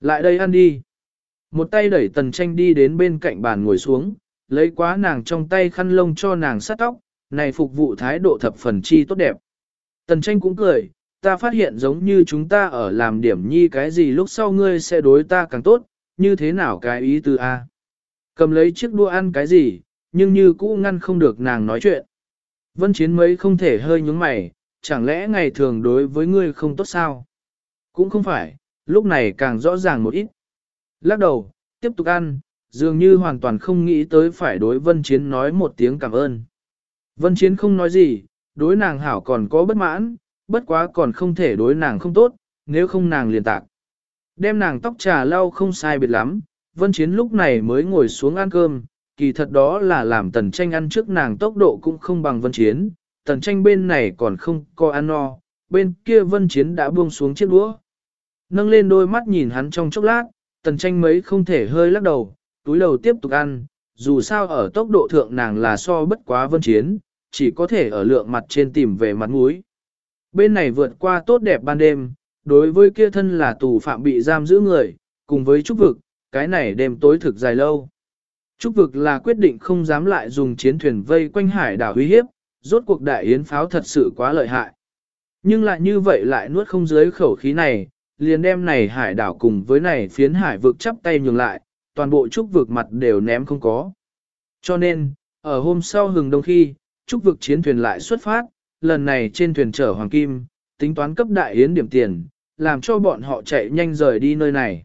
Lại đây ăn đi. Một tay đẩy tần tranh đi đến bên cạnh bàn ngồi xuống, lấy quá nàng trong tay khăn lông cho nàng sát tóc, này phục vụ thái độ thập phần chi tốt đẹp. Tần tranh cũng cười, ta phát hiện giống như chúng ta ở làm điểm nhi cái gì lúc sau ngươi sẽ đối ta càng tốt, như thế nào cái ý tư A. Cầm lấy chiếc đũa ăn cái gì, nhưng như cũ ngăn không được nàng nói chuyện. Vân chiến mấy không thể hơi nhúng mày, chẳng lẽ ngày thường đối với ngươi không tốt sao? Cũng không phải, lúc này càng rõ ràng một ít. Lắc đầu, tiếp tục ăn, dường như hoàn toàn không nghĩ tới phải đối vân chiến nói một tiếng cảm ơn. Vân chiến không nói gì, đối nàng hảo còn có bất mãn, bất quá còn không thể đối nàng không tốt, nếu không nàng liền tạc. Đem nàng tóc trà lau không sai biệt lắm, vân chiến lúc này mới ngồi xuống ăn cơm, kỳ thật đó là làm tần tranh ăn trước nàng tốc độ cũng không bằng vân chiến, tần tranh bên này còn không có ăn no, bên kia vân chiến đã buông xuống chiếc đũa. Nâng lên đôi mắt nhìn hắn trong chốc lát, tần tranh mấy không thể hơi lắc đầu, túi đầu tiếp tục ăn, dù sao ở tốc độ thượng nàng là so bất quá vân chiến, chỉ có thể ở lượng mặt trên tìm về mặt mũi. Bên này vượt qua tốt đẹp ban đêm, đối với kia thân là tù phạm bị giam giữ người, cùng với trúc vực, cái này đêm tối thực dài lâu. Trúc vực là quyết định không dám lại dùng chiến thuyền vây quanh hải đảo uy hiếp, rốt cuộc đại yến pháo thật sự quá lợi hại. Nhưng lại như vậy lại nuốt không dưới khẩu khí này, liền đem này hải đảo cùng với này phiến hải vực chắp tay nhường lại, toàn bộ trúc vực mặt đều ném không có. Cho nên, ở hôm sau hừng đông khi, trúc vực chiến thuyền lại xuất phát, lần này trên thuyền chở hoàng kim, tính toán cấp đại yến điểm tiền, làm cho bọn họ chạy nhanh rời đi nơi này.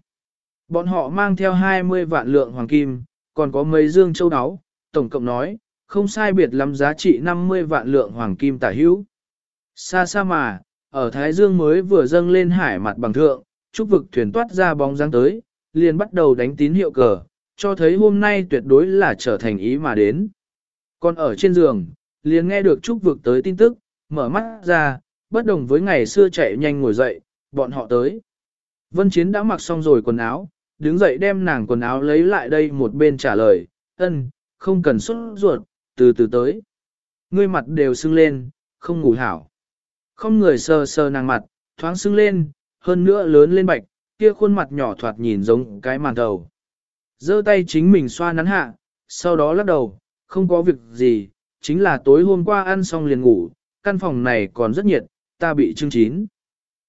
Bọn họ mang theo 20 vạn lượng hoàng kim, còn có mấy dương châu áo, tổng cộng nói, không sai biệt lắm giá trị 50 vạn lượng hoàng kim tả hữu. Xa xa mà, ở Thái Dương mới vừa dâng lên hải mặt bằng thượng, trúc vực thuyền toát ra bóng dáng tới, liền bắt đầu đánh tín hiệu cờ, cho thấy hôm nay tuyệt đối là trở thành ý mà đến. Còn ở trên giường, liền nghe được trúc vực tới tin tức, mở mắt ra, bất đồng với ngày xưa chạy nhanh ngồi dậy, bọn họ tới. Vân Chiến đã mặc xong rồi quần áo, đứng dậy đem nàng quần áo lấy lại đây một bên trả lời, ân, không cần xuất ruột, từ từ tới. Ngươi mặt đều sưng lên, không ngủ hảo. Không người sờ sờ nàng mặt, thoáng sưng lên, hơn nữa lớn lên bạch, kia khuôn mặt nhỏ thoạt nhìn giống cái màn đầu. giơ tay chính mình xoa nắn hạ, sau đó lắc đầu, không có việc gì, chính là tối hôm qua ăn xong liền ngủ, căn phòng này còn rất nhiệt, ta bị trưng chín.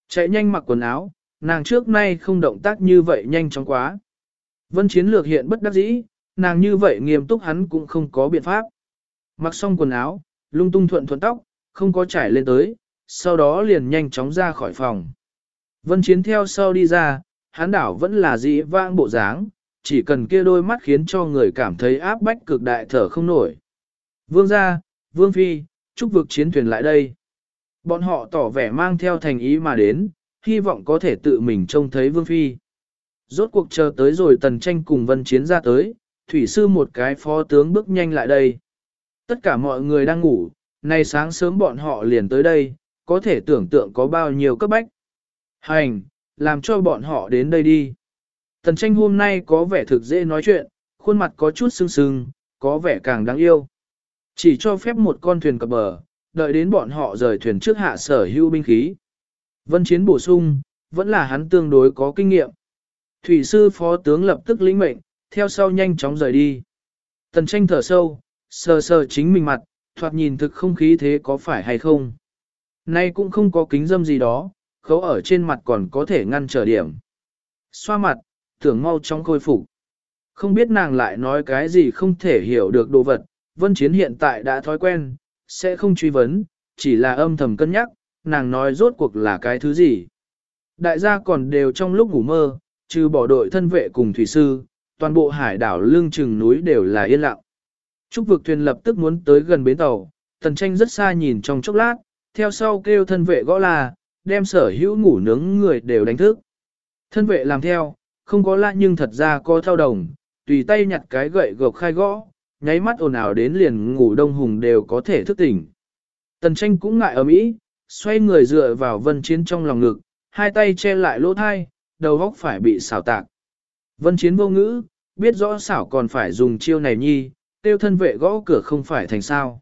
Chạy nhanh mặc quần áo, nàng trước nay không động tác như vậy nhanh chóng quá. Vân chiến lược hiện bất đắc dĩ, nàng như vậy nghiêm túc hắn cũng không có biện pháp. Mặc xong quần áo, lung tung thuận thuận tóc, không có trải lên tới, sau đó liền nhanh chóng ra khỏi phòng. Vân chiến theo sau đi ra, hắn đảo vẫn là dĩ vãng bộ dáng, chỉ cần kia đôi mắt khiến cho người cảm thấy áp bách cực đại thở không nổi. Vương gia, Vương Phi, chúc vực chiến thuyền lại đây. Bọn họ tỏ vẻ mang theo thành ý mà đến, hy vọng có thể tự mình trông thấy Vương Phi. Rốt cuộc chờ tới rồi tần tranh cùng vân chiến ra tới, thủy sư một cái phó tướng bước nhanh lại đây. Tất cả mọi người đang ngủ, nay sáng sớm bọn họ liền tới đây, có thể tưởng tượng có bao nhiêu cấp bách. Hành, làm cho bọn họ đến đây đi. Tần tranh hôm nay có vẻ thực dễ nói chuyện, khuôn mặt có chút sưng sưng, có vẻ càng đáng yêu. Chỉ cho phép một con thuyền cập bờ, đợi đến bọn họ rời thuyền trước hạ sở hữu binh khí. Vân chiến bổ sung, vẫn là hắn tương đối có kinh nghiệm. Thủy sư phó tướng lập tức lĩnh mệnh, theo sau nhanh chóng rời đi. Tần tranh thở sâu, sờ sờ chính mình mặt, thoạt nhìn thực không khí thế có phải hay không. Nay cũng không có kính dâm gì đó, khấu ở trên mặt còn có thể ngăn trở điểm. Xoa mặt, tưởng mau chóng khôi phục. Không biết nàng lại nói cái gì không thể hiểu được đồ vật, vân chiến hiện tại đã thói quen, sẽ không truy vấn, chỉ là âm thầm cân nhắc, nàng nói rốt cuộc là cái thứ gì. Đại gia còn đều trong lúc ngủ mơ, trừ bỏ đội thân vệ cùng thủy sư, toàn bộ hải đảo lương chừng núi đều là yên lặng. Trúc vực thuyền lập tức muốn tới gần bến tàu, tần tranh rất xa nhìn trong chốc lát, theo sau kêu thân vệ gõ là, đem sở hữu ngủ nướng người đều đánh thức. Thân vệ làm theo, không có lạ nhưng thật ra có thao đồng, tùy tay nhặt cái gậy gộc khai gõ, nháy mắt ồn ào đến liền ngủ đông hùng đều có thể thức tỉnh. Tần tranh cũng ngại ở mỹ, xoay người dựa vào vân chiến trong lòng ngực, hai tay che lại lỗ thai, đầu góc phải bị xảo tạc. Vân chiến vô ngữ, biết rõ xảo còn phải dùng chiêu này nhi, tiêu thân vệ gõ cửa không phải thành sao.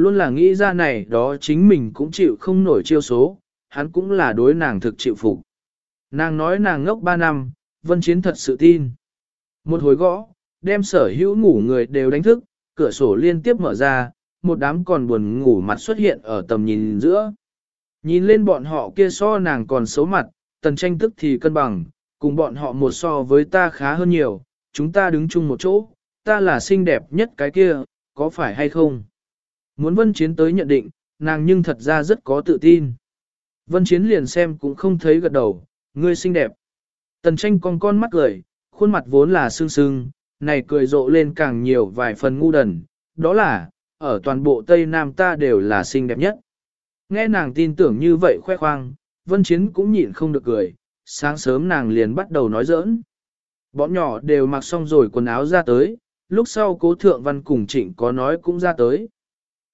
Luôn là nghĩ ra này đó chính mình cũng chịu không nổi chiêu số, hắn cũng là đối nàng thực chịu phục. Nàng nói nàng ngốc 3 năm, vân chiến thật sự tin. Một hồi gõ, đem sở hữu ngủ người đều đánh thức, cửa sổ liên tiếp mở ra, một đám còn buồn ngủ mặt xuất hiện ở tầm nhìn giữa. Nhìn lên bọn họ kia so nàng còn xấu mặt, tần tranh tức thì cân bằng, cùng bọn họ một so với ta khá hơn nhiều, chúng ta đứng chung một chỗ, ta là xinh đẹp nhất cái kia, có phải hay không? Muốn vân chiến tới nhận định, nàng nhưng thật ra rất có tự tin. Vân chiến liền xem cũng không thấy gật đầu, ngươi xinh đẹp. Tần tranh con con mắt cười, khuôn mặt vốn là sưng sưng, này cười rộ lên càng nhiều vài phần ngu đần, đó là, ở toàn bộ Tây Nam ta đều là xinh đẹp nhất. Nghe nàng tin tưởng như vậy khoe khoang, Vân Chiến cũng nhịn không được cười, sáng sớm nàng liền bắt đầu nói giỡn. Bọn nhỏ đều mặc xong rồi quần áo ra tới, lúc sau cố thượng văn cùng trịnh có nói cũng ra tới.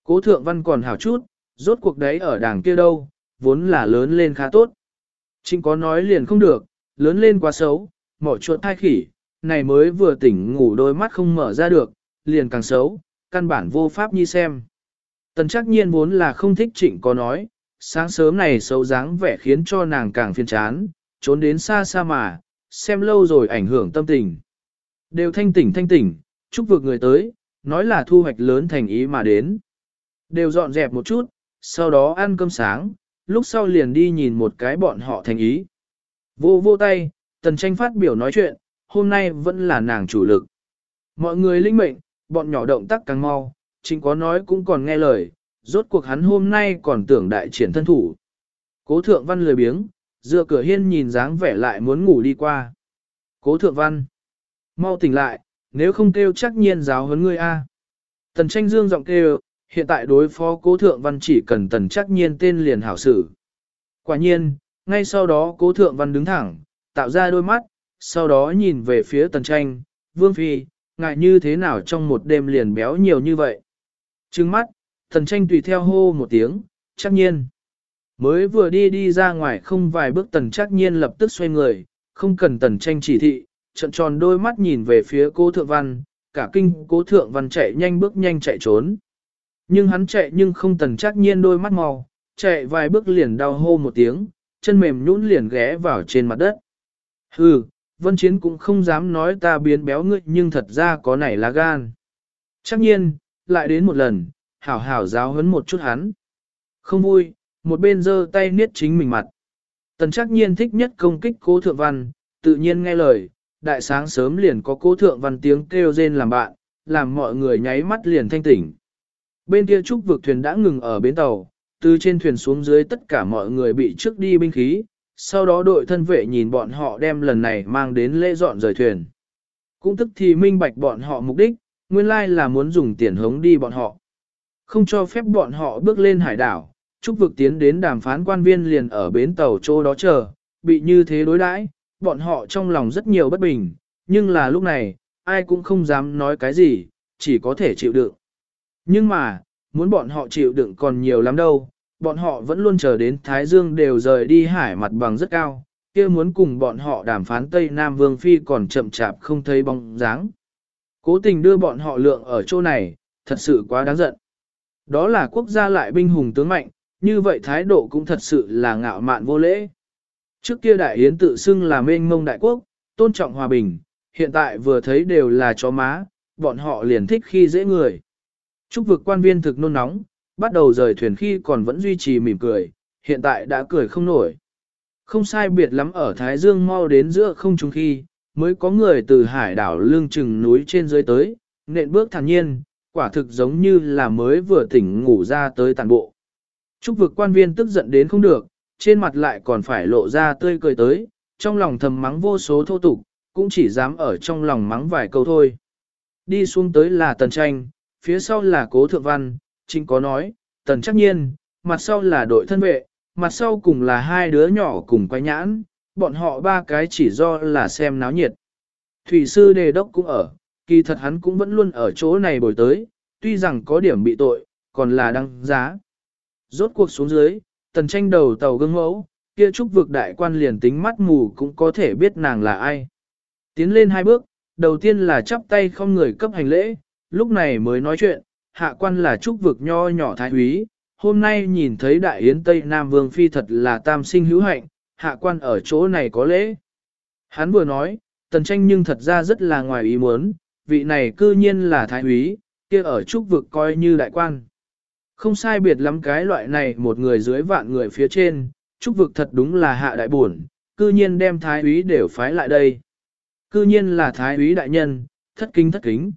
Cố thượng văn còn hảo chút, rốt cuộc đấy ở đảng kia đâu, vốn là lớn lên khá tốt. Trịnh có nói liền không được, lớn lên quá xấu, mỏ chuột thai khỉ, này mới vừa tỉnh ngủ đôi mắt không mở ra được, liền càng xấu, căn bản vô pháp nhi xem. Tần chắc nhiên vốn là không thích trịnh có nói, sáng sớm này xấu dáng vẻ khiến cho nàng càng phiền chán, trốn đến xa xa mà, xem lâu rồi ảnh hưởng tâm tình. Đều thanh tỉnh thanh tỉnh, chúc vượt người tới, nói là thu hoạch lớn thành ý mà đến. Đều dọn dẹp một chút, sau đó ăn cơm sáng, lúc sau liền đi nhìn một cái bọn họ thành ý. Vô vô tay, tần tranh phát biểu nói chuyện, hôm nay vẫn là nàng chủ lực. Mọi người linh mệnh, bọn nhỏ động tác càng mau, chính có nói cũng còn nghe lời, rốt cuộc hắn hôm nay còn tưởng đại triển thân thủ. Cố thượng văn lười biếng, dựa cửa hiên nhìn dáng vẻ lại muốn ngủ đi qua. Cố thượng văn, mau tỉnh lại, nếu không kêu chắc nhiên giáo huấn ngươi a. Tần tranh dương giọng kêu, hiện tại đối phó cố thượng văn chỉ cần tần chắc nhiên tên liền hảo sử. Quả nhiên, ngay sau đó cố thượng văn đứng thẳng, tạo ra đôi mắt, sau đó nhìn về phía tần tranh, vương phi, ngại như thế nào trong một đêm liền béo nhiều như vậy. Trừng mắt, tần tranh tùy theo hô một tiếng, chắc nhiên. Mới vừa đi đi ra ngoài không vài bước tần chắc nhiên lập tức xoay người, không cần tần tranh chỉ thị, trận tròn đôi mắt nhìn về phía cố thượng văn, cả kinh cố thượng văn chạy nhanh bước nhanh chạy trốn. Nhưng hắn chạy nhưng không tần chắc nhiên đôi mắt màu, chạy vài bước liền đau hô một tiếng, chân mềm nhũn liền ghé vào trên mặt đất. Hừ, vân chiến cũng không dám nói ta biến béo ngươi nhưng thật ra có nảy lá gan. Chắc nhiên, lại đến một lần, hảo hảo giáo huấn một chút hắn. Không vui, một bên giơ tay niết chính mình mặt. Tần chắc nhiên thích nhất công kích cố thượng văn, tự nhiên nghe lời, đại sáng sớm liền có cố thượng văn tiếng kêu rên làm bạn, làm mọi người nháy mắt liền thanh tỉnh. Bên kia trúc vực thuyền đã ngừng ở bến tàu, từ trên thuyền xuống dưới tất cả mọi người bị trước đi binh khí, sau đó đội thân vệ nhìn bọn họ đem lần này mang đến lễ dọn rời thuyền. Cũng tức thì minh bạch bọn họ mục đích, nguyên lai là muốn dùng tiền hống đi bọn họ. Không cho phép bọn họ bước lên hải đảo, trúc vực tiến đến đàm phán quan viên liền ở bến tàu chỗ đó chờ, bị như thế đối đãi, bọn họ trong lòng rất nhiều bất bình, nhưng là lúc này, ai cũng không dám nói cái gì, chỉ có thể chịu đựng. Nhưng mà, muốn bọn họ chịu đựng còn nhiều lắm đâu, bọn họ vẫn luôn chờ đến Thái Dương đều rời đi hải mặt bằng rất cao, kia muốn cùng bọn họ đàm phán Tây Nam Vương Phi còn chậm chạp không thấy bóng dáng. Cố tình đưa bọn họ lượng ở chỗ này, thật sự quá đáng giận. Đó là quốc gia lại binh hùng tướng mạnh, như vậy thái độ cũng thật sự là ngạo mạn vô lễ. Trước kia đại yến tự xưng là mênh mông đại quốc, tôn trọng hòa bình, hiện tại vừa thấy đều là chó má, bọn họ liền thích khi dễ người. Trúc vực quan viên thực nôn nóng, bắt đầu rời thuyền khi còn vẫn duy trì mỉm cười, hiện tại đã cười không nổi. Không sai biệt lắm ở Thái Dương mau đến giữa không trung khi, mới có người từ hải đảo lương chừng núi trên dưới tới, nện bước thản nhiên, quả thực giống như là mới vừa tỉnh ngủ ra tới tàn bộ. Trúc vực quan viên tức giận đến không được, trên mặt lại còn phải lộ ra tươi cười tới, trong lòng thầm mắng vô số thô tục, cũng chỉ dám ở trong lòng mắng vài câu thôi. Đi xuống tới là tần tranh, phía sau là cố thượng văn, chính có nói, tần chắc nhiên, mặt sau là đội thân vệ, mặt sau cùng là hai đứa nhỏ cùng quay nhãn, bọn họ ba cái chỉ do là xem náo nhiệt. Thủy sư đề đốc cũng ở, kỳ thật hắn cũng vẫn luôn ở chỗ này bồi tới, tuy rằng có điểm bị tội, còn là đăng giá. Rốt cuộc xuống dưới, tần tranh đầu tàu gương mẫu, kia trúc vực đại quan liền tính mắt mù cũng có thể biết nàng là ai. Tiến lên hai bước, đầu tiên là chắp tay không người cấp hành lễ, lúc này mới nói chuyện, hạ quan là trúc vực nho nhỏ thái úy, hôm nay nhìn thấy đại yến Tây Nam Vương Phi thật là tam sinh hữu hạnh, hạ quan ở chỗ này có lễ. Hắn vừa nói, tần tranh nhưng thật ra rất là ngoài ý muốn, vị này cư nhiên là thái úy, kia ở trúc vực coi như đại quan. Không sai biệt lắm cái loại này một người dưới vạn người phía trên, trúc vực thật đúng là hạ đại buồn, cư nhiên đem thái úy đều phái lại đây. Cư nhiên là thái úy đại nhân, thất kính thất kính.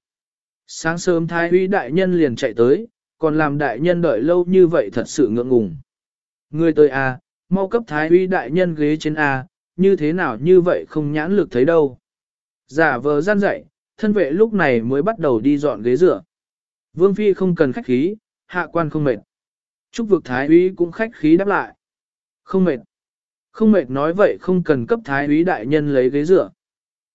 Sáng sớm thái úy đại nhân liền chạy tới, còn làm đại nhân đợi lâu như vậy thật sự ngượng ngùng. Người tới à, mau cấp thái úy đại nhân ghế trên à. như thế nào như vậy không nhãn lực thấy đâu. Giả vờ gian dậy, thân vệ lúc này mới bắt đầu đi dọn ghế rửa. Vương Phi không cần khách khí, hạ quan không mệt. Trúc vực thái úy cũng khách khí đáp lại. Không mệt. Không mệt nói vậy không cần cấp thái úy đại nhân lấy ghế rửa.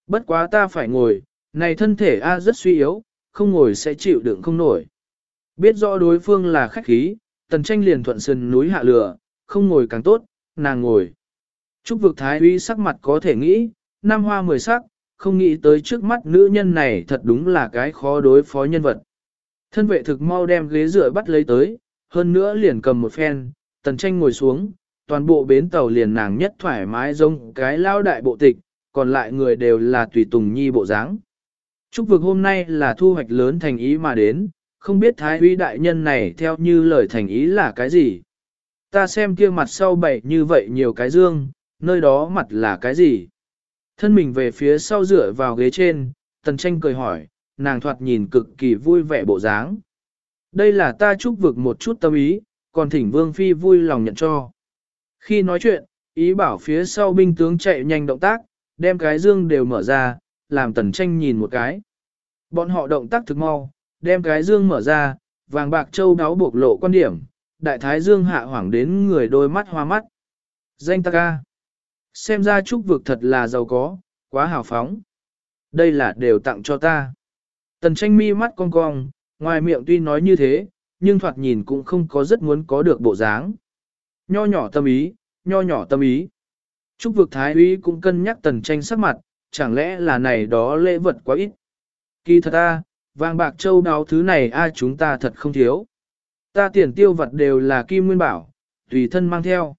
Bất quá ta phải ngồi, này thân thể A rất suy yếu, không ngồi sẽ chịu đựng không nổi. Biết rõ đối phương là khách khí, tần tranh liền thuận sườn núi hạ lửa, không ngồi càng tốt, nàng ngồi. Trúc vực thái uy sắc mặt có thể nghĩ, năm hoa mười sắc, không nghĩ tới trước mắt nữ nhân này thật đúng là cái khó đối phó nhân vật. Thân vệ thực mau đem ghế dựa bắt lấy tới, hơn nữa liền cầm một phen, tần tranh ngồi xuống, toàn bộ bến tàu liền nàng nhất thoải mái giống cái lao đại bộ tịch, còn lại người đều là tùy tùng nhi bộ dáng. Trúc vực hôm nay là thu hoạch lớn thành ý mà đến, không biết thái uy đại nhân này theo như lời thành ý là cái gì. Ta xem kia mặt sau bảy như vậy nhiều cái dương, nơi đó mặt là cái gì. Thân mình về phía sau dựa vào ghế trên, tần tranh cười hỏi, nàng thoạt nhìn cực kỳ vui vẻ bộ dáng. Đây là ta chúc vực một chút tâm ý, còn thỉnh vương phi vui lòng nhận cho. Khi nói chuyện, ý bảo phía sau binh tướng chạy nhanh động tác, đem cái dương đều mở ra, làm tần tranh nhìn một cái. Bọn họ động tác thực mau, đem cái dương mở ra, vàng bạc châu đáo bộc lộ quan điểm, đại thái dương hạ hoảng đến người đôi mắt hoa mắt. Danh ta ca. Xem ra trúc vực thật là giàu có, quá hào phóng. Đây là đều tặng cho ta. Tần tranh mi mắt cong cong, ngoài miệng tuy nói như thế, nhưng thoạt nhìn cũng không có rất muốn có được bộ dáng. Nho nhỏ tâm ý, nho nhỏ tâm ý. Trúc vực thái úy cũng cân nhắc tần tranh sắc mặt, chẳng lẽ là này đó lễ vật quá ít. Kỳ thật ta, vàng bạc châu đáo thứ này ai chúng ta thật không thiếu. Ta tiền tiêu vật đều là kim nguyên bảo, tùy thân mang theo.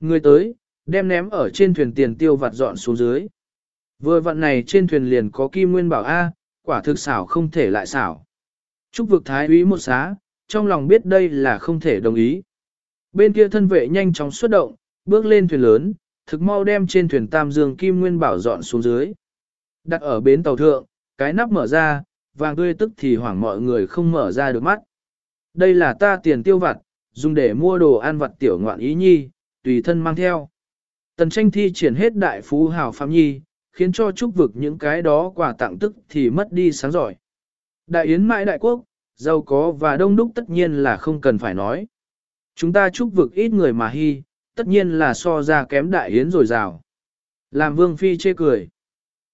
Người tới, đem ném ở trên thuyền tiền tiêu vặt dọn xuống dưới. Vừa vận này trên thuyền liền có kim nguyên bảo A, quả thực xảo không thể lại xảo. Trúc vực thái úy một xá, trong lòng biết đây là không thể đồng ý. Bên kia thân vệ nhanh chóng xuất động, bước lên thuyền lớn, thực mau đem trên thuyền tam dương kim nguyên bảo dọn xuống dưới. Đặt ở bến tàu thượng, cái nắp mở ra, vàng tươi tức thì hoảng mọi người không mở ra được mắt. Đây là ta tiền tiêu vặt, dùng để mua đồ ăn vặt tiểu ngoạn ý nhi, tùy thân mang theo. Tần tranh thi triển hết đại phú hào phạm nhi, khiến cho trúc vực những cái đó quà tặng tức thì mất đi sáng giỏi. Đại yến mãi đại quốc, giàu có và đông đúc tất nhiên là không cần phải nói. Chúng ta trúc vực ít người mà hy, tất nhiên là so ra kém đại hiến rồi rào. Làm vương phi chê cười.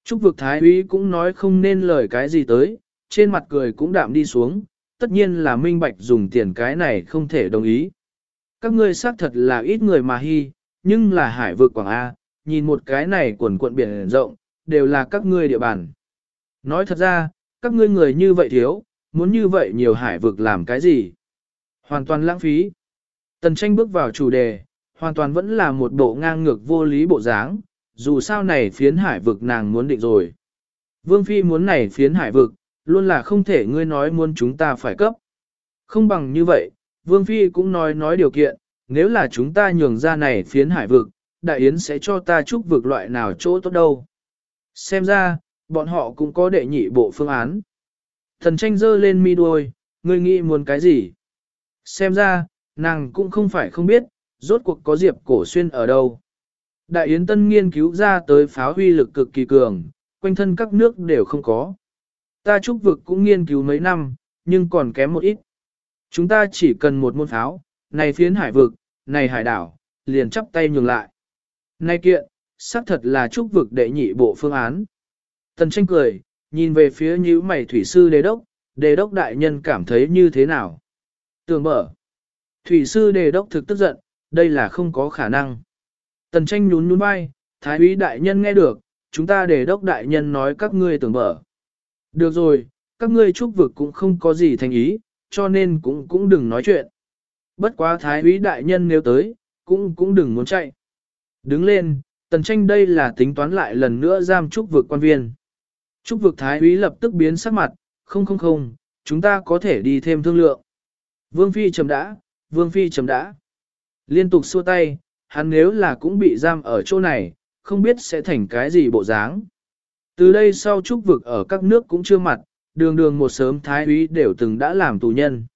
Trúc vực thái úy cũng nói không nên lời cái gì tới, trên mặt cười cũng đạm đi xuống, tất nhiên là minh bạch dùng tiền cái này không thể đồng ý. Các ngươi xác thật là ít người mà hy, nhưng là hải vực Quảng A, nhìn một cái này quần cuộn biển rộng, đều là các ngươi địa bàn. Nói thật ra, các ngươi người như vậy thiếu, muốn như vậy nhiều hải vực làm cái gì? Hoàn toàn lãng phí. Tần tranh bước vào chủ đề, hoàn toàn vẫn là một bộ ngang ngược vô lý bộ dáng, dù sao này phiến hải vực nàng muốn định rồi. Vương Phi muốn này phiến hải vực, luôn là không thể ngươi nói muốn chúng ta phải cấp. Không bằng như vậy, Vương Phi cũng nói nói điều kiện, nếu là chúng ta nhường ra này phiến hải vực, đại yến sẽ cho ta chúc vực loại nào chỗ tốt đâu. Xem ra, bọn họ cũng có đệ nhị bộ phương án. Thần tranh dơ lên mi đuôi, ngươi nghĩ muốn cái gì? Xem ra, nàng cũng không phải không biết, rốt cuộc có diệp cổ xuyên ở đâu. Đại yến tân nghiên cứu ra tới pháo huy lực cực kỳ cường, quanh thân các nước đều không có. Ta trúc vực cũng nghiên cứu mấy năm, nhưng còn kém một ít. Chúng ta chỉ cần một môn pháo, này phiến hải vực, này hải đảo, liền chắp tay nhường lại. Nay kiện, xác thật là trúc vực đệ nhị bộ phương án. Tần tranh cười, nhìn về phía nhíu mày thủy sư đề đốc, đề đốc đại nhân cảm thấy như thế nào? Tường mở. Thủy sư đề đốc thực tức giận, đây là không có khả năng. Tần tranh nhún nhún vai, thái úy đại nhân nghe được, chúng ta để đốc đại nhân nói các ngươi tưởng mở. Được rồi, các ngươi Trúc vực cũng không có gì thành ý, cho nên cũng cũng đừng nói chuyện. Bất quá thái úy đại nhân nếu tới, cũng cũng đừng muốn chạy. Đứng lên, Tần tranh đây là tính toán lại lần nữa giam trúc vực quan viên. Trúc vực thái úy lập tức biến sắc mặt, không không không, chúng ta có thể đi thêm thương lượng. Vương Phi chấm đã, Vương Phi chấm đã. Liên tục xua tay, hắn nếu là cũng bị giam ở chỗ này, không biết sẽ thành cái gì bộ dáng. Từ đây sau trúc vực ở các nước cũng chưa mặt, đường đường một sớm thái úy đều từng đã làm tù nhân.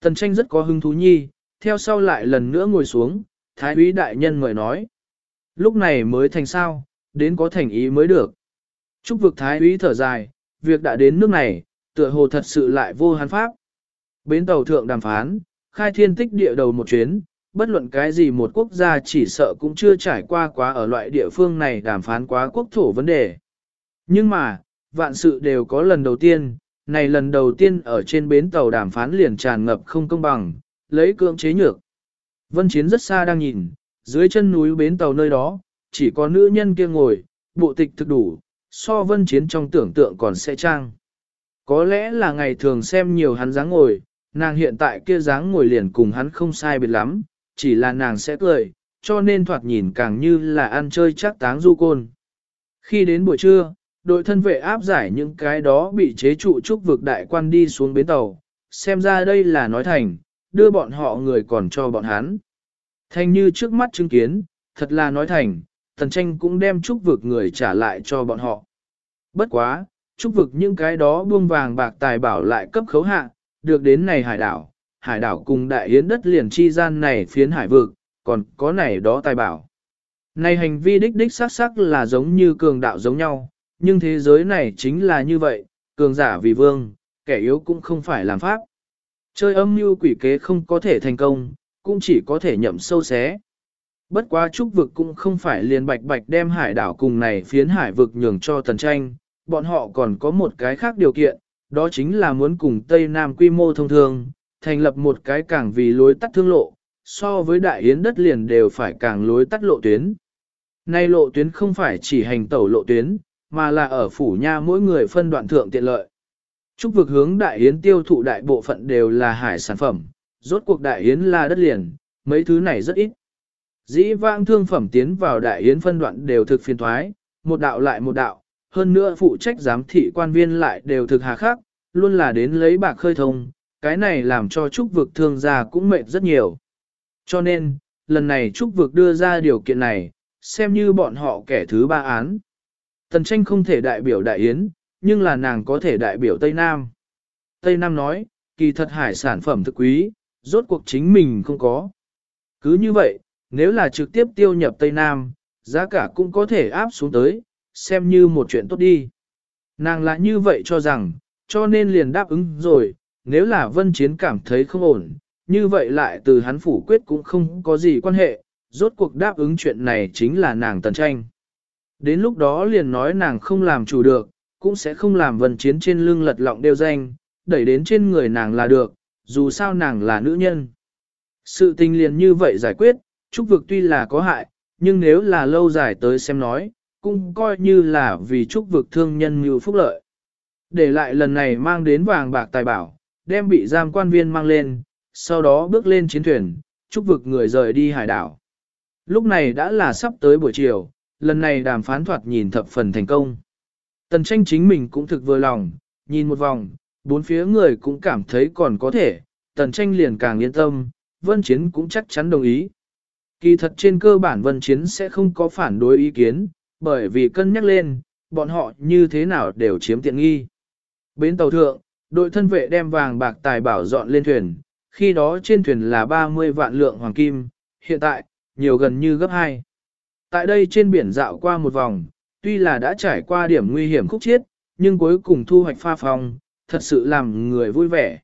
Tần tranh rất có hứng thú nhi, theo sau lại lần nữa ngồi xuống, thái úy đại nhân mời nói. Lúc này mới thành sao, đến có thành ý mới được. Trúc vực thái úy thở dài, việc đã đến nước này, tựa hồ thật sự lại vô hắn pháp. Bến tàu thượng đàm phán, khai thiên tích địa đầu một chuyến, bất luận cái gì một quốc gia chỉ sợ cũng chưa trải qua quá ở loại địa phương này đàm phán quá quốc thổ vấn đề. Nhưng mà, vạn sự đều có lần đầu tiên, này lần đầu tiên ở trên bến tàu đàm phán liền tràn ngập không công bằng, lấy cưỡng chế nhược. Vân Chiến rất xa đang nhìn, dưới chân núi bến tàu nơi đó, chỉ có nữ nhân kia ngồi, bộ tịch thực đủ, so Vân Chiến trong tưởng tượng còn sẽ trang. Có lẽ là ngày thường xem nhiều hắn dáng ngồi, nàng hiện tại kia dáng ngồi liền cùng hắn không sai biệt lắm, chỉ là nàng sẽ cười, cho nên thoạt nhìn càng như là ăn chơi chắc táng du côn. Khi đến buổi trưa, đội thân vệ áp giải những cái đó bị chế trụ trúc vực đại quan đi xuống bến tàu, xem ra đây là nói thành, đưa bọn họ người còn cho bọn hắn. Thành như trước mắt chứng kiến, thật là nói thành, thần tranh cũng đem trúc vực người trả lại cho bọn họ. Bất quá, trúc vực những cái đó buông vàng bạc tài bảo lại cấp khấu hạ, được đến này hải đảo, hải đảo cùng đại yến đất liền chi gian này phiến hải vực, còn có này đó tài bảo. Này hành vi đích đích sắc sắc là giống như cường đạo giống nhau, nhưng thế giới này chính là như vậy, cường giả vì vương, kẻ yếu cũng không phải làm pháp. Chơi âm mưu quỷ kế không có thể thành công, cũng chỉ có thể nhậm sâu xé. Bất quá trúc vực cũng không phải liền bạch bạch đem hải đảo cùng này phiến hải vực nhường cho tần tranh, bọn họ còn có một cái khác điều kiện, đó chính là muốn cùng Tây Nam quy mô thông thường, thành lập một cái cảng vì lối tắt thương lộ, so với đại yến đất liền đều phải càng lối tắt lộ tuyến. Nay lộ tuyến không phải chỉ hành tẩu lộ tuyến, mà là ở phủ nha mỗi người phân đoạn thượng tiện lợi. Trúc vực hướng đại yến tiêu thụ đại bộ phận đều là hải sản phẩm, rốt cuộc đại yến là đất liền, mấy thứ này rất ít. Dĩ vãng thương phẩm tiến vào đại yến phân đoạn đều thực phiền thoái, một đạo lại một đạo, hơn nữa phụ trách giám thị quan viên lại đều thực hà khắc, luôn là đến lấy bạc khơi thông, cái này làm cho trúc vực thương gia cũng mệt rất nhiều. Cho nên, lần này trúc vực đưa ra điều kiện này, xem như bọn họ kẻ thứ ba án. Tần tranh không thể đại biểu đại yến, nhưng là nàng có thể đại biểu Tây Nam. Tây Nam nói, kỳ thật hải sản phẩm thực quý, rốt cuộc chính mình không có. Cứ như vậy, nếu là trực tiếp tiêu nhập Tây Nam, giá cả cũng có thể áp xuống tới, xem như một chuyện tốt đi. Nàng lại như vậy cho rằng, cho nên liền đáp ứng rồi, nếu là vân chiến cảm thấy không ổn, như vậy lại từ hắn phủ quyết cũng không có gì quan hệ, rốt cuộc đáp ứng chuyện này chính là nàng tần tranh. Đến lúc đó liền nói nàng không làm chủ được, cũng sẽ không làm vân chiến trên lưng lật lọng đeo danh, đẩy đến trên người nàng là được, dù sao nàng là nữ nhân. Sự tình liền như vậy giải quyết, trúc vực tuy là có hại, nhưng nếu là lâu dài tới xem nói, cũng coi như là vì trúc vực thương nhân như phúc lợi. Để lại lần này mang đến vàng bạc tài bảo, đem bị giam quan viên mang lên, sau đó bước lên chiến thuyền, trúc vực người rời đi hải đảo. Lúc này đã là sắp tới buổi chiều, lần này đàm phán thoạt nhìn thập phần thành công. Tần tranh chính mình cũng thực vừa lòng, nhìn một vòng, bốn phía người cũng cảm thấy còn có thể, tần tranh liền càng yên tâm, vân chiến cũng chắc chắn đồng ý. Kỳ thật trên cơ bản vân chiến sẽ không có phản đối ý kiến, bởi vì cân nhắc lên, bọn họ như thế nào đều chiếm tiện nghi. Bến tàu thượng, đội thân vệ đem vàng bạc tài bảo dọn lên thuyền, khi đó trên thuyền là 30 vạn lượng hoàng kim, hiện tại, nhiều gần như gấp 2. Tại đây trên biển dạo qua một vòng, tuy là đã trải qua điểm nguy hiểm khúc chiết, nhưng cuối cùng thu hoạch pha phong, thật sự làm người vui vẻ.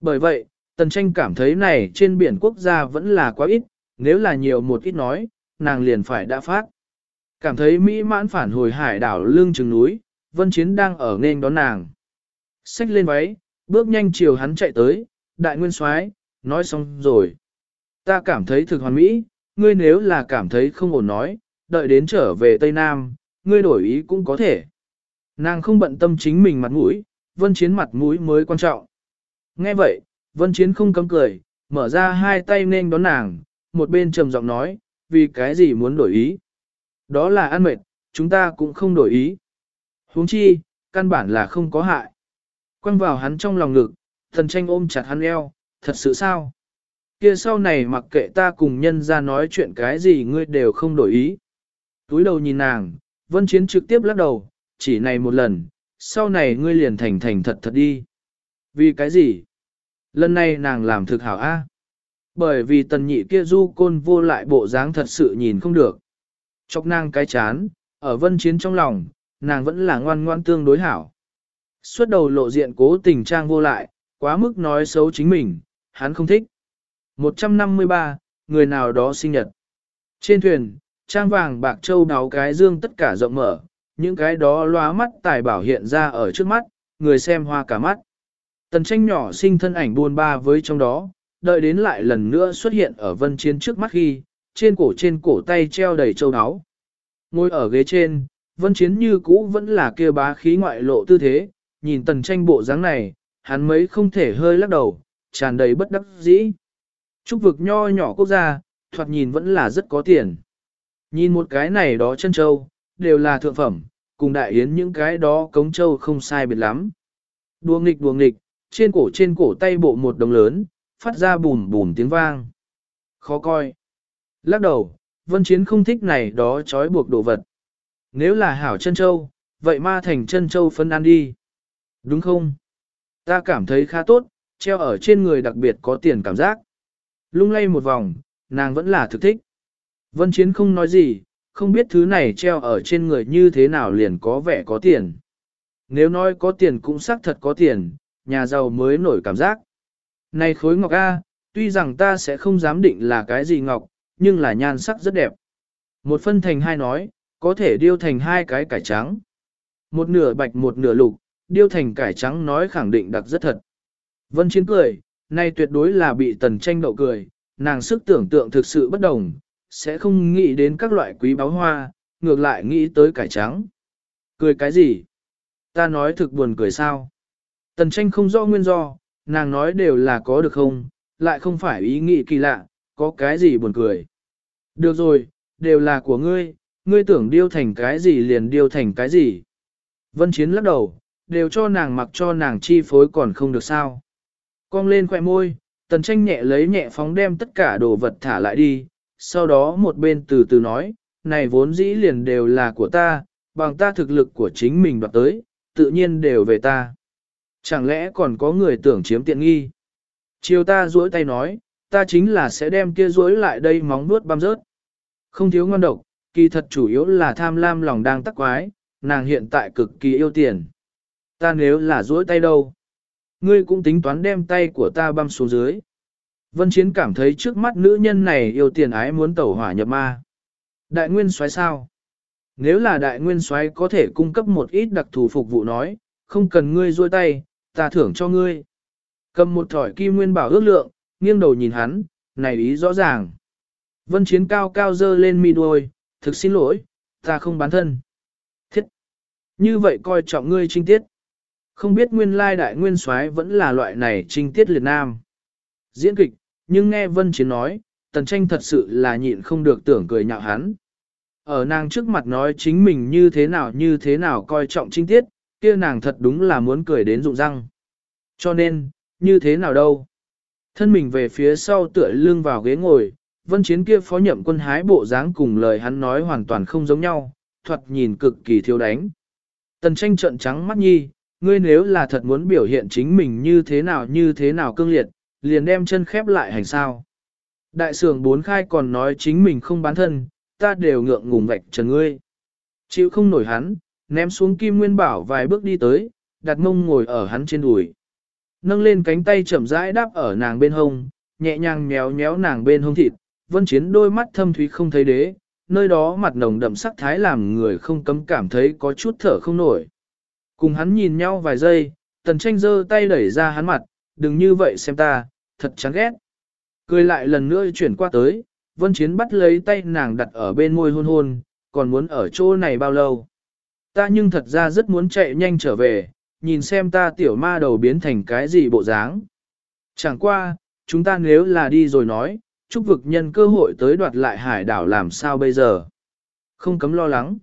Bởi vậy, Tần Tranh cảm thấy này trên biển quốc gia vẫn là quá ít, nếu là nhiều một ít nói, nàng liền phải đã phát. Cảm thấy mỹ mãn phản hồi hải đảo lương chừng núi, Vân Chiến đang ở nên đón nàng. Xách lên váy, bước nhanh chiều hắn chạy tới, đại nguyên soái nói xong rồi. Ta cảm thấy thực hoàn mỹ, ngươi nếu là cảm thấy không ổn nói, đợi đến trở về Tây Nam, ngươi đổi ý cũng có thể. Nàng không bận tâm chính mình mặt mũi, vân chiến mặt mũi mới quan trọng. Nghe vậy, vân chiến không cấm cười, mở ra hai tay nên đón nàng, một bên trầm giọng nói, vì cái gì muốn đổi ý. Đó là ăn mệt, chúng ta cũng không đổi ý. huống chi, căn bản là không có hại. Quăng vào hắn trong lòng ngực, thần tranh ôm chặt hắn eo, thật sự sao? Kia sau này mặc kệ ta cùng nhân ra nói chuyện cái gì ngươi đều không đổi ý. Túi đầu nhìn nàng, vân chiến trực tiếp lắc đầu, chỉ này một lần, sau này ngươi liền thành thành thật thật đi. Vì cái gì? Lần này nàng làm thực hảo A. Bởi vì tần nhị kia du côn vô lại bộ dáng thật sự nhìn không được. Chọc nàng cái chán, ở vân chiến trong lòng, nàng vẫn là ngoan ngoan tương đối hảo. Suốt đầu lộ diện cố tình trang vô lại, quá mức nói xấu chính mình, hắn không thích. 153, người nào đó sinh nhật. Trên thuyền, trang vàng bạc châu đáo cái dương tất cả rộng mở, những cái đó lóa mắt tài bảo hiện ra ở trước mắt, người xem hoa cả mắt. Tần tranh nhỏ sinh thân ảnh buôn ba với trong đó, đợi đến lại lần nữa xuất hiện ở vân chiến trước mắt khi, trên cổ trên cổ tay treo đầy châu đáo Ngồi ở ghế trên, vân chiến như cũ vẫn là kia bá khí ngoại lộ tư thế, nhìn tần tranh bộ dáng này, hắn mấy không thể hơi lắc đầu, tràn đầy bất đắc dĩ. Trúc vực nho nhỏ quốc gia, thoạt nhìn vẫn là rất có tiền. Nhìn một cái này đó chân châu, đều là thượng phẩm, cùng đại yến những cái đó cống châu không sai biệt lắm. Đùa nghịch đùa nghịch, trên cổ trên cổ tay bộ một đồng lớn, phát ra bùm bùm tiếng vang. Khó coi. Lắc đầu, vân chiến không thích này đó trói buộc đồ vật. Nếu là hảo chân châu, vậy ma thành chân châu phân ăn đi. Đúng không? Ta cảm thấy khá tốt, treo ở trên người đặc biệt có tiền cảm giác. Lung lay một vòng, nàng vẫn là thực thích. Vân Chiến không nói gì, không biết thứ này treo ở trên người như thế nào liền có vẻ có tiền. Nếu nói có tiền cũng xác thật có tiền, nhà giàu mới nổi cảm giác. Này khối ngọc A, tuy rằng ta sẽ không dám định là cái gì ngọc, nhưng là nhan sắc rất đẹp. Một phân thành hai nói, có thể điêu thành hai cái cải trắng. Một nửa bạch một nửa lục, điêu thành cải trắng nói khẳng định đặc rất thật. Vân Chiến cười, nay tuyệt đối là bị tần tranh đậu cười, nàng sức tưởng tượng thực sự bất đồng, sẽ không nghĩ đến các loại quý báo hoa, ngược lại nghĩ tới cải trắng. Cười cái gì? Ta nói thực buồn cười sao? Tần tranh không rõ nguyên do, nàng nói đều là có được không, lại không phải ý nghĩ kỳ lạ, có cái gì buồn cười. Được rồi, đều là của ngươi, ngươi tưởng điêu thành cái gì liền điêu thành cái gì. Vân Chiến lắc đầu, đều cho nàng mặc cho nàng chi phối còn không được sao. Cong lên khỏe môi, tần tranh nhẹ lấy nhẹ phóng đem tất cả đồ vật thả lại đi, sau đó một bên từ từ nói, này vốn dĩ liền đều là của ta, bằng ta thực lực của chính mình đoạt tới, tự nhiên đều về ta. Chẳng lẽ còn có người tưởng chiếm tiện nghi? Chiều ta duỗi tay nói, ta chính là sẽ đem kia duỗi lại đây móng nuốt băm rớt. Không thiếu ngon độc, kỳ thật chủ yếu là tham lam lòng đang tắc quái, nàng hiện tại cực kỳ yêu tiền. Ta nếu là duỗi tay đâu? Ngươi cũng tính toán đem tay của ta băm xuống dưới. Vân Chiến cảm thấy trước mắt nữ nhân này yêu tiền ái muốn tẩu hỏa nhập ma. Đại nguyên soái sao? Nếu là đại nguyên soái có thể cung cấp một ít đặc thù phục vụ nói, không cần ngươi duỗi tay, ta thưởng cho ngươi. Cầm một thỏi kim nguyên bảo ước lượng, nghiêng đầu nhìn hắn, này ý rõ ràng. Vân Chiến cao cao dơ lên mi đuôi, thực xin lỗi, ta không bán thân. Thiết! Như vậy coi trọng ngươi trinh tiết. Không biết nguyên lai đại nguyên soái vẫn là loại này trinh tiết liệt nam. Diễn kịch, nhưng nghe Vân Chiến nói, tần tranh thật sự là nhịn không được tưởng cười nhạo hắn. Ở nàng trước mặt nói chính mình như thế nào như thế nào coi trọng trinh tiết, kia nàng thật đúng là muốn cười đến rụng răng. Cho nên, như thế nào đâu? Thân mình về phía sau tựa lưng vào ghế ngồi, vân chiến kia phó nhậm quân hái bộ dáng cùng lời hắn nói hoàn toàn không giống nhau, thuật nhìn cực kỳ thiếu đánh. Tần tranh trợn trắng mắt nhi, ngươi nếu là thật muốn biểu hiện chính mình như thế nào như thế nào cương liệt, liền đem chân khép lại hành sao. Đại sưởng bốn khai còn nói chính mình không bán thân, ta đều ngượng ngùng vạch trần ngươi. Chịu không nổi hắn, ném xuống kim nguyên bảo vài bước đi tới, đặt mông ngồi ở hắn trên đùi. Nâng lên cánh tay chậm rãi đáp ở nàng bên hông, nhẹ nhàng méo méo nàng bên hông thịt, vân chiến đôi mắt thâm thúy không thấy đế, nơi đó mặt nồng đậm sắc thái làm người không cấm cảm thấy có chút thở không nổi. Cùng hắn nhìn nhau vài giây, tần tranh giơ tay đẩy ra hắn mặt, đừng như vậy xem ta, thật chán ghét. Cười lại lần nữa chuyển qua tới, vân chiến bắt lấy tay nàng đặt ở bên môi hôn hôn, còn muốn ở chỗ này bao lâu. Ta nhưng thật ra rất muốn chạy nhanh trở về, nhìn xem ta tiểu ma đầu biến thành cái gì bộ dáng. Chẳng qua, chúng ta nếu là đi rồi nói, chúc vực nhân cơ hội tới đoạt lại hải đảo làm sao bây giờ. Không cấm lo lắng.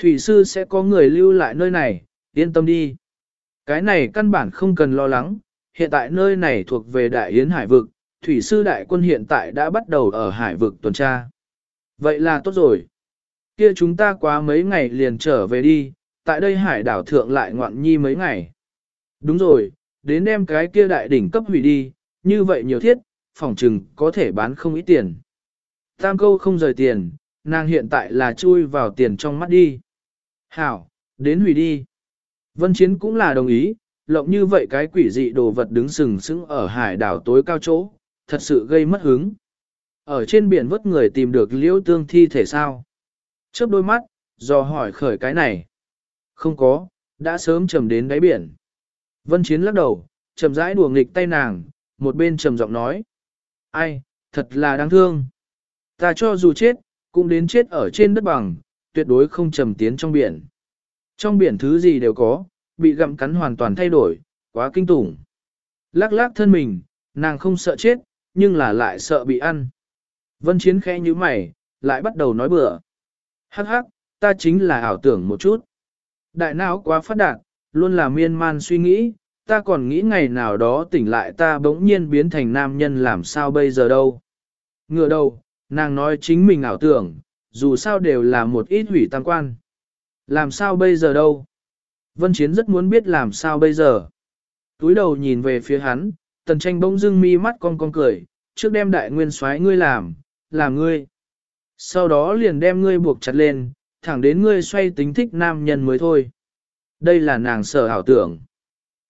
Thủy sư sẽ có người lưu lại nơi này, yên tâm đi. Cái này căn bản không cần lo lắng, hiện tại nơi này thuộc về Đại Yến Hải vực, thủy sư đại quân hiện tại đã bắt đầu ở hải vực tuần tra. Vậy là tốt rồi. Kia chúng ta quá mấy ngày liền trở về đi, tại đây hải đảo thượng lại ngoạn nhi mấy ngày. Đúng rồi, đến đem cái kia đại đỉnh cấp hủy đi, như vậy nhiều thiết, phòng trừng có thể bán không ít tiền. Tam câu không rời tiền, nàng hiện tại là chui vào tiền trong mắt đi. Hảo, đến hủy đi. Vân Chiến cũng là đồng ý, lộng như vậy cái quỷ dị đồ vật đứng sừng sững ở hải đảo tối cao chỗ, thật sự gây mất hứng. Ở trên biển vớt người tìm được liễu tương thi thể sao? Chớp đôi mắt, do hỏi khởi cái này. Không có, đã sớm trầm đến đáy biển. Vân Chiến lắc đầu, chậm rãi đùa nghịch tay nàng, một bên trầm giọng nói. Ai, thật là đáng thương. Ta cho dù chết, cũng đến chết ở trên đất bằng, tuyệt đối không trầm tiến trong biển. Trong biển thứ gì đều có, bị gặm cắn hoàn toàn thay đổi, quá kinh tủng. Lắc lắc thân mình, nàng không sợ chết, nhưng là lại sợ bị ăn. Vân Chiến khẽ như mày, lại bắt đầu nói bừa. Hắc hắc, ta chính là ảo tưởng một chút. Đại não quá phát đạt, luôn là miên man suy nghĩ, ta còn nghĩ ngày nào đó tỉnh lại ta bỗng nhiên biến thành nam nhân làm sao bây giờ đâu. Ngựa đầu, nàng nói chính mình ảo tưởng, dù sao đều là một ít hủy tăng quan. Làm sao bây giờ đâu? Vân Chiến rất muốn biết làm sao bây giờ. Túi đầu nhìn về phía hắn, tần tranh bỗng dưng mi mắt con con cười, trước đem đại nguyên soái ngươi làm, làm ngươi. Sau đó liền đem ngươi buộc chặt lên, thẳng đến ngươi xoay tính thích nam nhân mới thôi. Đây là nàng sở ảo tưởng.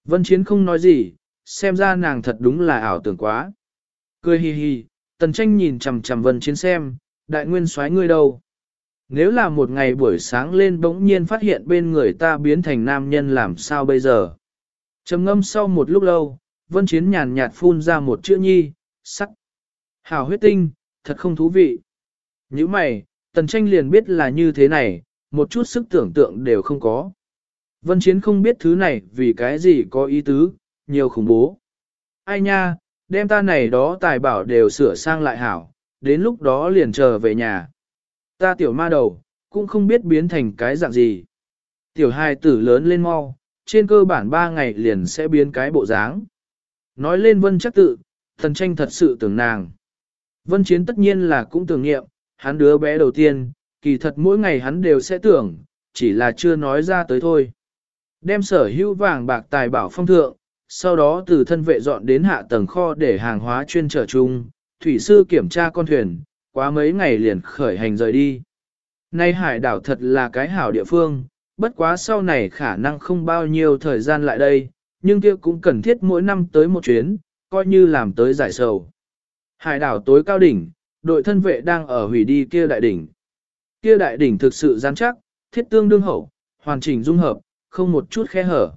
Vân Chiến không nói gì, xem ra nàng thật đúng là ảo tưởng quá. Cười hi hi, tần tranh nhìn chằm chằm Vân Chiến xem, đại nguyên soái ngươi đâu. Nếu là một ngày buổi sáng lên bỗng nhiên phát hiện bên người ta biến thành nam nhân làm sao bây giờ? Trầm ngâm sau một lúc lâu, Vân Chiến nhàn nhạt phun ra một chữ nhi, sắc. Hảo huyết tinh, thật không thú vị. Như mày, tần tranh liền biết là như thế này, một chút sức tưởng tượng đều không có. Vân Chiến không biết thứ này vì cái gì có ý tứ, nhiều khủng bố. Ai nha, đem ta này đó tài bảo đều sửa sang lại hảo, đến lúc đó liền chờ về nhà. Ta tiểu ma đầu, cũng không biết biến thành cái dạng gì. Tiểu hài tử lớn lên mau, trên cơ bản 3 ngày liền sẽ biến cái bộ dáng. Nói lên vân chắc tự, thần tranh thật sự tưởng nàng. Vân chiến tất nhiên là cũng tưởng nghiệm, hắn đứa bé đầu tiên, kỳ thật mỗi ngày hắn đều sẽ tưởng, chỉ là chưa nói ra tới thôi. Đem sở hữu vàng bạc tài bảo phong thượng, sau đó từ thân vệ dọn đến hạ tầng kho để hàng hóa chuyên trở chung, thủy sư kiểm tra con thuyền, quá mấy ngày liền khởi hành rời đi. Nay hải đảo thật là cái hảo địa phương, bất quá sau này khả năng không bao nhiêu thời gian lại đây, nhưng kia cũng cần thiết mỗi năm tới một chuyến, coi như làm tới giải sầu. Hải đảo tối cao đỉnh, đội thân vệ đang ở hủy đi kia đại đỉnh. Kia đại đỉnh thực sự gian chắc, thiết tương đương hậu, hoàn chỉnh dung hợp, không một chút khe hở.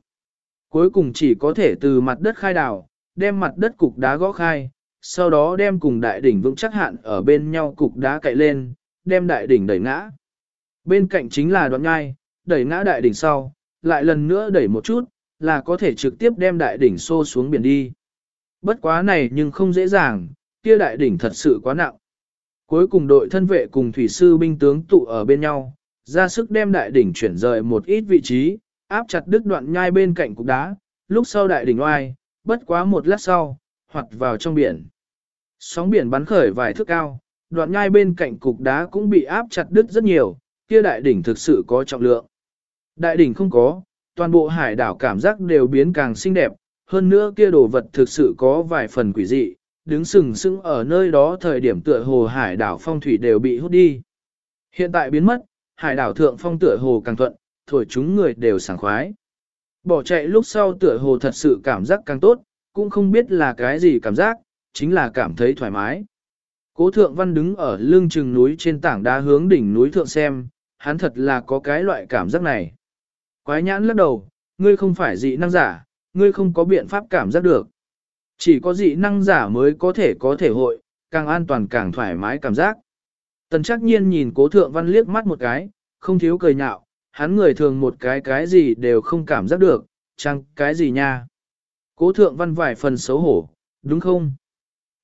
Cuối cùng chỉ có thể từ mặt đất khai đảo, đem mặt đất cục đá gõ khai, sau đó đem cùng đại đỉnh vững chắc hạn ở bên nhau cục đá cậy lên, đem đại đỉnh đẩy ngã. Bên cạnh chính là đoạn ngai, đẩy ngã đại đỉnh sau, lại lần nữa đẩy một chút, là có thể trực tiếp đem đại đỉnh xô xuống biển đi. Bất quá này nhưng không dễ dàng, kia đại đỉnh thật sự quá nặng. Cuối cùng đội thân vệ cùng thủy sư binh tướng tụ ở bên nhau, ra sức đem đại đỉnh chuyển rời một ít vị trí, áp chặt đứt đoạn nhai bên cạnh cục đá, lúc sau đại đỉnh oai, bất quá một lát sau, hoặc vào trong biển. Sóng biển bắn khởi vài thước cao, đoạn nhai bên cạnh cục đá cũng bị áp chặt đứt rất nhiều, kia đại đỉnh thực sự có trọng lượng. Đại đỉnh không có, toàn bộ hải đảo cảm giác đều biến càng xinh đẹp, hơn nữa kia đồ vật thực sự có vài phần quỷ dị, đứng sừng sững ở nơi đó thời điểm tựa hồ hải đảo phong thủy đều bị hút đi. Hiện tại biến mất, hải đảo thượng phong tựa hồ càng thuận, thổi chúng người đều sảng khoái. Bỏ chạy lúc sau tựa hồ thật sự cảm giác càng tốt, cũng không biết là cái gì cảm giác, chính là cảm thấy thoải mái. Cố thượng văn đứng ở lưng chừng núi trên tảng đá hướng đỉnh núi thượng xem, hắn thật là có cái loại cảm giác này. Quái nhãn lắc đầu, ngươi không phải dị năng giả, ngươi không có biện pháp cảm giác được. Chỉ có dị năng giả mới có thể có thể hội, càng an toàn càng thoải mái cảm giác. Tần chắc nhiên nhìn cố thượng văn liếc mắt một cái, không thiếu cười nhạo, hắn người thường một cái cái gì đều không cảm giác được, chăng cái gì nha. Cố thượng văn vài phần xấu hổ, đúng không?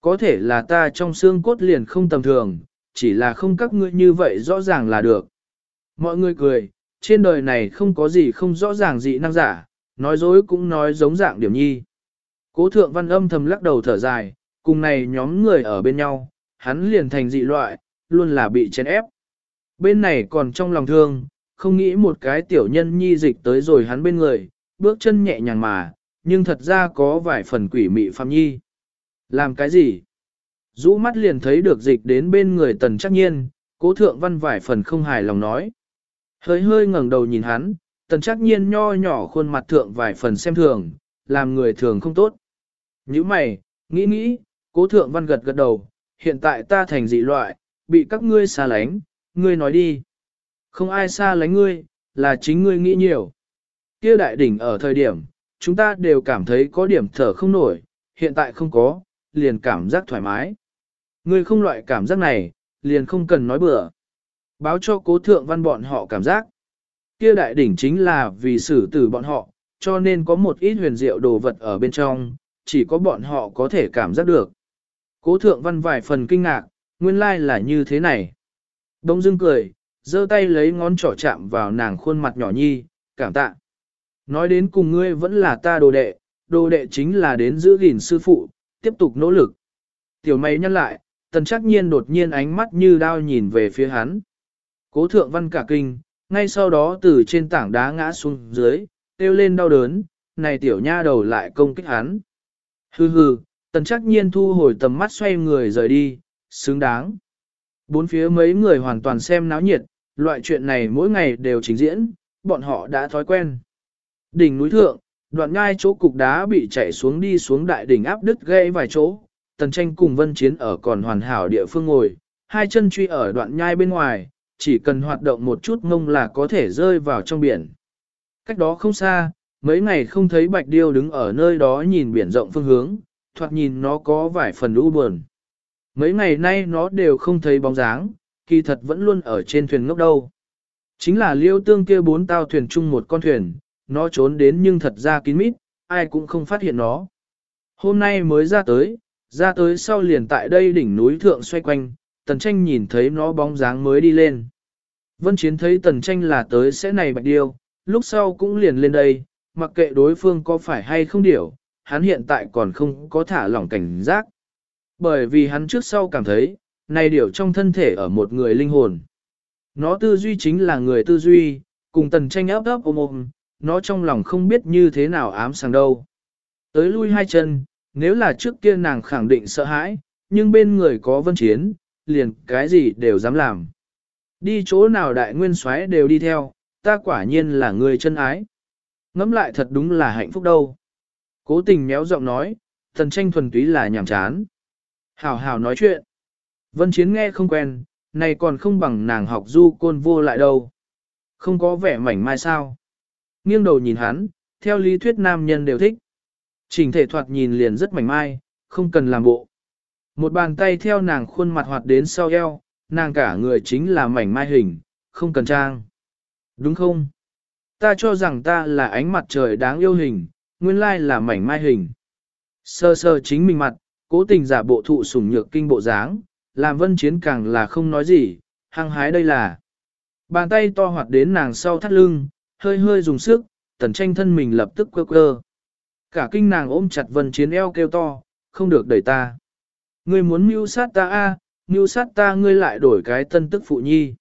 Có thể là ta trong xương cốt liền không tầm thường, chỉ là không các ngươi như vậy rõ ràng là được. Mọi người cười, trên đời này không có gì không rõ ràng dị năng giả, nói dối cũng nói giống dạng điểm nhi. Cố thượng văn âm thầm lắc đầu thở dài, cùng này nhóm người ở bên nhau, hắn liền thành dị loại, luôn là bị chèn ép. Bên này còn trong lòng thương, không nghĩ một cái tiểu nhân nhi dịch tới rồi hắn bên người, bước chân nhẹ nhàng mà, nhưng thật ra có vài phần quỷ mị phạm nhi. Làm cái gì? Rũ mắt liền thấy được dịch đến bên người tần chắc nhiên, cố thượng văn vài phần không hài lòng nói. Hơi hơi ngẩng đầu nhìn hắn, tần chắc nhiên nho nhỏ khuôn mặt thượng vài phần xem thường, làm người thường không tốt. Như mày, nghĩ nghĩ, cố thượng văn gật gật đầu, hiện tại ta thành dị loại, bị các ngươi xa lánh, ngươi nói đi. Không ai xa lánh ngươi, là chính ngươi nghĩ nhiều. Kia đại đỉnh ở thời điểm, chúng ta đều cảm thấy có điểm thở không nổi, hiện tại không có, liền cảm giác thoải mái. Ngươi không loại cảm giác này, liền không cần nói bừa. Báo cho cố thượng văn bọn họ cảm giác. Kia đại đỉnh chính là vì xử tử bọn họ, cho nên có một ít huyền diệu đồ vật ở bên trong, chỉ có bọn họ có thể cảm giác được. Cố thượng văn vài phần kinh ngạc, nguyên lai là như thế này. Đông dương cười, giơ tay lấy ngón trỏ chạm vào nàng khuôn mặt nhỏ nhi, cảm tạ. Nói đến cùng ngươi vẫn là ta đồ đệ, đồ đệ chính là đến giữ gìn sư phụ, tiếp tục nỗ lực. Tiểu mày nhăn lại, tần chắc nhiên đột nhiên ánh mắt như đao nhìn về phía hắn. Cố thượng văn cả kinh, ngay sau đó từ trên tảng đá ngã xuống dưới, kêu lên đau đớn, này tiểu nha đầu lại công kích hắn. Hừ hừ, tần chắc nhiên thu hồi tầm mắt xoay người rời đi, xứng đáng. Bốn phía mấy người hoàn toàn xem náo nhiệt, loại chuyện này mỗi ngày đều trình diễn, bọn họ đã thói quen. Đỉnh núi thượng, đoạn ngai chỗ cục đá bị chảy xuống đi xuống đại đỉnh áp đứt gãy vài chỗ, tần tranh cùng vân chiến ở còn hoàn hảo địa phương ngồi, hai chân truy ở đoạn nhai bên ngoài, chỉ cần hoạt động một chút ngông là có thể rơi vào trong biển. Cách đó không xa, mấy ngày không thấy bạch điêu đứng ở nơi đó nhìn biển rộng phương hướng, thoạt nhìn nó có vài phần u buồn. Mấy ngày nay nó đều không thấy bóng dáng, kỳ thật vẫn luôn ở trên thuyền ngốc đâu. Chính là liêu tương kia bốn tao thuyền chung một con thuyền, nó trốn đến nhưng thật ra kín mít, ai cũng không phát hiện nó. Hôm nay mới ra tới, ra tới sau liền tại đây đỉnh núi thượng xoay quanh, tần tranh nhìn thấy nó bóng dáng mới đi lên. Vân Chiến thấy tần tranh là tới sẽ này bạch điêu, lúc sau cũng liền lên đây, mặc kệ đối phương có phải hay không điểu, hắn hiện tại còn không có thả lỏng cảnh giác. Bởi vì hắn trước sau cảm thấy, này điểu trong thân thể ở một người linh hồn. Nó tư duy chính là người tư duy, cùng tần tranh ấp ấp ôm ôm, nó trong lòng không biết như thế nào ám sang đâu. Tới lui hai chân, nếu là trước kia nàng khẳng định sợ hãi, nhưng bên người có vân chiến, liền cái gì đều dám làm. Đi chỗ nào đại nguyên soái đều đi theo, ta quả nhiên là người chân ái. Ngắm lại thật đúng là hạnh phúc đâu. Cố tình méo giọng nói, thần tranh thuần túy là nhảm chán. Hảo hảo nói chuyện. Vân Chiến nghe không quen, này còn không bằng nàng học du côn vô lại đâu. Không có vẻ mảnh mai sao. Nghiêng đầu nhìn hắn, theo lý thuyết nam nhân đều thích. Trình thể thoạt nhìn liền rất mảnh mai, không cần làm bộ. Một bàn tay theo nàng khuôn mặt hoạt đến sau eo, nàng cả người chính là mảnh mai hình, không cần trang. Đúng không? Ta cho rằng ta là ánh mặt trời đáng yêu hình, nguyên lai là mảnh mai hình. Sơ sơ chính mình mặt, cố tình giả bộ thụ sủng nhược kinh bộ dáng, làm vân chiến càng là không nói gì, hăng hái đây là. Bàn tay to hoạt đến nàng sau thắt lưng, hơi hơi dùng sức, tần tranh thân mình lập tức quơ quơ. Cả kinh nàng ôm chặt vân chiến eo kêu to, không được đẩy ta. Ngươi muốn mưu sát ta a, mưu sát ta ngươi lại đổi cái tân tức phụ nhi.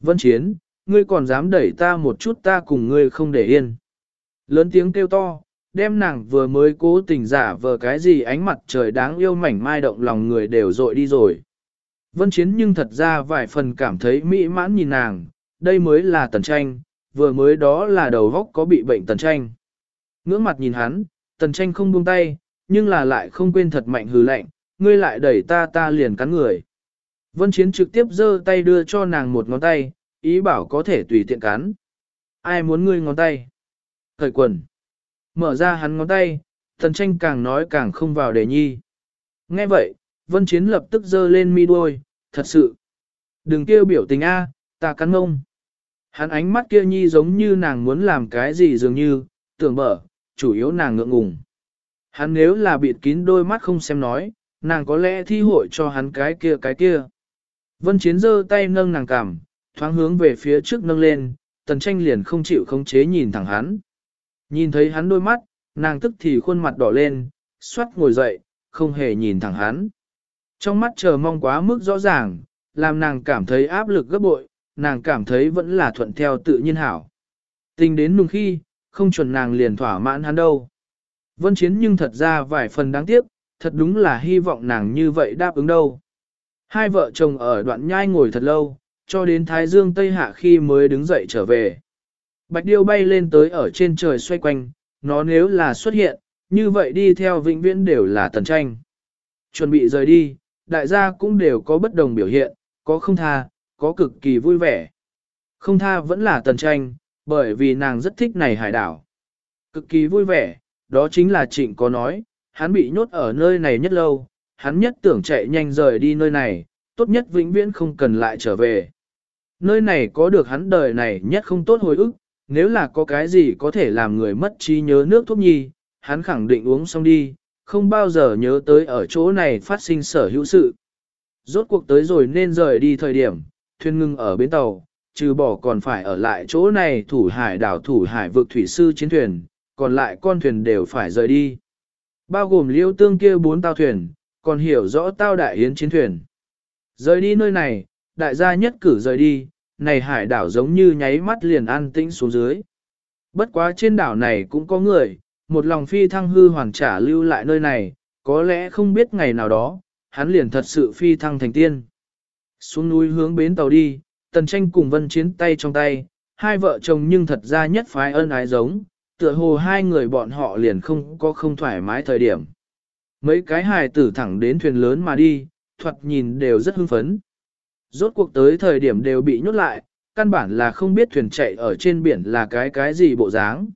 Vân chiến, ngươi còn dám đẩy ta một chút ta cùng ngươi không để yên. Lớn tiếng kêu to, đem nàng vừa mới cố tình giả vờ cái gì ánh mặt trời đáng yêu mảnh mai động lòng người đều dội đi rồi. Vân chiến nhưng thật ra vài phần cảm thấy mỹ mãn nhìn nàng, đây mới là tần tranh, vừa mới đó là đầu góc có bị bệnh tần tranh. Ngưỡng mặt nhìn hắn, tần tranh không buông tay, nhưng là lại không quên thật mạnh hừ lạnh, ngươi lại đẩy ta ta liền cắn người. Vân Chiến trực tiếp giơ tay đưa cho nàng một ngón tay, ý bảo có thể tùy tiện cắn. Ai muốn ngươi ngón tay? Thời quần. Mở ra hắn ngón tay, tần tranh càng nói càng không vào đề nhi. Nghe vậy, Vân Chiến lập tức giơ lên mi đuôi, thật sự. Đừng kêu biểu tình A, ta cắn mông. Hắn ánh mắt kia nhi giống như nàng muốn làm cái gì dường như, tưởng mở, chủ yếu nàng ngượng ngùng. Hắn nếu là bịt kín đôi mắt không xem nói, nàng có lẽ thi hội cho hắn cái kia cái kia. Vân Chiến giơ tay nâng nàng cằm, thoáng hướng về phía trước nâng lên, tần tranh liền không chịu khống chế nhìn thẳng hắn. Nhìn thấy hắn đôi mắt, nàng tức thì khuôn mặt đỏ lên, xoát ngồi dậy, không hề nhìn thẳng hắn. Trong mắt chờ mong quá mức rõ ràng, làm nàng cảm thấy áp lực gấp bội, nàng cảm thấy vẫn là thuận theo tự nhiên hảo. Tình đến nung khi, không chuẩn nàng liền thỏa mãn hắn đâu. Vân Chiến nhưng thật ra vài phần đáng tiếc, thật đúng là hy vọng nàng như vậy đáp ứng đâu. Hai vợ chồng ở đoạn nhai ngồi thật lâu, cho đến Thái Dương Tây Hạ khi mới đứng dậy trở về. Bạch điêu bay lên tới ở trên trời xoay quanh, nó nếu là xuất hiện, như vậy đi theo vĩnh viễn đều là tần tranh. Chuẩn bị rời đi, đại gia cũng đều có bất đồng biểu hiện, có không tha, có cực kỳ vui vẻ. Không tha vẫn là tần tranh, bởi vì nàng rất thích này hải đảo. Cực kỳ vui vẻ, đó chính là trịnh có nói, hắn bị nhốt ở nơi này nhất lâu, hắn nhất tưởng chạy nhanh rời đi nơi này, tốt nhất vĩnh viễn không cần lại trở về. Nơi này có được hắn đời này nhất không tốt hồi ức, nếu là có cái gì có thể làm người mất trí nhớ nước thuốc nhi, hắn khẳng định uống xong đi, không bao giờ nhớ tới ở chỗ này phát sinh sở hữu sự. Rốt cuộc tới rồi nên rời đi thời điểm, thuyền ngưng ở bến tàu, trừ bỏ còn phải ở lại chỗ này thủ hải đảo thủ hải vực thủy sư chiến thuyền, còn lại con thuyền đều phải rời đi. Bao gồm liêu tương kia bốn tàu thuyền, còn hiểu rõ tao đại yến chiến thuyền. Rời đi nơi này, đại gia nhất cử rời đi, này hải đảo giống như nháy mắt liền an tĩnh xuống dưới. Bất quá trên đảo này cũng có người, một lòng phi thăng hư hoàn trả lưu lại nơi này, có lẽ không biết ngày nào đó, hắn liền thật sự phi thăng thành tiên. Xuống núi hướng bến tàu đi, tần tranh cùng vân chiến tay trong tay, hai vợ chồng nhưng thật ra nhất phái ân ái giống, tựa hồ hai người bọn họ liền không có không thoải mái thời điểm. Mấy cái hài tử thẳng đến thuyền lớn mà đi, thoạt nhìn đều rất hưng phấn. Rốt cuộc tới thời điểm đều bị nhốt lại, căn bản là không biết thuyền chạy ở trên biển là cái cái gì bộ dáng.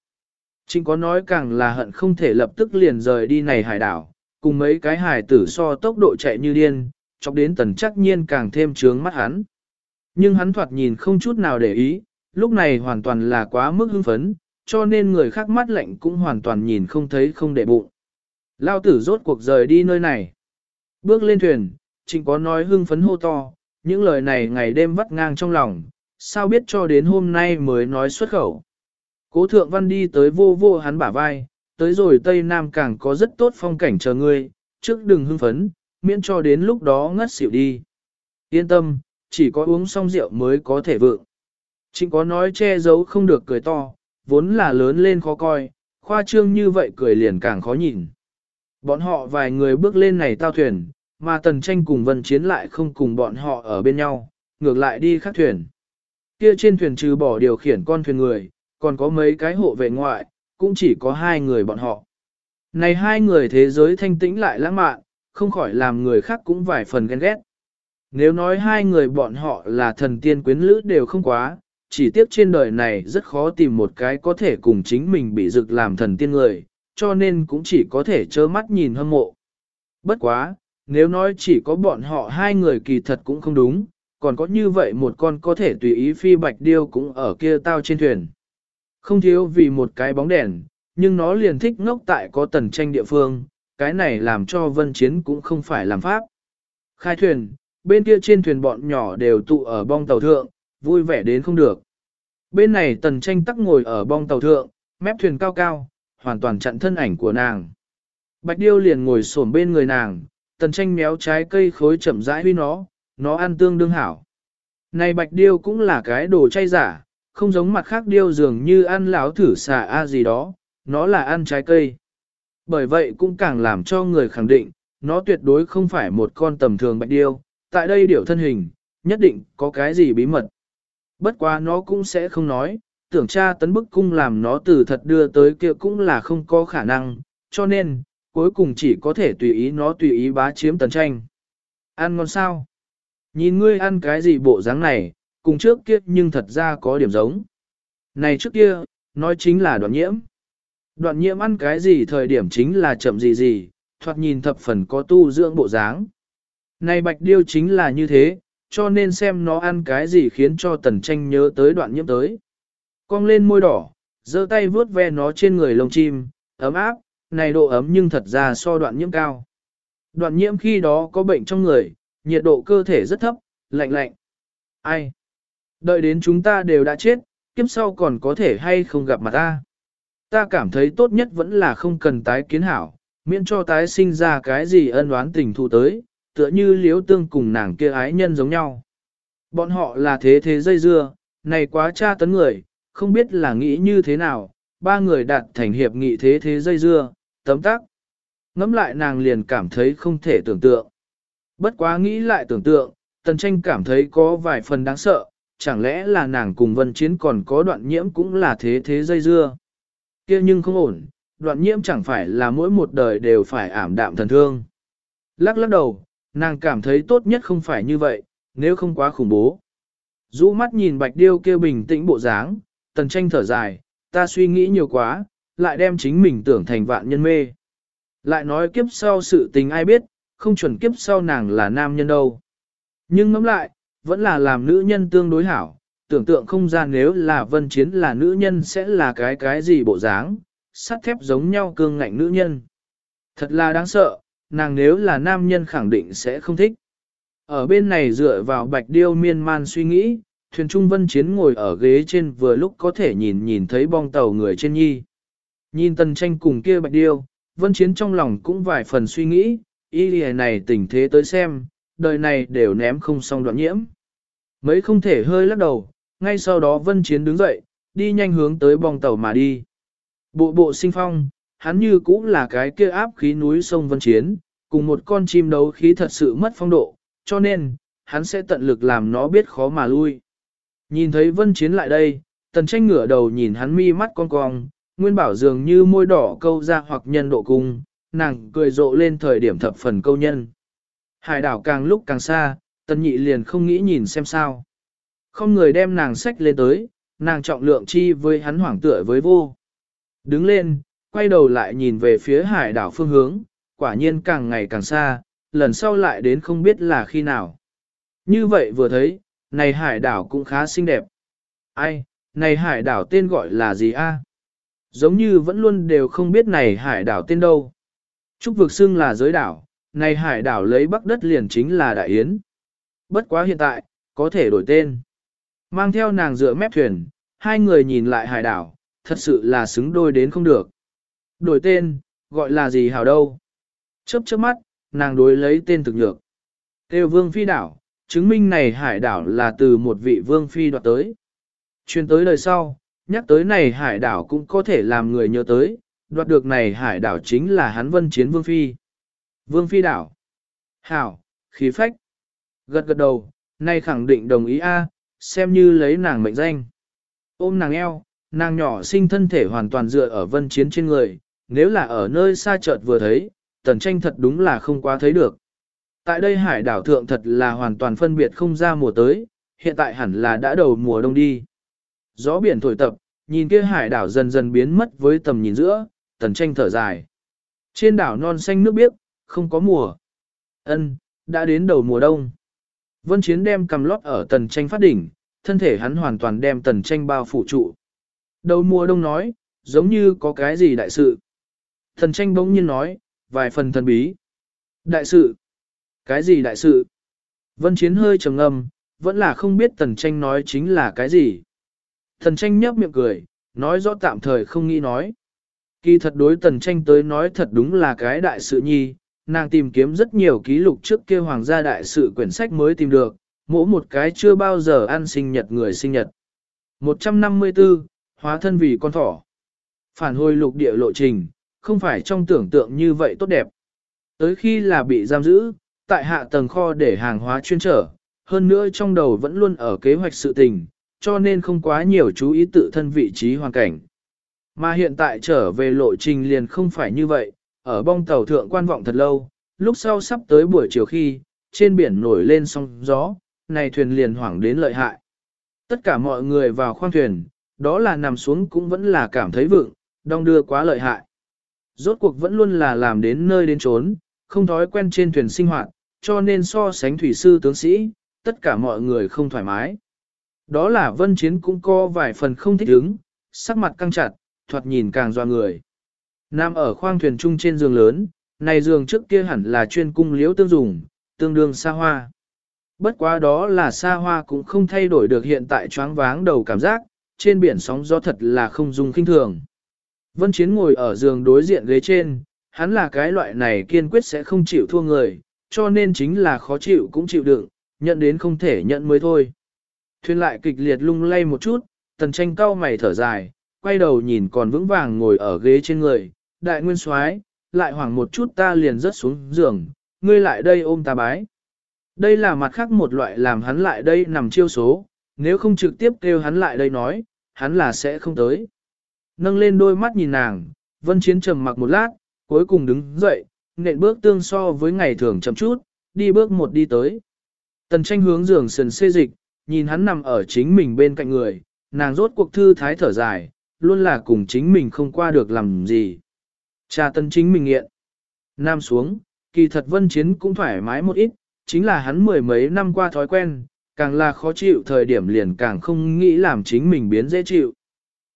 Chính có nói càng là hận không thể lập tức liền rời đi này hải đảo, cùng mấy cái hải tử so tốc độ chạy như điên, chọc đến tần chắc nhiên càng thêm trướng mắt hắn. Nhưng hắn thoạt nhìn không chút nào để ý, lúc này hoàn toàn là quá mức hưng phấn, cho nên người khác mắt lạnh cũng hoàn toàn nhìn không thấy không để bụng. Lao tử rốt cuộc rời đi nơi này. Bước lên thuyền, trịnh có nói hưng phấn hô to, những lời này ngày đêm vắt ngang trong lòng, sao biết cho đến hôm nay mới nói xuất khẩu. Cố thượng văn đi tới vô vô hắn bả vai, tới rồi Tây Nam càng có rất tốt phong cảnh chờ ngươi, trước đừng hưng phấn, miễn cho đến lúc đó ngất xỉu đi. Yên tâm, chỉ có uống xong rượu mới có thể vượng. Trịnh có nói che giấu không được cười to, vốn là lớn lên khó coi, khoa trương như vậy cười liền càng khó nhìn. Bọn họ vài người bước lên này tao thuyền, mà tần tranh cùng vân chiến lại không cùng bọn họ ở bên nhau, ngược lại đi khác thuyền. Kia trên thuyền trừ bỏ điều khiển con thuyền người, còn có mấy cái hộ vệ ngoại, cũng chỉ có hai người bọn họ. Này hai người thế giới thanh tĩnh lại lãng mạn, không khỏi làm người khác cũng vài phần ghen ghét. Nếu nói hai người bọn họ là thần tiên quyến lữ đều không quá, chỉ tiếc trên đời này rất khó tìm một cái có thể cùng chính mình bị dực làm thần tiên người, cho nên cũng chỉ có thể trơ mắt nhìn hâm mộ. Bất quá, nếu nói chỉ có bọn họ hai người kỳ thật cũng không đúng, còn có như vậy một con có thể tùy ý phi bạch điêu cũng ở kia tao trên thuyền. Không thiếu vì một cái bóng đèn, nhưng nó liền thích ngốc tại có tần tranh địa phương, cái này làm cho vân chiến cũng không phải làm pháp. Khai thuyền, bên kia trên thuyền bọn nhỏ đều tụ ở bong tàu thượng, vui vẻ đến không được. Bên này tần tranh tắc ngồi ở bong tàu thượng, mép thuyền cao cao, hoàn toàn chặn thân ảnh của nàng. Bạch điêu liền ngồi xổm bên người nàng, tần tranh méo trái cây khối chậm rãi huy nó, nó ăn tương đương hảo. Này bạch điêu cũng là cái đồ chay giả, không giống mặt khác điêu dường như ăn láo thử xà a gì đó, nó là ăn trái cây. Bởi vậy cũng càng làm cho người khẳng định, nó tuyệt đối không phải một con tầm thường bạch điêu, tại đây điểu thân hình, nhất định có cái gì bí mật. Bất quá nó cũng sẽ không nói, tưởng cha tấn bức cung làm nó từ thật đưa tới kia cũng là không có khả năng, cho nên, cuối cùng chỉ có thể tùy ý nó tùy ý bá chiếm tần tranh. Ăn ngon sao? Nhìn ngươi ăn cái gì bộ dáng này, cùng trước kia nhưng thật ra có điểm giống. Này trước kia, nói chính là đoạn nhiễm. Đoạn nhiễm ăn cái gì thời điểm chính là chậm gì gì, thoạt nhìn thập phần có tu dưỡng bộ dáng. Này bạch điêu chính là như thế, cho nên xem nó ăn cái gì khiến cho tần tranh nhớ tới đoạn nhiễm tới. Cong lên môi đỏ, giơ tay vuốt ve nó trên người lông chim, ấm áp, này độ ấm nhưng thật ra so đoạn nhiễm cao. Đoạn nhiễm khi đó có bệnh trong người, nhiệt độ cơ thể rất thấp, lạnh lạnh. Ai? Đợi đến chúng ta đều đã chết, kiếp sau còn có thể hay không gặp mặt ta. Ta cảm thấy tốt nhất vẫn là không cần tái kiến hảo, miễn cho tái sinh ra cái gì ân oán tình thù tới, tựa như liếu tương cùng nàng kia ái nhân giống nhau. Bọn họ là thế thế dây dưa, này quá tra tấn người, không biết là nghĩ như thế nào, ba người đạt thành hiệp nghị thế thế dây dưa, tấm tắc. Ngắm lại nàng liền cảm thấy không thể tưởng tượng. Bất quá nghĩ lại tưởng tượng, tần tranh cảm thấy có vài phần đáng sợ, chẳng lẽ là nàng cùng vân chiến còn có đoạn nhiễm cũng là thế thế dây dưa kia nhưng không ổn, đoạn nhiễm chẳng phải là mỗi một đời đều phải ảm đạm thần thương. Lắc lắc đầu, nàng cảm thấy tốt nhất không phải như vậy, nếu không quá khủng bố. Dũ mắt nhìn bạch điêu kia bình tĩnh bộ dáng, tần tranh thở dài, ta suy nghĩ nhiều quá, lại đem chính mình tưởng thành vạn nhân mê. Lại nói kiếp sau sự tình ai biết, không chuẩn kiếp sau nàng là nam nhân đâu. Nhưng ngẫm lại, vẫn là làm nữ nhân tương đối hảo, tưởng tượng không ra nếu là vân chiến là nữ nhân sẽ là cái cái gì bộ dáng, sắt thép giống nhau cương ngạnh nữ nhân. Thật là đáng sợ, nàng nếu là nam nhân khẳng định sẽ không thích. Ở bên này dựa vào bạch điêu miên man suy nghĩ, thuyền trung vân chiến ngồi ở ghế trên vừa lúc có thể nhìn nhìn thấy bong tàu người trên nhi. Nhìn tần tranh cùng kia bạch điêu, vân chiến trong lòng cũng vài phần suy nghĩ, ý lìa này tình thế tới xem, đời này đều ném không xong đoạn nhiễm. Mấy không thể hơi lắc đầu, ngay sau đó vân chiến đứng dậy, đi nhanh hướng tới bong tàu mà đi. Bộ bộ sinh phong, hắn như cũng là cái kia áp khí núi sông vân chiến, cùng một con chim đấu khí thật sự mất phong độ, cho nên, hắn sẽ tận lực làm nó biết khó mà lui. Nhìn thấy vân chiến lại đây, tần tranh ngửa đầu nhìn hắn mi mắt con cong, nguyên bảo dường như môi đỏ câu ra hoặc nhân độ cung, nàng cười rộ lên thời điểm thập phần câu nhân. Hải đảo càng lúc càng xa, tần nhị liền không nghĩ nhìn xem sao. Không người đem nàng sách lên tới, nàng trọng lượng chi với hắn hoảng tựa với vô. Đứng lên, quay đầu lại nhìn về phía hải đảo phương hướng, quả nhiên càng ngày càng xa, lần sau lại đến không biết là khi nào. Như vậy vừa thấy, này hải đảo cũng khá xinh đẹp. Ai, này hải đảo tên gọi là gì a? Giống như vẫn luôn đều không biết này hải đảo tên đâu. Trúc vực xưng là giới đảo, này hải đảo lấy bắc đất liền chính là Đại Yến. Bất quá hiện tại, có thể đổi tên. Mang theo nàng dựa mép thuyền, hai người nhìn lại hải đảo, thật sự là xứng đôi đến không được. Đổi tên, gọi là gì hảo đâu. Chớp chớp mắt, nàng đối lấy tên thực nhược. Têu vương phi đảo, chứng minh này hải đảo là từ một vị vương phi đoạt tới. Chuyên tới đời sau, nhắc tới này hải đảo cũng có thể làm người nhớ tới, đoạt được này hải đảo chính là hắn vân chiến vương phi. Vương phi đảo. Hảo, khí phách. Gật gật đầu, nay khẳng định đồng ý A, xem như lấy nàng mệnh danh. Ôm nàng eo, nàng nhỏ sinh thân thể hoàn toàn dựa ở vân chiến trên người, nếu là ở nơi xa chợt vừa thấy, tần tranh thật đúng là không quá thấy được. Tại đây hải đảo thượng thật là hoàn toàn phân biệt không ra mùa tới, hiện tại hẳn là đã đầu mùa đông đi. Gió biển thổi tập, nhìn kia hải đảo dần dần biến mất với tầm nhìn giữa, tần tranh thở dài. Trên đảo non xanh nước biếc, không có mùa. Ân, đã đến đầu mùa đông. Vân Chiến đem cầm lót ở tần tranh phát đỉnh, thân thể hắn hoàn toàn đem tần tranh bao phủ trụ. Đầu mùa đông nói, giống như có cái gì đại sự. Tần tranh bỗng nhiên nói, vài phần thần bí. Đại sự? Cái gì đại sự? Vân Chiến hơi trầm ngâm, vẫn là không biết tần tranh nói chính là cái gì. Tần tranh nhấp miệng cười, nói rõ tạm thời không nghĩ nói. Kỳ thật đối tần tranh tới nói thật đúng là cái đại sự nhi, nàng tìm kiếm rất nhiều ký lục trước kia hoàng gia đại sự quyển sách mới tìm được, mỗi một cái chưa bao giờ ăn sinh nhật người sinh nhật. 154, hóa thân vì con thỏ. Phản hồi lục địa lộ trình, không phải trong tưởng tượng như vậy tốt đẹp. Tới khi là bị giam giữ, tại hạ tầng kho để hàng hóa chuyên trở, hơn nữa trong đầu vẫn luôn ở kế hoạch sự tình, cho nên không quá nhiều chú ý tự thân vị trí hoàn cảnh. Mà hiện tại trở về lộ trình liền không phải như vậy, ở bong tàu thượng quan vọng thật lâu, lúc sau sắp tới buổi chiều khi, trên biển nổi lên sóng gió, này thuyền liền hoảng đến lợi hại. Tất cả mọi người vào khoang thuyền, đó là nằm xuống cũng vẫn là cảm thấy vượng, đong đưa quá lợi hại. Rốt cuộc vẫn luôn là làm đến nơi đến trốn, không thói quen trên thuyền sinh hoạt, cho nên so sánh thủy sư tướng sĩ, tất cả mọi người không thoải mái. Đó là vân chiến cũng có vài phần không thích ứng, sắc mặt căng chặt, thoạt nhìn càng doa người. Nam ở khoang thuyền chung trên giường lớn, này giường trước kia hẳn là chuyên cung liễu tương dùng, tương đương xa hoa. Bất quá đó là xa hoa cũng không thay đổi được hiện tại choáng váng đầu cảm giác, trên biển sóng gió thật là không dung kinh thường. Vân Chiến ngồi ở giường đối diện ghế trên, hắn là cái loại này kiên quyết sẽ không chịu thua người, cho nên chính là khó chịu cũng chịu đựng, nhận đến không thể nhận mới thôi. Thuyền lại kịch liệt lung lay một chút, tần tranh cau mày thở dài, quay đầu nhìn còn vững vàng ngồi ở ghế trên người, đại nguyên soái lại hoảng một chút ta liền rớt xuống giường, ngươi lại đây ôm ta bái. Đây là mặt khác một loại làm hắn lại đây nằm chiêu số, nếu không trực tiếp kêu hắn lại đây nói, hắn là sẽ không tới. Nâng lên đôi mắt nhìn nàng, vân chiến trầm mặc một lát, cuối cùng đứng dậy, nện bước tương so với ngày thường chậm chút, đi bước một đi tới. Tần tranh hướng giường sườn xê dịch, nhìn hắn nằm ở chính mình bên cạnh người, nàng rốt cuộc thư thái thở dài, luôn là cùng chính mình không qua được làm gì. Cha tân chính mình nghiện. Nam xuống, kỳ thật vân chiến cũng thoải mái một ít, chính là hắn mười mấy năm qua thói quen, càng là khó chịu thời điểm liền càng không nghĩ làm chính mình biến dễ chịu.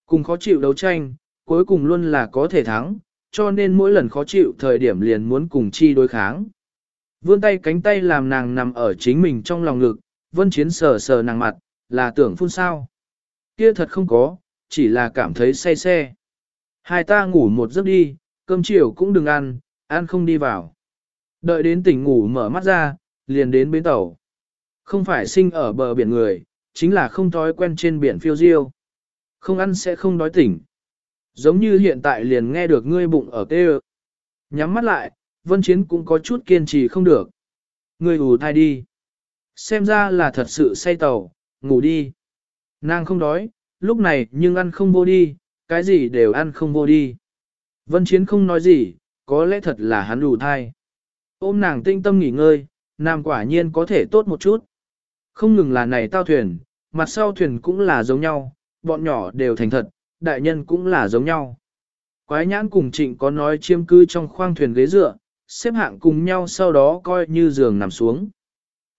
Cùng khó chịu đấu tranh, cuối cùng luôn là có thể thắng, cho nên mỗi lần khó chịu thời điểm liền muốn cùng chi đối kháng. Vươn tay cánh tay làm nàng nằm ở chính mình trong lòng ngực, vân chiến sờ sờ nàng mặt, là tưởng phun sao. Kia thật không có, chỉ là cảm thấy say xe. Hai ta ngủ một giấc đi, cơm chiều cũng đừng ăn, ăn không đi vào. Đợi đến tỉnh ngủ mở mắt ra, liền đến bến tàu. Không phải sinh ở bờ biển người, chính là không thói quen trên biển phiêu diêu. Không ăn sẽ không đói tỉnh. Giống như hiện tại liền nghe được ngươi bụng ở tê Nhắm mắt lại, Vân Chiến cũng có chút kiên trì không được. Ngươi ủ thai đi. Xem ra là thật sự say tàu, ngủ đi. Nàng không đói, lúc này nhưng ăn không vô đi, cái gì đều ăn không vô đi. Vân Chiến không nói gì, có lẽ thật là hắn đủ thai. Ôm nàng tinh tâm nghỉ ngơi, nam quả nhiên có thể tốt một chút. Không ngừng là này tao thuyền, mặt sau thuyền cũng là giống nhau, bọn nhỏ đều thành thật, đại nhân cũng là giống nhau. Quái nhãn cùng trịnh có nói chiêm cư trong khoang thuyền ghế dựa, xếp hạng cùng nhau sau đó coi như giường nằm xuống.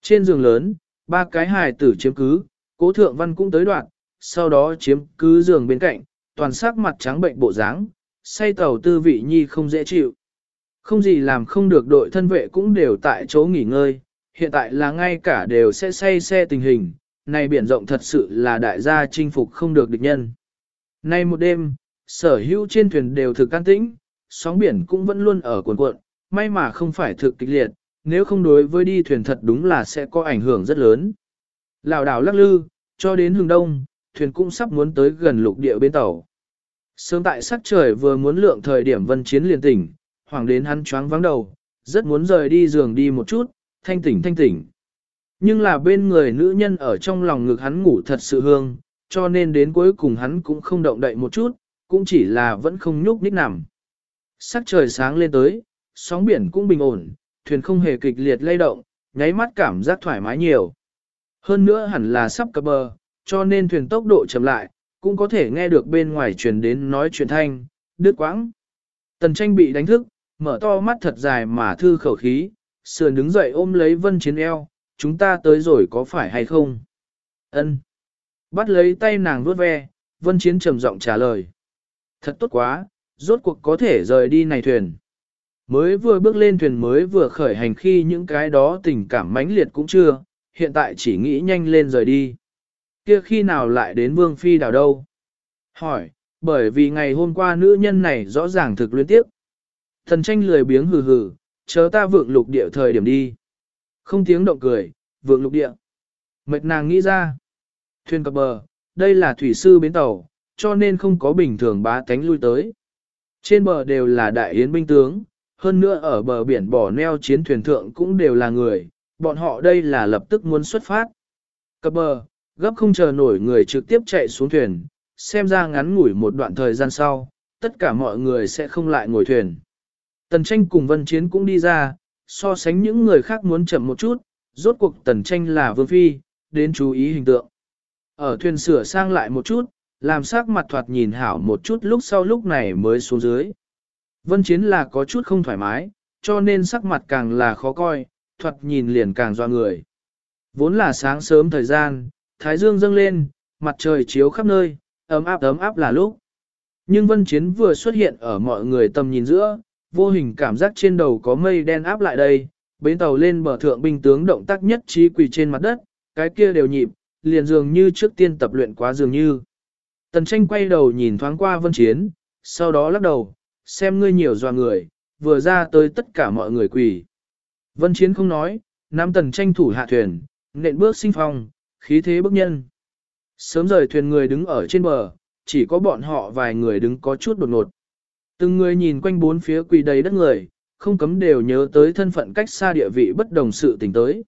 Trên giường lớn, ba cái hài tử chiếm cứ, cố thượng văn cũng tới đoạn, sau đó chiếm cứ giường bên cạnh, toàn sắc mặt trắng bệnh bộ dáng, say tàu tư vị nhi không dễ chịu. Không gì làm không được đội thân vệ cũng đều tại chỗ nghỉ ngơi, hiện tại là ngay cả đều sẽ say xe tình hình, này biển rộng thật sự là đại gia chinh phục không được địch nhân. Nay một đêm, sở hữu trên thuyền đều thực can tĩnh, sóng biển cũng vẫn luôn ở cuộn cuộn, may mà không phải thực kịch liệt, nếu không đối với đi thuyền thật đúng là sẽ có ảnh hưởng rất lớn. Lào đảo lắc lư, cho đến hướng đông, thuyền cũng sắp muốn tới gần lục địa bên tàu. Sớm tại sắc trời vừa muốn lượng thời điểm vân chiến liền tỉnh, hoàng đến hắn choáng vắng đầu, rất muốn rời đi giường đi một chút, thanh tỉnh thanh tỉnh. Nhưng là bên người nữ nhân ở trong lòng ngực hắn ngủ thật sự hương, cho nên đến cuối cùng hắn cũng không động đậy một chút, cũng chỉ là vẫn không nhúc nhích nằm. Sắc trời sáng lên tới, sóng biển cũng bình ổn, thuyền không hề kịch liệt lay động, nháy mắt cảm giác thoải mái nhiều. Hơn nữa hẳn là sắp cập bờ, cho nên thuyền tốc độ chậm lại, cũng có thể nghe được bên ngoài truyền đến nói chuyện thanh, đứt quãng. Tần tranh bị đánh thức, mở to mắt thật dài mà thư khẩu khí, sườn đứng dậy ôm lấy vân chiến eo, chúng ta tới rồi có phải hay không? Ân. Bắt lấy tay nàng vuốt ve, vân chiến trầm giọng trả lời. Thật tốt quá, rốt cuộc có thể rời đi này thuyền. Mới vừa bước lên thuyền mới vừa khởi hành khi những cái đó tình cảm mãnh liệt cũng chưa, hiện tại chỉ nghĩ nhanh lên rời đi. Kia khi nào lại đến Vương Phi đảo đâu? Hỏi, bởi vì ngày hôm qua nữ nhân này rõ ràng thực luyến tiếp. Thần tranh lười biếng hừ hừ, chớ ta vượng lục địa thời điểm đi. Không tiếng động cười, vượng lục địa. Mệt nàng nghĩ ra. Thuyền cập bờ, đây là thủy sư bến tàu, cho nên không có bình thường bá tánh lui tới. Trên bờ đều là đại yến binh tướng, hơn nữa ở bờ biển bỏ neo chiến thuyền thượng cũng đều là người, bọn họ đây là lập tức muốn xuất phát. Cập bờ, gấp không chờ nổi người trực tiếp chạy xuống thuyền, xem ra ngắn ngủi một đoạn thời gian sau, tất cả mọi người sẽ không lại ngồi thuyền. Tần tranh cùng vân chiến cũng đi ra, so sánh những người khác muốn chậm một chút, rốt cuộc tần tranh là vương phi, đến chú ý hình tượng. Ở thuyền sửa sang lại một chút, làm sắc mặt thoạt nhìn hảo một chút lúc sau lúc này mới xuống dưới. Vân chiến là có chút không thoải mái, cho nên sắc mặt càng là khó coi, thoạt nhìn liền càng doa người. Vốn là sáng sớm thời gian, thái dương dâng lên, mặt trời chiếu khắp nơi, ấm áp ấm áp là lúc. Nhưng vân chiến vừa xuất hiện ở mọi người tầm nhìn giữa, vô hình cảm giác trên đầu có mây đen áp lại đây, bến tàu lên bờ thượng binh tướng động tác nhất trí quỳ trên mặt đất, cái kia đều nhịp, liền dường như trước tiên tập luyện quá dường như. Tần tranh quay đầu nhìn thoáng qua vân chiến, sau đó lắc đầu, xem ngươi nhiều dò người, vừa ra tới tất cả mọi người quỳ. Vân chiến không nói, nam tần tranh thủ hạ thuyền, nện bước sinh phong, khí thế bức nhân. Sớm rời thuyền người đứng ở trên bờ, chỉ có bọn họ vài người đứng có chút đột ngột. Từng người nhìn quanh bốn phía quỳ đầy đất người, không cấm đều nhớ tới thân phận cách xa địa vị bất đồng sự tình tới.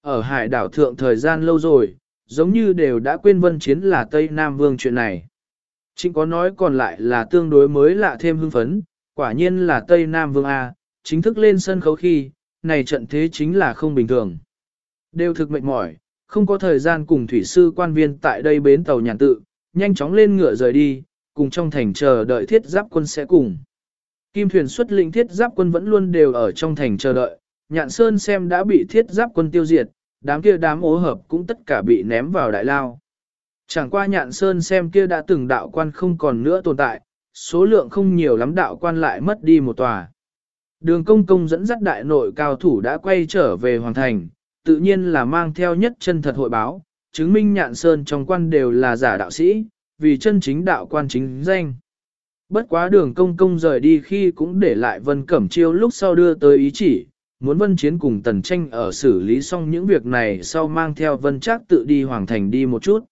Ở hải đảo thượng thời gian lâu rồi, giống như đều đã quên vân chiến là Tây Nam Vương chuyện này. Chính có nói còn lại là tương đối mới lạ thêm hưng phấn, quả nhiên là Tây Nam Vương A, chính thức lên sân khấu khi, này trận thế chính là không bình thường. Đều thực mệt mỏi, không có thời gian cùng thủy sư quan viên tại đây bến tàu nhàn tự, nhanh chóng lên ngựa rời đi, cùng trong thành chờ đợi thiết giáp quân sẽ cùng. Kim thuyền xuất lĩnh thiết giáp quân vẫn luôn đều ở trong thành chờ đợi, nhạn sơn xem đã bị thiết giáp quân tiêu diệt, đám kia đám ố hợp cũng tất cả bị ném vào đại lao. Chẳng qua nhạn sơn xem kia đã từng đạo quan không còn nữa tồn tại, số lượng không nhiều lắm đạo quan lại mất đi một tòa. Đường công công dẫn dắt đại nội cao thủ đã quay trở về hoàng thành, tự nhiên là mang theo nhất chân thật hội báo, chứng minh nhạn sơn trong quan đều là giả đạo sĩ, vì chân chính đạo quan chính danh. Bất quá đường công công rời đi khi cũng để lại Vân Cẩm Chiêu lúc sau đưa tới ý chỉ, muốn Vân Chiến cùng Tần Tranh ở xử lý xong những việc này sau mang theo Vân Trác tự đi Hoàng Thành đi một chút.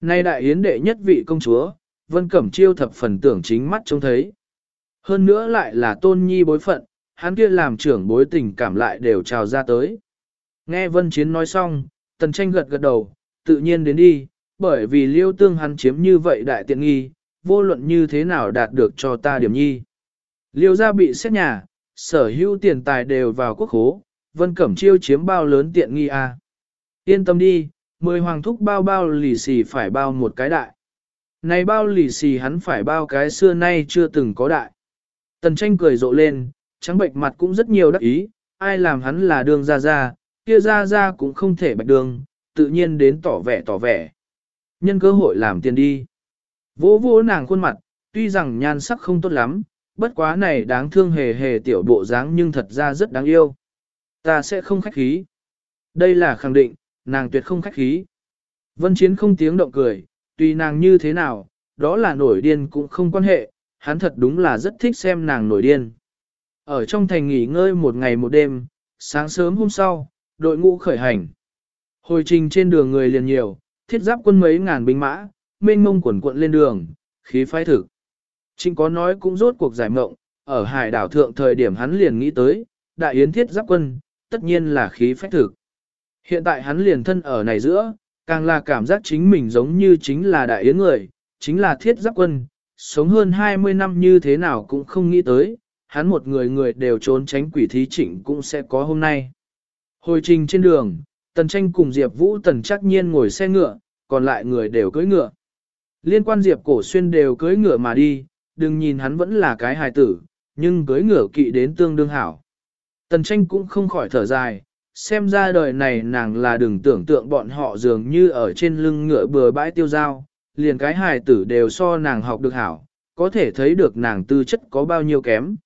Nay đại yến đệ nhất vị công chúa, Vân Cẩm Chiêu thập phần tưởng chính mắt trông thấy. Hơn nữa lại là tôn nhi bối phận, hắn kia làm trưởng bối tình cảm lại đều trào ra tới. Nghe Vân Chiến nói xong, Tần Tranh gật gật đầu, tự nhiên đến đi, bởi vì liêu tương hắn chiếm như vậy đại tiện nghi, vô luận như thế nào đạt được cho ta điểm nhi. Liêu gia bị xét nhà, sở hữu tiền tài đều vào quốc khố, Vân Cẩm Chiêu chiếm bao lớn tiện nghi. À. Yên tâm đi, mười hoàng thúc bao bao lì xì phải bao một cái đại. Này bao lì xì hắn phải bao cái xưa nay chưa từng có đại. Tần tranh cười rộ lên, trắng bệnh mặt cũng rất nhiều đắc ý, ai làm hắn là đường ra ra, kia ra ra cũng không thể bạch đường, tự nhiên đến tỏ vẻ tỏ vẻ. Nhân cơ hội làm tiền đi. Vỗ vỗ nàng khuôn mặt, tuy rằng nhan sắc không tốt lắm, bất quá này đáng thương hề hề tiểu bộ dáng nhưng thật ra rất đáng yêu. Ta sẽ không khách khí. Đây là khẳng định, nàng tuyệt không khách khí. Vân Chiến không tiếng động cười, tùy nàng như thế nào, đó là nổi điên cũng không quan hệ, hắn thật đúng là rất thích xem nàng nổi điên. Ở trong thành nghỉ ngơi một ngày một đêm, sáng sớm hôm sau, đội ngũ khởi hành. Hồi trình trên đường người liền nhiều, thiết giáp quân mấy ngàn binh mã, mênh mông quần cuộn lên đường, khí phái thực. Trình có nói cũng rốt cuộc giải mộng, ở hải đảo thượng thời điểm hắn liền nghĩ tới, đại yến thiết giáp quân, tất nhiên là khí phách thực. Hiện tại hắn liền thân ở này giữa, càng là cảm giác chính mình giống như chính là đại yến người, chính là thiết giáp quân, sống hơn 20 năm như thế nào cũng không nghĩ tới, hắn một người người đều trốn tránh quỷ thí chỉnh cũng sẽ có hôm nay. Hồi trình trên đường, Tần Tranh cùng Diệp Vũ Tần chắc nhiên ngồi xe ngựa, còn lại người đều cưỡi ngựa. Liên quan Diệp Cổ Xuyên đều cưỡi ngựa mà đi, đừng nhìn hắn vẫn là cái hài tử, nhưng cưỡi ngựa kỵ đến tương đương hảo. Tần tranh cũng không khỏi thở dài, xem ra đời này nàng là đừng tưởng tượng bọn họ dường như ở trên lưng ngựa bừa bãi tiêu dao, liền cái hài tử đều so nàng học được hảo, có thể thấy được nàng tư chất có bao nhiêu kém.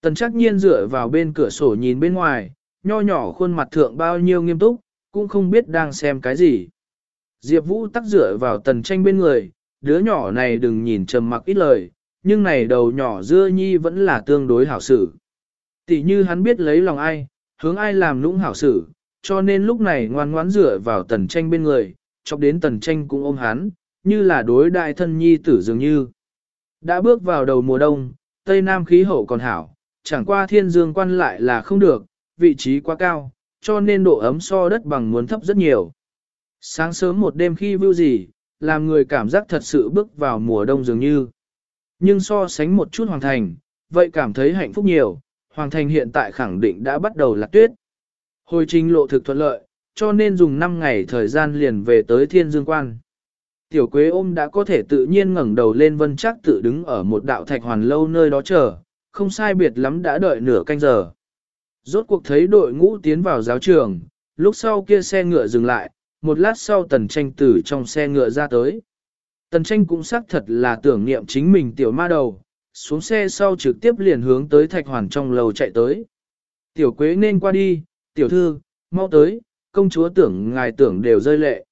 Tần chắc nhiên dựa vào bên cửa sổ nhìn bên ngoài, nho nhỏ khuôn mặt thượng bao nhiêu nghiêm túc, cũng không biết đang xem cái gì. Diệp Vũ tắc dựa vào tần tranh bên người, đứa nhỏ này đừng nhìn trầm mặc ít lời, nhưng này đầu nhỏ dưa nhi vẫn là tương đối hảo xử. Tỷ như hắn biết lấy lòng ai, hướng ai làm nũng hảo xử, cho nên lúc này ngoan ngoãn dựa vào tần tranh bên người, chọc đến tần tranh cũng ôm hắn, như là đối đại thân nhi tử dường như. Đã bước vào đầu mùa đông, Tây Nam khí hậu còn hảo, chẳng qua thiên dương quan lại là không được, vị trí quá cao, cho nên độ ấm so đất bằng muốn thấp rất nhiều. Sáng sớm một đêm khi view gì, làm người cảm giác thật sự bước vào mùa đông dường như. Nhưng so sánh một chút Hoàng Thành, vậy cảm thấy hạnh phúc nhiều, Hoàng Thành hiện tại khẳng định đã bắt đầu lạc tuyết. Hồi trình lộ thực thuận lợi, cho nên dùng 5 ngày thời gian liền về tới Thiên Dương Quan. Tiểu Quế ôm đã có thể tự nhiên ngẩng đầu lên vân chắc tự đứng ở một đạo thạch hoàn lâu nơi đó chờ, không sai biệt lắm đã đợi nửa canh giờ. Rốt cuộc thấy đội ngũ tiến vào giáo trường, lúc sau kia xe ngựa dừng lại, một lát sau tần tranh tử trong xe ngựa ra tới. Tần tranh cũng xác thật là tưởng niệm chính mình tiểu ma đầu, xuống xe sau trực tiếp liền hướng tới thạch hoàn trong lầu chạy tới. Tiểu quế nên qua đi, tiểu thư, mau tới, công chúa tưởng ngài tưởng đều rơi lệ.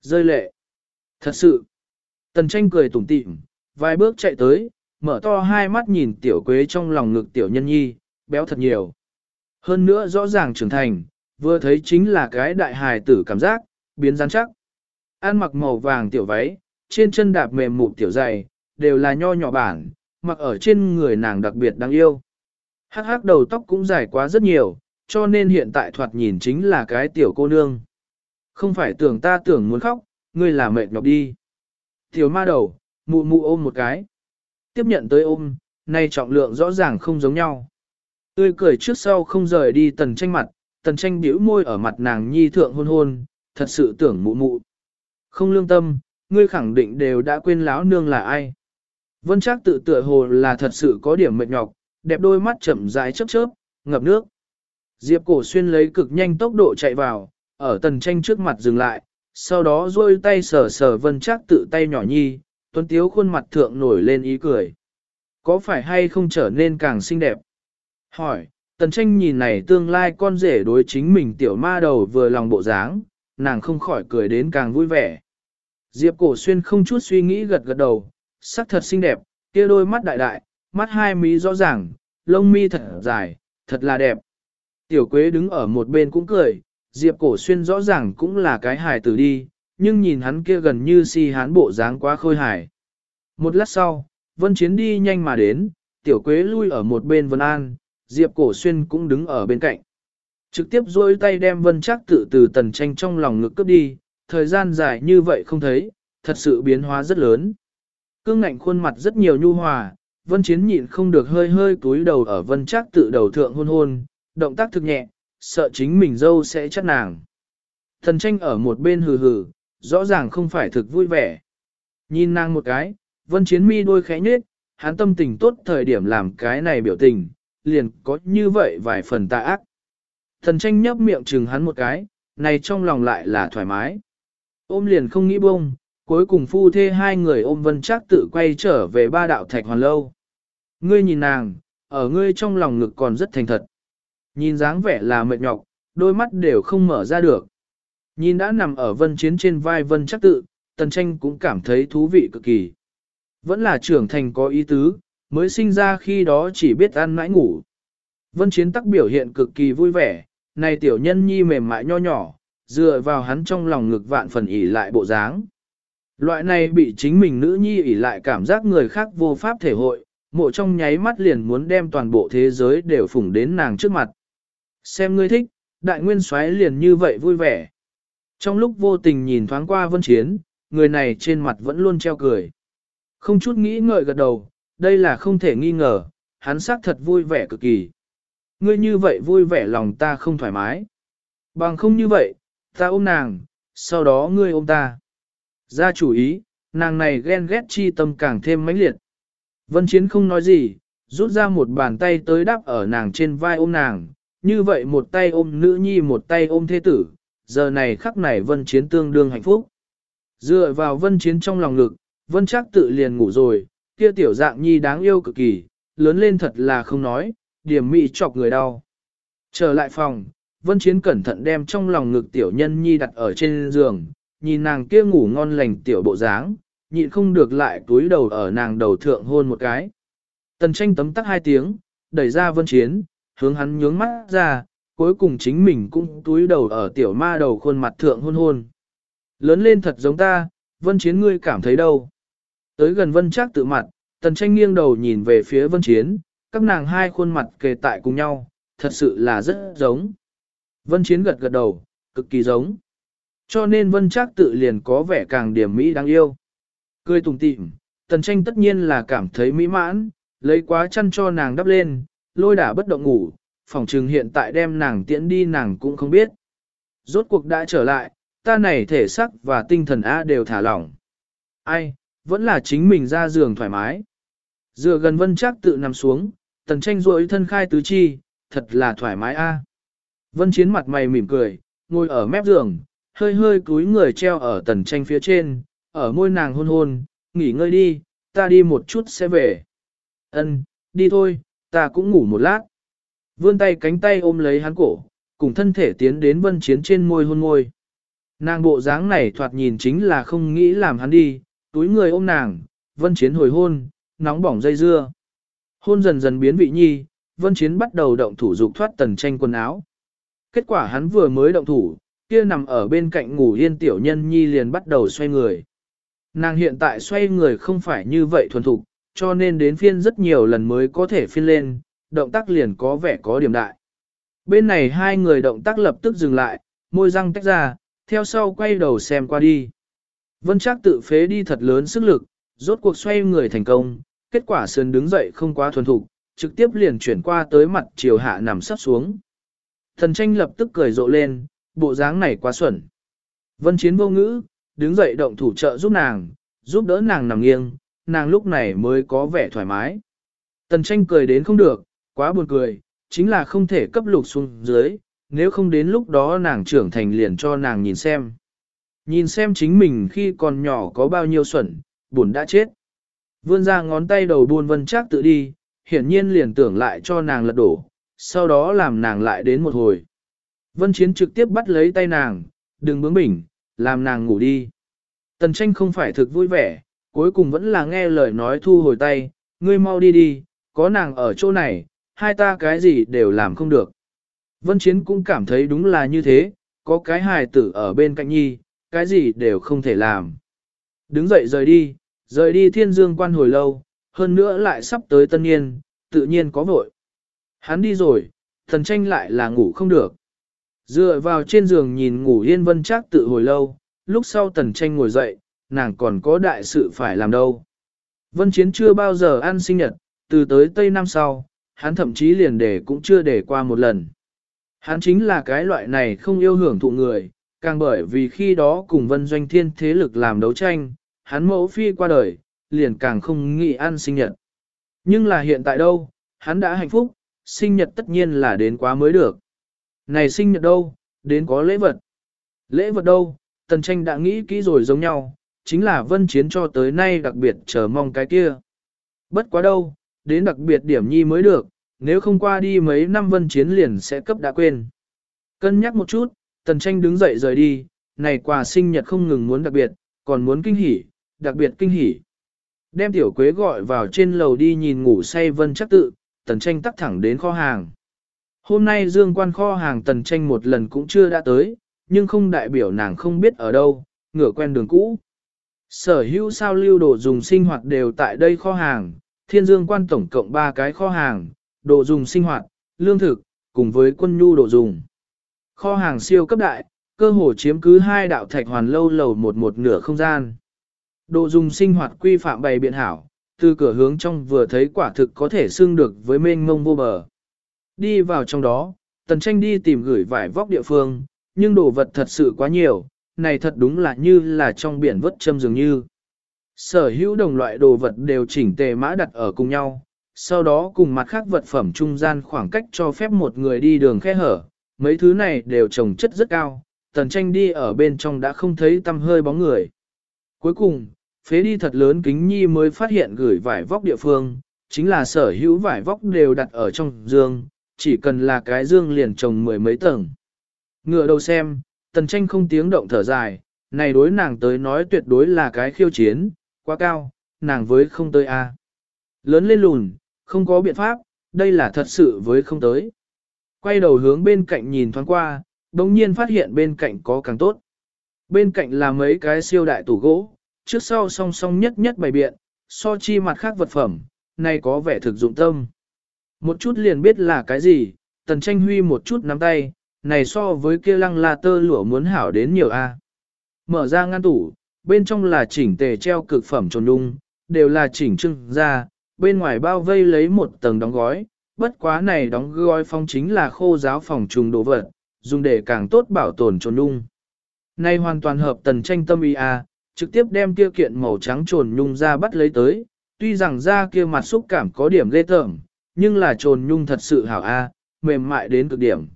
Rơi lệ. Thật sự. Tần tranh cười tủm tỉm, vài bước chạy tới, mở to hai mắt nhìn tiểu quế trong lòng ngực tiểu nhân nhi, béo thật nhiều. Hơn nữa rõ ràng trưởng thành, vừa thấy chính là cái đại hài tử cảm giác, biến rắn chắc. Ăn mặc màu vàng tiểu váy, trên chân đạp mềm mụn tiểu dày, đều là nho nhỏ bản, mặc ở trên người nàng đặc biệt đáng yêu. Hắc hắc đầu tóc cũng dài quá rất nhiều, cho nên hiện tại thoạt nhìn chính là cái tiểu cô nương. Không phải tưởng ta tưởng muốn khóc, ngươi là mệt nhọc đi. Tiểu ma đầu, mụ mụ ôm một cái. Tiếp nhận tới ôm, nay trọng lượng rõ ràng không giống nhau. Tươi cười trước sau không rời đi tần tranh mặt, tần tranh biểu môi ở mặt nàng nhi thượng hôn hôn, thật sự tưởng mụ mụ. Không lương tâm, ngươi khẳng định đều đã quên láo nương là ai. Vân Trác tự tựa hồ là thật sự có điểm mệt nhọc, đẹp đôi mắt chậm rãi chớp chớp, ngập nước. Diệp Cổ Xuyên lấy cực nhanh tốc độ chạy vào, ở tần tranh trước mặt dừng lại, sau đó duỗi tay sờ sờ Vân Trác tự tay nhỏ nhi, tuấn tiếu khuôn mặt thượng nổi lên ý cười. Có phải hay không trở nên càng xinh đẹp? Hỏi, tần tranh nhìn này tương lai con rể đối chính mình tiểu ma đầu vừa lòng bộ dáng, nàng không khỏi cười đến càng vui vẻ. Diệp cổ xuyên không chút suy nghĩ gật gật đầu, sắc thật xinh đẹp, kia đôi mắt đại đại, mắt hai mí rõ ràng, lông mi thật dài, thật là đẹp. Tiểu quế đứng ở một bên cũng cười, Diệp cổ xuyên rõ ràng cũng là cái hài tử đi, nhưng nhìn hắn kia gần như si hán bộ dáng quá khôi hài. Một lát sau, vân chiến đi nhanh mà đến, tiểu quế lui ở một bên vân an, Diệp cổ xuyên cũng đứng ở bên cạnh. Trực tiếp duỗi tay đem vân chắc tự từ tần tranh trong lòng ngực cướp đi, thời gian dài như vậy không thấy, thật sự biến hóa rất lớn. Cương ngạnh khuôn mặt rất nhiều nhu hòa, vân chiến nhịn không được hơi hơi cúi đầu ở vân chắc tự đầu thượng hôn hôn, động tác thực nhẹ, sợ chính mình dâu sẽ chắc nàng. Thần tranh ở một bên hừ hừ, rõ ràng không phải thực vui vẻ. Nhìn nàng một cái, vân chiến mi đôi khẽ nhếch, hắn tâm tình tốt thời điểm làm cái này biểu tình, liền có như vậy vài phần tà ác. Thần tranh nhấp miệng chừng hắn một cái, này trong lòng lại là thoải mái. Ôm liền không nghĩ bông, cuối cùng phu thê hai người ôm vân chắc tự quay trở về ba đạo thạch hoàn lâu. Ngươi nhìn nàng, ở ngươi trong lòng ngực còn rất thành thật. Nhìn dáng vẻ là mệt nhọc, đôi mắt đều không mở ra được. Nhìn đã nằm ở vân chiến trên vai vân chắc tự, tần tranh cũng cảm thấy thú vị cực kỳ. Vẫn là trưởng thành có ý tứ, mới sinh ra khi đó chỉ biết ăn mãi ngủ. Vân chiến tắc biểu hiện cực kỳ vui vẻ, này tiểu nhân nhi mềm mại nho nhỏ, dựa vào hắn trong lòng ngực vạn phần ỉ lại bộ dáng. Loại này bị chính mình nữ nhi ỉ lại cảm giác người khác vô pháp thể hội, mộ trong nháy mắt liền muốn đem toàn bộ thế giới đều phủng đến nàng trước mặt. Xem ngươi thích, đại nguyên soái liền như vậy vui vẻ. Trong lúc vô tình nhìn thoáng qua vân chiến, người này trên mặt vẫn luôn treo cười. Không chút nghĩ ngợi gật đầu, đây là không thể nghi ngờ, hắn xác thật vui vẻ cực kỳ. Ngươi như vậy vui vẻ lòng ta không thoải mái. Bằng không như vậy, ta ôm nàng, sau đó ngươi ôm ta. Ra chủ ý, nàng này ghen ghét chi tâm càng thêm mãnh liệt. Vân Chiến không nói gì, rút ra một bàn tay tới đắp ở nàng trên vai ôm nàng, như vậy một tay ôm nữ nhi một tay ôm thế tử, giờ này khắc này Vân Chiến tương đương hạnh phúc. Dựa vào Vân Chiến trong lòng lực, Vân chắc tự liền ngủ rồi, kia tiểu dạng nhi đáng yêu cực kỳ, lớn lên thật là không nói, điểm mị chọc người đau. Trở lại phòng, Vân Chiến cẩn thận đem trong lòng ngực tiểu nhân nhi đặt ở trên giường, nhìn nàng kia ngủ ngon lành tiểu bộ dáng, nhịn không được lại túi đầu ở nàng đầu thượng hôn một cái. Tần tranh tấm tắc hai tiếng, đẩy ra Vân Chiến, hướng hắn nhướng mắt ra, cuối cùng chính mình cũng túi đầu ở tiểu ma đầu khuôn mặt thượng hôn hôn. Lớn lên thật giống ta, Vân Chiến ngươi cảm thấy đâu? Tới gần Vân Trác tự mặt, Tần tranh nghiêng đầu nhìn về phía Vân Chiến, các nàng hai khuôn mặt kề tại cùng nhau, thật sự là rất giống. Vân Chiến gật gật đầu, cực kỳ giống. Cho nên Vân Trác tự liền có vẻ càng điểm mỹ đáng yêu. Cười tùng tịm, Tần tranh tất nhiên là cảm thấy mỹ mãn, lấy quá chăn cho nàng đắp lên, lôi đả bất động ngủ, phòng trừng hiện tại đem nàng tiễn đi nàng cũng không biết. Rốt cuộc đã trở lại, ta này thể sắc và tinh thần A đều thả lỏng. Ai, vẫn là chính mình ra giường thoải mái. Dựa gần vân chắc tự nằm xuống, tần tranh rỗi thân khai tứ chi, thật là thoải mái a. Vân chiến mặt mày mỉm cười, ngồi ở mép giường, hơi hơi cúi người treo ở tần tranh phía trên, ở môi nàng hôn hôn, nghỉ ngơi đi, ta đi một chút sẽ về. Ân, đi thôi, ta cũng ngủ một lát. Vươn tay cánh tay ôm lấy hắn cổ, cùng thân thể tiến đến vân chiến trên môi hôn môi. Nàng bộ dáng này thoạt nhìn chính là không nghĩ làm hắn đi, túi người ôm nàng, vân chiến hồi hôn, nóng bỏng dây dưa. Hôn dần dần biến vị nhi, vân chiến bắt đầu động thủ dục thoát tần tranh quần áo. Kết quả hắn vừa mới động thủ, kia nằm ở bên cạnh ngủ yên tiểu nhân nhi liền bắt đầu xoay người. Nàng hiện tại xoay người không phải như vậy thuần thục, cho nên đến phiên rất nhiều lần mới có thể phiên lên, động tác liền có vẻ có điểm đại. Bên này hai người động tác lập tức dừng lại, môi răng tách ra, theo sau quay đầu xem qua đi. Vân Trác tự phế đi thật lớn sức lực, rốt cuộc xoay người thành công, kết quả sườn đứng dậy không quá thuần thục, trực tiếp liền chuyển qua tới mặt chiều hạ nằm sắp xuống. Thần tranh lập tức cười rộ lên, bộ dáng này quá xuẩn. Vân Chiến vô ngữ, đứng dậy động thủ trợ giúp nàng, giúp đỡ nàng nằm nghiêng, nàng lúc này mới có vẻ thoải mái. Tần tranh cười đến không được, quá buồn cười, chính là không thể cấp lục xuống dưới, nếu không đến lúc đó nàng trưởng thành liền cho nàng nhìn xem. Nhìn xem chính mình khi còn nhỏ có bao nhiêu xuẩn, buồn đã chết. Vươn ra ngón tay đầu buôn vân chắc tự đi, hiển nhiên liền tưởng lại cho nàng lật đổ, sau đó làm nàng lại đến một hồi. Vân Chiến trực tiếp bắt lấy tay nàng, đừng bướng bỉnh, làm nàng ngủ đi. Tần tranh không phải thực vui vẻ, cuối cùng vẫn là nghe lời nói thu hồi tay, ngươi mau đi đi, có nàng ở chỗ này, hai ta cái gì đều làm không được. Vân Chiến cũng cảm thấy đúng là như thế, có cái hài tử ở bên cạnh nhi, cái gì đều không thể làm. Đứng dậy rời đi, rời đi thiên dương quan hồi lâu, hơn nữa lại sắp tới tân niên, tự nhiên có vội. Hắn đi rồi, thần tranh lại là ngủ không được. Dựa vào trên giường nhìn ngủ yên vân chắc tự hồi lâu, lúc sau tần tranh ngồi dậy, nàng còn có đại sự phải làm đâu. Vân Chiến chưa bao giờ ăn sinh nhật, từ tới Tây Nam sau, hắn thậm chí liền để cũng chưa để qua một lần. Hắn chính là cái loại này không yêu hưởng thụ người, càng bởi vì khi đó cùng vân doanh thiên thế lực làm đấu tranh, hắn mẫu phi qua đời, liền càng không nghĩ ăn sinh nhật. Nhưng là hiện tại đâu, hắn đã hạnh phúc, sinh nhật tất nhiên là đến quá mới được. Này sinh nhật đâu, đến có lễ vật. Lễ vật đâu, tần tranh đã nghĩ kỹ rồi giống nhau, chính là vân chiến cho tới nay đặc biệt chờ mong cái kia. Bất quá đâu, đến đặc biệt điểm nhi mới được, nếu không qua đi mấy năm vân chiến liền sẽ cấp đã quên. Cân nhắc một chút, tần tranh đứng dậy rời đi, này quà sinh nhật không ngừng muốn đặc biệt, còn muốn kinh hỉ, đặc biệt kinh hỉ. Đem tiểu quế gọi vào trên lầu đi nhìn ngủ say vân chắc tự, tần tranh tắt thẳng đến kho hàng. Hôm nay dương quan kho hàng tần tranh một lần cũng chưa đã tới, nhưng không đại biểu nàng không biết ở đâu, ngửa quen đường cũ. Sở hữu sao lưu đồ dùng sinh hoạt đều tại đây kho hàng, thiên dương quan tổng cộng 3 cái kho hàng, đồ dùng sinh hoạt, lương thực, cùng với quân nhu đồ dùng. Kho hàng siêu cấp đại, cơ hồ chiếm cứ hai đạo thạch hoàn lâu lầu một một nửa không gian. Đồ dùng sinh hoạt quy phạm bày biện hảo, từ cửa hướng trong vừa thấy quả thực có thể xưng được với mênh mông vô bờ. Đi vào trong đó, tần tranh đi tìm gửi vải vóc địa phương, nhưng đồ vật thật sự quá nhiều, này thật đúng là như là trong biển vất châm dường như. Sở hữu đồng loại đồ vật đều chỉnh tề mã đặt ở cùng nhau, sau đó cùng mặt khác vật phẩm trung gian khoảng cách cho phép một người đi đường khe hở, mấy thứ này đều trồng chất rất cao, tần tranh đi ở bên trong đã không thấy tâm hơi bóng người. Cuối cùng, phế đi thật lớn kính nhi mới phát hiện gửi vải vóc địa phương, chính là sở hữu vải vóc đều đặt ở trong dương, chỉ cần là cái dương liền trồng mười mấy tầng. Ngựa đầu xem, tần tranh không tiếng động thở dài, này đối nàng tới nói tuyệt đối là cái khiêu chiến, quá cao, nàng với không tới a. Lớn lên lùn, không có biện pháp, đây là thật sự với không tới. Quay đầu hướng bên cạnh nhìn thoáng qua, đồng nhiên phát hiện bên cạnh có càng tốt. Bên cạnh là mấy cái siêu đại tủ gỗ, trước sau song song nhất nhất bày biện, so chi mặt khác vật phẩm, này có vẻ thực dụng tâm. Một chút liền biết là cái gì, tần tranh huy một chút nắm tay, này so với kia lăng là tơ lụa muốn hảo đến nhiều a. Mở ra ngăn tủ, bên trong là chỉnh tề treo cực phẩm trồn đung, đều là chỉnh trưng ra, bên ngoài bao vây lấy một tầng đóng gói, bất quá này đóng gói phong chính là khô giáo phòng trùng đồ vật, dùng để càng tốt bảo tồn trồn nhung Này hoàn toàn hợp tần tranh tâm ý à, trực tiếp đem kia kiện màu trắng trồn nhung ra bắt lấy tới, tuy rằng da kia mặt xúc cảm có điểm ghê tởm, nhưng là trồn nhung thật sự hảo a, mềm mại đến cực điểm.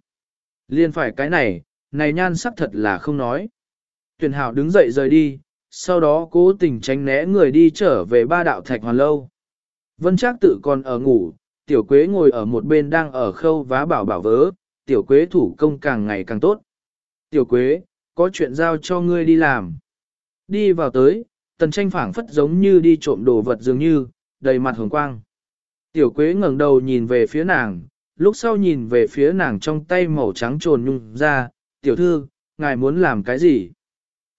Liên phải cái này, này nhan sắc thật là không nói. Tuyển hảo đứng dậy rời đi, sau đó cố tình tránh né người đi trở về ba đạo thạch hoàn lâu. Vân Trác tự còn ở ngủ, tiểu quế ngồi ở một bên đang ở khâu vá bảo bảo vớ, tiểu quế thủ công càng ngày càng tốt. Tiểu quế, có chuyện giao cho ngươi đi làm. Đi vào tới, tần tranh phảng phất giống như đi trộm đồ vật dường như, đầy mặt hồng quang. Tiểu quế ngẩng đầu nhìn về phía nàng, lúc sau nhìn về phía nàng trong tay màu trắng trồn nhung ra, tiểu thư, ngài muốn làm cái gì?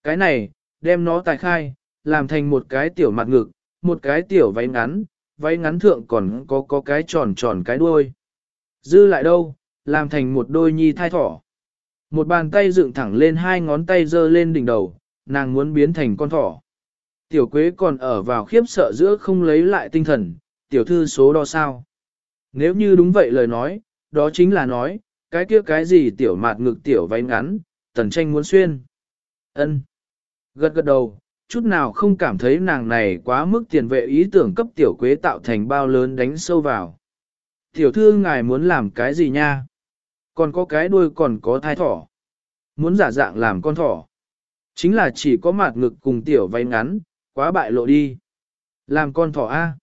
Cái này, đem nó tài khai, làm thành một cái tiểu mặt ngực, một cái tiểu váy ngắn, váy ngắn thượng còn có có cái tròn tròn cái đuôi. Dư lại đâu, làm thành một đôi nhi thai thỏ. Một bàn tay dựng thẳng lên hai ngón tay giơ lên đỉnh đầu, nàng muốn biến thành con thỏ. Tiểu quế còn ở vào khiếp sợ giữa không lấy lại tinh thần, tiểu thư số đo sao. Nếu như đúng vậy lời nói, đó chính là nói, cái kia cái gì tiểu mạt ngực tiểu váy ngắn, tần tranh muốn xuyên. ân Gật gật đầu, chút nào không cảm thấy nàng này quá mức tiền vệ ý tưởng cấp tiểu quế tạo thành bao lớn đánh sâu vào. Tiểu thư ngài muốn làm cái gì nha? Còn có cái đuôi còn có thai thỏ. Muốn giả dạng làm con thỏ. Chính là chỉ có mặt ngực cùng tiểu váy ngắn, quá bại lộ đi. Làm con thỏ A.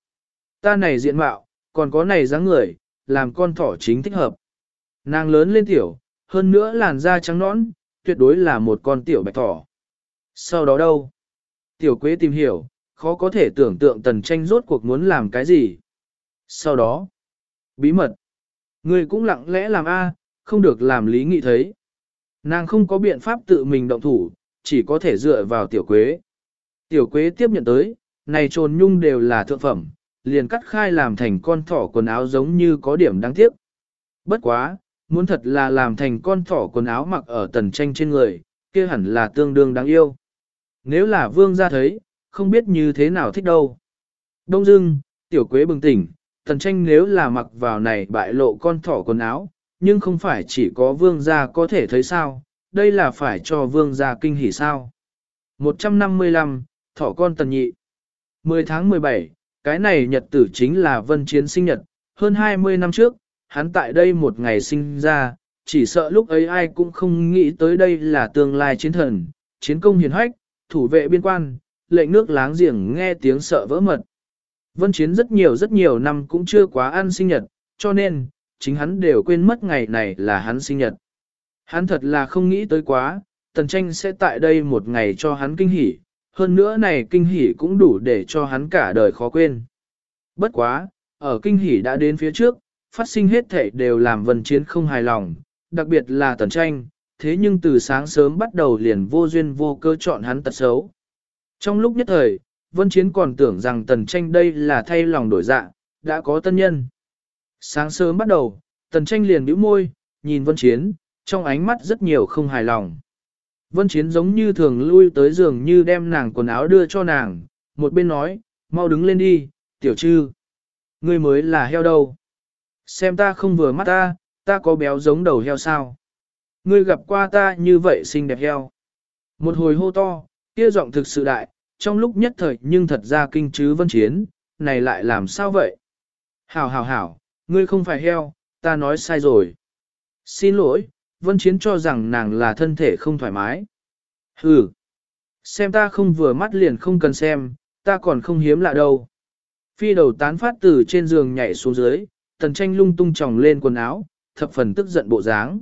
Ta này diện mạo, còn có này dáng người, làm con thỏ chính thích hợp. Nàng lớn lên tiểu, hơn nữa làn da trắng nõn, tuyệt đối là một con tiểu bạch thỏ. Sau đó đâu? Tiểu quế tìm hiểu, khó có thể tưởng tượng tần tranh rốt cuộc muốn làm cái gì. Sau đó, bí mật. Người cũng lặng lẽ làm A, không được làm lý nghị thấy. Nàng không có biện pháp tự mình động thủ, chỉ có thể dựa vào tiểu quế. Tiểu quế tiếp nhận tới, này trồn nhung đều là thượng phẩm, liền cắt khai làm thành con thỏ quần áo giống như có điểm đáng tiếc. Bất quá, muốn thật là làm thành con thỏ quần áo mặc ở tần tranh trên người, kia hẳn là tương đương đáng yêu. Nếu là vương gia thấy, không biết như thế nào thích đâu. Đông dưng, tiểu quế bừng tỉnh, tần tranh nếu là mặc vào này bại lộ con thỏ quần áo, nhưng không phải chỉ có vương gia có thể thấy sao, đây là phải cho vương gia kinh hỉ sao. 155, thỏ con tần nhị. 10 tháng 17, cái này nhật tử chính là vân chiến sinh nhật, hơn 20 năm trước, hắn tại đây một ngày sinh ra, chỉ sợ lúc ấy ai cũng không nghĩ tới đây là tương lai chiến thần, chiến công hiền hách, thủ vệ biên quan, lệnh nước láng giềng nghe tiếng sợ vỡ mật. Vân chiến rất nhiều rất nhiều năm cũng chưa quá ăn sinh nhật, cho nên, chính hắn đều quên mất ngày này là hắn sinh nhật. Hắn thật là không nghĩ tới quá, tần tranh sẽ tại đây một ngày cho hắn kinh hỉ, hơn nữa này kinh hỉ cũng đủ để cho hắn cả đời khó quên. Bất quá, ở kinh hỉ đã đến phía trước, phát sinh hết thể đều làm vân chiến không hài lòng, đặc biệt là tần tranh, thế nhưng từ sáng sớm bắt đầu liền vô duyên vô cơ chọn hắn tật xấu. Trong lúc nhất thời, vân chiến còn tưởng rằng tần tranh đây là thay lòng đổi dạ, đã có tân nhân. Sáng sớm bắt đầu, tần tranh liền bĩu môi, nhìn vân chiến, trong ánh mắt rất nhiều không hài lòng. Vân Chiến giống như thường lui tới giường như đem nàng quần áo đưa cho nàng, một bên nói, mau đứng lên đi, tiểu trư. Ngươi mới là heo đâu. Xem ta không vừa mắt ta, ta có béo giống đầu heo sao. Ngươi gặp qua ta như vậy xinh đẹp heo. Một hồi hô to, kia giọng thực sự đại, trong lúc nhất thời nhưng thật ra kinh chứ Vân Chiến, này lại làm sao vậy? Hảo hảo hảo, ngươi không phải heo, ta nói sai rồi. Xin lỗi, Vân Chiến cho rằng nàng là thân thể không thoải mái. Hừ, xem ta không vừa mắt liền không cần xem, ta còn không hiếm lạ đâu. Phi đầu tán phát từ trên giường nhảy xuống dưới, tần tranh lung tung tròng lên quần áo, thập phần tức giận bộ dáng.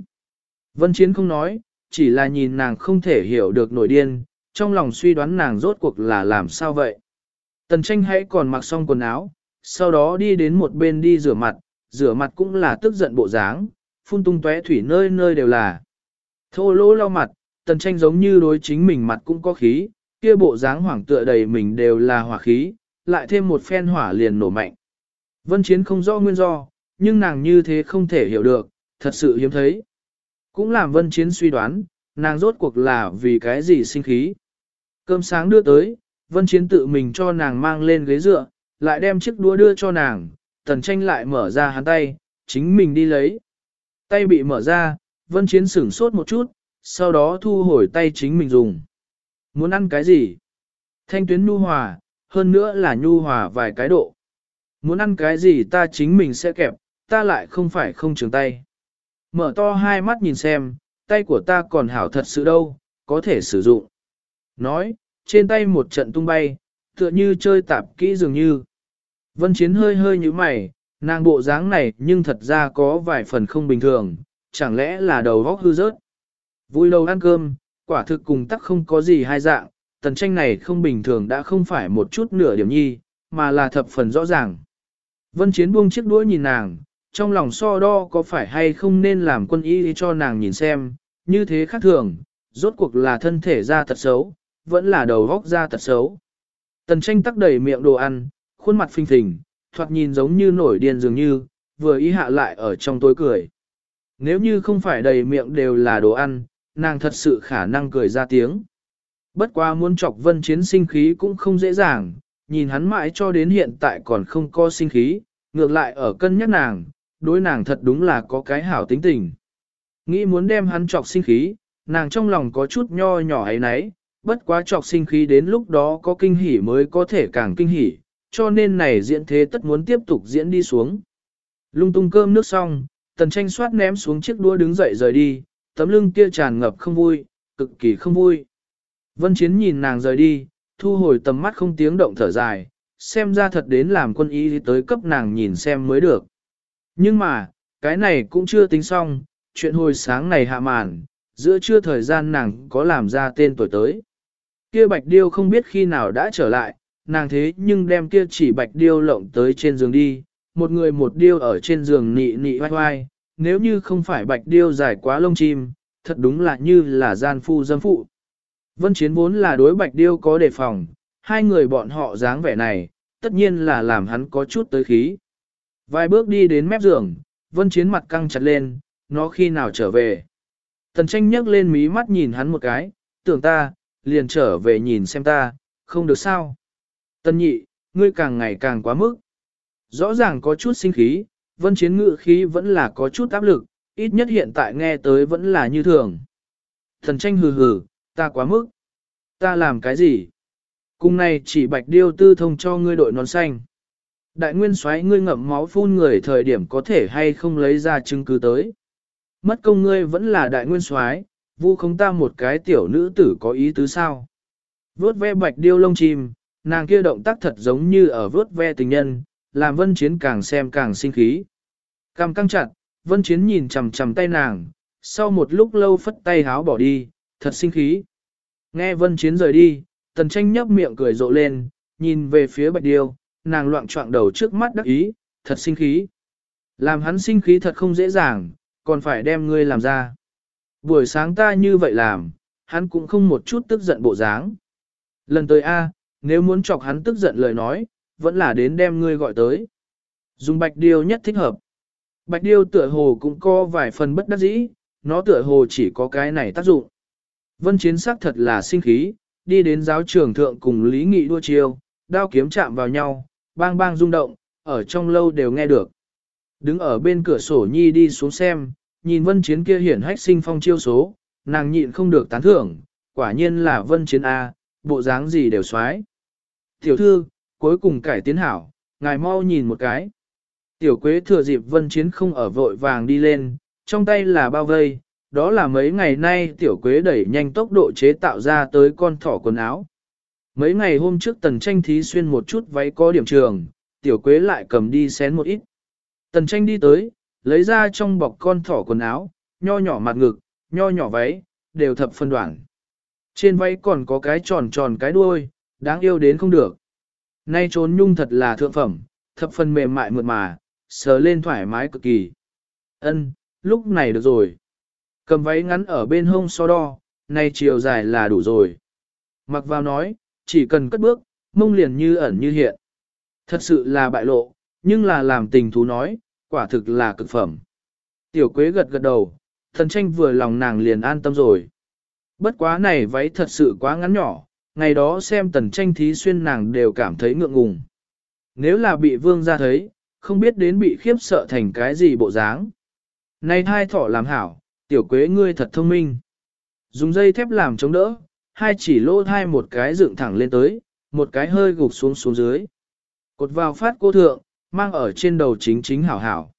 Vân Chiến không nói, chỉ là nhìn nàng không thể hiểu được nổi điên, trong lòng suy đoán nàng rốt cuộc là làm sao vậy. Tần tranh hãy còn mặc xong quần áo, sau đó đi đến một bên đi rửa mặt, rửa mặt cũng là tức giận bộ dáng, phun tung tóe thủy nơi nơi đều là. Thô lỗ lau mặt, tần tranh giống như đối chính mình mặt cũng có khí, kia bộ dáng hoảng tựa đầy mình đều là hỏa khí, lại thêm một phen hỏa liền nổ mạnh. Vân Chiến không rõ nguyên do, nhưng nàng như thế không thể hiểu được, thật sự hiếm thấy. Cũng làm Vân Chiến suy đoán, nàng rốt cuộc là vì cái gì sinh khí. Cơm sáng đưa tới, Vân Chiến tự mình cho nàng mang lên ghế dựa, lại đem chiếc đũa đưa cho nàng, tần tranh lại mở ra hắn tay, chính mình đi lấy. Tay bị mở ra, vân chiến sửng sốt một chút, sau đó thu hồi tay chính mình dùng. Muốn ăn cái gì? Thanh tuyến nhu hòa, hơn nữa là nhu hòa vài cái độ. Muốn ăn cái gì ta chính mình sẽ kẹp, ta lại không phải không trường tay. Mở to hai mắt nhìn xem, tay của ta còn hảo thật sự đâu, có thể sử dụng. Nói, trên tay một trận tung bay, tựa như chơi tạp kỹ dường như. Vân Chiến hơi hơi như mày, Nàng bộ dáng này nhưng thật ra có vài phần không bình thường, chẳng lẽ là đầu góc hư rớt. Vui đầu ăn cơm, quả thực cùng tắc không có gì hai dạng, tần tranh này không bình thường đã không phải một chút nửa điểm nhi, mà là thập phần rõ ràng. Vân Chiến buông chiếc đuôi nhìn nàng, trong lòng so đo có phải hay không nên làm quân y cho nàng nhìn xem, như thế khác thường, rốt cuộc là thân thể ra tật xấu, vẫn là đầu góc ra tật xấu. Tần tranh tắc đầy miệng đồ ăn, khuôn mặt phình phình, thoạt nhìn giống như nổi điên dường như, vừa ý hạ lại ở trong tối cười. Nếu như không phải đầy miệng đều là đồ ăn, nàng thật sự khả năng cười ra tiếng. Bất quá muốn chọc vân chiến sinh khí cũng không dễ dàng, nhìn hắn mãi cho đến hiện tại còn không có sinh khí, ngược lại ở cân nhắc nàng, đối nàng thật đúng là có cái hảo tính tình. Nghĩ muốn đem hắn trọc sinh khí, nàng trong lòng có chút nho nhỏ ấy nấy, bất quá trọc sinh khí đến lúc đó có kinh hỉ mới có thể càng kinh hỉ, cho nên này diễn thế tất muốn tiếp tục diễn đi xuống. Lung tung cơm nước xong, tần tranh soát ném xuống chiếc đua đứng dậy rời đi, tấm lưng kia tràn ngập không vui, cực kỳ không vui. Vân Chiến nhìn nàng rời đi, thu hồi tầm mắt không tiếng động thở dài, xem ra thật đến làm quân y tới cấp nàng nhìn xem mới được. Nhưng mà, cái này cũng chưa tính xong, chuyện hồi sáng này hạ màn, giữa trưa thời gian nàng có làm ra tên tuổi tới. Kia bạch điêu không biết khi nào đã trở lại, nàng thế nhưng đem kia chỉ bạch điêu lộng tới trên giường đi, một người một điêu ở trên giường nị nị vai vai, nếu như không phải bạch điêu dài quá lông chim, thật đúng là như là gian phu dâm phụ. Vân Chiến vốn là đối bạch điêu có đề phòng, hai người bọn họ dáng vẻ này, tất nhiên là làm hắn có chút tới khí. Vài bước đi đến mép giường, Vân Chiến mặt căng chặt lên, nó khi nào trở về. Tần tranh nhấc lên mí mắt nhìn hắn một cái, tưởng ta, liền trở về nhìn xem ta, không được sao. Tần nhị, ngươi càng ngày càng quá mức. Rõ ràng có chút sinh khí, vân chiến ngự khí vẫn là có chút áp lực, ít nhất hiện tại nghe tới vẫn là như thường. Thần tranh hừ hừ, ta quá mức. Ta làm cái gì? Cùng này chỉ bạch điêu tư thông cho ngươi đội nón xanh. Đại nguyên soái, ngươi ngậm máu phun người thời điểm có thể hay không lấy ra chứng cứ tới. Mất công ngươi vẫn là đại nguyên soái, vu không ta một cái tiểu nữ tử có ý tứ sao. Vốt ve bạch điêu lông chim, nàng kia động tác thật giống như ở vốt ve tình nhân, làm vân chiến càng xem càng sinh khí. Cằm căng chặt, vân chiến nhìn chằm chằm tay nàng, sau một lúc lâu phất tay háo bỏ đi, thật sinh khí. Nghe vân chiến rời đi, tần tranh nhấp miệng cười rộ lên, nhìn về phía bạch điêu, nàng loạn trọng đầu trước mắt đắc ý, thật sinh khí. Làm hắn sinh khí thật không dễ dàng, còn phải đem ngươi làm ra. Buổi sáng ta như vậy làm, hắn cũng không một chút tức giận bộ dáng. Lần tới A, nếu muốn chọc hắn tức giận lời nói, vẫn là đến đem ngươi gọi tới. Dùng bạch điêu nhất thích hợp. Bạch điêu tựa hồ cũng có vài phần bất đắc dĩ, nó tựa hồ chỉ có cái này tác dụng. Vân chiến sắc thật là sinh khí, đi đến giáo trường thượng cùng Lý Nghị đua chiêu, đao kiếm chạm vào nhau, bang bang rung động, ở trong lâu đều nghe được. Đứng ở bên cửa sổ nhi đi xuống xem, nhìn vân chiến kia hiển hách sinh phong chiêu số, nàng nhịn không được tán thưởng, quả nhiên là vân chiến A, bộ dáng gì đều xoái. Tiểu thư, cuối cùng cải tiến hảo, ngài mau nhìn một cái. Tiểu quế thừa dịp vân chiến không ở vội vàng đi lên, trong tay là bao vây, đó là mấy ngày nay tiểu quế đẩy nhanh tốc độ chế tạo ra tới con thỏ quần áo. Mấy ngày hôm trước tần tranh thí xuyên một chút váy có điểm trường, tiểu quế lại cầm đi xén một ít. Tần tranh đi tới, lấy ra trong bọc con thỏ quần áo, nho nhỏ mặt ngực, nho nhỏ váy, đều thập phân đoạn. Trên váy còn có cái tròn tròn cái đuôi, đáng yêu đến không được. Nay trốn nhung thật là thượng phẩm, thập phần mềm mại mượt mà, sờ lên thoải mái cực kỳ. Ân, lúc này được rồi. Cầm váy ngắn ở bên hông so đo, nay chiều dài là đủ rồi. Mặc vào nói, chỉ cần cất bước, mông liền như ẩn như hiện. Thật sự là bại lộ, nhưng là làm tình thú nói, quả thực là cực phẩm. Tiểu quế gật gật đầu, thần tranh vừa lòng nàng liền an tâm rồi. Bất quá này váy thật sự quá ngắn nhỏ, ngày đó xem tần tranh thí xuyên nàng đều cảm thấy ngượng ngùng. Nếu là bị vương ra thấy, không biết đến bị khiếp sợ thành cái gì bộ dáng. Này thai thỏ làm hảo, tiểu quế ngươi thật thông minh. Dùng dây thép làm chống đỡ, hai chỉ lỗ thai một cái dựng thẳng lên tới, một cái hơi gục xuống xuống dưới. Cột vào phát cô thượng, mang ở trên đầu chính chính hảo hảo.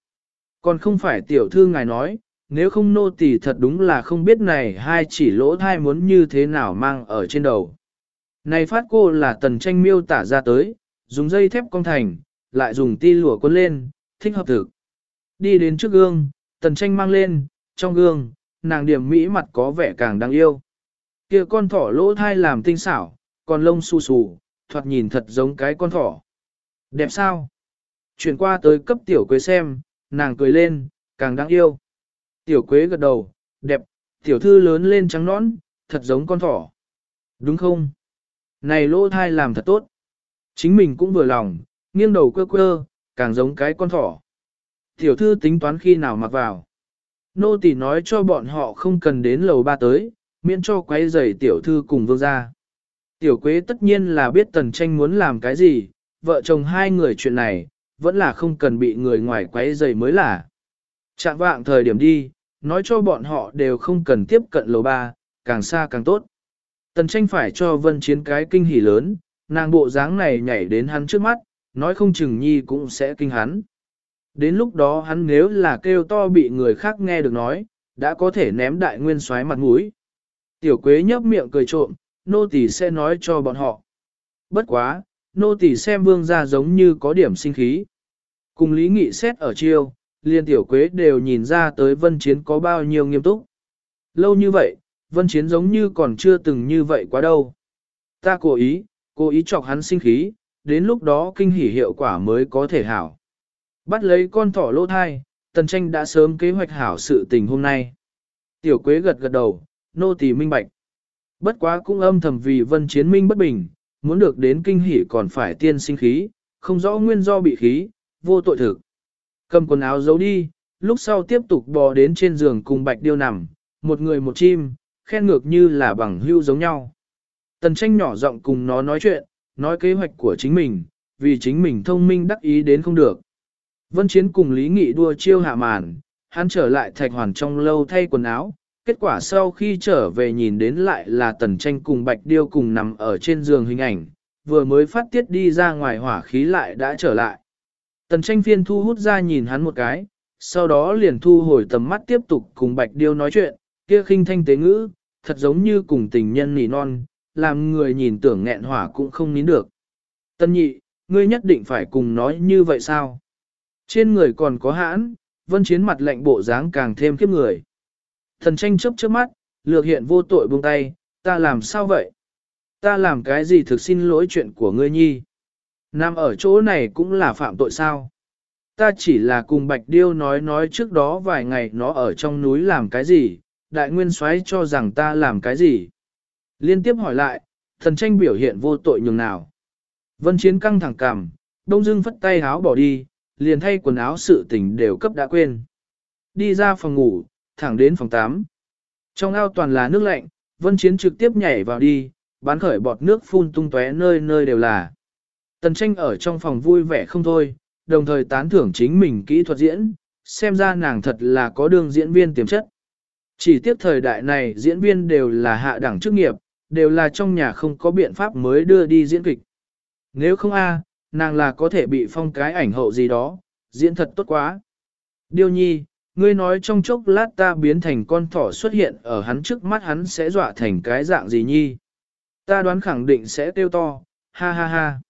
Còn không phải tiểu thư ngài nói, nếu không nô tỳ thật đúng là không biết này hai chỉ lỗ thai muốn như thế nào mang ở trên đầu. Này phát cô là tần tranh miêu tả ra tới, dùng dây thép cong thành, lại dùng ti lụa quân lên, thích hợp thực. Đi đến trước gương, tần tranh mang lên, trong gương, nàng điểm mỹ mặt có vẻ càng đáng yêu kia con thỏ lỗ thai làm tinh xảo, còn lông xù xù, thoạt nhìn thật giống cái con thỏ. Đẹp sao? Chuyển qua tới cấp tiểu quế xem, nàng cười lên, càng đáng yêu. Tiểu quế gật đầu, đẹp, tiểu thư lớn lên trắng nõn, thật giống con thỏ. Đúng không? Này lỗ thai làm thật tốt. Chính mình cũng vừa lòng, nghiêng đầu quơ quơ, càng giống cái con thỏ. Tiểu thư tính toán khi nào mặc vào. Nô tỳ nói cho bọn họ không cần đến lầu ba tới, miễn cho quấy rầy tiểu thư cùng vương gia. Tiểu quế tất nhiên là biết tần tranh muốn làm cái gì, vợ chồng hai người chuyện này, vẫn là không cần bị người ngoài quấy rầy mới là. chạm vạng thời điểm đi, nói cho bọn họ đều không cần tiếp cận lầu ba, càng xa càng tốt. Tần tranh phải cho vân chiến cái kinh hỉ lớn, nàng bộ dáng này nhảy đến hắn trước mắt, nói không chừng nhi cũng sẽ kinh hắn. Đến lúc đó hắn nếu là kêu to bị người khác nghe được nói, đã có thể ném đại nguyên xoáy mặt mũi. Tiểu quế nhấp miệng cười trộm, nô tỳ sẽ nói cho bọn họ. Bất quá, nô tỳ xem vương gia giống như có điểm sinh khí. Cùng lý nghị xét ở chiêu, liên tiểu quế đều nhìn ra tới vân chiến có bao nhiêu nghiêm túc. Lâu như vậy, vân chiến giống như còn chưa từng như vậy quá đâu. Ta cố ý, cố ý chọc hắn sinh khí, đến lúc đó kinh hỉ hiệu quả mới có thể hảo. Bắt lấy con thỏ lỗ thai, tần tranh đã sớm kế hoạch hảo sự tình hôm nay. Tiểu quế gật gật đầu, nô tỳ minh bạch. Bất quá cũng âm thầm vì vân chiến minh bất bình, muốn được đến kinh hỉ còn phải tiên sinh khí, không rõ nguyên do bị khí, vô tội thực. Cầm quần áo giấu đi, lúc sau tiếp tục bò đến trên giường cùng bạch điêu nằm, một người một chim, khen ngược như là bằng hưu giống nhau. Tần tranh nhỏ giọng cùng nó nói chuyện, nói kế hoạch của chính mình, vì chính mình thông minh đắc ý đến không được. Vân Chiến cùng Lý Nghị đua chiêu hạ màn, hắn trở lại thạch hoàn trong lâu thay quần áo, kết quả sau khi trở về nhìn đến lại là tần tranh cùng bạch điêu cùng nằm ở trên giường hình ảnh, vừa mới phát tiết đi ra ngoài hỏa khí lại đã trở lại. Tần tranh phiên thu hút ra nhìn hắn một cái, sau đó liền thu hồi tầm mắt tiếp tục cùng bạch điêu nói chuyện, kia khinh thanh tế ngữ, thật giống như cùng tình nhân nỉ non, làm người nhìn tưởng nghẹn hỏa cũng không nín được. Tân nhị, ngươi nhất định phải cùng nói như vậy sao? Trên người còn có hãn, vân chiến mặt lạnh bộ dáng càng thêm khiếp người. Thần tranh chấp trước mắt, lược hiện vô tội buông tay, ta làm sao vậy? Ta làm cái gì thực xin lỗi chuyện của ngươi nhi? Nam ở chỗ này cũng là phạm tội sao? Ta chỉ là cùng Bạch Điêu nói nói trước đó vài ngày nó ở trong núi làm cái gì, đại nguyên soái cho rằng ta làm cái gì. Liên tiếp hỏi lại, thần tranh biểu hiện vô tội nhường nào. Vân Chiến căng thẳng cằm, đông dưng phất tay háo bỏ đi, liền thay quần áo sự tình đều cấp đã quên. Đi ra phòng ngủ, thẳng đến phòng 8. Trong ao toàn là nước lạnh, Vân Chiến trực tiếp nhảy vào đi, bán khởi bọt nước phun tung tóe nơi nơi đều là. Tần tranh ở trong phòng vui vẻ không thôi, đồng thời tán thưởng chính mình kỹ thuật diễn, xem ra nàng thật là có đường diễn viên tiềm chất. Chỉ tiếc thời đại này diễn viên đều là hạ đẳng chức nghiệp, đều là trong nhà không có biện pháp mới đưa đi diễn kịch. Nếu không a, nàng là có thể bị phong cái ảnh hậu gì đó, diễn thật tốt quá. Điêu nhi, ngươi nói trong chốc lát ta biến thành con thỏ xuất hiện ở hắn trước mắt hắn sẽ dọa thành cái dạng gì nhi. Ta đoán khẳng định sẽ tiêu to, ha ha ha.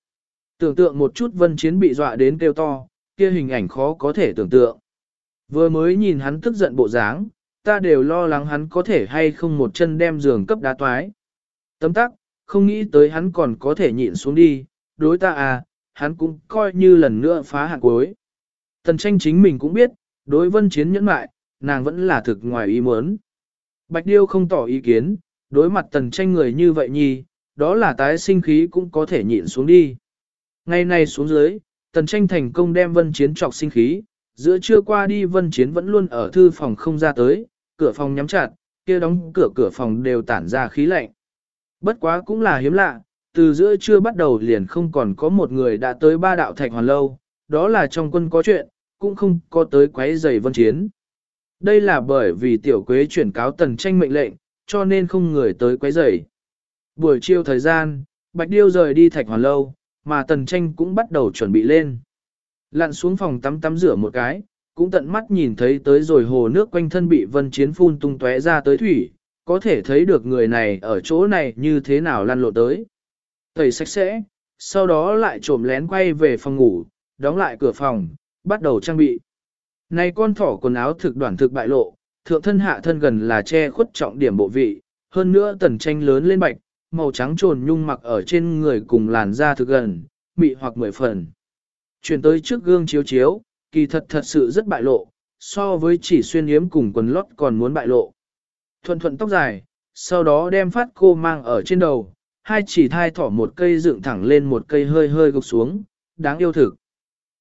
Tưởng tượng một chút vân chiến bị dọa đến tiêu to, kia hình ảnh khó có thể tưởng tượng. Vừa mới nhìn hắn tức giận bộ dáng, ta đều lo lắng hắn có thể hay không một chân đem giường cấp đá toái. Tấm tắc, không nghĩ tới hắn còn có thể nhịn xuống đi, đối ta à, hắn cũng coi như lần nữa phá hạng cuối. Tần tranh chính mình cũng biết, đối vân chiến nhẫn mại, nàng vẫn là thực ngoài ý muốn. Bạch Điêu không tỏ ý kiến, đối mặt tần tranh người như vậy nhi, đó là tái sinh khí cũng có thể nhịn xuống đi. Ngày nay xuống dưới, tần tranh thành công đem vân chiến trọc sinh khí, giữa trưa qua đi vân chiến vẫn luôn ở thư phòng không ra tới, cửa phòng nhắm chặt, kia đóng cửa cửa phòng đều tản ra khí lạnh. Bất quá cũng là hiếm lạ, từ giữa trưa bắt đầu liền không còn có một người đã tới ba đạo thạch hoàn lâu, đó là trong quân có chuyện, cũng không có tới quấy giày vân chiến. Đây là bởi vì tiểu quế chuyển cáo tần tranh mệnh lệnh, cho nên không người tới quấy giày. Buổi chiều thời gian, Bạch Điêu rời đi thạch hoàn lâu, mà tần tranh cũng bắt đầu chuẩn bị lên. Lặn xuống phòng tắm tắm rửa một cái, cũng tận mắt nhìn thấy tới rồi hồ nước quanh thân bị vân chiến phun tung tóe ra tới thủy, có thể thấy được người này ở chỗ này như thế nào lăn lộ tới. Tẩy sạch sẽ, sau đó lại trộm lén quay về phòng ngủ, đóng lại cửa phòng, bắt đầu trang bị. Này con thỏ quần áo thực đoạn thực bại lộ, thượng thân hạ thân gần là che khuất trọng điểm bộ vị, hơn nữa tần tranh lớn lên bạch, màu trắng trồn nhung mặc ở trên người cùng làn da thực gần, mị hoặc mười phần. Chuyển tới trước gương chiếu chiếu, kỳ thật thật sự rất bại lộ, so với chỉ xuyên yếm cùng quần lót còn muốn bại lộ. Thuận thuận tóc dài, sau đó đem phát cô mang ở trên đầu, hai chỉ thai thỏ một cây dựng thẳng lên một cây hơi hơi gục xuống, đáng yêu thực.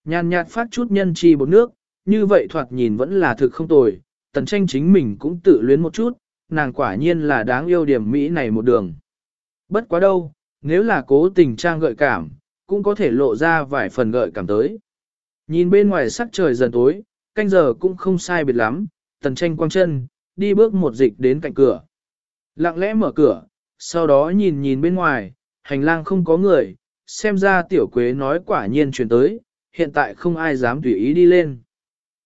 Nhàn nhạt phát chút nhân chi bột nước, như vậy thoạt nhìn vẫn là thực không tồi, tần tranh chính mình cũng tự luyến một chút, nàng quả nhiên là đáng yêu điểm Mỹ này một đường. Bất quá đâu, nếu là cố tình trang gợi cảm, cũng có thể lộ ra vài phần gợi cảm tới. Nhìn bên ngoài sắc trời dần tối, canh giờ cũng không sai biệt lắm, tần tranh quang chân, đi bước một dịch đến cạnh cửa. Lặng lẽ mở cửa, sau đó nhìn nhìn bên ngoài, hành lang không có người, xem ra tiểu quế nói quả nhiên chuyển tới, hiện tại không ai dám tùy ý đi lên.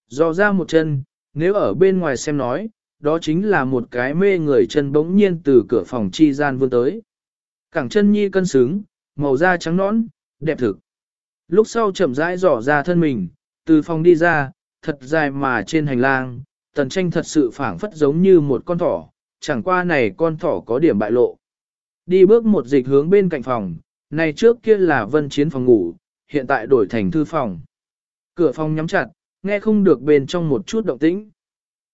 Dò ra một chân, nếu ở bên ngoài xem nói, đó chính là một cái mê người chân bỗng nhiên từ cửa phòng chi gian vươn tới. Cẳng chân nhi cân xứng, màu da trắng nõn, đẹp thực. Lúc sau chậm rãi dò ra thân mình, từ phòng đi ra, thật dài mà trên hành lang, tần tranh thật sự phảng phất giống như một con thỏ, chẳng qua này con thỏ có điểm bại lộ. Đi bước một dịch hướng bên cạnh phòng, này trước kia là vân chiến phòng ngủ, hiện tại đổi thành thư phòng. Cửa phòng nhắm chặt, nghe không được bên trong một chút động tĩnh.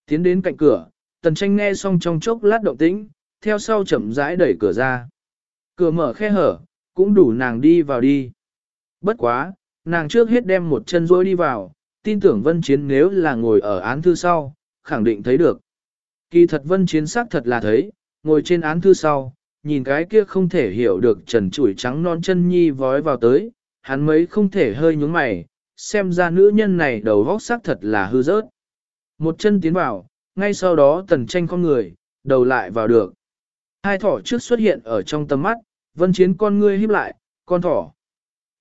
Tiến đến cạnh cửa, tần tranh nghe xong trong chốc lát động tĩnh, theo sau chậm rãi đẩy cửa ra. Cửa mở khe hở, cũng đủ nàng đi vào đi. Bất quá, nàng trước hết đem một chân rối đi vào, tin tưởng vân chiến nếu là ngồi ở án thư sau, khẳng định thấy được. Kỳ thật vân chiến xác thật là thấy, ngồi trên án thư sau, nhìn cái kia không thể hiểu được trần chuỗi trắng non chân nhi vói vào tới, hắn mấy không thể hơi nhúng mày, xem ra nữ nhân này đầu vóc xác thật là hư rớt. Một chân tiến vào, ngay sau đó tần tranh con người, đầu lại vào được. Hai thỏ trước xuất hiện ở trong tầm mắt, vân chiến con ngươi híp lại, con thỏ.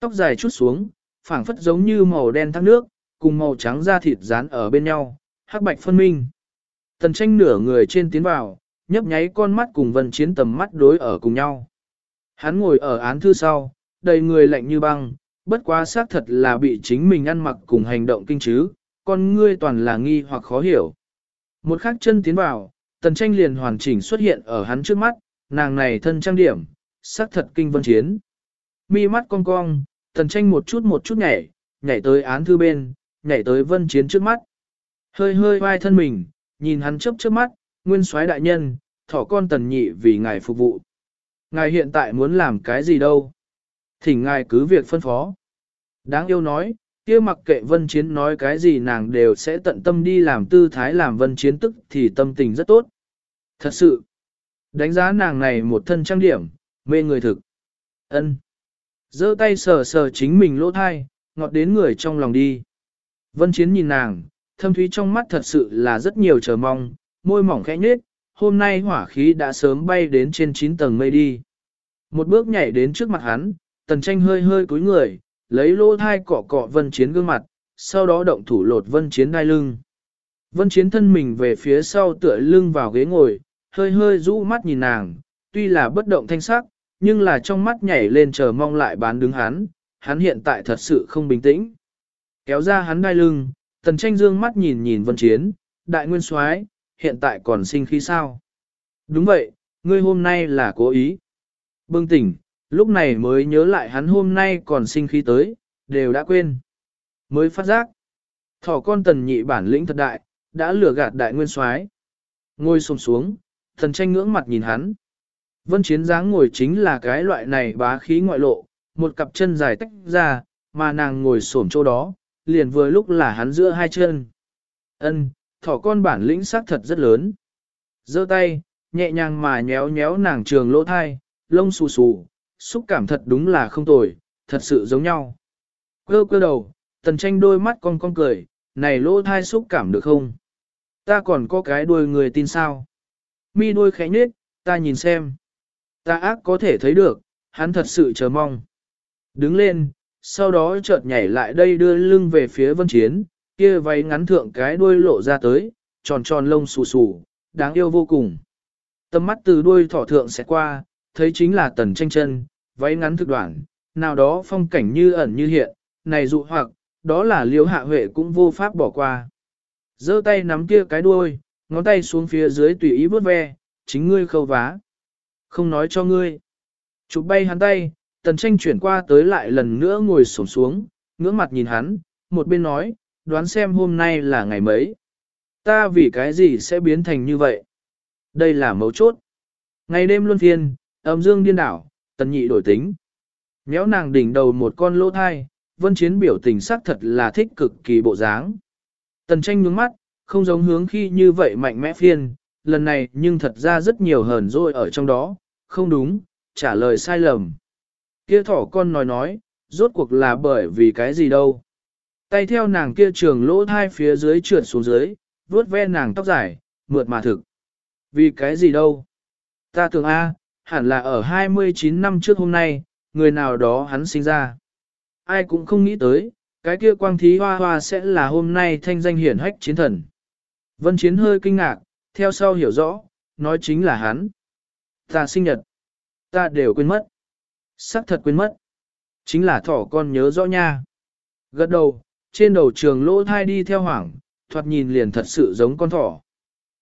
Tóc dài chút xuống, phảng phất giống như màu đen thác nước, cùng màu trắng da thịt dán ở bên nhau, hắc bạch phân minh. Tần tranh nửa người trên tiến vào, nhấp nháy con mắt cùng vân chiến tầm mắt đối ở cùng nhau. Hắn ngồi ở án thư sau, đầy người lạnh như băng, bất quá xác thật là bị chính mình ăn mặc cùng hành động kinh chứ, con ngươi toàn là nghi hoặc khó hiểu. Một khắc chân tiến vào, tần tranh liền hoàn chỉnh xuất hiện ở hắn trước mắt, nàng này thân trang điểm, xác thật kinh vân chiến. Mi mắt cong cong, tần tranh một chút một chút nhảy, nhảy tới án thư bên, nhảy tới vân chiến trước mắt. Hơi hơi vai thân mình, nhìn hắn chớp trước mắt, nguyên soái đại nhân, thỏ con tần nhị vì ngài phục vụ. Ngài hiện tại muốn làm cái gì đâu? Thỉnh ngài cứ việc phân phó. Đáng yêu nói, kia mặc kệ vân chiến nói cái gì nàng đều sẽ tận tâm đi làm tư thái làm vân chiến tức thì tâm tình rất tốt. Thật sự, đánh giá nàng này một thân trang điểm, mê người thực. ân giơ tay sờ sờ chính mình lỗ thai, ngọt đến người trong lòng đi. Vân chiến nhìn nàng, thâm thúy trong mắt thật sự là rất nhiều chờ mong, môi mỏng khẽ nhếch, hôm nay hỏa khí đã sớm bay đến trên 9 tầng mây đi. Một bước nhảy đến trước mặt hắn, tần tranh hơi hơi cúi người, lấy lỗ thai cọ cọ vân chiến gương mặt, sau đó động thủ lột vân chiến đai lưng. Vân chiến thân mình về phía sau tựa lưng vào ghế ngồi, hơi hơi rũ mắt nhìn nàng, tuy là bất động thanh sắc, nhưng là trong mắt nhảy lên chờ mong lại bán đứng hắn, hắn hiện tại thật sự không bình tĩnh. Kéo ra hắn đai lưng, tần tranh dương mắt nhìn nhìn vân chiến, đại nguyên soái hiện tại còn sinh khí sao? Đúng vậy, ngươi hôm nay là cố ý. Bưng tỉnh, lúc này mới nhớ lại hắn hôm nay còn sinh khí tới, đều đã quên. Mới phát giác. Thỏ con tần nhị bản lĩnh thật đại, đã lừa gạt đại nguyên soái. Ngồi xồm xuống, thần tranh ngưỡng mặt nhìn hắn. Vân chiến dáng ngồi chính là cái loại này bá khí ngoại lộ, một cặp chân dài tách ra, mà nàng ngồi xổm chỗ đó, liền vừa lúc là hắn giữa hai chân. Ân, thỏ con bản lĩnh sắc thật rất lớn. giơ tay, nhẹ nhàng mà nhéo nhéo nàng trường lỗ thai, lông xù xù, xúc cảm thật đúng là không tồi, thật sự giống nhau. Cơ cơ đầu, tần tranh đôi mắt con con cười, này lỗ thai xúc cảm được không? Ta còn có cái đuôi người tin sao? Mi đuôi khẽ nhếch, ta nhìn xem. Ta ác có thể thấy được, hắn thật sự chờ mong. Đứng lên, sau đó chợt nhảy lại đây đưa lưng về phía vân chiến, kia váy ngắn thượng cái đuôi lộ ra tới, tròn tròn lông xù xù, đáng yêu vô cùng. Tầm mắt từ đuôi thỏ thượng sẽ qua, thấy chính là tần tranh chân, váy ngắn thực đoạn, nào đó phong cảnh như ẩn như hiện, này dụ hoặc, đó là liễu hạ huệ cũng vô pháp bỏ qua. giơ tay nắm kia cái đuôi, ngón tay xuống phía dưới tùy ý vuốt ve, chính ngươi khâu vá. Không nói cho ngươi. Chụp bay hắn tay, tần tranh chuyển qua tới lại lần nữa ngồi sổm xuống, ngưỡng mặt nhìn hắn, một bên nói, đoán xem hôm nay là ngày mấy. Ta vì cái gì sẽ biến thành như vậy? Đây là mấu chốt. Ngày đêm luân phiên, âm dương điên đảo, tần nhị đổi tính. Méo nàng đỉnh đầu một con lỗ thai, vân chiến biểu tình sắc thật là thích cực kỳ bộ dáng. Tần tranh nhướng mắt, không giống hướng khi như vậy mạnh mẽ phiên, lần này nhưng thật ra rất nhiều hờn dỗi ở trong đó, không đúng, trả lời sai lầm. Kia thỏ con nói nói, rốt cuộc là bởi vì cái gì đâu. Tay theo nàng kia trường lỗ thai phía dưới trượt xuống dưới, vuốt ve nàng tóc dài, mượt mà thực. Vì cái gì đâu? Ta tưởng A, hẳn là ở 29 năm trước hôm nay, người nào đó hắn sinh ra. Ai cũng không nghĩ tới, cái kia quang thí hoa hoa sẽ là hôm nay thanh danh hiển hách chiến thần. Vân Chiến hơi kinh ngạc, theo sau hiểu rõ, nói chính là hắn. Ta sinh nhật. Ta đều quên mất. Sắc thật quên mất. Chính là thỏ con nhớ rõ nha. Gật đầu, trên đầu trường lỗ thai đi theo hoảng, thoạt nhìn liền thật sự giống con thỏ.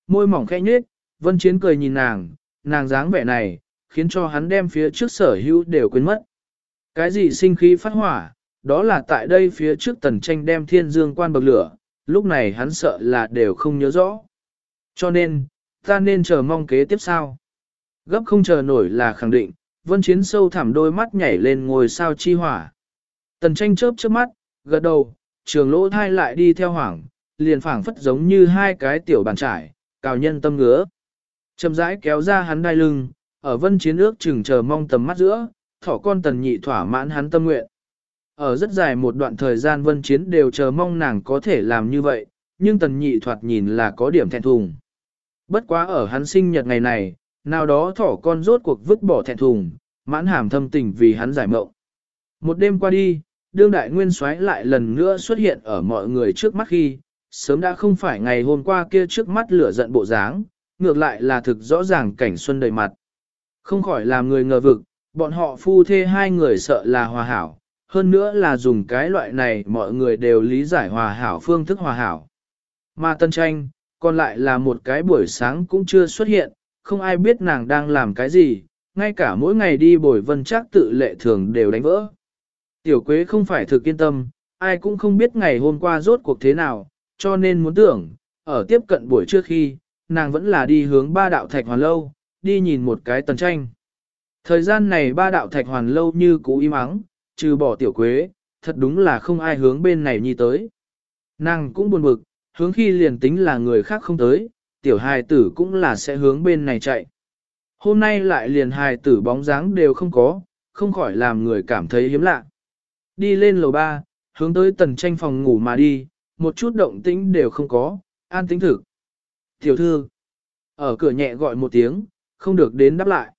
Môi mỏng khẽ nhếch, Vân Chiến cười nhìn nàng, nàng dáng vẻ này, khiến cho hắn đem phía trước sở hữu đều quên mất. Cái gì sinh khí phát hỏa, đó là tại đây phía trước tần tranh đem thiên dương quan bậc lửa, lúc này hắn sợ là đều không nhớ rõ. Cho nên, ta nên chờ mong kế tiếp sao. Gấp không chờ nổi là khẳng định, vân chiến sâu thẳm đôi mắt nhảy lên ngồi sao chi hỏa. Tần tranh chớp trước mắt, gật đầu, trường lỗ thai lại đi theo hoảng, liền phảng phất giống như hai cái tiểu bàn trải, cào nhân tâm ngứa. Chậm rãi kéo ra hắn đai lưng, ở vân chiến ước chừng chờ mong tầm mắt giữa, thỏ con tần nhị thỏa mãn hắn tâm nguyện. Ở rất dài một đoạn thời gian vân chiến đều chờ mong nàng có thể làm như vậy, nhưng tần nhị thoạt nhìn là có điểm thẹn thùng. Bất quá ở hắn sinh nhật ngày này, nào đó thỏ con rốt cuộc vứt bỏ thẹn thùng, mãn hàm thâm tình vì hắn giải mộng. Một đêm qua đi, đương đại nguyên soái lại lần nữa xuất hiện ở mọi người trước mắt khi, sớm đã không phải ngày hôm qua kia trước mắt lửa giận bộ dáng, ngược lại là thực rõ ràng cảnh xuân đầy mặt. Không khỏi làm người ngờ vực, bọn họ phu thê hai người sợ là hòa hảo, hơn nữa là dùng cái loại này mọi người đều lý giải hòa hảo phương thức hòa hảo. Mà tân tranh, còn lại là một cái buổi sáng cũng chưa xuất hiện, không ai biết nàng đang làm cái gì, ngay cả mỗi ngày đi bồi vân chắc tự lệ thường đều đánh vỡ. Tiểu quế không phải thực yên tâm, ai cũng không biết ngày hôm qua rốt cuộc thế nào, cho nên muốn tưởng, ở tiếp cận buổi trước khi, nàng vẫn là đi hướng ba đạo thạch hoàn lâu, đi nhìn một cái tần tranh. Thời gian này ba đạo thạch hoàn lâu như cũ im ắng, trừ bỏ tiểu quế, thật đúng là không ai hướng bên này nhi tới. Nàng cũng buồn bực, hướng khi liền tính là người khác không tới, tiểu hài tử cũng là sẽ hướng bên này chạy. Hôm nay lại liền hài tử bóng dáng đều không có, không khỏi làm người cảm thấy hiếm lạ. Đi lên lầu ba, hướng tới tần tranh phòng ngủ mà đi, một chút động tĩnh đều không có, an tĩnh thực. Tiểu thư, ở cửa nhẹ gọi một tiếng, không được đến đáp lại.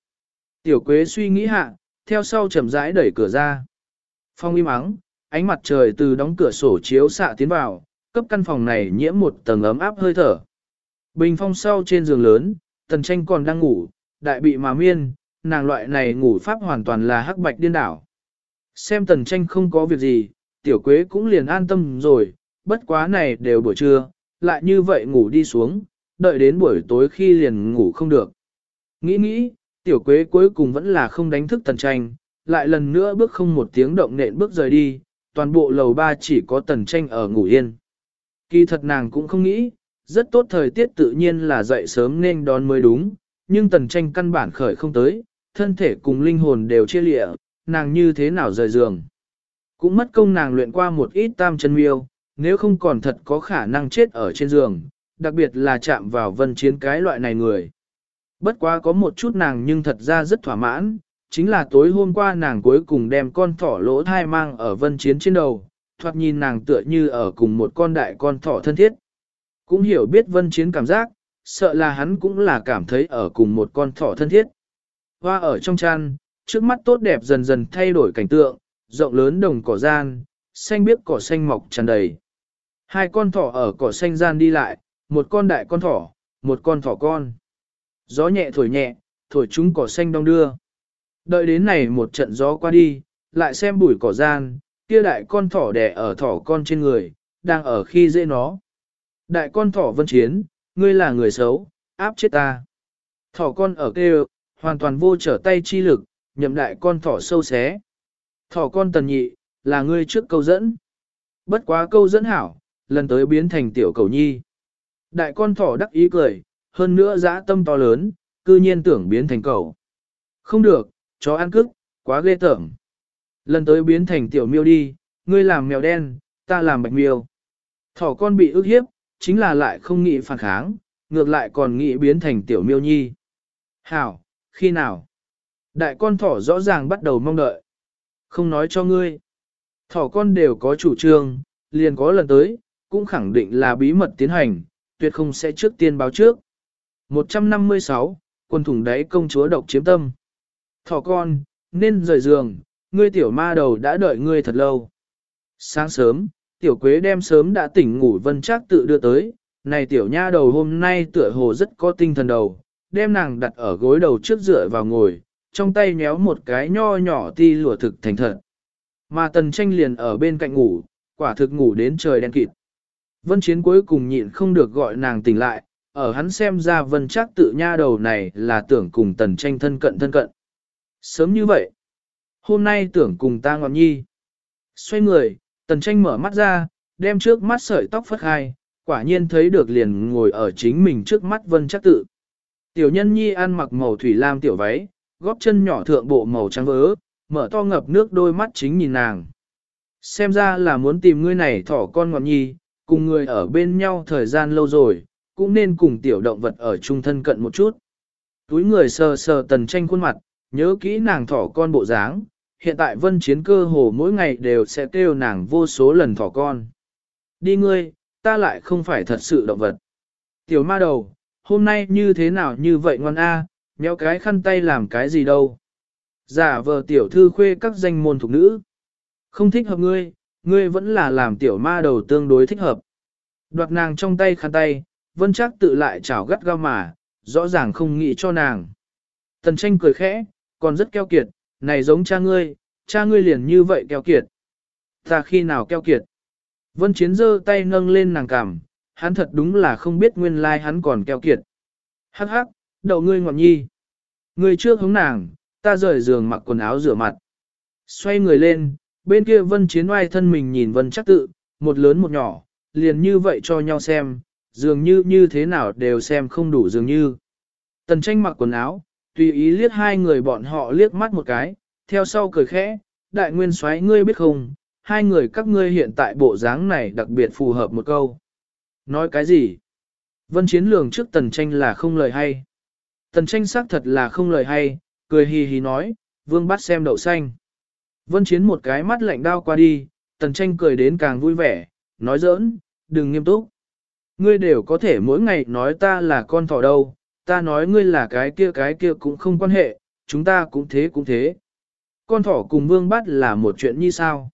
Tiểu quế suy nghĩ hạ, theo sau chậm rãi đẩy cửa ra. Phong im ắng, ánh mặt trời từ đóng cửa sổ chiếu xạ tiến vào, cấp căn phòng này nhiễm một tầng ấm áp hơi thở. Bình phong sau trên giường lớn, tần tranh còn đang ngủ, đại bị mà miên, nàng loại này ngủ pháp hoàn toàn là hắc bạch điên đảo. Xem tần tranh không có việc gì, tiểu quế cũng liền an tâm rồi, bất quá này đều buổi trưa, lại như vậy ngủ đi xuống, đợi đến buổi tối khi liền ngủ không được. Nghĩ nghĩ, tiểu quế cuối cùng vẫn là không đánh thức tần tranh, lại lần nữa bước không một tiếng động nện bước rời đi, toàn bộ lầu ba chỉ có tần tranh ở ngủ yên. Kỳ thật nàng cũng không nghĩ, rất tốt thời tiết tự nhiên là dậy sớm nên đón mới đúng, nhưng tần tranh căn bản khởi không tới, thân thể cùng linh hồn đều chia lịa, nàng như thế nào rời giường. Cũng mất công nàng luyện qua một ít tam chân miêu, nếu không còn thật có khả năng chết ở trên giường, đặc biệt là chạm vào vân chiến cái loại này người. Bất quá có một chút nàng nhưng thật ra rất thỏa mãn, chính là tối hôm qua nàng cuối cùng đem con thỏ lỗ thai mang ở vân chiến trên đầu, thoạt nhìn nàng tựa như ở cùng một con đại con thỏ thân thiết. Cũng hiểu biết vân chiến cảm giác, sợ là hắn cũng là cảm thấy ở cùng một con thỏ thân thiết. Hoa ở trong chăn, trước mắt tốt đẹp dần dần thay đổi cảnh tượng, rộng lớn đồng cỏ gian, xanh biếc cỏ xanh mọc tràn đầy. Hai con thỏ ở cỏ xanh gian đi lại, một con đại con thỏ, một con thỏ con. Gió nhẹ thổi nhẹ, thổi chúng cỏ xanh đông đưa. Đợi đến này một trận gió qua đi, lại xem bụi cỏ gian, kia đại con thỏ đẻ ở thỏ con trên người, đang ở khi dễ nó. Đại con thỏ vân chiến, ngươi là người xấu, áp chết ta. Thỏ con ở kêu, hoàn toàn vô trở tay chi lực, nhậm đại con thỏ sâu xé. Thỏ con tần nhị, là ngươi trước câu dẫn. Bất quá câu dẫn hảo, lần tới biến thành tiểu cầu nhi. Đại con thỏ đắc ý cười, hơn nữa dã tâm to lớn, cư nhiên tưởng biến thành cầu. Không được, chó ăn cức, quá ghê tởm. Lần tới biến thành tiểu miêu đi, ngươi làm mèo đen, ta làm bạch miêu. Thỏ con bị ức hiếp, chính là lại không nghĩ phản kháng, ngược lại còn nghĩ biến thành tiểu miêu nhi. Hảo, khi nào? Đại con thỏ rõ ràng bắt đầu mong đợi. Không nói cho ngươi. Thỏ con đều có chủ trương, liền có lần tới, cũng khẳng định là bí mật tiến hành, tuyệt không sẽ trước tiên báo trước. 156, quân thủng đáy công chúa độc chiếm tâm. Thỏ con, nên rời giường, ngươi tiểu ma đầu đã đợi ngươi thật lâu. Sáng sớm, tiểu quế đem sớm đã tỉnh ngủ vân chắc tự đưa tới, này tiểu nha đầu hôm nay tựa hồ rất có tinh thần đầu, đem nàng đặt ở gối đầu trước dựa vào ngồi, trong tay nhéo một cái nho nhỏ ti lụa thực thành thật. Mà tần tranh liền ở bên cạnh ngủ, quả thực ngủ đến trời đen kịt. Vân chiến cuối cùng nhịn không được gọi nàng tỉnh lại, ở hắn xem ra vân chắc tự nha đầu này là tưởng cùng tần tranh thân cận thân cận. Sớm như vậy, hôm nay tưởng cùng ta ngọn nhi. Xoay người, tần tranh mở mắt ra, đem trước mắt sợi tóc phất hai, quả nhiên thấy được liền ngồi ở chính mình trước mắt vân chắc tự. Tiểu nhân nhi ăn mặc màu thủy lam tiểu váy, góp chân nhỏ thượng bộ màu trắng vớ, mở to ngập nước đôi mắt chính nhìn nàng. Xem ra là muốn tìm ngươi này thỏ con ngọn nhi, cùng người ở bên nhau thời gian lâu rồi, cũng nên cùng tiểu động vật ở chung thân cận một chút. Túi người sờ sờ tần tranh khuôn mặt, nhớ kỹ nàng thỏ con bộ dáng, hiện tại vân chiến cơ hồ mỗi ngày đều sẽ kêu nàng vô số lần thỏ con. Đi ngươi, ta lại không phải thật sự động vật. Tiểu ma đầu, hôm nay như thế nào như vậy ngoan a, à, cái khăn tay làm cái gì đâu. Giả vờ tiểu thư khuê các danh môn thuộc nữ. Không thích hợp ngươi, ngươi vẫn là làm tiểu ma đầu tương đối thích hợp. Đoạt nàng trong tay khăn tay, vân chắc tự lại chảo gắt gao mà, rõ ràng không nghĩ cho nàng. Tần tranh cười khẽ, còn rất keo kiệt, này giống cha ngươi, cha ngươi liền như vậy keo kiệt. Ta khi nào keo kiệt? Vân chiến giơ tay nâng lên nàng cằm, hắn thật đúng là không biết nguyên lai hắn còn keo kiệt. Hắc hắc, đầu ngươi ngọn nhi. Ngươi trước hống nàng, ta rời giường mặc quần áo rửa mặt. Xoay người lên, bên kia vân chiến oai thân mình nhìn vân chắc tự, một lớn một nhỏ, liền như vậy cho nhau xem, dường như như thế nào đều xem không đủ dường như. Tần tranh mặc quần áo, tùy ý liếc hai người bọn họ liếc mắt một cái, theo sau cười khẽ, đại nguyên soái ngươi biết không, hai người các ngươi hiện tại bộ dáng này đặc biệt phù hợp một câu. Nói cái gì? Vân chiến lường trước tần tranh là không lời hay. Tần tranh xác thật là không lời hay, cười hì hì nói, vương bắt xem đậu xanh. Vân chiến một cái mắt lạnh đao qua đi, tần tranh cười đến càng vui vẻ, nói giỡn, đừng nghiêm túc. Ngươi đều có thể mỗi ngày nói ta là con thỏ đâu, ta nói ngươi là cái kia cái kia cũng không quan hệ, chúng ta cũng thế cũng thế. Con thỏ cùng vương bắt là một chuyện như sao.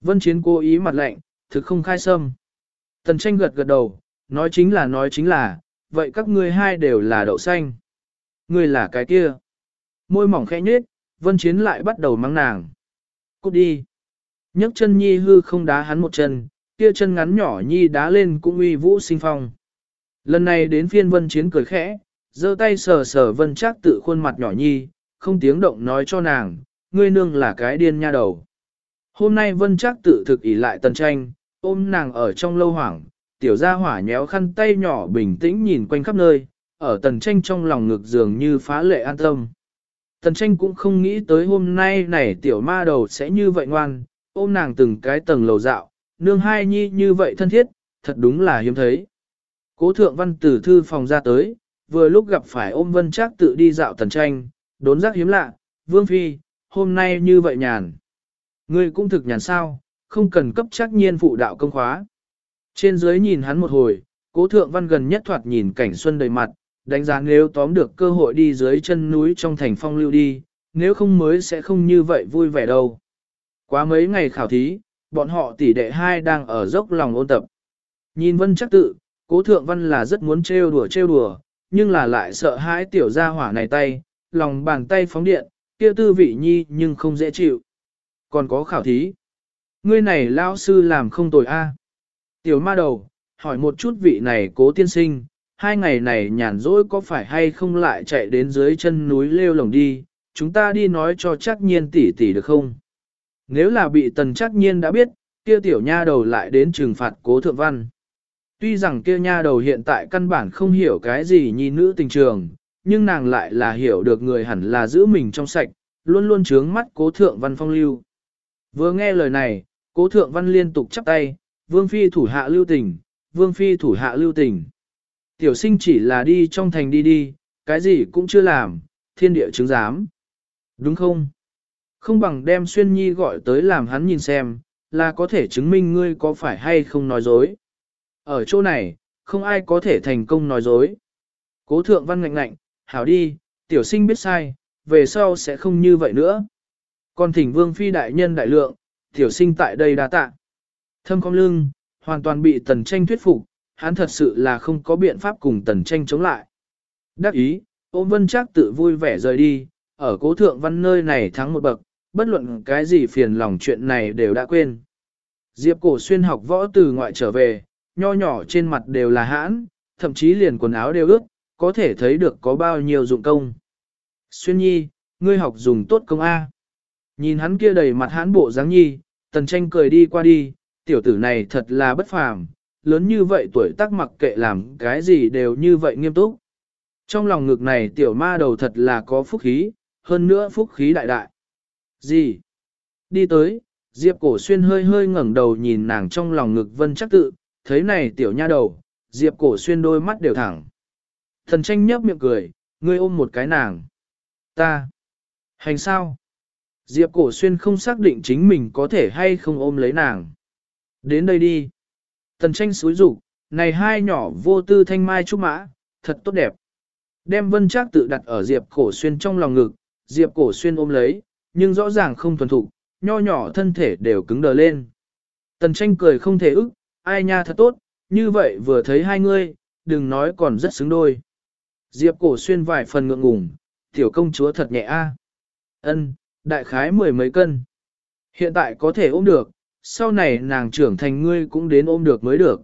Vân chiến cố ý mặt lạnh, thực không khai sâm. Tần tranh gật gật đầu, nói chính là nói chính là, vậy các ngươi hai đều là đậu xanh. Ngươi là cái kia. Môi mỏng khẽ nhếch, vân chiến lại bắt đầu mắng nàng. Cút đi. nhấc chân nhi hư không đá hắn một chân, kia chân ngắn nhỏ nhi đá lên cũng uy vũ sinh phong. Lần này đến phiên vân chiến cười khẽ, giơ tay sờ sờ vân chắc tự khuôn mặt nhỏ nhi, không tiếng động nói cho nàng, ngươi nương là cái điên nha đầu. Hôm nay vân chắc tự thực ỉ lại tần tranh, ôm nàng ở trong lâu hoảng, tiểu gia hỏa nhéo khăn tay nhỏ bình tĩnh nhìn quanh khắp nơi, ở tần tranh trong lòng ngực dường như phá lệ an tâm. Tần tranh cũng không nghĩ tới hôm nay này tiểu ma đầu sẽ như vậy ngoan, ôm nàng từng cái tầng lầu dạo, nương hai nhi như vậy thân thiết, thật đúng là hiếm thấy. Cố thượng văn từ thư phòng ra tới, vừa lúc gặp phải ôm vân trác tự đi dạo tần tranh, đốn giác hiếm lạ, vương phi, hôm nay như vậy nhàn. Ngươi cũng thực nhàn sao, không cần cấp chắc nhiên phụ đạo công khóa. Trên dưới nhìn hắn một hồi, cố thượng văn gần nhất thoạt nhìn cảnh xuân đầy mặt, đánh giá nếu tóm được cơ hội đi dưới chân núi trong thành phong lưu đi, nếu không mới sẽ không như vậy vui vẻ đâu. Quá mấy ngày khảo thí, bọn họ tỷ đệ hai đang ở dốc lòng ôn tập. Nhìn vân chắc tự, cố thượng văn là rất muốn trêu đùa trêu đùa, nhưng là lại sợ hãi tiểu gia hỏa này tay, lòng bàn tay phóng điện, kia tư vị nhi nhưng không dễ chịu. Còn có khảo thí. ngươi này lão sư làm không tồi a. À. Tiểu ma đầu, hỏi một chút vị này cố tiên sinh, hai ngày này nhàn rỗi có phải hay không lại chạy đến dưới chân núi lêu lồng đi, chúng ta đi nói cho chắc nhiên tỷ tỷ được không? Nếu là bị tần chắc nhiên đã biết, kia tiểu nha đầu lại đến trừng phạt cố thượng văn. Tuy rằng kia nha đầu hiện tại căn bản không hiểu cái gì nhi nữ tình trường, nhưng nàng lại là hiểu được người hẳn là giữ mình trong sạch, luôn luôn trướng mắt cố thượng văn phong lưu. Vừa nghe lời này, cố thượng văn liên tục chắp tay, vương phi thủ hạ lưu tình, vương phi thủ hạ lưu tình. Tiểu sinh chỉ là đi trong thành đi đi, cái gì cũng chưa làm, thiên địa chứng giám. Đúng không? Không bằng đem xuyên nhi gọi tới làm hắn nhìn xem, là có thể chứng minh ngươi có phải hay không nói dối. Ở chỗ này, không ai có thể thành công nói dối. Cố thượng văn ngạnh ngạnh, hảo đi, tiểu sinh biết sai, về sau sẽ không như vậy nữa. Còn thỉnh vương phi đại nhân đại lượng, tiểu sinh tại đây đa tạ. Thâm cong lưng, hoàn toàn bị tần tranh thuyết phục, hắn thật sự là không có biện pháp cùng tần tranh chống lại. Đắc ý, ôm vân chắc tự vui vẻ rời đi, ở cố thượng văn nơi này thắng một bậc, bất luận cái gì phiền lòng chuyện này đều đã quên. Diệp cổ xuyên học võ từ ngoại trở về, nho nhỏ trên mặt đều là hãn, thậm chí liền quần áo đều ướt, có thể thấy được có bao nhiêu dụng công. Xuyên nhi, ngươi học dùng tốt công A. Nhìn hắn kia đầy mặt hãn bộ dáng nhi, tần tranh cười đi qua đi, tiểu tử này thật là bất phàm, lớn như vậy tuổi tác mặc kệ làm cái gì đều như vậy nghiêm túc. Trong lòng ngực này tiểu ma đầu thật là có phúc khí, hơn nữa phúc khí đại đại. Gì? Đi tới, Diệp cổ xuyên hơi hơi ngẩng đầu nhìn nàng trong lòng ngực vân chắc tự, thấy này tiểu nha đầu, Diệp cổ xuyên đôi mắt đều thẳng. Thần tranh nhấp miệng cười, ngươi ôm một cái nàng. Ta. Hành sao? Diệp cổ xuyên không xác định chính mình có thể hay không ôm lấy nàng. Đến đây đi. Thần tranh xúi rủ, này hai nhỏ vô tư thanh mai trúc mã, thật tốt đẹp. Đem vân trác tự đặt ở Diệp cổ xuyên trong lòng ngực, Diệp cổ xuyên ôm lấy, nhưng rõ ràng không thuần thục, nho nhỏ thân thể đều cứng đờ lên. Tần tranh cười không thể ức, ai nha thật tốt, như vậy vừa thấy hai ngươi, đừng nói còn rất xứng đôi. Diệp cổ xuyên vài phần ngượng ngùng, tiểu công chúa thật nhẹ a. À. Ân, đại khái mười mấy cân. Hiện tại có thể ôm được, sau này nàng trưởng thành ngươi cũng đến ôm được mới được.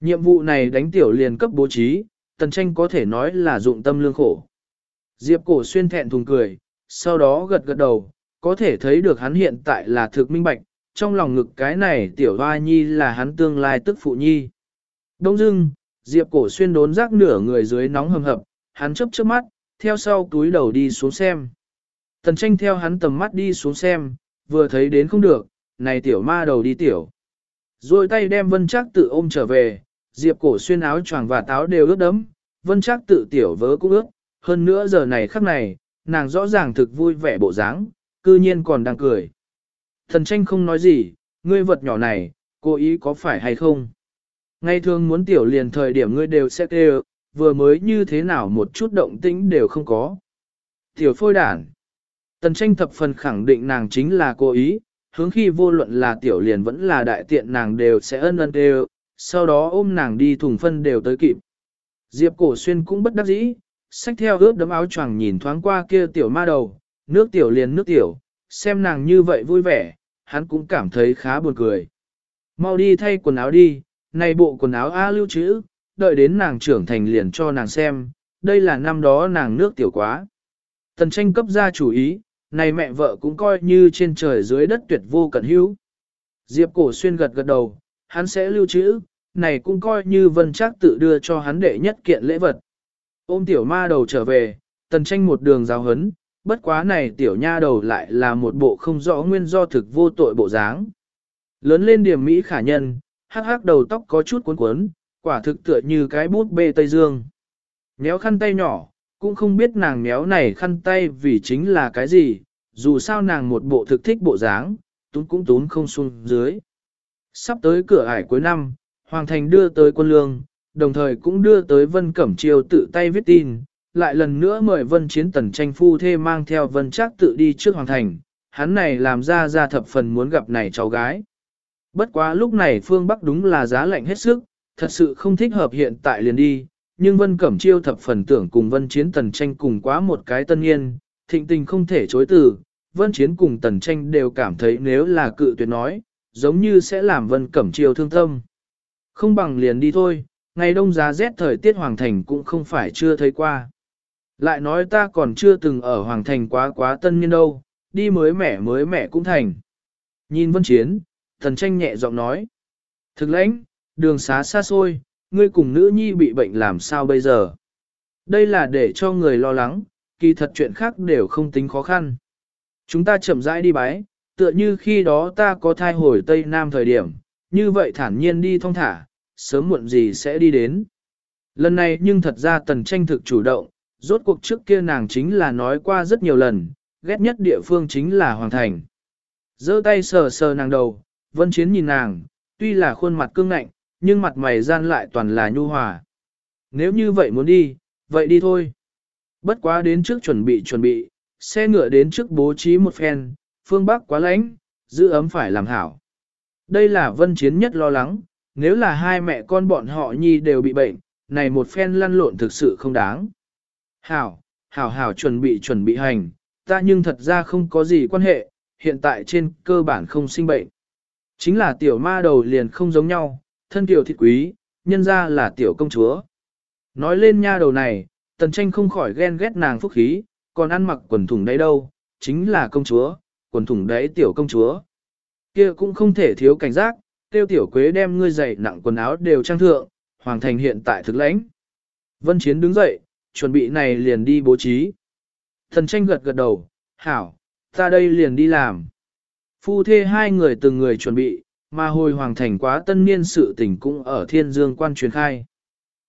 Nhiệm vụ này đánh tiểu liền cấp bố trí, tần tranh có thể nói là dụng tâm lương khổ. Diệp cổ xuyên thẹn thùng cười, sau đó gật gật đầu, có thể thấy được hắn hiện tại là thực minh bạch, trong lòng ngực cái này tiểu hoa nhi là hắn tương lai tức phụ nhi. Đông dưng, Diệp cổ xuyên đốn rác nửa người dưới nóng hầm hập, hắn chấp chớp mắt, theo sau túi đầu đi xuống xem. Tần tranh theo hắn tầm mắt đi xuống xem, vừa thấy đến không được, này tiểu ma đầu đi tiểu. Rồi tay đem vân chắc tự ôm trở về, Diệp cổ xuyên áo choàng và táo đều ướt đấm, vân chắc tự tiểu vớ cũng ướt, hơn nữa giờ này khắc này, nàng rõ ràng thực vui vẻ bộ dáng, cư nhiên còn đang cười. Thần tranh không nói gì, ngươi vật nhỏ này, cố ý có phải hay không? Ngay thường muốn tiểu liền thời điểm ngươi đều sẽ kêu, vừa mới như thế nào một chút động tĩnh đều không có. Tiểu phôi đản. Tần tranh thập phần khẳng định nàng chính là cố ý, hướng khi vô luận là tiểu liền vẫn là đại tiện nàng đều sẽ ân ân đều, sau đó ôm nàng đi thùng phân đều tới kịp. Diệp cổ xuyên cũng bất đắc dĩ, xách theo ướt đấm áo choàng nhìn thoáng qua kia tiểu ma đầu, nước tiểu liền nước tiểu, xem nàng như vậy vui vẻ, hắn cũng cảm thấy khá buồn cười. Mau đi thay quần áo đi, này bộ quần áo A lưu trữ, đợi đến nàng trưởng thành liền cho nàng xem, đây là năm đó nàng nước tiểu quá. Tần tranh cấp ra chủ ý, này mẹ vợ cũng coi như trên trời dưới đất tuyệt vô cẩn hữu. Diệp cổ xuyên gật gật đầu, hắn sẽ lưu trữ, này cũng coi như vân chắc tự đưa cho hắn đệ nhất kiện lễ vật. Ôm tiểu ma đầu trở về, tần tranh một đường giáo hấn, bất quá này tiểu nha đầu lại là một bộ không rõ nguyên do thực vô tội bộ dáng. Lớn lên điểm Mỹ khả nhân, hắc hắc đầu tóc có chút cuốn cuốn, quả thực tựa như cái bút bê Tây Dương. Méo khăn tay nhỏ, cũng không biết nàng méo này khăn tay vì chính là cái gì, dù sao nàng một bộ thực thích bộ dáng, tún cũng tún không xuống dưới. Sắp tới cửa ải cuối năm, Hoàng Thành đưa tới quân lương, đồng thời cũng đưa tới Vân Cẩm Chiêu tự tay viết tin, lại lần nữa mời Vân Chiến Tần tranh phu thê mang theo Vân Trác tự đi trước Hoàng Thành, hắn này làm ra ra thập phần muốn gặp này cháu gái. Bất quá lúc này phương Bắc đúng là giá lạnh hết sức, thật sự không thích hợp hiện tại liền đi, nhưng Vân Cẩm Chiêu thập phần tưởng cùng Vân Chiến Tần tranh cùng quá một cái tân nhiên, thịnh tình không thể chối từ, Vân Chiến cùng Tần tranh đều cảm thấy nếu là cự tuyệt nói, giống như sẽ làm vân cẩm Chiêu thương tâm. Không bằng liền đi thôi, ngày đông giá rét thời tiết Hoàng Thành cũng không phải chưa thấy qua. Lại nói ta còn chưa từng ở Hoàng Thành quá quá tân niên đâu, đi mới mẻ mới mẻ cũng thành. Nhìn vân chiến, thần tranh nhẹ giọng nói. Thực lãnh, đường xá xa xôi, ngươi cùng nữ nhi bị bệnh làm sao bây giờ? Đây là để cho người lo lắng, kỳ thật chuyện khác đều không tính khó khăn. Chúng ta chậm rãi đi bái, tựa như khi đó ta có thai hồi Tây Nam thời điểm, như vậy thản nhiên đi thong thả, sớm muộn gì sẽ đi đến. Lần này nhưng thật ra tần tranh thực chủ động, rốt cuộc trước kia nàng chính là nói qua rất nhiều lần, ghét nhất địa phương chính là Hoàng Thành. giơ tay sờ sờ nàng đầu, vân chiến nhìn nàng, tuy là khuôn mặt cương ngạnh, nhưng mặt mày gian lại toàn là nhu hòa. Nếu như vậy muốn đi, vậy đi thôi. Bất quá đến trước chuẩn bị chuẩn bị, xe ngựa đến trước bố trí một phen, phương Bắc quá lạnh, giữ ấm phải làm hảo. Đây là vân chiến nhất lo lắng, nếu là hai mẹ con bọn họ nhi đều bị bệnh, này một phen lăn lộn thực sự không đáng. Hảo, hảo hảo chuẩn bị chuẩn bị hành, ta nhưng thật ra không có gì quan hệ, hiện tại trên cơ bản không sinh bệnh. Chính là tiểu ma đầu liền không giống nhau, thân tiểu thịt quý, nhân ra là tiểu công chúa. Nói lên nha đầu này, tần tranh không khỏi ghen ghét nàng phúc khí, còn ăn mặc quần thủng đấy đâu, chính là công chúa, quần thủng đấy tiểu công chúa. kia cũng không thể thiếu cảnh giác, tiêu tiểu quế đem ngươi dậy nặng quần áo đều trang thượng, hoàng thành hiện tại thực lãnh. Vân Chiến đứng dậy, chuẩn bị này liền đi bố trí. Thần tranh gật gật đầu, hảo, ta đây liền đi làm. Phu thê hai người từng người chuẩn bị, mà hồi hoàng thành quá tân niên sự tình cũng ở thiên dương quan truyền khai.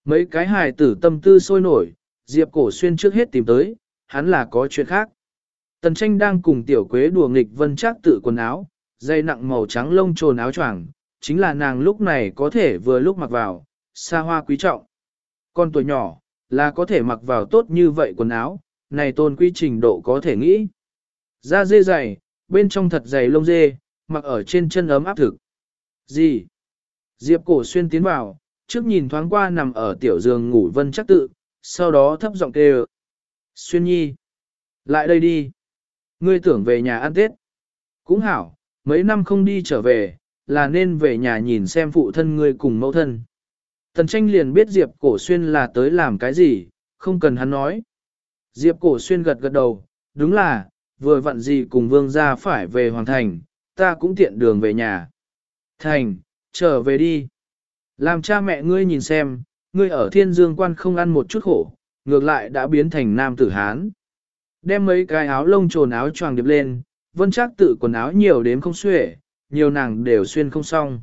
Mấy cái hài tử tâm tư sôi nổi, Diệp Cổ Xuyên trước hết tìm tới, hắn là có chuyện khác. Tần tranh đang cùng tiểu quế đùa nghịch vân chắc tự quần áo, dây nặng màu trắng lông trồn áo choàng, chính là nàng lúc này có thể vừa lúc mặc vào, xa hoa quý trọng. Con tuổi nhỏ, là có thể mặc vào tốt như vậy quần áo, này tôn quy trình độ có thể nghĩ. Da dê dày, bên trong thật dày lông dê, mặc ở trên chân ấm áp thực. Gì? Diệp cổ xuyên tiến vào, trước nhìn thoáng qua nằm ở tiểu giường ngủ vân chắc tự, sau đó thấp giọng kêu. Xuyên nhi. Lại đây đi. Ngươi tưởng về nhà ăn Tết. Cũng hảo, mấy năm không đi trở về, là nên về nhà nhìn xem phụ thân ngươi cùng mẫu thân. Tần tranh liền biết Diệp Cổ Xuyên là tới làm cái gì, không cần hắn nói. Diệp Cổ Xuyên gật gật đầu, đúng là, vừa vặn gì cùng vương gia phải về Hoàng Thành, ta cũng tiện đường về nhà. Thành, trở về đi. Làm cha mẹ ngươi nhìn xem, ngươi ở thiên dương quan không ăn một chút khổ, ngược lại đã biến thành nam tử Hán. Đem mấy cái áo lông trồn áo choàng điệp lên, vân chắc tự quần áo nhiều đến không xuể, nhiều nàng đều xuyên không xong.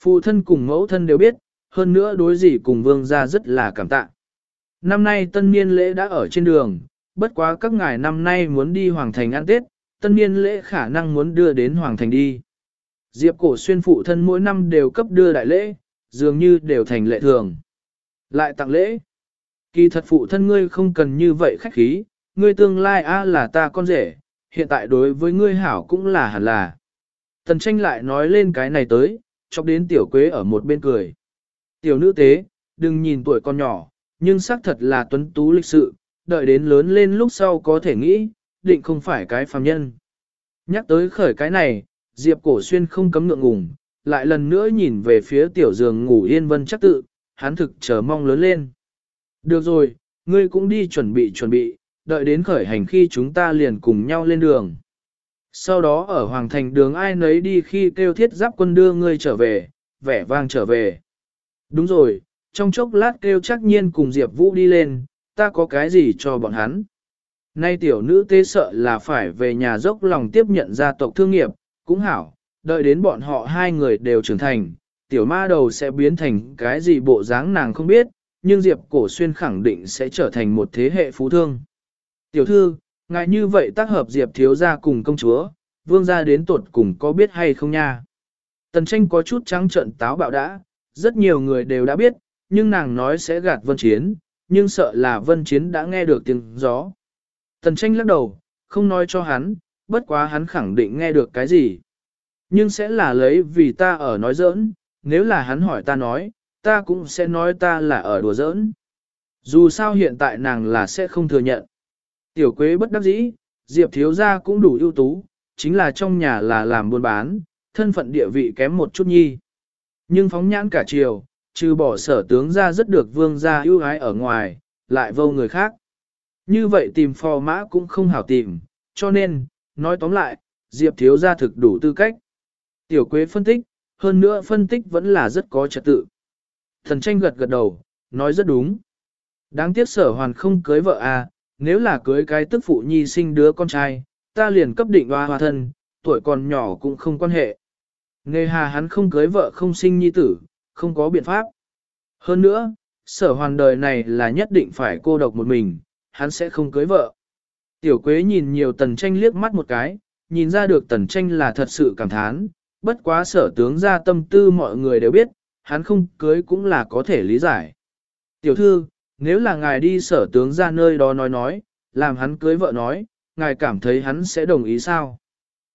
Phụ thân cùng mẫu thân đều biết, hơn nữa đối gì cùng vương gia rất là cảm tạ. Năm nay tân niên lễ đã ở trên đường, bất quá các ngài năm nay muốn đi Hoàng Thành ăn Tết, tân niên lễ khả năng muốn đưa đến Hoàng Thành đi. Diệp cổ xuyên phụ thân mỗi năm đều cấp đưa đại lễ, dường như đều thành lệ thường. Lại tặng lễ. Kỳ thật phụ thân ngươi không cần như vậy khách khí, ngươi tương lai a là ta con rể, hiện tại đối với ngươi hảo cũng là hẳn là. Tần tranh lại nói lên cái này tới, chọc đến tiểu quế ở một bên cười. Tiểu nữ tế, đừng nhìn tuổi con nhỏ, nhưng xác thật là tuấn tú lịch sự, đợi đến lớn lên lúc sau có thể nghĩ, định không phải cái phàm nhân. Nhắc tới khởi cái này, Diệp Cổ Xuyên không cấm ngượng ngùng, lại lần nữa nhìn về phía tiểu giường ngủ yên vân chắc tự, hắn thực chờ mong lớn lên. Được rồi, ngươi cũng đi chuẩn bị chuẩn bị, đợi đến khởi hành khi chúng ta liền cùng nhau lên đường. Sau đó ở Hoàng Thành đường ai nấy đi khi kêu thiết giáp quân đưa ngươi trở về, vẻ vang trở về. Đúng rồi, trong chốc lát kêu chắc nhiên cùng Diệp Vũ đi lên, ta có cái gì cho bọn hắn. Nay tiểu nữ tê sợ là phải về nhà dốc lòng tiếp nhận gia tộc thương nghiệp, cũng hảo, đợi đến bọn họ hai người đều trưởng thành, tiểu ma đầu sẽ biến thành cái gì bộ dáng nàng không biết, nhưng Diệp Cổ Xuyên khẳng định sẽ trở thành một thế hệ phú thương. Tiểu thư, ngài như vậy tác hợp Diệp thiếu gia cùng công chúa, vương gia đến tuột cùng có biết hay không nha. Tần tranh có chút trắng trận táo bạo đã, rất nhiều người đều đã biết, nhưng nàng nói sẽ gạt vân chiến, nhưng sợ là vân chiến đã nghe được tiếng gió. Tần tranh lắc đầu, không nói cho hắn, bất quá hắn khẳng định nghe được cái gì. Nhưng sẽ là lấy vì ta ở nói giỡn, nếu là hắn hỏi ta nói, ta cũng sẽ nói ta là ở đùa giỡn. Dù sao hiện tại nàng là sẽ không thừa nhận. Tiểu quế bất đắc dĩ, Diệp thiếu gia cũng đủ ưu tú, chính là trong nhà là làm buôn bán, thân phận địa vị kém một chút nhi. Nhưng phóng nhãn cả chiều, trừ bỏ sở tướng ra rất được vương gia ưu ái ở ngoài, lại vô người khác. Như vậy tìm phò mã cũng không hảo tìm, cho nên, nói tóm lại, Diệp thiếu gia thực đủ tư cách. Tiểu Quế phân tích, hơn nữa phân tích vẫn là rất có trật tự. Thần tranh gật gật đầu, nói rất đúng. Đáng tiếc sở hoàn không cưới vợ à, nếu là cưới cái tức phụ nhi sinh đứa con trai, ta liền cấp định hoa hoa thân, tuổi còn nhỏ cũng không quan hệ. Nghề hà hắn không cưới vợ không sinh nhi tử, không có biện pháp. Hơn nữa, sở hoàn đời này là nhất định phải cô độc một mình, hắn sẽ không cưới vợ. Tiểu Quế nhìn nhiều tần tranh liếc mắt một cái, nhìn ra được tần tranh là thật sự cảm thán, bất quá sở tướng ra tâm tư mọi người đều biết, hắn không cưới cũng là có thể lý giải. Tiểu thư, nếu là ngài đi sở tướng ra nơi đó nói nói, làm hắn cưới vợ nói, ngài cảm thấy hắn sẽ đồng ý sao?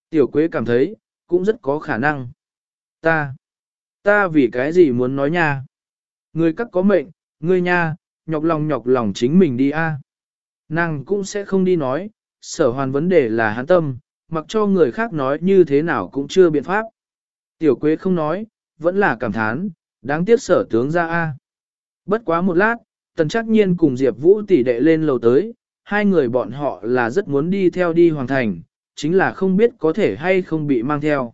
Tiểu Quế cảm thấy, cũng rất có khả năng. Ta, ta vì cái gì muốn nói nha? Người các có mệnh, ngươi nha, nhọc lòng nhọc lòng chính mình đi a. Nàng cũng sẽ không đi nói, sở hoàn vấn đề là hắn tâm, mặc cho người khác nói như thế nào cũng chưa biện pháp. Tiểu Quế không nói, vẫn là cảm thán, đáng tiếc sở tướng ra a. Bất quá một lát, tần chắc nhiên cùng Diệp Vũ tỷ đệ lên lầu tới, hai người bọn họ là rất muốn đi theo đi hoàng thành, chính là không biết có thể hay không bị mang theo.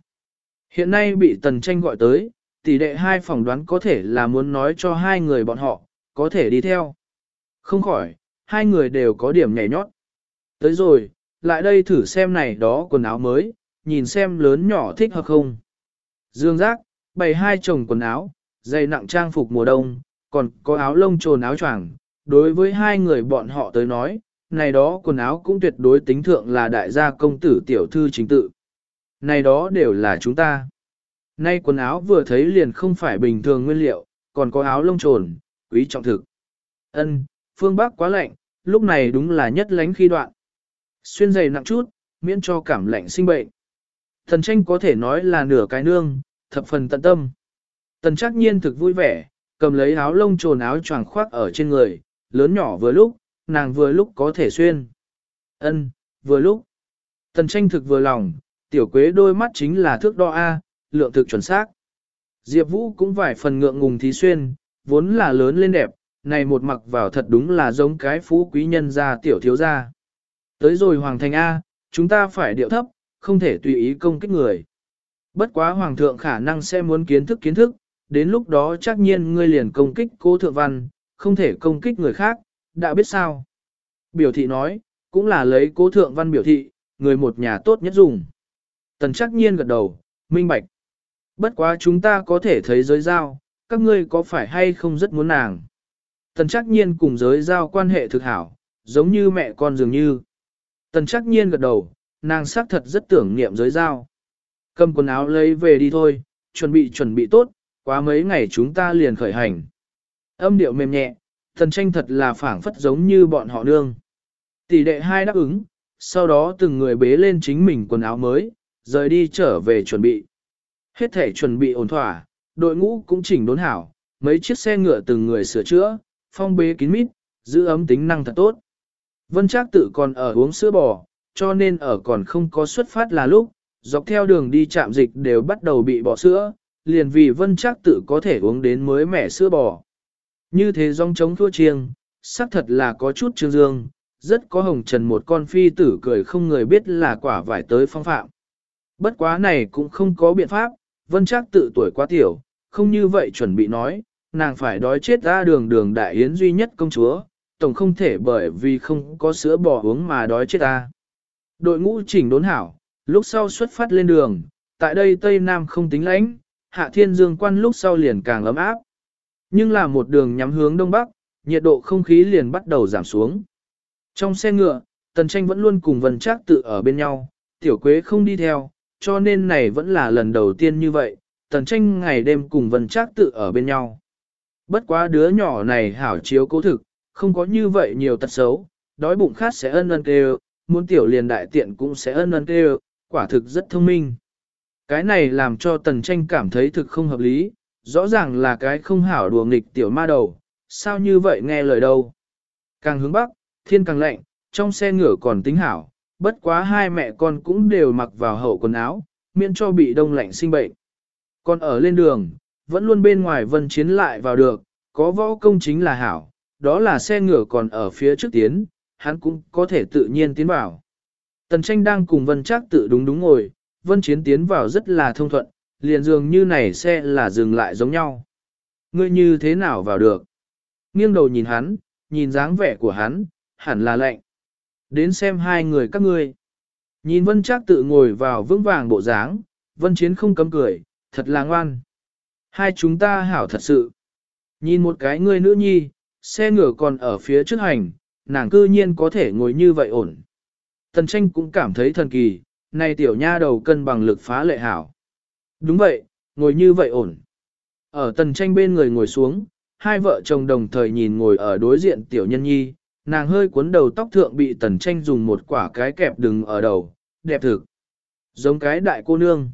Hiện nay bị tần tranh gọi tới, tỷ đệ hai phỏng đoán có thể là muốn nói cho hai người bọn họ, có thể đi theo. Không khỏi, hai người đều có điểm nhảy nhót. Tới rồi, lại đây thử xem này đó quần áo mới, nhìn xem lớn nhỏ thích hợp không. Dương giác, bày hai chồng quần áo, dày nặng trang phục mùa đông, còn có áo lông trồn áo choàng. Đối với hai người bọn họ tới nói, này đó quần áo cũng tuyệt đối tính thượng là đại gia công tử tiểu thư chính tự. Này đó đều là chúng ta. Nay quần áo vừa thấy liền không phải bình thường nguyên liệu, còn có áo lông trồn, quý trọng thực. Ân, phương Bắc quá lạnh, lúc này đúng là nhất lánh khi đoạn. Xuyên giày nặng chút, miễn cho cảm lạnh sinh bệnh. Thần tranh có thể nói là nửa cái nương, thập phần tận tâm. Tần chắc nhiên thực vui vẻ, cầm lấy áo lông trồn áo choàng khoác ở trên người, lớn nhỏ vừa lúc, nàng vừa lúc có thể xuyên. Ân, vừa lúc. Tần tranh thực vừa lòng, tiểu quế đôi mắt chính là thước đo A, lượng thực chuẩn xác. Diệp Vũ cũng vài phần ngượng ngùng thí xuyên, vốn là lớn lên đẹp, này một mặc vào thật đúng là giống cái phú quý nhân gia tiểu thiếu gia. Tới rồi Hoàng Thành A, chúng ta phải điệu thấp, không thể tùy ý công kích người. Bất quá Hoàng thượng khả năng sẽ muốn kiến thức kiến thức, đến lúc đó chắc nhiên ngươi liền công kích cố thượng văn, không thể công kích người khác, đã biết sao. Biểu thị nói, cũng là lấy cố thượng văn biểu thị, người một nhà tốt nhất dùng. Tần chắc nhiên gật đầu, minh bạch. Bất quá chúng ta có thể thấy giới giao, các ngươi có phải hay không rất muốn nàng. Tần chắc nhiên cùng giới giao quan hệ thực hảo, giống như mẹ con dường như. Tần chắc nhiên gật đầu, nàng xác thật rất tưởng niệm giới giao. Cầm quần áo lấy về đi thôi, chuẩn bị chuẩn bị tốt, quá mấy ngày chúng ta liền khởi hành. Âm điệu mềm nhẹ, thần tranh thật là phảng phất giống như bọn họ nương. Tỷ đệ hai đáp ứng, sau đó từng người bế lên chính mình quần áo mới, rời đi trở về chuẩn bị. Hết thể chuẩn bị ổn thỏa, đội ngũ cũng chỉnh đốn hảo, mấy chiếc xe ngựa từng người sửa chữa, phong bế kín mít, giữ ấm tính năng thật tốt. Vân Trác tự còn ở uống sữa bò, cho nên ở còn không có xuất phát là lúc, dọc theo đường đi chạm dịch đều bắt đầu bị bỏ sữa, liền vì Vân Trác tự có thể uống đến mới mẻ sữa bò. Như thế dòng trống thua chiêng, xác thật là có chút trương dương, rất có hồng trần một con phi tử cười không người biết là quả vải tới phong phạm. Bất quá này cũng không có biện pháp, Vân Trác tự tuổi quá tiểu, không như vậy chuẩn bị nói, nàng phải đói chết ra đường đường đại yến duy nhất công chúa, tổng không thể bởi vì không có sữa bò uống mà đói chết ta. Đội ngũ chỉnh đốn hảo, lúc sau xuất phát lên đường, tại đây Tây Nam không tính lãnh, hạ thiên dương quan lúc sau liền càng ấm áp. Nhưng là một đường nhắm hướng đông bắc, nhiệt độ không khí liền bắt đầu giảm xuống. Trong xe ngựa, Tần Tranh vẫn luôn cùng Vân Trác tự ở bên nhau, Tiểu Quế không đi theo, cho nên này vẫn là lần đầu tiên như vậy, Tần Tranh ngày đêm cùng Vân Trác tự ở bên nhau. Bất quá đứa nhỏ này hảo chiếu cố thực, không có như vậy nhiều tật xấu, đói bụng khát sẽ ân ân kêu, muốn tiểu liền đại tiện cũng sẽ ân ân kêu, quả thực rất thông minh. Cái này làm cho tần tranh cảm thấy thực không hợp lý, rõ ràng là cái không hảo đùa nghịch tiểu ma đầu, sao như vậy nghe lời đâu. Càng hướng bắc, thiên càng lạnh, trong xe ngựa còn tính hảo, bất quá hai mẹ con cũng đều mặc vào hậu quần áo, miễn cho bị đông lạnh sinh bệnh. Còn ở lên đường, vẫn luôn bên ngoài vân chiến lại vào được, có võ công chính là hảo, đó là xe ngựa còn ở phía trước tiến, hắn cũng có thể tự nhiên tiến vào. Tần tranh đang cùng vân chắc tự đúng đúng ngồi, vân chiến tiến vào rất là thông thuận, liền dường như này xe là dừng lại giống nhau. Ngươi như thế nào vào được? Nghiêng đầu nhìn hắn, nhìn dáng vẻ của hắn, hẳn là lạnh. Đến xem hai người các ngươi. Nhìn vân chắc tự ngồi vào vững vàng bộ dáng, vân chiến không cấm cười, thật là ngoan. Hai chúng ta hảo thật sự. Nhìn một cái ngươi nữ nhi, xe ngựa còn ở phía trước hành, nàng cư nhiên có thể ngồi như vậy ổn. Tần tranh cũng cảm thấy thần kỳ, này tiểu nha đầu cân bằng lực phá lệ hảo. Đúng vậy, ngồi như vậy ổn. Ở tần tranh bên người ngồi xuống, hai vợ chồng đồng thời nhìn ngồi ở đối diện tiểu nhân nhi, nàng hơi cuốn đầu tóc thượng bị tần tranh dùng một quả cái kẹp đừng ở đầu, đẹp thực. Giống cái đại cô nương.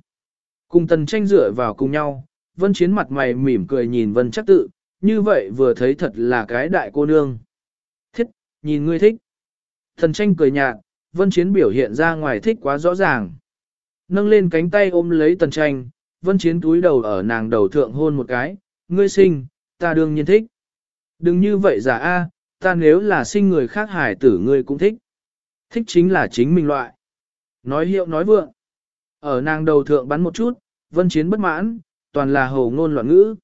Cùng tần tranh dựa vào cùng nhau, vân chiến mặt mày mỉm cười nhìn vân chắc tự, như vậy vừa thấy thật là cái đại cô nương. Thiết, nhìn ngươi thích. Tần tranh cười nhạt, vân chiến biểu hiện ra ngoài thích quá rõ ràng. Nâng lên cánh tay ôm lấy tần tranh, vân chiến túi đầu ở nàng đầu thượng hôn một cái, ngươi sinh, ta đương nhiên thích. Đừng như vậy giả a, ta nếu là sinh người khác hải tử ngươi cũng thích. Thích chính là chính mình loại. Nói hiệu nói vượng. Ở nàng đầu thượng bắn một chút, vân chiến bất mãn, toàn là hồ ngôn loạn ngữ.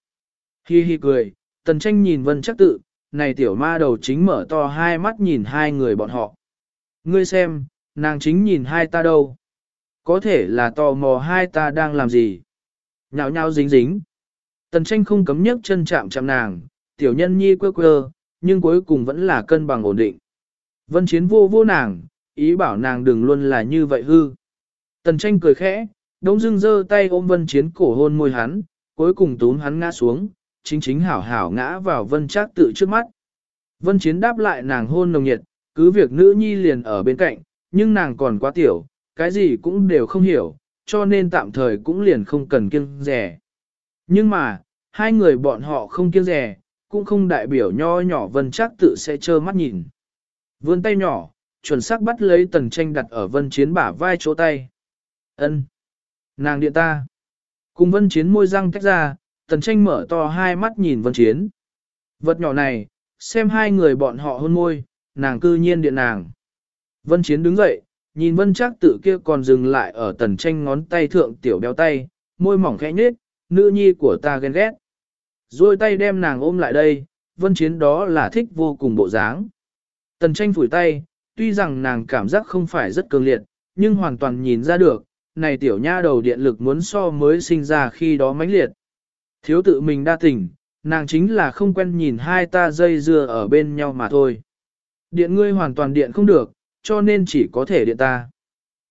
Hi hi cười, tần tranh nhìn vân chắc tự, này tiểu ma đầu chính mở to hai mắt nhìn hai người bọn họ. Ngươi xem, nàng chính nhìn hai ta đâu. Có thể là tò mò hai ta đang làm gì. Nhào nhào dính dính. Tần tranh không cấm nhấc chân chạm chạm nàng, tiểu nhân nhi quơ quơ, nhưng cuối cùng vẫn là cân bằng ổn định. Vân chiến vô vô nàng, ý bảo nàng đừng luôn là như vậy hư. Tần tranh cười khẽ, đống dưng dơ tay ôm vân chiến cổ hôn môi hắn, cuối cùng túm hắn ngã xuống, chính chính hảo hảo ngã vào vân trác tự trước mắt. Vân chiến đáp lại nàng hôn nồng nhiệt, cứ việc nữ nhi liền ở bên cạnh, nhưng nàng còn quá tiểu, cái gì cũng đều không hiểu, cho nên tạm thời cũng liền không cần kiêng rẻ. Nhưng mà, hai người bọn họ không kiêng rẻ, cũng không đại biểu nho nhỏ vân chắc tự sẽ trơ mắt nhìn. Vươn tay nhỏ, chuẩn xác bắt lấy tần tranh đặt ở vân chiến bả vai chỗ tay. ân Nàng điện ta. Cùng vân chiến môi răng tách ra, tần tranh mở to hai mắt nhìn vân chiến. Vật nhỏ này, xem hai người bọn họ hôn môi, nàng cư nhiên điện nàng. Vân chiến đứng dậy, nhìn vân Trác tự kia còn dừng lại ở tần tranh ngón tay thượng tiểu béo tay, môi mỏng khẽ nhếch, nữ nhi của ta ghen ghét. Rồi tay đem nàng ôm lại đây, vân chiến đó là thích vô cùng bộ dáng. Tần tranh phủi tay, tuy rằng nàng cảm giác không phải rất cường liệt, nhưng hoàn toàn nhìn ra được, này tiểu nha đầu điện lực muốn so mới sinh ra khi đó mãnh liệt. Thiếu tự mình đa tình, nàng chính là không quen nhìn hai ta dây dưa ở bên nhau mà thôi. Điện ngươi hoàn toàn điện không được, cho nên chỉ có thể điện ta.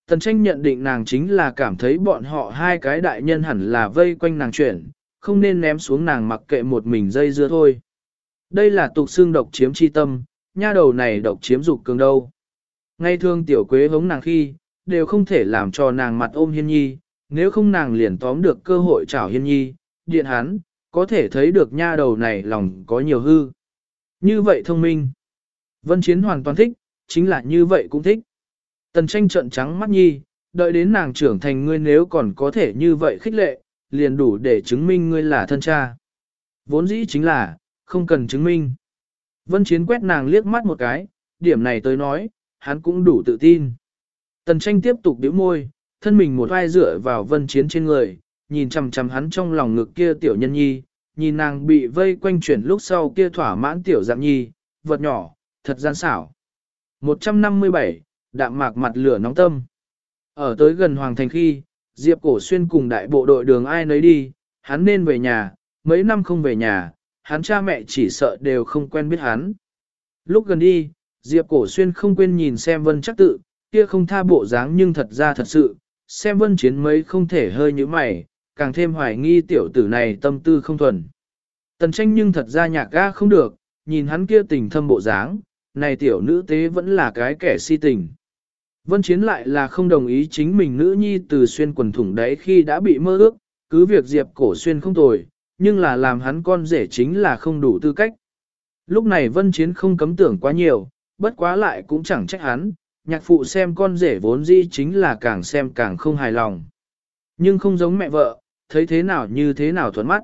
Tần tranh nhận định nàng chính là cảm thấy bọn họ hai cái đại nhân hẳn là vây quanh nàng chuyển, không nên ném xuống nàng mặc kệ một mình dây dưa thôi. Đây là tục xương độc chiếm chi tâm, nha đầu này độc chiếm dục cường đâu. Ngay thương tiểu quế hống nàng khi, đều không thể làm cho nàng mặt ôm hiên nhi, nếu không nàng liền tóm được cơ hội chảo hiên nhi, điện hắn, có thể thấy được nha đầu này lòng có nhiều hư. Như vậy thông minh. Vân Chiến hoàn toàn thích, chính là như vậy cũng thích. Tần tranh trận trắng mắt nhi, đợi đến nàng trưởng thành ngươi nếu còn có thể như vậy khích lệ, liền đủ để chứng minh ngươi là thân cha. Vốn dĩ chính là, không cần chứng minh. Vân Chiến quét nàng liếc mắt một cái, điểm này tới nói, hắn cũng đủ tự tin. Tần tranh tiếp tục điếu môi, thân mình một vai dựa vào Vân Chiến trên người, nhìn chằm chằm hắn trong lòng ngực kia tiểu nhân nhi, nhìn nàng bị vây quanh chuyển lúc sau kia thỏa mãn tiểu dạng nhi, vật nhỏ, thật gian xảo. 157, đạm mạc mặt lửa nóng tâm. Ở tới gần Hoàng Thành khi, Diệp Cổ Xuyên cùng đại bộ đội đường ai nấy đi, hắn nên về nhà, mấy năm không về nhà, hắn cha mẹ chỉ sợ đều không quen biết hắn. Lúc gần đi, Diệp Cổ Xuyên không quên nhìn xem vân chắc tự, kia không tha bộ dáng nhưng thật ra thật sự, xem vân chiến mấy không thể hơi như mày, càng thêm hoài nghi tiểu tử này tâm tư không thuần. Tần tranh nhưng thật ra nhạc ga không được, nhìn hắn kia tình thâm bộ dáng, này tiểu nữ tế vẫn là cái kẻ si tình. Vân Chiến lại là không đồng ý chính mình nữ nhi từ xuyên quần thủng đấy khi đã bị mơ ước, cứ việc Diệp cổ xuyên không tồi, nhưng là làm hắn con rể chính là không đủ tư cách. Lúc này Vân Chiến không cấm tưởng quá nhiều, bất quá lại cũng chẳng trách hắn, nhạc phụ xem con rể vốn dĩ chính là càng xem càng không hài lòng. Nhưng không giống mẹ vợ, thấy thế nào như thế nào thuận mắt.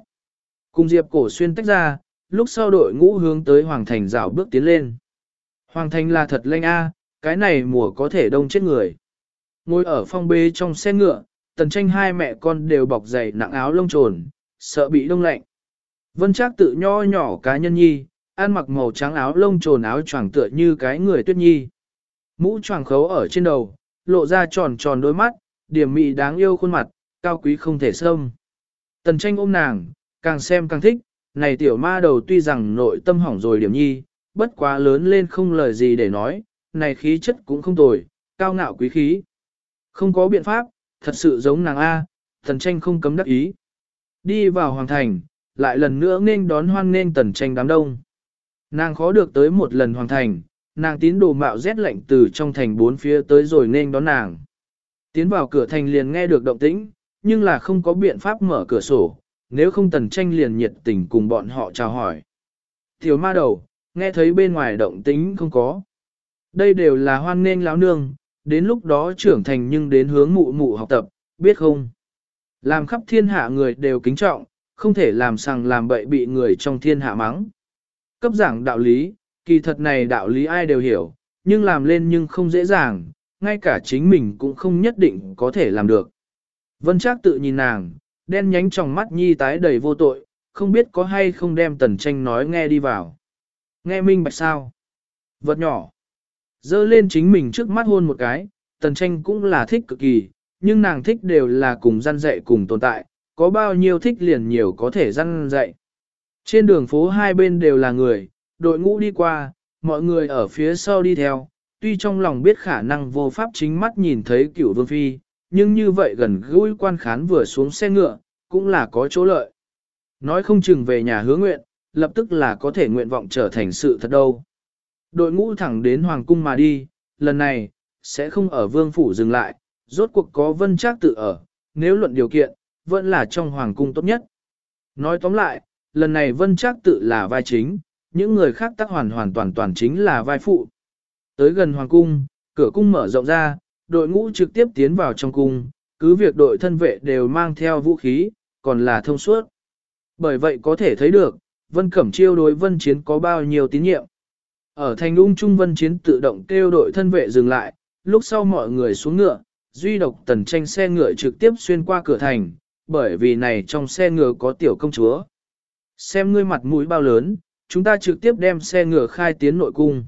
Cùng Diệp cổ xuyên tách ra, lúc sau đội ngũ hướng tới Hoàng Thành rảo bước tiến lên. Hoàng Thành là thật lanh a, cái này mùa có thể đông chết người. Ngồi ở phong bê trong xe ngựa, tần tranh hai mẹ con đều bọc dày nặng áo lông trồn, sợ bị đông lạnh. Vân Trác tự nho nhỏ cá nhân nhi, ăn mặc màu trắng áo lông trồn áo choàng tựa như cái người tuyết nhi. Mũ choàng khấu ở trên đầu, lộ ra tròn tròn đôi mắt, điểm mị đáng yêu khuôn mặt, cao quý không thể xâm. Tần tranh ôm nàng, càng xem càng thích, này tiểu ma đầu tuy rằng nội tâm hỏng rồi điểm nhi, bất quá lớn lên không lời gì để nói, này khí chất cũng không tồi, cao ngạo quý khí. Không có biện pháp, thật sự giống nàng A, tần tranh không cấm đắc ý. Đi vào hoàng thành, lại lần nữa nên đón hoan nên tần tranh đám đông. Nàng khó được tới một lần hoàng thành, nàng tín đồ mạo rét lạnh từ trong thành bốn phía tới rồi nên đón nàng. Tiến vào cửa thành liền nghe được động tĩnh, nhưng là không có biện pháp mở cửa sổ, nếu không tần tranh liền nhiệt tình cùng bọn họ chào hỏi. Tiểu ma đầu, nghe thấy bên ngoài động tĩnh không có. Đây đều là hoan nghênh lão nương, đến lúc đó trưởng thành nhưng đến hướng mụ mụ học tập, biết không? Làm khắp thiên hạ người đều kính trọng, không thể làm sằng làm bậy bị người trong thiên hạ mắng. Cấp giảng đạo lý, kỳ thật này đạo lý ai đều hiểu, nhưng làm lên nhưng không dễ dàng, ngay cả chính mình cũng không nhất định có thể làm được. Vân Trác tự nhìn nàng, đen nhánh trong mắt nhi tái đầy vô tội, không biết có hay không đem tần tranh nói nghe đi vào. Nghe minh bạch sao? Vật nhỏ. Dơ lên chính mình trước mắt hôn một cái, tần tranh cũng là thích cực kỳ, nhưng nàng thích đều là cùng gian dạy cùng tồn tại, có bao nhiêu thích liền nhiều có thể gian dạy. Trên đường phố hai bên đều là người, đội ngũ đi qua, mọi người ở phía sau đi theo, tuy trong lòng biết khả năng vô pháp chính mắt nhìn thấy cửu vương phi, nhưng như vậy gần gũi quan khán vừa xuống xe ngựa, cũng là có chỗ lợi. Nói không chừng về nhà hứa nguyện, lập tức là có thể nguyện vọng trở thành sự thật đâu. Đội ngũ thẳng đến Hoàng cung mà đi, lần này, sẽ không ở vương phủ dừng lại, rốt cuộc có vân trác tự ở, nếu luận điều kiện, vẫn là trong Hoàng cung tốt nhất. Nói tóm lại, lần này vân trác tự là vai chính, những người khác tác hoàn hoàn toàn toàn chính là vai phụ. Tới gần Hoàng cung, cửa cung mở rộng ra, đội ngũ trực tiếp tiến vào trong cung, cứ việc đội thân vệ đều mang theo vũ khí, còn là thông suốt. Bởi vậy có thể thấy được, Vân Cẩm Chiêu đối Vân Chiến có bao nhiêu tín nhiệm. Ở thành ung trung Vân Chiến tự động kêu đội thân vệ dừng lại, lúc sau mọi người xuống ngựa, duy độc tần tranh xe ngựa trực tiếp xuyên qua cửa thành, bởi vì này trong xe ngựa có tiểu công chúa. Xem ngươi mặt mũi bao lớn, chúng ta trực tiếp đem xe ngựa khai tiến nội cung.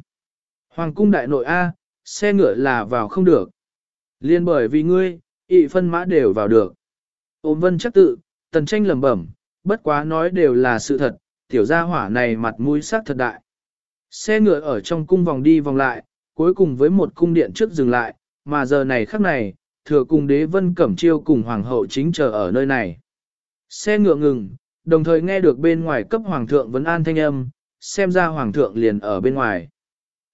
Hoàng cung đại nội A, xe ngựa là vào không được. Liên bởi vì ngươi, ị phân mã đều vào được. Ôm vân chắc tự, tần tranh lẩm bẩm, bất quá nói đều là sự thật, tiểu gia hỏa này mặt mũi sắc thật đại. Xe ngựa ở trong cung vòng đi vòng lại, cuối cùng với một cung điện trước dừng lại, mà giờ này khắc này, thừa cung đế vân cẩm chiêu cùng hoàng hậu chính chờ ở nơi này. Xe ngựa ngừng, đồng thời nghe được bên ngoài cấp hoàng thượng vấn an thanh âm, xem ra hoàng thượng liền ở bên ngoài.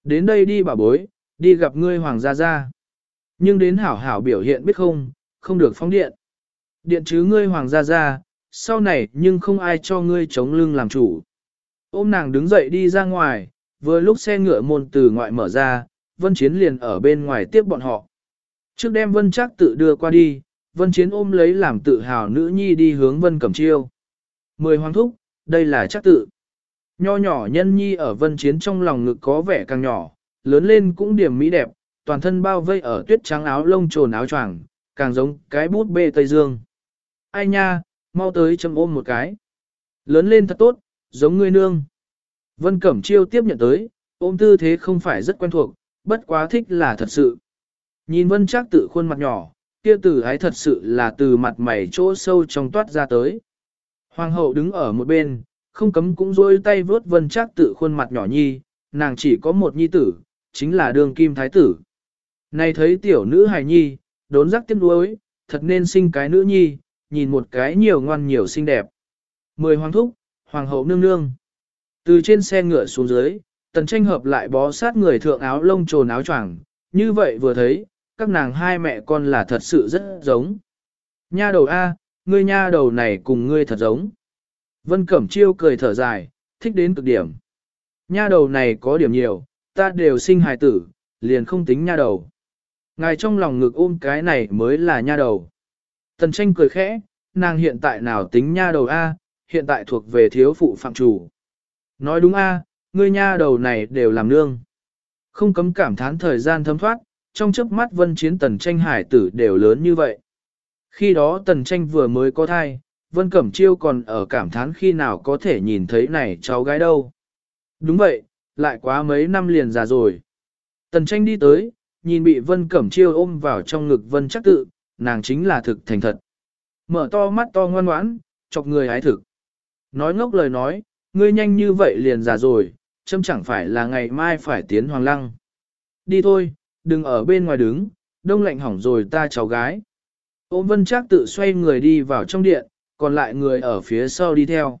Đến đây đi bà bối, đi gặp ngươi hoàng gia gia. Nhưng đến hảo hảo biểu hiện biết không, không được phóng điện. Điện chứ ngươi hoàng gia gia, sau này nhưng không ai cho ngươi chống lưng làm chủ. Ôm nàng đứng dậy đi ra ngoài, vừa lúc xe ngựa môn từ ngoại mở ra, Vân Chiến liền ở bên ngoài tiếp bọn họ. Trước đem Vân Trác tự đưa qua đi, Vân Chiến ôm lấy làm tự hào nữ nhi đi hướng Vân Cẩm Chiêu. Mười hoàng thúc, đây là Trác tự. Nho nhỏ nhân nhi ở Vân Chiến trong lòng ngực có vẻ càng nhỏ, lớn lên cũng điểm mỹ đẹp, toàn thân bao vây ở tuyết trắng áo lông trồn áo choàng, càng giống cái bút bê Tây Dương. Ai nha, mau tới châm ôm một cái. Lớn lên thật tốt, giống ngươi nương. Vân Cẩm Chiêu tiếp nhận tới, ôm tư thế không phải rất quen thuộc, bất quá thích là thật sự. Nhìn Vân Trác tự khuôn mặt nhỏ, kia tử ái thật sự là từ mặt mày chỗ sâu trong toát ra tới. Hoàng hậu đứng ở một bên, không cấm cũng rôi tay vớt Vân Trác tự khuôn mặt nhỏ nhi, nàng chỉ có một nhi tử, chính là đường kim thái tử. Này thấy tiểu nữ hài nhi, đốn giác tiếc nuối, thật nên sinh cái nữ nhi, nhìn một cái nhiều ngoan nhiều xinh đẹp. Mười hoàng thúc, hoàng hậu nương nương. Từ trên xe ngựa xuống dưới, tần tranh hợp lại bó sát người thượng áo lông trồn áo choàng, như vậy vừa thấy, các nàng hai mẹ con là thật sự rất giống. Nha đầu A, ngươi nha đầu này cùng ngươi thật giống. Vân Cẩm Chiêu cười thở dài, thích đến cực điểm. Nha đầu này có điểm nhiều, ta đều sinh hài tử, liền không tính nha đầu. Ngài trong lòng ngực ôm cái này mới là nha đầu. Tần tranh cười khẽ, nàng hiện tại nào tính nha đầu A, hiện tại thuộc về thiếu phụ phạm chủ. Nói đúng A, ngươi nha đầu này đều làm nương. Không cấm cảm thán thời gian thấm thoát, trong chớp mắt vân chiến tần tranh hải tử đều lớn như vậy. Khi đó tần tranh vừa mới có thai, vân cẩm chiêu còn ở cảm thán khi nào có thể nhìn thấy này cháu gái đâu. Đúng vậy, lại quá mấy năm liền già rồi. Tần tranh đi tới, nhìn bị vân cẩm chiêu ôm vào trong ngực vân chắc tự, nàng chính là thực thành thật. Mở to mắt to ngoan ngoãn, chọc người hái thực. Nói ngốc lời nói, ngươi nhanh như vậy liền già rồi, châm chẳng phải là ngày mai phải tiến hoàng lăng. Đi thôi, đừng ở bên ngoài đứng, đông lạnh hỏng rồi ta cháu gái. Ôm vân chắc tự xoay người đi vào trong điện, còn lại người ở phía sau đi theo.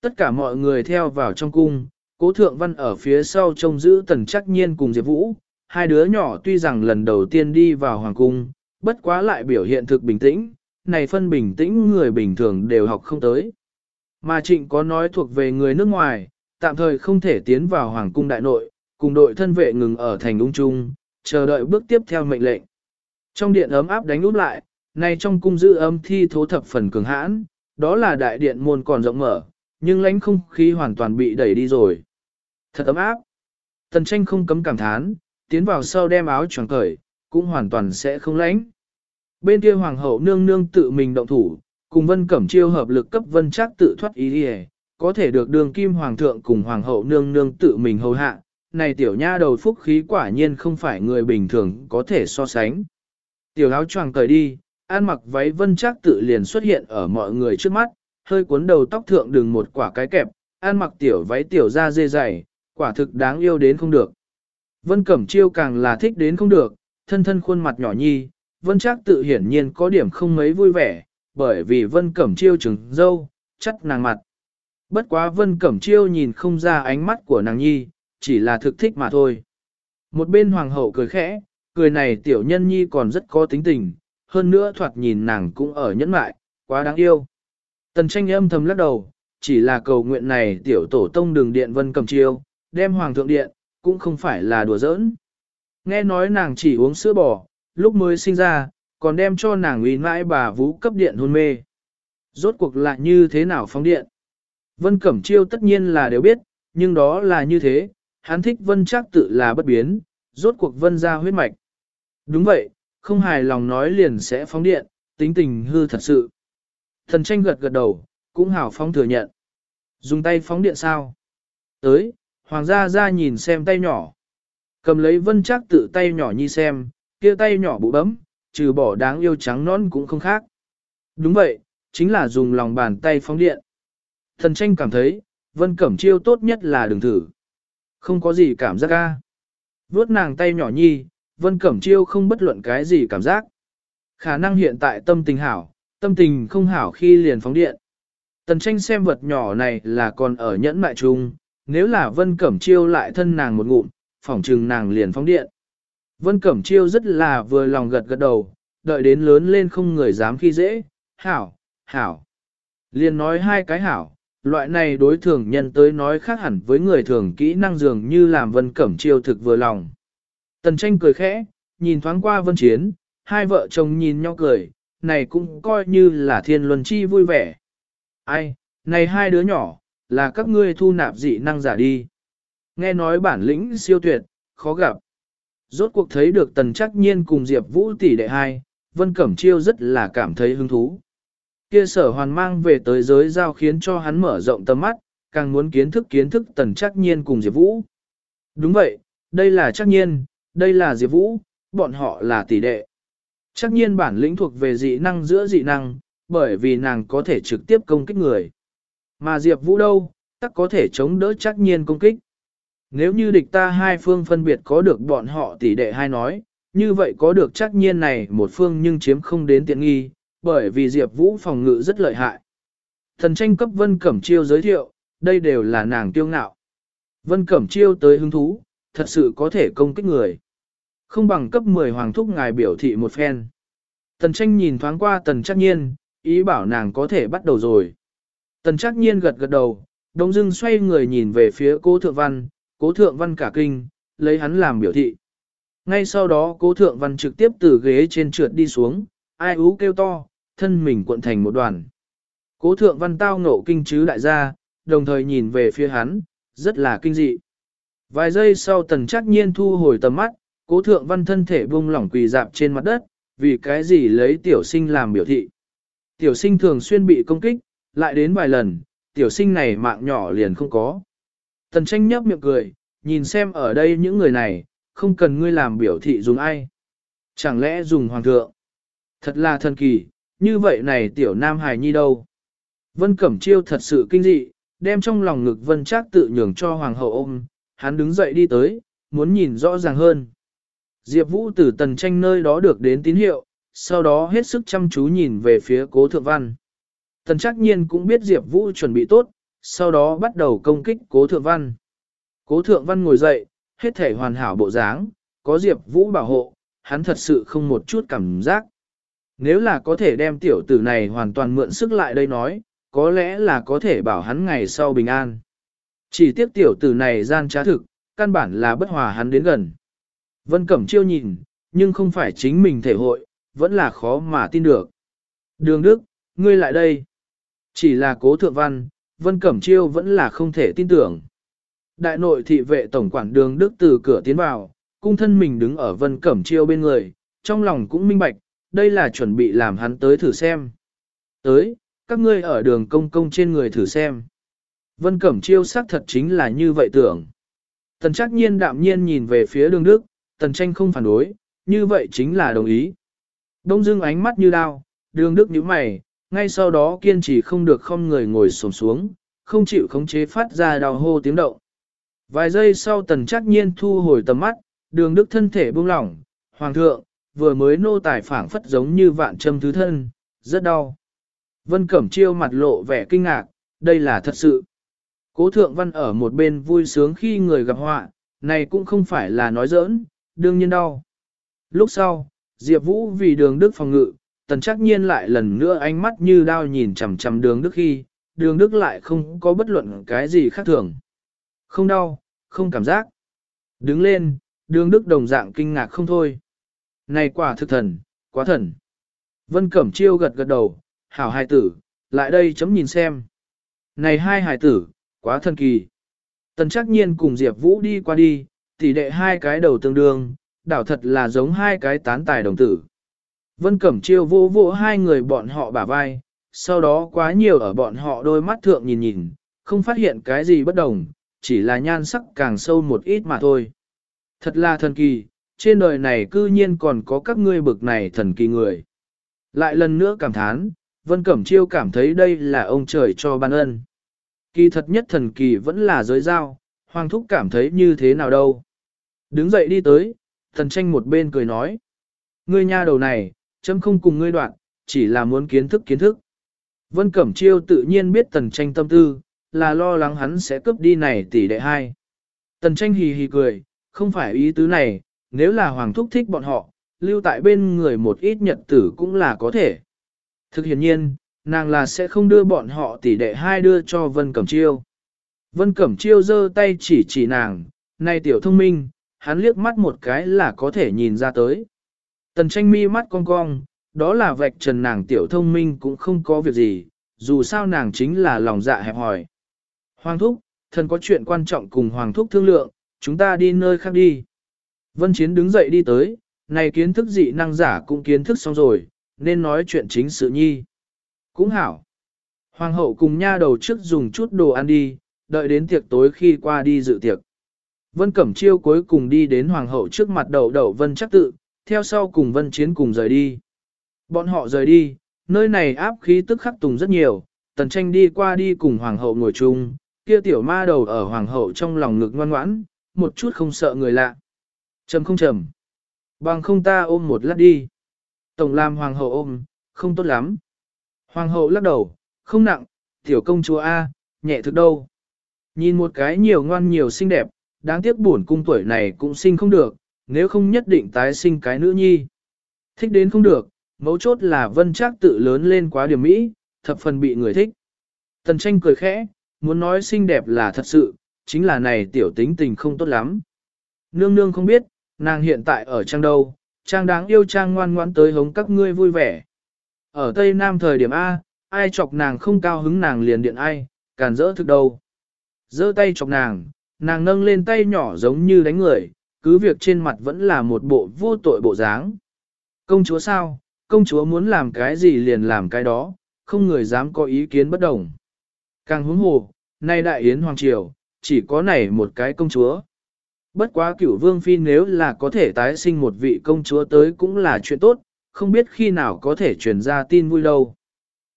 Tất cả mọi người theo vào trong cung, cố thượng văn ở phía sau trông giữ tần chắc nhiên cùng Diệp Vũ. Hai đứa nhỏ tuy rằng lần đầu tiên đi vào hoàng cung, bất quá lại biểu hiện thực bình tĩnh, này phân bình tĩnh người bình thường đều học không tới. Mà trịnh có nói thuộc về người nước ngoài, tạm thời không thể tiến vào hoàng cung đại nội, cùng đội thân vệ ngừng ở thành ung trung, chờ đợi bước tiếp theo mệnh lệnh. Trong điện ấm áp đánh úp lại, này trong cung giữ âm thi thố thập phần cường hãn, đó là đại điện môn còn rộng mở, nhưng lãnh không khí hoàn toàn bị đẩy đi rồi. Thật ấm áp. Tần tranh không cấm cảm thán, tiến vào sau đem áo choàng cởi, cũng hoàn toàn sẽ không lãnh. Bên kia hoàng hậu nương nương tự mình động thủ, cùng vân cẩm chiêu hợp lực cấp vân chắc tự thoát ý đi có thể được đường kim hoàng thượng cùng hoàng hậu nương nương tự mình hầu hạ. Này tiểu nha đầu phúc khí quả nhiên không phải người bình thường có thể so sánh. Tiểu áo choàng cởi đi, an mặc váy vân chắc tự liền xuất hiện ở mọi người trước mắt, hơi cuốn đầu tóc thượng đường một quả cái kẹp, an mặc tiểu váy tiểu da dê dày, quả thực đáng yêu đến không được. Vân Cẩm Chiêu càng là thích đến không được, thân thân khuôn mặt nhỏ nhi, Vân Trác tự hiển nhiên có điểm không mấy vui vẻ, bởi vì Vân Cẩm Chiêu trừng dâu, chắt nàng mặt. Bất quá Vân Cẩm Chiêu nhìn không ra ánh mắt của nàng nhi, chỉ là thực thích mà thôi. Một bên hoàng hậu cười khẽ, cười này tiểu nhân nhi còn rất có tính tình, hơn nữa thoạt nhìn nàng cũng ở nhẫn mại, quá đáng yêu. Tần tranh âm thầm lắc đầu, chỉ là cầu nguyện này tiểu tổ tông đường điện Vân Cẩm Chiêu, đem hoàng thượng điện, cũng không phải là đùa giỡn. Nghe nói nàng chỉ uống sữa bò, lúc mới sinh ra, còn đem cho nàng uy mãi bà vũ cấp điện hôn mê. Rốt cuộc lại như thế nào phóng điện? Vân Cẩm Chiêu tất nhiên là đều biết, nhưng đó là như thế, hắn thích Vân chắc tự là bất biến, rốt cuộc Vân ra huyết mạch. Đúng vậy, không hài lòng nói liền sẽ phóng điện, tính tình hư thật sự. Thần tranh gật gật đầu, cũng hảo phóng thừa nhận. Dùng tay phóng điện sao? Tới, hoàng gia ra nhìn xem tay nhỏ. Cầm lấy vân chắc tự tay nhỏ nhi xem, kia tay nhỏ bụ bấm, trừ bỏ đáng yêu trắng non cũng không khác. Đúng vậy, chính là dùng lòng bàn tay phóng điện. Thần tranh cảm thấy, vân cẩm chiêu tốt nhất là đừng thử. Không có gì cảm giác ca. Vuốt nàng tay nhỏ nhi, vân cẩm chiêu không bất luận cái gì cảm giác. Khả năng hiện tại tâm tình hảo, tâm tình không hảo khi liền phóng điện. Tần tranh xem vật nhỏ này là còn ở nhẫn mại chung, nếu là vân cẩm chiêu lại thân nàng một ngụm, phỏng trừng nàng liền phóng điện. Vân Cẩm Chiêu rất là vừa lòng gật gật đầu, đợi đến lớn lên không người dám khi dễ, hảo, hảo. Liền nói hai cái hảo, loại này đối thường nhân tới nói khác hẳn với người thường kỹ năng dường như làm Vân Cẩm Chiêu thực vừa lòng. Tần tranh cười khẽ, nhìn thoáng qua Vân Chiến, hai vợ chồng nhìn nhau cười, này cũng coi như là thiên luân chi vui vẻ. Ai, này hai đứa nhỏ, là các ngươi thu nạp dị năng giả đi. Nghe nói bản lĩnh siêu tuyệt, khó gặp. Rốt cuộc thấy được tần chắc nhiên cùng Diệp Vũ tỷ đệ hai, Vân Cẩm Chiêu rất là cảm thấy hứng thú. Kia sở hoàn mang về tới giới giao khiến cho hắn mở rộng tầm mắt, càng muốn kiến thức kiến thức tần chắc nhiên cùng Diệp Vũ. Đúng vậy, đây là chắc nhiên, đây là Diệp Vũ, bọn họ là tỷ đệ. Chắc nhiên bản lĩnh thuộc về dị năng giữa dị năng, bởi vì nàng có thể trực tiếp công kích người. Mà Diệp Vũ đâu, tắc có thể chống đỡ chắc nhiên công kích. Nếu như địch ta hai phương phân biệt có được bọn họ tỷ đệ hai nói, như vậy có được chắc nhiên này một phương nhưng chiếm không đến tiện nghi, bởi vì Diệp Vũ phòng ngự rất lợi hại. Thần tranh cấp Vân Cẩm Chiêu giới thiệu, đây đều là nàng tiêu ngạo. Vân Cẩm Chiêu tới hứng thú, thật sự có thể công kích người. Không bằng cấp 10 hoàng thúc ngài biểu thị một phen. Tần tranh nhìn thoáng qua tần chắc nhiên, ý bảo nàng có thể bắt đầu rồi. Tần chắc nhiên gật gật đầu, đông dưng xoay người nhìn về phía cô thượng văn, cố thượng văn cả kinh, lấy hắn làm biểu thị. Ngay sau đó cố thượng văn trực tiếp từ ghế trên trượt đi xuống, ai ú kêu to, thân mình cuộn thành một đoàn. Cố thượng văn tao ngộ kinh chứ đại gia, đồng thời nhìn về phía hắn, rất là kinh dị. Vài giây sau tần chắc nhiên thu hồi tầm mắt, cố thượng văn thân thể buông lỏng quỳ dạp trên mặt đất, vì cái gì lấy tiểu sinh làm biểu thị. Tiểu sinh thường xuyên bị công kích, lại đến vài lần, tiểu sinh này mạng nhỏ liền không có. Tần tranh nhấp miệng cười, nhìn xem ở đây những người này, không cần ngươi làm biểu thị dùng ai. Chẳng lẽ dùng hoàng thượng? Thật là thần kỳ, như vậy này tiểu nam hài nhi đâu? Vân Cẩm Chiêu thật sự kinh dị, đem trong lòng ngực Vân Trác tự nhường cho hoàng hậu ôm, hắn đứng dậy đi tới, muốn nhìn rõ ràng hơn. Diệp Vũ từ tần tranh nơi đó được đến tín hiệu, sau đó hết sức chăm chú nhìn về phía cố thượng văn. Tần chắc nhiên cũng biết Diệp Vũ chuẩn bị tốt, sau đó bắt đầu công kích cố thượng văn. Cố thượng văn ngồi dậy, hết thể hoàn hảo bộ dáng, có Diệp Vũ bảo hộ, hắn thật sự không một chút cảm giác. Nếu là có thể đem tiểu tử này hoàn toàn mượn sức lại đây nói, có lẽ là có thể bảo hắn ngày sau bình an. Chỉ tiếc tiểu tử này gian trá thực, căn bản là bất hòa hắn đến gần. Vân Cẩm Chiêu nhìn, nhưng không phải chính mình thể hội, vẫn là khó mà tin được. Đường Đức, ngươi lại đây. Chỉ là cố thượng văn, Vân Cẩm Chiêu vẫn là không thể tin tưởng. Đại nội thị vệ tổng quản đường Đức từ cửa tiến vào, cung thân mình đứng ở Vân Cẩm Chiêu bên người, trong lòng cũng minh bạch, đây là chuẩn bị làm hắn tới thử xem. Tới, các ngươi ở đường công công trên người thử xem. Vân Cẩm Chiêu xác thật chính là như vậy tưởng. Tần chắc nhiên đạm nhiên nhìn về phía đường Đức, tần tranh không phản đối, như vậy chính là đồng ý. Đông Dương ánh mắt như đao, đường Đức nhíu mày, ngay sau đó kiên trì không được không người ngồi xổm xuống, không chịu khống chế phát ra đào hô tiếng động. Vài giây sau tần chắc nhiên thu hồi tầm mắt, đường Đức thân thể buông lỏng, hoàng thượng, vừa mới nô tài phảng phất giống như vạn châm thứ thân, rất đau. Vân Cẩm Chiêu mặt lộ vẻ kinh ngạc, đây là thật sự. Cố thượng văn ở một bên vui sướng khi người gặp họa, này cũng không phải là nói giỡn, đương nhiên đau. Lúc sau, Diệp Vũ vì đường Đức phòng ngự, tần chắc nhiên lại lần nữa ánh mắt như đao nhìn chằm chằm đường Đức khi, đường Đức lại không có bất luận cái gì khác thường. Không đau, không cảm giác. Đứng lên, đường Đức đồng dạng kinh ngạc không thôi. Này quả thực thần, quá thần. Vân Cẩm Chiêu gật gật đầu, hảo hài tử, lại đây chấm nhìn xem. Này hai hài tử, quá thần kỳ. Tần chắc nhiên cùng Diệp Vũ đi qua đi, tỷ đệ hai cái đầu tương đương, đảo thật là giống hai cái tán tài đồng tử. Vân Cẩm Chiêu vô vô hai người bọn họ bả vai, sau đó quá nhiều ở bọn họ đôi mắt thượng nhìn nhìn, không phát hiện cái gì bất đồng, chỉ là nhan sắc càng sâu một ít mà thôi. Thật là thần kỳ, trên đời này cư nhiên còn có các ngươi bực này thần kỳ người. Lại lần nữa cảm thán, Vân Cẩm Chiêu cảm thấy đây là ông trời cho ban ân. Kỳ thật nhất thần kỳ vẫn là giới giao, Hoàng Thúc cảm thấy như thế nào đâu. Đứng dậy đi tới, thần tranh một bên cười nói. Ngươi nha đầu này, chấm không cùng ngươi đoạn, chỉ là muốn kiến thức kiến thức. Vân Cẩm Chiêu tự nhiên biết tần tranh tâm tư, là lo lắng hắn sẽ cướp đi này tỷ đệ hai. Tần tranh hì hì cười, không phải ý tứ này, nếu là Hoàng Thúc thích bọn họ, lưu tại bên người một ít nhật tử cũng là có thể. Thực hiện nhiên, nàng là sẽ không đưa bọn họ tỷ đệ hai đưa cho Vân Cẩm Chiêu. Vân Cẩm Chiêu giơ tay chỉ chỉ nàng, này tiểu thông minh, hắn liếc mắt một cái là có thể nhìn ra tới. Tần tranh mi mắt cong cong, đó là vạch trần nàng tiểu thông minh cũng không có việc gì, dù sao nàng chính là lòng dạ hẹp hòi. Hoàng thúc, thần có chuyện quan trọng cùng Hoàng thúc thương lượng, chúng ta đi nơi khác đi. Vân Chiến đứng dậy đi tới, này kiến thức dị năng giả cũng kiến thức xong rồi, nên nói chuyện chính sự nhi. Cũng hảo. Hoàng hậu cùng nha đầu trước dùng chút đồ ăn đi, đợi đến tiệc tối khi qua đi dự tiệc. Vân Cẩm Chiêu cuối cùng đi đến hoàng hậu trước mặt đầu đầu Vân chắc tự, theo sau cùng Vân Chiến cùng rời đi. Bọn họ rời đi, nơi này áp khí tức khắc tùng rất nhiều, tần tranh đi qua đi cùng hoàng hậu ngồi chung, kia tiểu ma đầu ở hoàng hậu trong lòng ngực ngoan ngoãn, một chút không sợ người lạ. Trầm không trầm. Bằng không ta ôm một lát đi. Tổng làm hoàng hậu ôm, không tốt lắm. Hoàng hậu lắc đầu, không nặng, tiểu công chúa A, nhẹ thực đâu. Nhìn một cái nhiều ngoan nhiều xinh đẹp, đáng tiếc buồn cung tuổi này cũng sinh không được, nếu không nhất định tái sinh cái nữ nhi. Thích đến không được, mấu chốt là vân trác tự lớn lên quá điểm mỹ, thập phần bị người thích. Tần tranh cười khẽ, muốn nói xinh đẹp là thật sự, chính là này tiểu tính tình không tốt lắm. Nương nương không biết, nàng hiện tại ở trang đâu, trang đáng yêu trang ngoan ngoãn tới hống các ngươi vui vẻ. Ở Tây Nam thời điểm A, ai chọc nàng không cao hứng nàng liền điện ai, càn rỡ thực đâu. giơ tay chọc nàng, nàng nâng lên tay nhỏ giống như đánh người, cứ việc trên mặt vẫn là một bộ vô tội bộ dáng. Công chúa sao, công chúa muốn làm cái gì liền làm cái đó, không người dám có ý kiến bất đồng. Càng huống hồ, nay đại yến hoàng triều, chỉ có này một cái công chúa. Bất quá cửu vương phi nếu là có thể tái sinh một vị công chúa tới cũng là chuyện tốt, không biết khi nào có thể truyền ra tin vui đâu.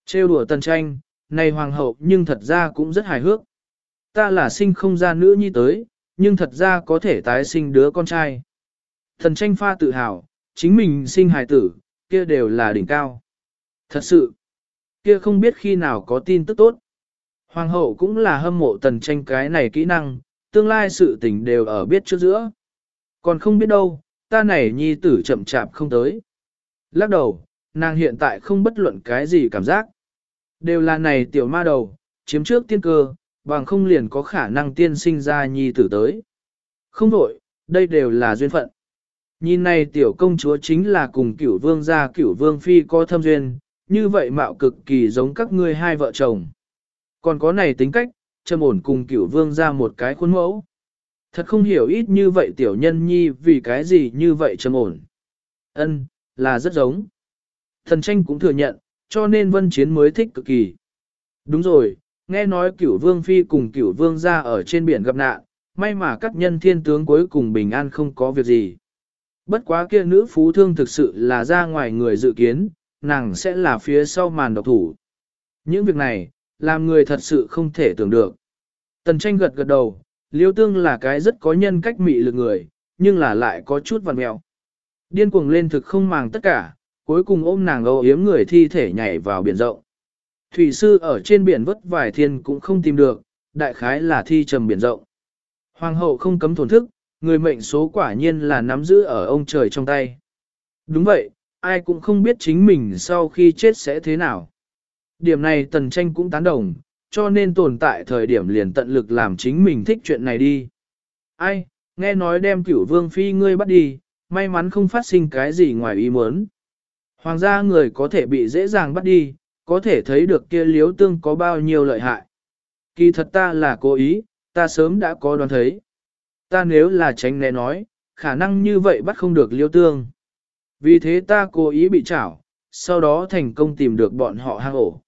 Trêu đùa tần tranh, này hoàng hậu nhưng thật ra cũng rất hài hước. Ta là sinh không ra nữ nhi tới, nhưng thật ra có thể tái sinh đứa con trai. Thần tranh pha tự hào, chính mình sinh hài tử, kia đều là đỉnh cao. Thật sự, kia không biết khi nào có tin tức tốt. Hoàng hậu cũng là hâm mộ tần tranh cái này kỹ năng, tương lai sự tình đều ở biết trước giữa. Còn không biết đâu, ta này nhi tử chậm chạp không tới. Lắc đầu, nàng hiện tại không bất luận cái gì cảm giác. Đều là này tiểu ma đầu, chiếm trước tiên cơ, bằng không liền có khả năng tiên sinh ra nhi tử tới. Không đổi, đây đều là duyên phận. Nhìn này tiểu công chúa chính là cùng cửu vương gia cửu vương phi có thâm duyên, như vậy mạo cực kỳ giống các ngươi hai vợ chồng. Còn có này tính cách, trầm ổn cùng cửu vương ra một cái khuôn mẫu. Thật không hiểu ít như vậy tiểu nhân nhi vì cái gì như vậy trầm ổn. Ân, là rất giống. Thần tranh cũng thừa nhận, cho nên vân chiến mới thích cực kỳ. Đúng rồi, nghe nói cửu vương phi cùng cửu vương ra ở trên biển gặp nạn, may mà các nhân thiên tướng cuối cùng bình an không có việc gì. Bất quá kia nữ phú thương thực sự là ra ngoài người dự kiến, nàng sẽ là phía sau màn độc thủ. Những việc này, làm người thật sự không thể tưởng được. Tần tranh gật gật đầu, liêu tương là cái rất có nhân cách mị lực người, nhưng là lại có chút vằn mẹo. Điên cuồng lên thực không màng tất cả, cuối cùng ôm nàng âu yếm người thi thể nhảy vào biển rộng. Thủy sư ở trên biển vất vải thiên cũng không tìm được, đại khái là thi trầm biển rộng. Hoàng hậu không cấm thổn thức, người mệnh số quả nhiên là nắm giữ ở ông trời trong tay. Đúng vậy, ai cũng không biết chính mình sau khi chết sẽ thế nào. Điểm này tần tranh cũng tán đồng, cho nên tồn tại thời điểm liền tận lực làm chính mình thích chuyện này đi. Ai, nghe nói đem cửu vương phi ngươi bắt đi, may mắn không phát sinh cái gì ngoài ý muốn. Hoàng gia người có thể bị dễ dàng bắt đi, có thể thấy được kia liếu tương có bao nhiêu lợi hại. Kỳ thật ta là cố ý, ta sớm đã có đoán thấy. Ta nếu là tránh né nói, khả năng như vậy bắt không được liêu tương. Vì thế ta cố ý bị chảo, sau đó thành công tìm được bọn họ hang ổ.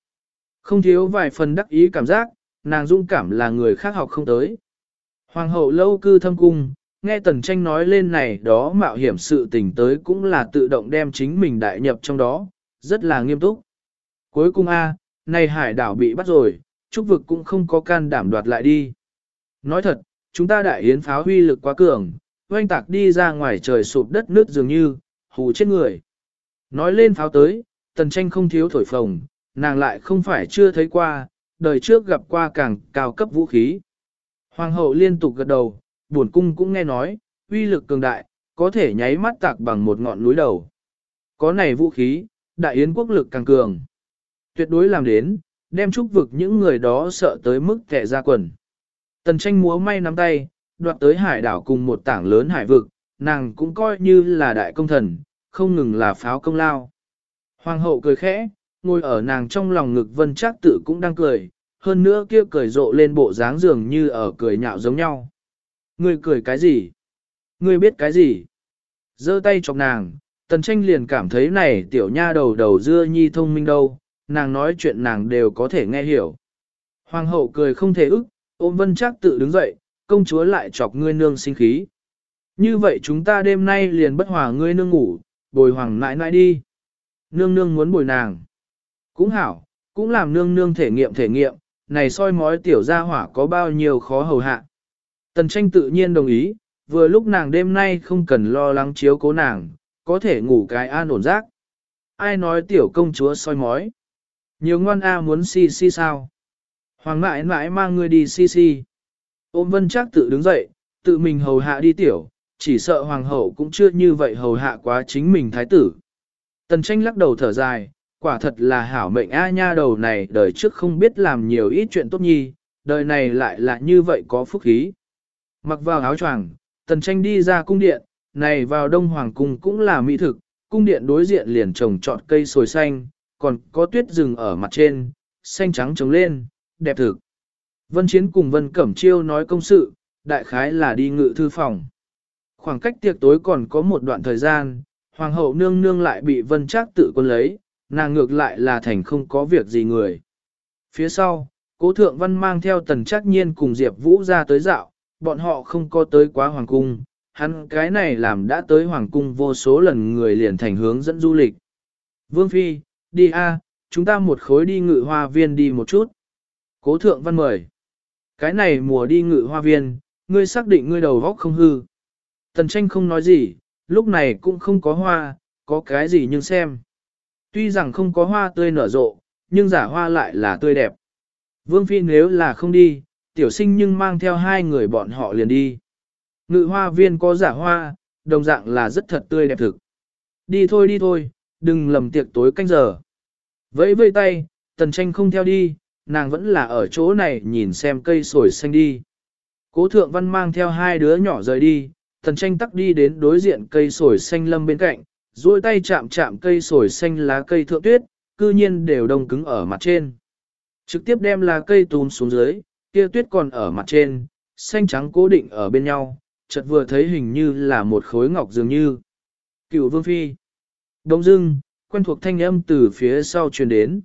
Không thiếu vài phần đắc ý cảm giác, nàng dung cảm là người khác học không tới. Hoàng hậu lâu cư thâm cung, nghe tần tranh nói lên này đó mạo hiểm sự tình tới cũng là tự động đem chính mình đại nhập trong đó, rất là nghiêm túc. Cuối cùng a, này hải đảo bị bắt rồi, trúc vực cũng không có can đảm đoạt lại đi. Nói thật, chúng ta đại yến pháo huy lực quá cường, oanh tạc đi ra ngoài trời sụp đất nước dường như, hù chết người. Nói lên pháo tới, tần tranh không thiếu thổi phồng, nàng lại không phải chưa thấy qua, đời trước gặp qua càng cao cấp vũ khí. Hoàng hậu liên tục gật đầu, buồn cung cũng nghe nói, uy lực cường đại, có thể nháy mắt tạc bằng một ngọn núi đầu. Có này vũ khí, đại yến quốc lực càng cường. Tuyệt đối làm đến, đem chúc vực những người đó sợ tới mức kẻ ra quần. Tần tranh múa may nắm tay, đoạt tới hải đảo cùng một tảng lớn hải vực, nàng cũng coi như là đại công thần, không ngừng là pháo công lao. Hoàng hậu cười khẽ, ngồi ở nàng trong lòng ngực vân chắc tự cũng đang cười, hơn nữa kia cười rộ lên bộ dáng dường như ở cười nhạo giống nhau. Ngươi cười cái gì? Ngươi biết cái gì? giơ tay chọc nàng, tần tranh liền cảm thấy này tiểu nha đầu đầu dưa nhi thông minh đâu, nàng nói chuyện nàng đều có thể nghe hiểu. Hoàng hậu cười không thể ức, ôm vân chắc tự đứng dậy, công chúa lại chọc ngươi nương sinh khí. Như vậy chúng ta đêm nay liền bất hòa ngươi nương ngủ, bồi hoàng nãi nãi đi. Nương nương muốn bồi nàng. Cũng hảo, cũng làm nương nương thể nghiệm thể nghiệm, này soi mói tiểu gia hỏa có bao nhiêu khó hầu hạ. Tần tranh tự nhiên đồng ý, vừa lúc nàng đêm nay không cần lo lắng chiếu cố nàng, có thể ngủ cái an ổn giấc. Ai nói tiểu công chúa soi mói? Nhiều ngoan A muốn si si sao? Hoàng mãi mãi mang ngươi đi si si. Ôm vân chắc tự đứng dậy, tự mình hầu hạ đi tiểu, chỉ sợ hoàng hậu cũng chưa như vậy hầu hạ quá chính mình thái tử. Tần tranh lắc đầu thở dài, quả thật là hảo mệnh A nha đầu này đời trước không biết làm nhiều ít chuyện tốt nhi, đời này lại là như vậy có phúc khí. Mặc vào áo choàng, tần tranh đi ra cung điện, này vào đông hoàng cung cũng là mỹ thực, cung điện đối diện liền trồng trọt cây sồi xanh, còn có tuyết rừng ở mặt trên, xanh trắng trống lên, đẹp thực. Vân Chiến cùng Vân Cẩm Chiêu nói công sự, đại khái là đi ngự thư phòng. Khoảng cách tiệc tối còn có một đoạn thời gian, Hoàng hậu nương nương lại bị Vân Trác tự quân lấy, nàng ngược lại là thành không có việc gì người. Phía sau, cố thượng văn mang theo tần Trác nhiên cùng Diệp Vũ ra tới dạo, bọn họ không có tới quá Hoàng cung, hắn cái này làm đã tới Hoàng cung vô số lần người liền thành hướng dẫn du lịch. Vương Phi, đi a, chúng ta một khối đi ngự hoa viên đi một chút. Cố thượng văn mời. Cái này mùa đi ngự hoa viên, ngươi xác định ngươi đầu góc không hư. Tần tranh không nói gì, lúc này cũng không có hoa, có cái gì nhưng xem. Tuy rằng không có hoa tươi nở rộ, nhưng giả hoa lại là tươi đẹp. Vương Phi nếu là không đi, tiểu sinh nhưng mang theo hai người bọn họ liền đi. Ngự hoa viên có giả hoa, đồng dạng là rất thật tươi đẹp thực. Đi thôi đi thôi, đừng lầm tiệc tối canh giờ. Vẫy vây tay, tần tranh không theo đi, nàng vẫn là ở chỗ này nhìn xem cây sồi xanh đi. Cố thượng văn mang theo hai đứa nhỏ rời đi, tần tranh tắc đi đến đối diện cây sồi xanh lâm bên cạnh, duỗi tay chạm chạm cây sồi xanh lá cây thượng tuyết, cư nhiên đều đông cứng ở mặt trên. Trực tiếp đem lá cây tún xuống dưới, kia tuyết còn ở mặt trên, xanh trắng cố định ở bên nhau, chợt vừa thấy hình như là một khối ngọc dường như. Cựu vương phi. Đông dưng, quen thuộc thanh âm từ phía sau truyền đến.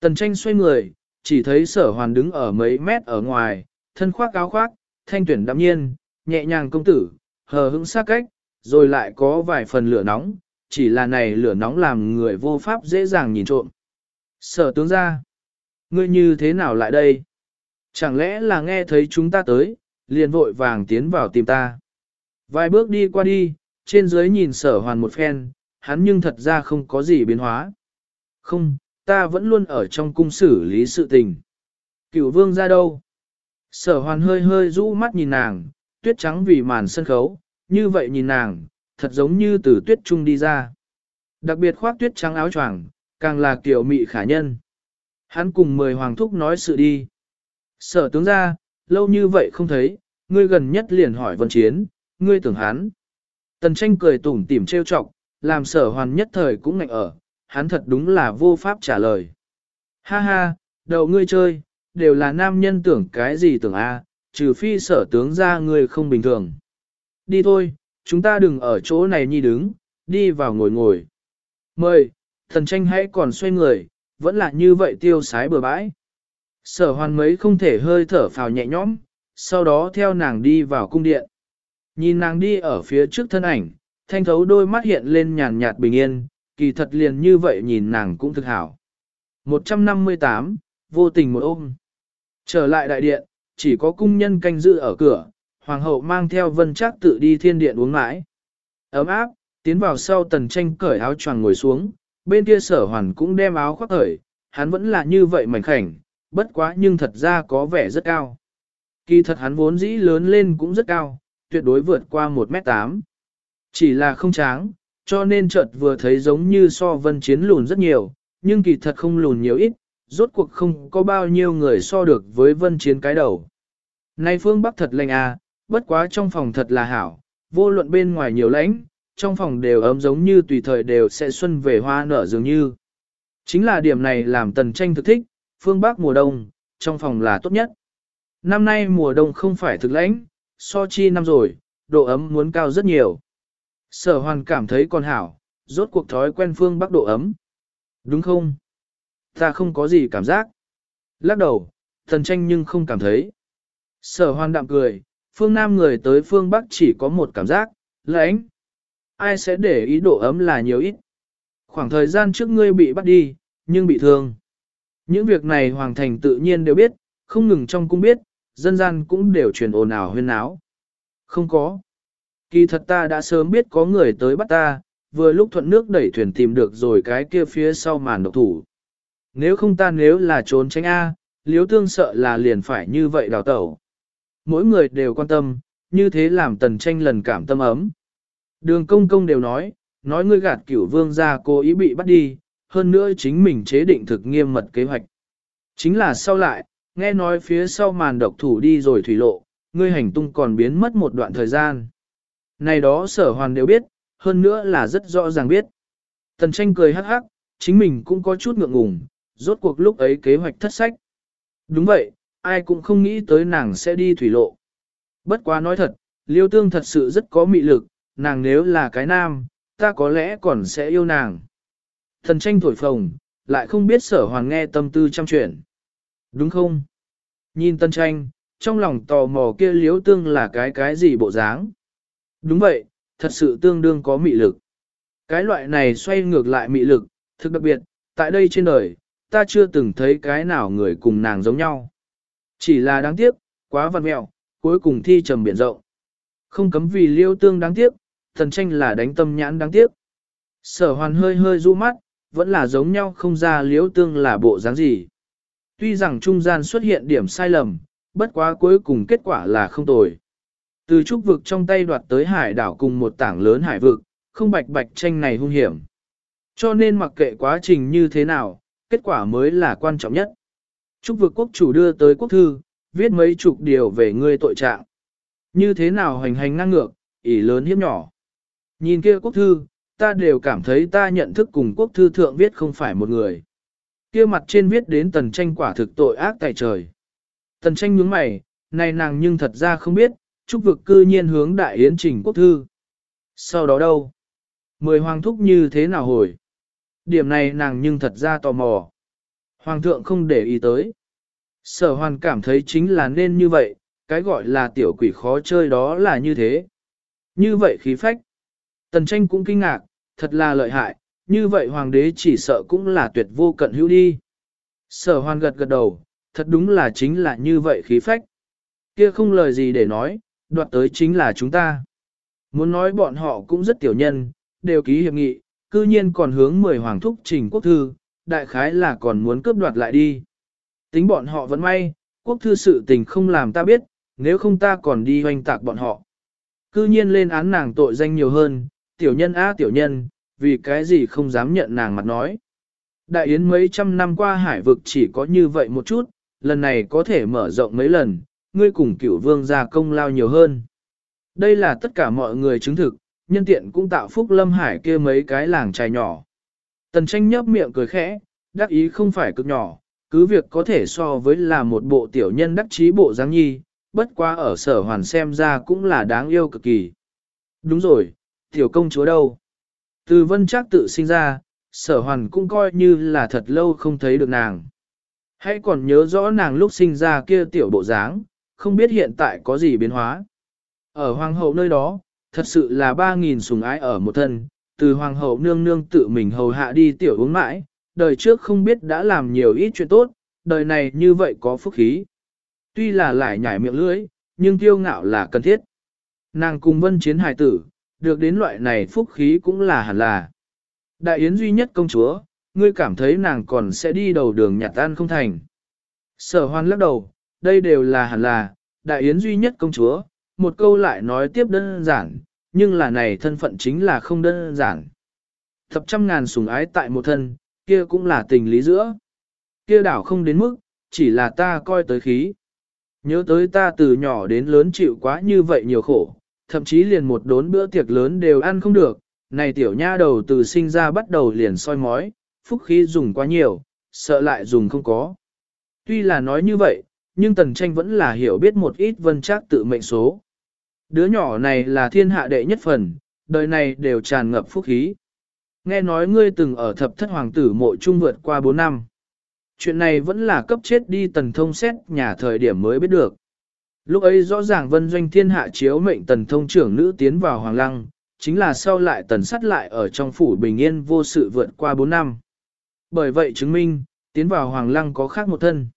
Tần tranh xoay người, chỉ thấy sở hoàn đứng ở mấy mét ở ngoài, thân khoác áo khoác, thanh tuyển đạm nhiên, nhẹ nhàng công tử, hờ hững sát cách, rồi lại có vài phần lửa nóng, chỉ là này lửa nóng làm người vô pháp dễ dàng nhìn trộm. Sở tướng ra, ngươi như thế nào lại đây? Chẳng lẽ là nghe thấy chúng ta tới, liền vội vàng tiến vào tìm ta. Vài bước đi qua đi, trên dưới nhìn sở hoàn một phen, hắn nhưng thật ra không có gì biến hóa. Không, ta vẫn luôn ở trong cung xử lý sự tình. Cửu vương ra đâu? Sở hoàn hơi hơi rũ mắt nhìn nàng, tuyết trắng vì màn sân khấu, như vậy nhìn nàng, thật giống như từ tuyết trung đi ra. Đặc biệt khoác tuyết trắng áo choàng, càng là kiểu mị khả nhân. Hắn cùng mời hoàng thúc nói sự đi. Sở tướng ra, lâu như vậy không thấy, ngươi gần nhất liền hỏi vân chiến, ngươi tưởng hắn. Tần tranh cười tủm tỉm trêu chọc, làm sở hoàn nhất thời cũng ngạnh ở, hắn thật đúng là vô pháp trả lời. Ha ha, đầu ngươi chơi, đều là nam nhân tưởng cái gì tưởng a, trừ phi sở tướng ra ngươi không bình thường. Đi thôi, chúng ta đừng ở chỗ này nhi đứng, đi vào ngồi ngồi. Mời, thần tranh hãy còn xoay người, vẫn là như vậy tiêu sái bừa bãi. Sở hoàn mấy không thể hơi thở phào nhẹ nhõm, sau đó theo nàng đi vào cung điện. Nhìn nàng đi ở phía trước thân ảnh, thanh thấu đôi mắt hiện lên nhàn nhạt bình yên, kỳ thật liền như vậy nhìn nàng cũng thực hảo. 158, vô tình một ôm. Trở lại đại điện, chỉ có cung nhân canh giữ ở cửa, hoàng hậu mang theo vân chắc tự đi thiên điện uống mãi. Ấm áp, tiến vào sau tần tranh cởi áo choàng ngồi xuống, bên kia sở hoàn cũng đem áo khoác cởi, hắn vẫn là như vậy mảnh khảnh, bất quá nhưng thật ra có vẻ rất cao. Kỳ thật hắn vốn dĩ lớn lên cũng rất cao, tuyệt đối vượt qua 1m8. Chỉ là không tráng, cho nên chợt vừa thấy giống như so vân chiến lùn rất nhiều, nhưng kỳ thật không lùn nhiều ít, rốt cuộc không có bao nhiêu người so được với vân chiến cái đầu. Này phương Bắc thật lạnh à, bất quá trong phòng thật là hảo, vô luận bên ngoài nhiều lãnh, trong phòng đều ấm giống như tùy thời đều sẽ xuân về hoa nở dường như. Chính là điểm này làm tần tranh thực thích, phương Bắc mùa đông, trong phòng là tốt nhất. Năm nay mùa đông không phải thực lãnh, so chi năm rồi, độ ấm muốn cao rất nhiều. Sở hoàn cảm thấy còn hảo, rốt cuộc thói quen phương Bắc độ ấm. Đúng không? Ta không có gì cảm giác. Lắc đầu, thần tranh nhưng không cảm thấy. Sở hoàn đạm cười, phương Nam người tới phương Bắc chỉ có một cảm giác, lãnh. Ai sẽ để ý độ ấm là nhiều ít. Khoảng thời gian trước ngươi bị bắt đi, nhưng bị thương. Những việc này Hoàng Thành tự nhiên đều biết, không ngừng trong cung biết, dân gian cũng đều truyền ồn ào huyên náo. Không có. Kỳ thật ta đã sớm biết có người tới bắt ta, vừa lúc thuận nước đẩy thuyền tìm được rồi cái kia phía sau màn độc thủ. Nếu không ta nếu là trốn tránh A, liếu tương sợ là liền phải như vậy đào tẩu. Mỗi người đều quan tâm, như thế làm tần tranh lần cảm tâm ấm. Đường công công đều nói, nói ngươi gạt cửu vương ra cố ý bị bắt đi, hơn nữa chính mình chế định thực nghiêm mật kế hoạch. Chính là sau lại, nghe nói phía sau màn độc thủ đi rồi thủy lộ, ngươi hành tung còn biến mất một đoạn thời gian. Này đó sở hoàn đều biết, hơn nữa là rất rõ ràng biết. Tần tranh cười hắc hắc, chính mình cũng có chút ngượng ngùng, rốt cuộc lúc ấy kế hoạch thất sách. Đúng vậy, ai cũng không nghĩ tới nàng sẽ đi thủy lộ. Bất quá nói thật, liêu tương thật sự rất có mị lực, nàng nếu là cái nam, ta có lẽ còn sẽ yêu nàng. Thần tranh thổi phồng, lại không biết sở hoàng nghe tâm tư trăm chuyện. Đúng không? Nhìn tân tranh, trong lòng tò mò kia liếu tương là cái cái gì bộ dáng. Đúng vậy, thật sự tương đương có mị lực. Cái loại này xoay ngược lại mị lực, thực đặc biệt, tại đây trên đời, ta chưa từng thấy cái nào người cùng nàng giống nhau. Chỉ là đáng tiếc, quá văn mẹo, cuối cùng thi trầm biển rộng. Không cấm vì liêu tương đáng tiếc, thần tranh là đánh tâm nhãn đáng tiếc. Sở hoàn hơi hơi du mắt, vẫn là giống nhau không ra liêu tương là bộ dáng gì. Tuy rằng trung gian xuất hiện điểm sai lầm, bất quá cuối cùng kết quả là không tồi. Từ trúc vực trong tay đoạt tới hải đảo cùng một tảng lớn hải vực, không bạch bạch tranh này hung hiểm. Cho nên mặc kệ quá trình như thế nào, kết quả mới là quan trọng nhất. Trúc vực quốc chủ đưa tới quốc thư, viết mấy chục điều về ngươi tội trạng. Như thế nào hành hành ngang ngược, ỷ lớn hiếp nhỏ. Nhìn kia quốc thư, ta đều cảm thấy ta nhận thức cùng quốc thư thượng viết không phải một người. Kia mặt trên viết đến tần tranh quả thực tội ác tại trời. Tần tranh nhướng mày, này nàng nhưng thật ra không biết, trúc vực cư nhiên hướng đại yến trình quốc thư. Sau đó đâu? Mười hoàng thúc như thế nào hồi? Điểm này nàng nhưng thật ra tò mò. Hoàng thượng không để ý tới. Sở hoàn cảm thấy chính là nên như vậy, cái gọi là tiểu quỷ khó chơi đó là như thế. Như vậy khí phách. Tần tranh cũng kinh ngạc, thật là lợi hại, như vậy hoàng đế chỉ sợ cũng là tuyệt vô cận hữu đi. Sở hoàn gật gật đầu, thật đúng là chính là như vậy khí phách. Kia không lời gì để nói, đoạt tới chính là chúng ta. Muốn nói bọn họ cũng rất tiểu nhân, đều ký hiệp nghị, cư nhiên còn hướng mười hoàng thúc trình quốc thư, đại khái là còn muốn cướp đoạt lại đi. Tính bọn họ vẫn may, quốc thư sự tình không làm ta biết, nếu không ta còn đi hoành tạc bọn họ. Cư nhiên lên án nàng tội danh nhiều hơn, tiểu nhân á tiểu nhân, vì cái gì không dám nhận nàng mặt nói. Đại yến mấy trăm năm qua hải vực chỉ có như vậy một chút, lần này có thể mở rộng mấy lần, ngươi cùng cửu vương ra công lao nhiều hơn. Đây là tất cả mọi người chứng thực, nhân tiện cũng tạo phúc lâm hải kia mấy cái làng trai nhỏ. Tần tranh nhấp miệng cười khẽ, đắc ý không phải cực nhỏ, cứ việc có thể so với là một bộ tiểu nhân đắc trí bộ giáng nhi, bất quá ở sở hoàn xem ra cũng là đáng yêu cực kỳ. Đúng rồi, tiểu công chúa đâu? Từ vân chắc tự sinh ra, sở hoàn cũng coi như là thật lâu không thấy được nàng. Hãy còn nhớ rõ nàng lúc sinh ra kia tiểu bộ dáng, không biết hiện tại có gì biến hóa. Ở hoàng hậu nơi đó, thật sự là ba nghìn sùng ái ở một thân, từ hoàng hậu nương nương tự mình hầu hạ đi tiểu uống mãi, đời trước không biết đã làm nhiều ít chuyện tốt, đời này như vậy có phúc khí. Tuy là lại nhảy miệng lưỡi, nhưng tiêu ngạo là cần thiết. Nàng cùng vân chiến hài tử, được đến loại này phúc khí cũng là hẳn là. Đại yến duy nhất công chúa, ngươi cảm thấy nàng còn sẽ đi đầu đường nhặt ăn không thành. Sở hoan lắc đầu, đây đều là hẳn là, đại yến duy nhất công chúa, một câu lại nói tiếp đơn giản, nhưng là này thân phận chính là không đơn giản. Thập trăm ngàn sủng ái tại một thân, kia cũng là tình lý giữa. Kia đảo không đến mức, chỉ là ta coi tới khí. Nhớ tới ta từ nhỏ đến lớn chịu quá như vậy nhiều khổ, thậm chí liền một đốn bữa tiệc lớn đều ăn không được, này tiểu nha đầu từ sinh ra bắt đầu liền soi mói, phúc khí dùng quá nhiều, sợ lại dùng không có. Tuy là nói như vậy, nhưng tần tranh vẫn là hiểu biết một ít vân chắc tự mệnh số. Đứa nhỏ này là thiên hạ đệ nhất phần, đời này đều tràn ngập phúc khí. Nghe nói ngươi từng ở thập thất hoàng tử mộ trung vượt qua 4 năm. Chuyện này vẫn là cấp chết đi tần thông xét nhà thời điểm mới biết được. Lúc ấy rõ ràng vân doanh thiên hạ chiếu mệnh tần thông trưởng nữ tiến vào hoàng lăng, chính là sau lại tần sắt lại ở trong phủ bình yên vô sự vượt qua 4 năm. Bởi vậy chứng minh, tiến vào hoàng lăng có khác một thân.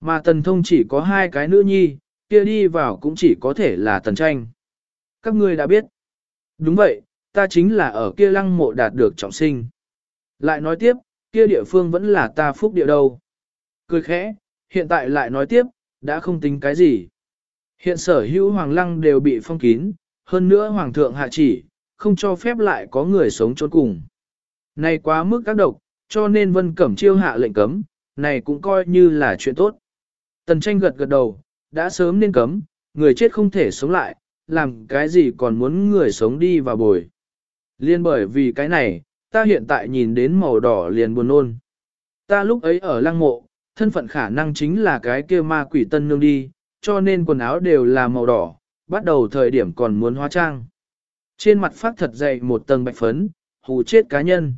Mà tần thông chỉ có hai cái nữ nhi, kia đi vào cũng chỉ có thể là tần tranh. Các ngươi đã biết. Đúng vậy, ta chính là ở kia lăng mộ đạt được trọng sinh. Lại nói tiếp, kia địa phương vẫn là ta phúc địa đâu. Cười khẽ, hiện tại lại nói tiếp, đã không tính cái gì. Hiện sở hữu hoàng lăng đều bị phong kín, hơn nữa hoàng thượng hạ chỉ, không cho phép lại có người sống trốn cùng. Này quá mức các độc, cho nên vân cẩm chiêu hạ lệnh cấm, này cũng coi như là chuyện tốt. Tần tranh gật gật đầu, đã sớm nên cấm, người chết không thể sống lại, làm cái gì còn muốn người sống đi vào bồi. Liên bởi vì cái này, ta hiện tại nhìn đến màu đỏ liền buồn nôn. Ta lúc ấy ở lăng mộ, thân phận khả năng chính là cái kia ma quỷ tân nương đi, cho nên quần áo đều là màu đỏ, bắt đầu thời điểm còn muốn hóa trang. Trên mặt phát thật dày một tầng bạch phấn, hù chết cá nhân.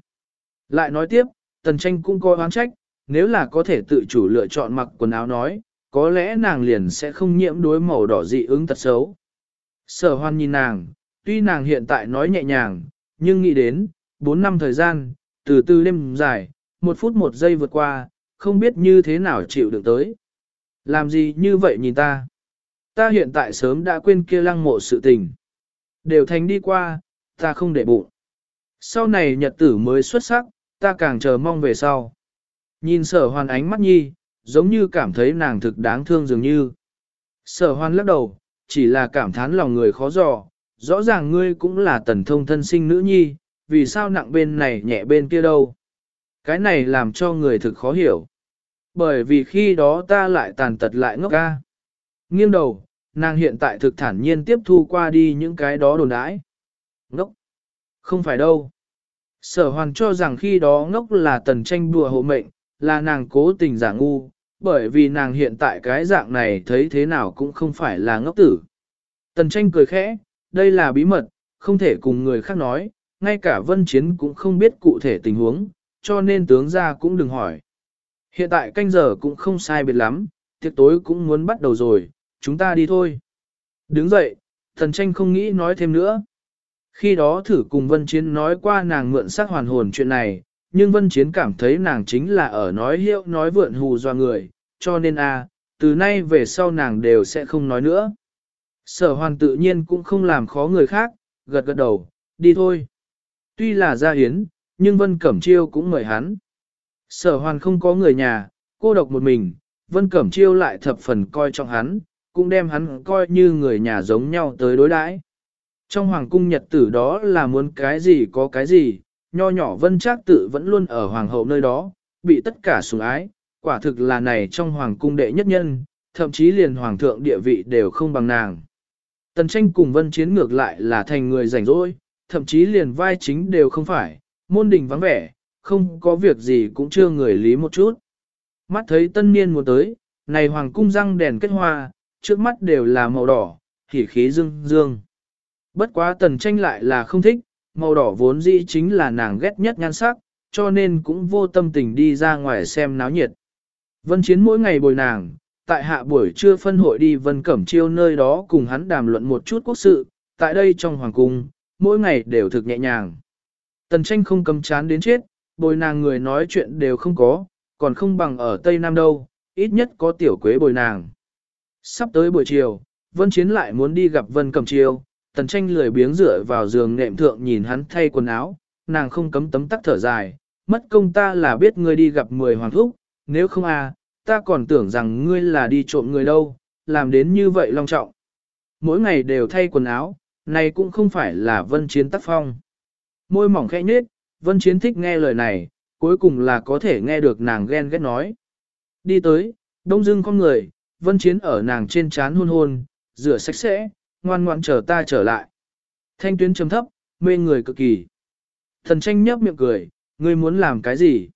Lại nói tiếp, tần tranh cũng có oán trách, nếu là có thể tự chủ lựa chọn mặc quần áo nói, có lẽ nàng liền sẽ không nhiễm đối màu đỏ dị ứng tật xấu. Sở hoan nhìn nàng, tuy nàng hiện tại nói nhẹ nhàng, nhưng nghĩ đến, 4 năm thời gian, từ từ đêm dài, một phút một giây vượt qua, không biết như thế nào chịu được tới. Làm gì như vậy nhìn ta? Ta hiện tại sớm đã quên kia lăng mộ sự tình. Đều thành đi qua, ta không để bụng. Sau này nhật tử mới xuất sắc, ta càng chờ mong về sau. Nhìn sở hoàn ánh mắt nhi, giống như cảm thấy nàng thực đáng thương dường như. Sở hoan lắc đầu, chỉ là cảm thán lòng người khó dò, rõ ràng ngươi cũng là tần thông thân sinh nữ nhi, vì sao nặng bên này nhẹ bên kia đâu. Cái này làm cho người thực khó hiểu. Bởi vì khi đó ta lại tàn tật lại ngốc ca. Nghiêng đầu, nàng hiện tại thực thản nhiên tiếp thu qua đi những cái đó đồn đãi. Ngốc. Không phải đâu. Sở hoàn cho rằng khi đó ngốc là tần tranh đùa hộ mệnh, là nàng cố tình giả ngu, bởi vì nàng hiện tại cái dạng này thấy thế nào cũng không phải là ngốc tử. Tần tranh cười khẽ, đây là bí mật, không thể cùng người khác nói, ngay cả vân chiến cũng không biết cụ thể tình huống, cho nên tướng ra cũng đừng hỏi. Hiện tại canh giờ cũng không sai biệt lắm, tiệc tối cũng muốn bắt đầu rồi, chúng ta đi thôi. Đứng dậy, thần tranh không nghĩ nói thêm nữa. Khi đó thử cùng Vân Chiến nói qua nàng mượn sát hoàn hồn chuyện này, nhưng Vân Chiến cảm thấy nàng chính là ở nói hiệu nói vượn hù doa người, cho nên a từ nay về sau nàng đều sẽ không nói nữa. Sở hoàn tự nhiên cũng không làm khó người khác, gật gật đầu, đi thôi. Tuy là gia hiến, nhưng Vân Cẩm Chiêu cũng mời hắn. Sở hoàn không có người nhà, cô độc một mình, Vân Cẩm Chiêu lại thập phần coi trọng hắn, cũng đem hắn coi như người nhà giống nhau tới đối đãi. Trong hoàng cung nhật tử đó là muốn cái gì có cái gì, nho nhỏ Vân Trác tự vẫn luôn ở hoàng hậu nơi đó, bị tất cả sủng ái, quả thực là này trong hoàng cung đệ nhất nhân, thậm chí liền hoàng thượng địa vị đều không bằng nàng. Tần tranh cùng Vân Chiến ngược lại là thành người rảnh rỗi, thậm chí liền vai chính đều không phải, môn đình vắng vẻ, không có việc gì cũng chưa người lý một chút. Mắt thấy tân niên một tới, này hoàng cung răng đèn kết hoa, trước mắt đều là màu đỏ, khí khí dương dương. Bất quá tần tranh lại là không thích, màu đỏ vốn dĩ chính là nàng ghét nhất nhan sắc, cho nên cũng vô tâm tình đi ra ngoài xem náo nhiệt. Vân Chiến mỗi ngày bồi nàng, tại hạ buổi trưa phân hội đi Vân Cẩm Chiêu nơi đó cùng hắn đàm luận một chút quốc sự, tại đây trong hoàng cung, mỗi ngày đều thực nhẹ nhàng. Tần tranh không cầm chán đến chết, bồi nàng người nói chuyện đều không có, còn không bằng ở Tây Nam đâu, ít nhất có tiểu quế bồi nàng. Sắp tới buổi chiều, Vân Chiến lại muốn đi gặp Vân Cẩm Chiêu, tần tranh lười biếng dựa vào giường nệm thượng nhìn hắn thay quần áo, nàng không cấm tấm tắc thở dài, mất công ta là biết ngươi đi gặp mười hoàng thúc, nếu không à, ta còn tưởng rằng ngươi là đi trộm người đâu, làm đến như vậy long trọng. Mỗi ngày đều thay quần áo, này cũng không phải là vân chiến tác phong. Môi mỏng khẽ nhết, vân chiến thích nghe lời này, cuối cùng là có thể nghe được nàng ghen ghét nói. Đi tới, đông dưng con người, vân chiến ở nàng trên chán hôn hôn, rửa sạch sẽ, ngoan ngoan chờ ta trở lại. Thanh tuyến trầm thấp, mê người cực kỳ. Thần tranh nhấp miệng cười, ngươi muốn làm cái gì?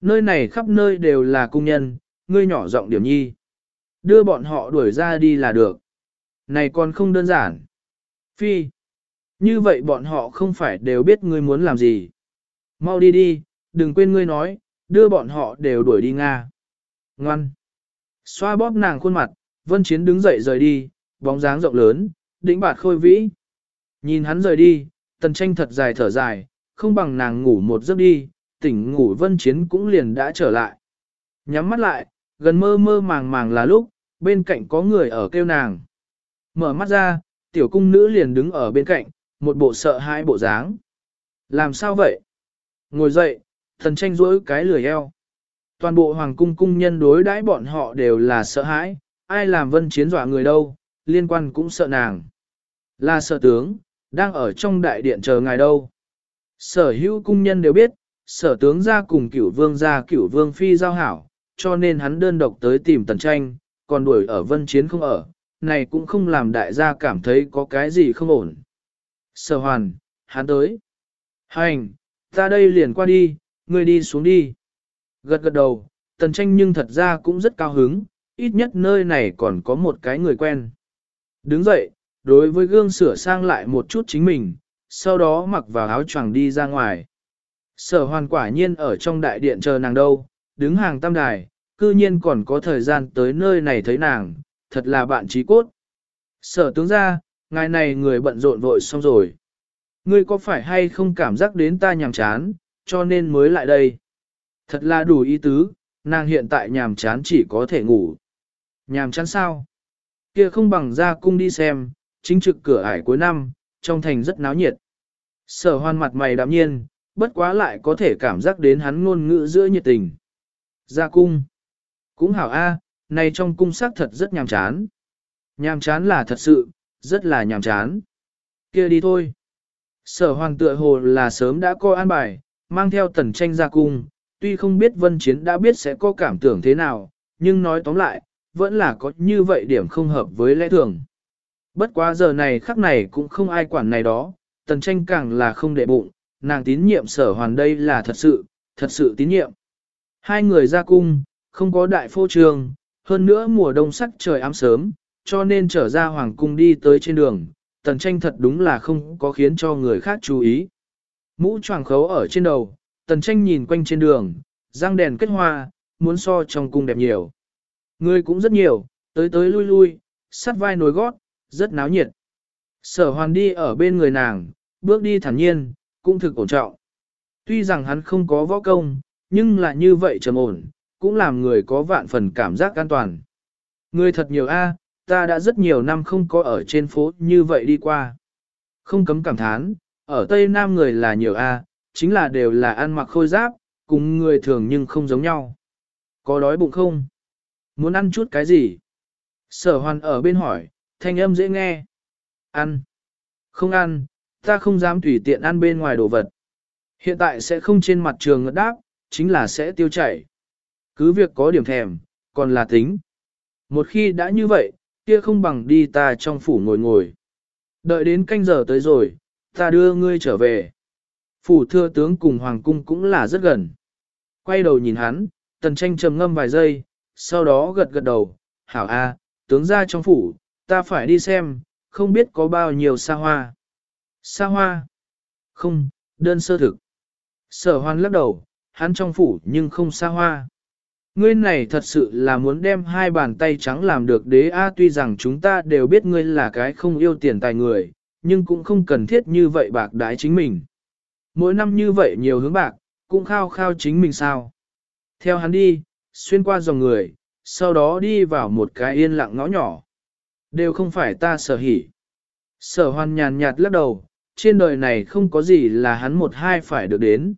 Nơi này khắp nơi đều là cung nhân, ngươi nhỏ giọng điểm nhi. Đưa bọn họ đuổi ra đi là được. Này còn không đơn giản. Phi. Như vậy bọn họ không phải đều biết ngươi muốn làm gì. Mau đi đi, đừng quên ngươi nói, đưa bọn họ đều đuổi đi Nga. Ngoan. Xoa bóp nàng khuôn mặt, Vân Chiến đứng dậy rời đi, bóng dáng rộng lớn, đỉnh bạt khôi vĩ. Nhìn hắn rời đi, tần tranh thật dài thở dài, không bằng nàng ngủ một giấc đi, tỉnh ngủ Vân Chiến cũng liền đã trở lại. Nhắm mắt lại, gần mơ mơ màng màng là lúc, bên cạnh có người ở kêu nàng. Mở mắt ra, tiểu cung nữ liền đứng ở bên cạnh, một bộ sợ hai bộ dáng. Làm sao vậy? Ngồi dậy, thần tranh rỗi cái lười eo. Toàn bộ hoàng cung cung nhân đối đãi bọn họ đều là sợ hãi, ai làm vân chiến dọa người đâu, liên quan cũng sợ nàng. Là sợ tướng, đang ở trong đại điện chờ ngài đâu. Sở hữu cung nhân đều biết, sở tướng ra cùng cửu vương ra cửu vương phi giao hảo, cho nên hắn đơn độc tới tìm tần tranh, còn đuổi ở vân chiến không ở, này cũng không làm đại gia cảm thấy có cái gì không ổn. Sở hoàn, hắn tới. Hành, Ta đây liền qua đi, ngươi đi xuống đi. Gật gật đầu, tần tranh nhưng thật ra cũng rất cao hứng, ít nhất nơi này còn có một cái người quen. Đứng dậy, đối với gương sửa sang lại một chút chính mình, sau đó mặc vào áo choàng đi ra ngoài. Sở hoàn quả nhiên ở trong đại điện chờ nàng đâu, đứng hàng tam đài, cư nhiên còn có thời gian tới nơi này thấy nàng, thật là bạn trí cốt. Sở tướng ra, ngài này người bận rộn vội xong rồi. Ngươi có phải hay không cảm giác đến ta nhàm chán, cho nên mới lại đây. Thật là đủ ý tứ, nàng hiện tại nhàm chán chỉ có thể ngủ. Nhàm chán sao? Kia không bằng ra cung đi xem, chính trực cửa ải cuối năm, trong thành rất náo nhiệt. Sở hoan mặt mày đạm nhiên, bất quá lại có thể cảm giác đến hắn ngôn ngữ giữa nhiệt tình. Ra cung. Cũng hảo a, này trong cung xác thật rất nhàm chán. Nhàm chán là thật sự, rất là nhàm chán. kia đi thôi. Sở hoàng tựa hồ là sớm đã coi an bài, mang theo tần tranh ra cung, tuy không biết vân chiến đã biết sẽ có cảm tưởng thế nào, nhưng nói tóm lại, vẫn là có như vậy điểm không hợp với lẽ thường. Bất quá giờ này khắc này cũng không ai quản này đó, tần tranh càng là không để bụng, nàng tín nhiệm sở hoàn đây là thật sự, thật sự tín nhiệm. Hai người ra cung, không có đại phô trường, hơn nữa mùa đông sắc trời ám sớm, cho nên trở ra hoàng cung đi tới trên đường, tần tranh thật đúng là không có khiến cho người khác chú ý. Mũ choàng khấu ở trên đầu, tần tranh nhìn quanh trên đường, răng đèn kết hoa, muốn so trong cung đẹp nhiều. Người cũng rất nhiều, tới tới lui lui, sắt vai nối gót, rất náo nhiệt. Sở hoàn đi ở bên người nàng, bước đi thản nhiên, cũng thực ổn trọng. Tuy rằng hắn không có võ công, nhưng là như vậy trầm ổn, cũng làm người có vạn phần cảm giác an toàn. Người thật nhiều a, ta đã rất nhiều năm không có ở trên phố như vậy đi qua. Không cấm cảm thán, ở Tây Nam người là nhiều a, chính là đều là ăn mặc khôi giáp, cùng người thường nhưng không giống nhau. Có đói bụng không? Muốn ăn chút cái gì? Sở hoàn ở bên hỏi, thanh âm dễ nghe. Ăn. Không ăn, ta không dám tùy tiện ăn bên ngoài đồ vật. Hiện tại sẽ không trên mặt trường ngất đáp, chính là sẽ tiêu chảy. Cứ việc có điểm thèm, còn là tính. Một khi đã như vậy, kia không bằng đi ta trong phủ ngồi ngồi. Đợi đến canh giờ tới rồi, ta đưa ngươi trở về. Phủ thưa tướng cùng hoàng cung cũng là rất gần. Quay đầu nhìn hắn, tần tranh trầm ngâm vài giây, sau đó gật gật đầu, hảo a, tướng ra trong phủ, ta phải đi xem, không biết có bao nhiêu xa hoa. Xa hoa? Không, đơn sơ thực. Sở hoan lắc đầu, hắn trong phủ nhưng không xa hoa. Ngươi này thật sự là muốn đem hai bàn tay trắng làm được đế A tuy rằng chúng ta đều biết ngươi là cái không yêu tiền tài người, nhưng cũng không cần thiết như vậy bạc đái chính mình. Mỗi năm như vậy nhiều hướng bạc, cũng khao khao chính mình sao. Theo hắn đi, xuyên qua dòng người, sau đó đi vào một cái yên lặng ngõ nhỏ. Đều không phải ta sở hỉ. Sở hoan nhàn nhạt lắc đầu, trên đời này không có gì là hắn một hai phải được đến.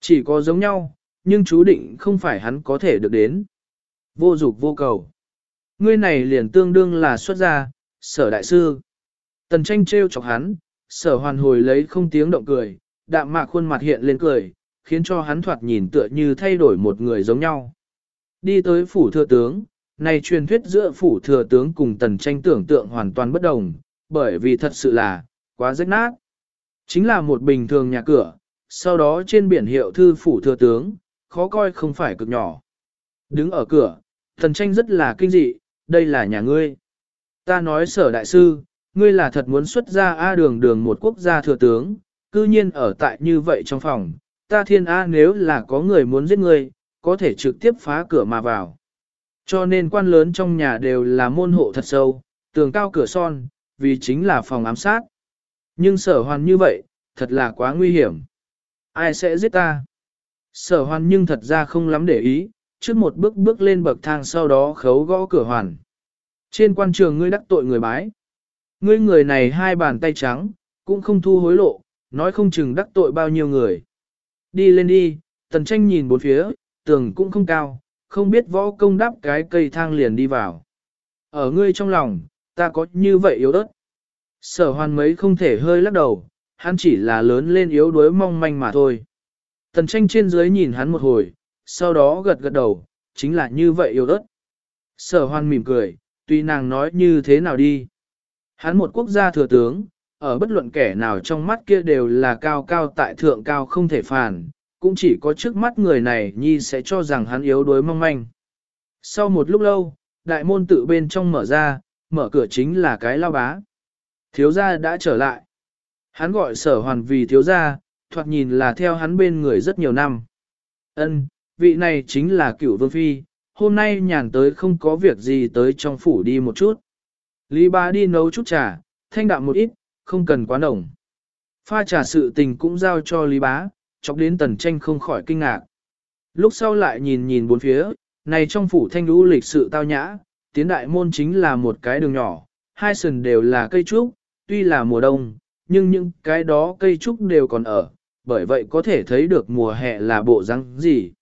Chỉ có giống nhau, nhưng chú định không phải hắn có thể được đến. Vô dục vô cầu. Ngươi này liền tương đương là xuất gia, sở đại sư. Tần tranh trêu chọc hắn, sở hoàn hồi lấy không tiếng động cười, đạm mạc khuôn mặt hiện lên cười, khiến cho hắn thoạt nhìn tựa như thay đổi một người giống nhau. Đi tới phủ thừa tướng, này truyền thuyết giữa phủ thừa tướng cùng tần tranh tưởng tượng hoàn toàn bất đồng, bởi vì thật sự là, quá rách nát. Chính là một bình thường nhà cửa, sau đó trên biển hiệu thư phủ thừa tướng, khó coi không phải cực nhỏ. Đứng ở cửa, thần tranh rất là kinh dị, đây là nhà ngươi. Ta nói sở đại sư, ngươi là thật muốn xuất ra A đường đường một quốc gia thừa tướng, cư nhiên ở tại như vậy trong phòng, ta thiên A nếu là có người muốn giết ngươi, có thể trực tiếp phá cửa mà vào. Cho nên quan lớn trong nhà đều là môn hộ thật sâu, tường cao cửa son, vì chính là phòng ám sát. Nhưng sở hoàn như vậy, thật là quá nguy hiểm. Ai sẽ giết ta? Sở hoàn nhưng thật ra không lắm để ý, trước một bước bước lên bậc thang sau đó khấu gõ cửa hoàn. Trên quan trường ngươi đắc tội người bái. Ngươi người này hai bàn tay trắng, cũng không thu hối lộ, nói không chừng đắc tội bao nhiêu người. Đi lên đi, tần tranh nhìn bốn phía, tường cũng không cao, không biết võ công đắp cái cây thang liền đi vào. Ở ngươi trong lòng, ta có như vậy yếu ớt. Sở hoàn mấy không thể hơi lắc đầu, hắn chỉ là lớn lên yếu đuối mong manh mà thôi. Tần tranh trên dưới nhìn hắn một hồi, sau đó gật gật đầu, chính là như vậy yếu ớt. Sở hoan mỉm cười, tuy nàng nói như thế nào đi. Hắn một quốc gia thừa tướng, ở bất luận kẻ nào trong mắt kia đều là cao cao tại thượng cao không thể phản, cũng chỉ có trước mắt người này nhi sẽ cho rằng hắn yếu đuối mong manh. Sau một lúc lâu, đại môn tự bên trong mở ra, mở cửa chính là cái lao bá. Thiếu gia đã trở lại. Hắn gọi sở hoàn vì thiếu gia, thoạt nhìn là theo hắn bên người rất nhiều năm. Ân, vị này chính là cửu vương phi, hôm nay nhàn tới không có việc gì tới trong phủ đi một chút. Lý bá đi nấu chút trà, thanh đạm một ít, không cần quá nồng. Pha trà sự tình cũng giao cho Lý bá, chọc đến tần tranh không khỏi kinh ngạc. Lúc sau lại nhìn nhìn bốn phía, này trong phủ thanh lũ lịch sự tao nhã, tiến đại môn chính là một cái đường nhỏ, hai sườn đều là cây trúc, tuy là mùa đông, nhưng những cái đó cây trúc đều còn ở, bởi vậy có thể thấy được mùa hè là bộ răng gì.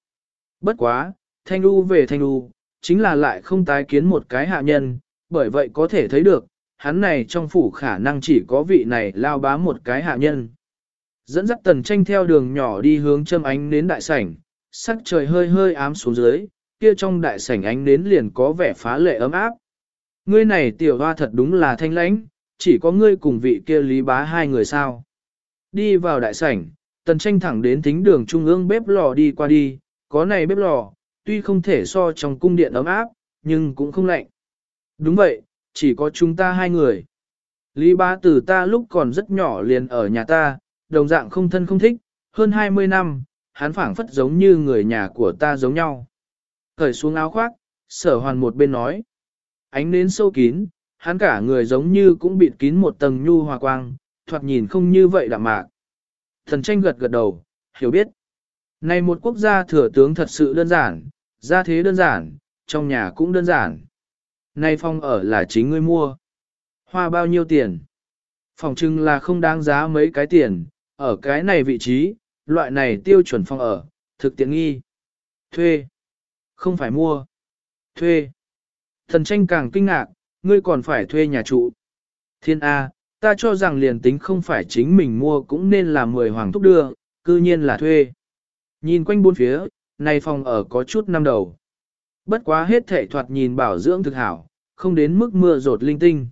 Bất quá, thanh lũ về thanh lũ, chính là lại không tái kiến một cái hạ nhân, bởi vậy có thể thấy được, hắn này trong phủ khả năng chỉ có vị này lao bá một cái hạ nhân. Dẫn dắt tần tranh theo đường nhỏ đi hướng châm ánh đến đại sảnh, sắc trời hơi hơi ám xuống dưới, kia trong đại sảnh ánh đến liền có vẻ phá lệ ấm áp. Ngươi này tiểu hoa thật đúng là thanh lãnh, chỉ có ngươi cùng vị kia lý bá hai người sao. Đi vào đại sảnh, tần tranh thẳng đến thính đường trung ương bếp lò đi qua đi, có này bếp lò, tuy không thể so trong cung điện ấm áp, nhưng cũng không lạnh. Đúng vậy, chỉ có chúng ta hai người. Lý bá tử ta lúc còn rất nhỏ liền ở nhà ta, đồng dạng không thân không thích, hơn 20 năm, hắn phảng phất giống như người nhà của ta giống nhau. Cởi xuống áo khoác, sở hoàn một bên nói. Ánh nến sâu kín, hắn cả người giống như cũng bịt kín một tầng nhu hòa quang, thoạt nhìn không như vậy đạm mạc. Thần tranh gật gật đầu, hiểu biết. Này một quốc gia thừa tướng thật sự đơn giản, gia thế đơn giản, trong nhà cũng đơn giản. Này phong ở là chính ngươi mua. Hoa bao nhiêu tiền? Phòng trưng là không đáng giá mấy cái tiền, ở cái này vị trí, loại này tiêu chuẩn phòng ở, thực tiện nghi. Thuê. Không phải mua. Thuê. Thần tranh càng kinh ngạc, ngươi còn phải thuê nhà trụ. Thiên A, ta cho rằng liền tính không phải chính mình mua cũng nên là mười hoàng thúc đưa, cư nhiên là thuê. Nhìn quanh bốn phía, này phòng ở có chút năm đầu. Bất quá hết thể thoạt nhìn bảo dưỡng thực hảo, không đến mức mưa rột linh tinh.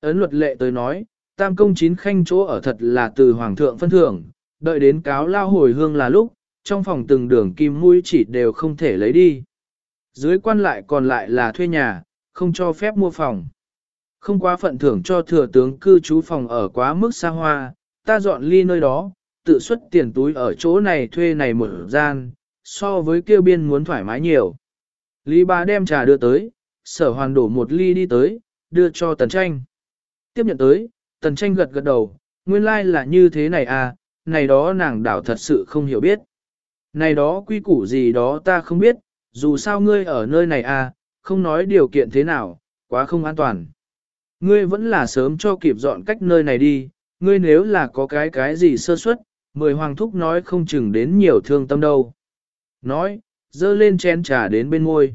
Ấn luật lệ tới nói, tam công chín khanh chỗ ở thật là từ hoàng thượng phân thưởng, đợi đến cáo lao hồi hương là lúc, trong phòng từng đường kim mũi chỉ đều không thể lấy đi. Dưới quan lại còn lại là thuê nhà, không cho phép mua phòng. Không quá phận thưởng cho thừa tướng cư trú phòng ở quá mức xa hoa, ta dọn ly nơi đó, tự xuất tiền túi ở chỗ này thuê này một gian, so với kêu biên muốn thoải mái nhiều. Lý bà đem trà đưa tới, sở hoàn đổ một ly đi tới, đưa cho tần tranh. Tiếp nhận tới, tần tranh gật gật đầu, nguyên lai like là như thế này à, này đó nàng đảo thật sự không hiểu biết. Này đó quy củ gì đó ta không biết, dù sao ngươi ở nơi này à, không nói điều kiện thế nào, quá không an toàn. Ngươi vẫn là sớm cho kịp dọn cách nơi này đi, ngươi nếu là có cái cái gì sơ suất, mười hoàng thúc nói không chừng đến nhiều thương tâm đâu. Nói, dơ lên chén trà đến bên ngôi.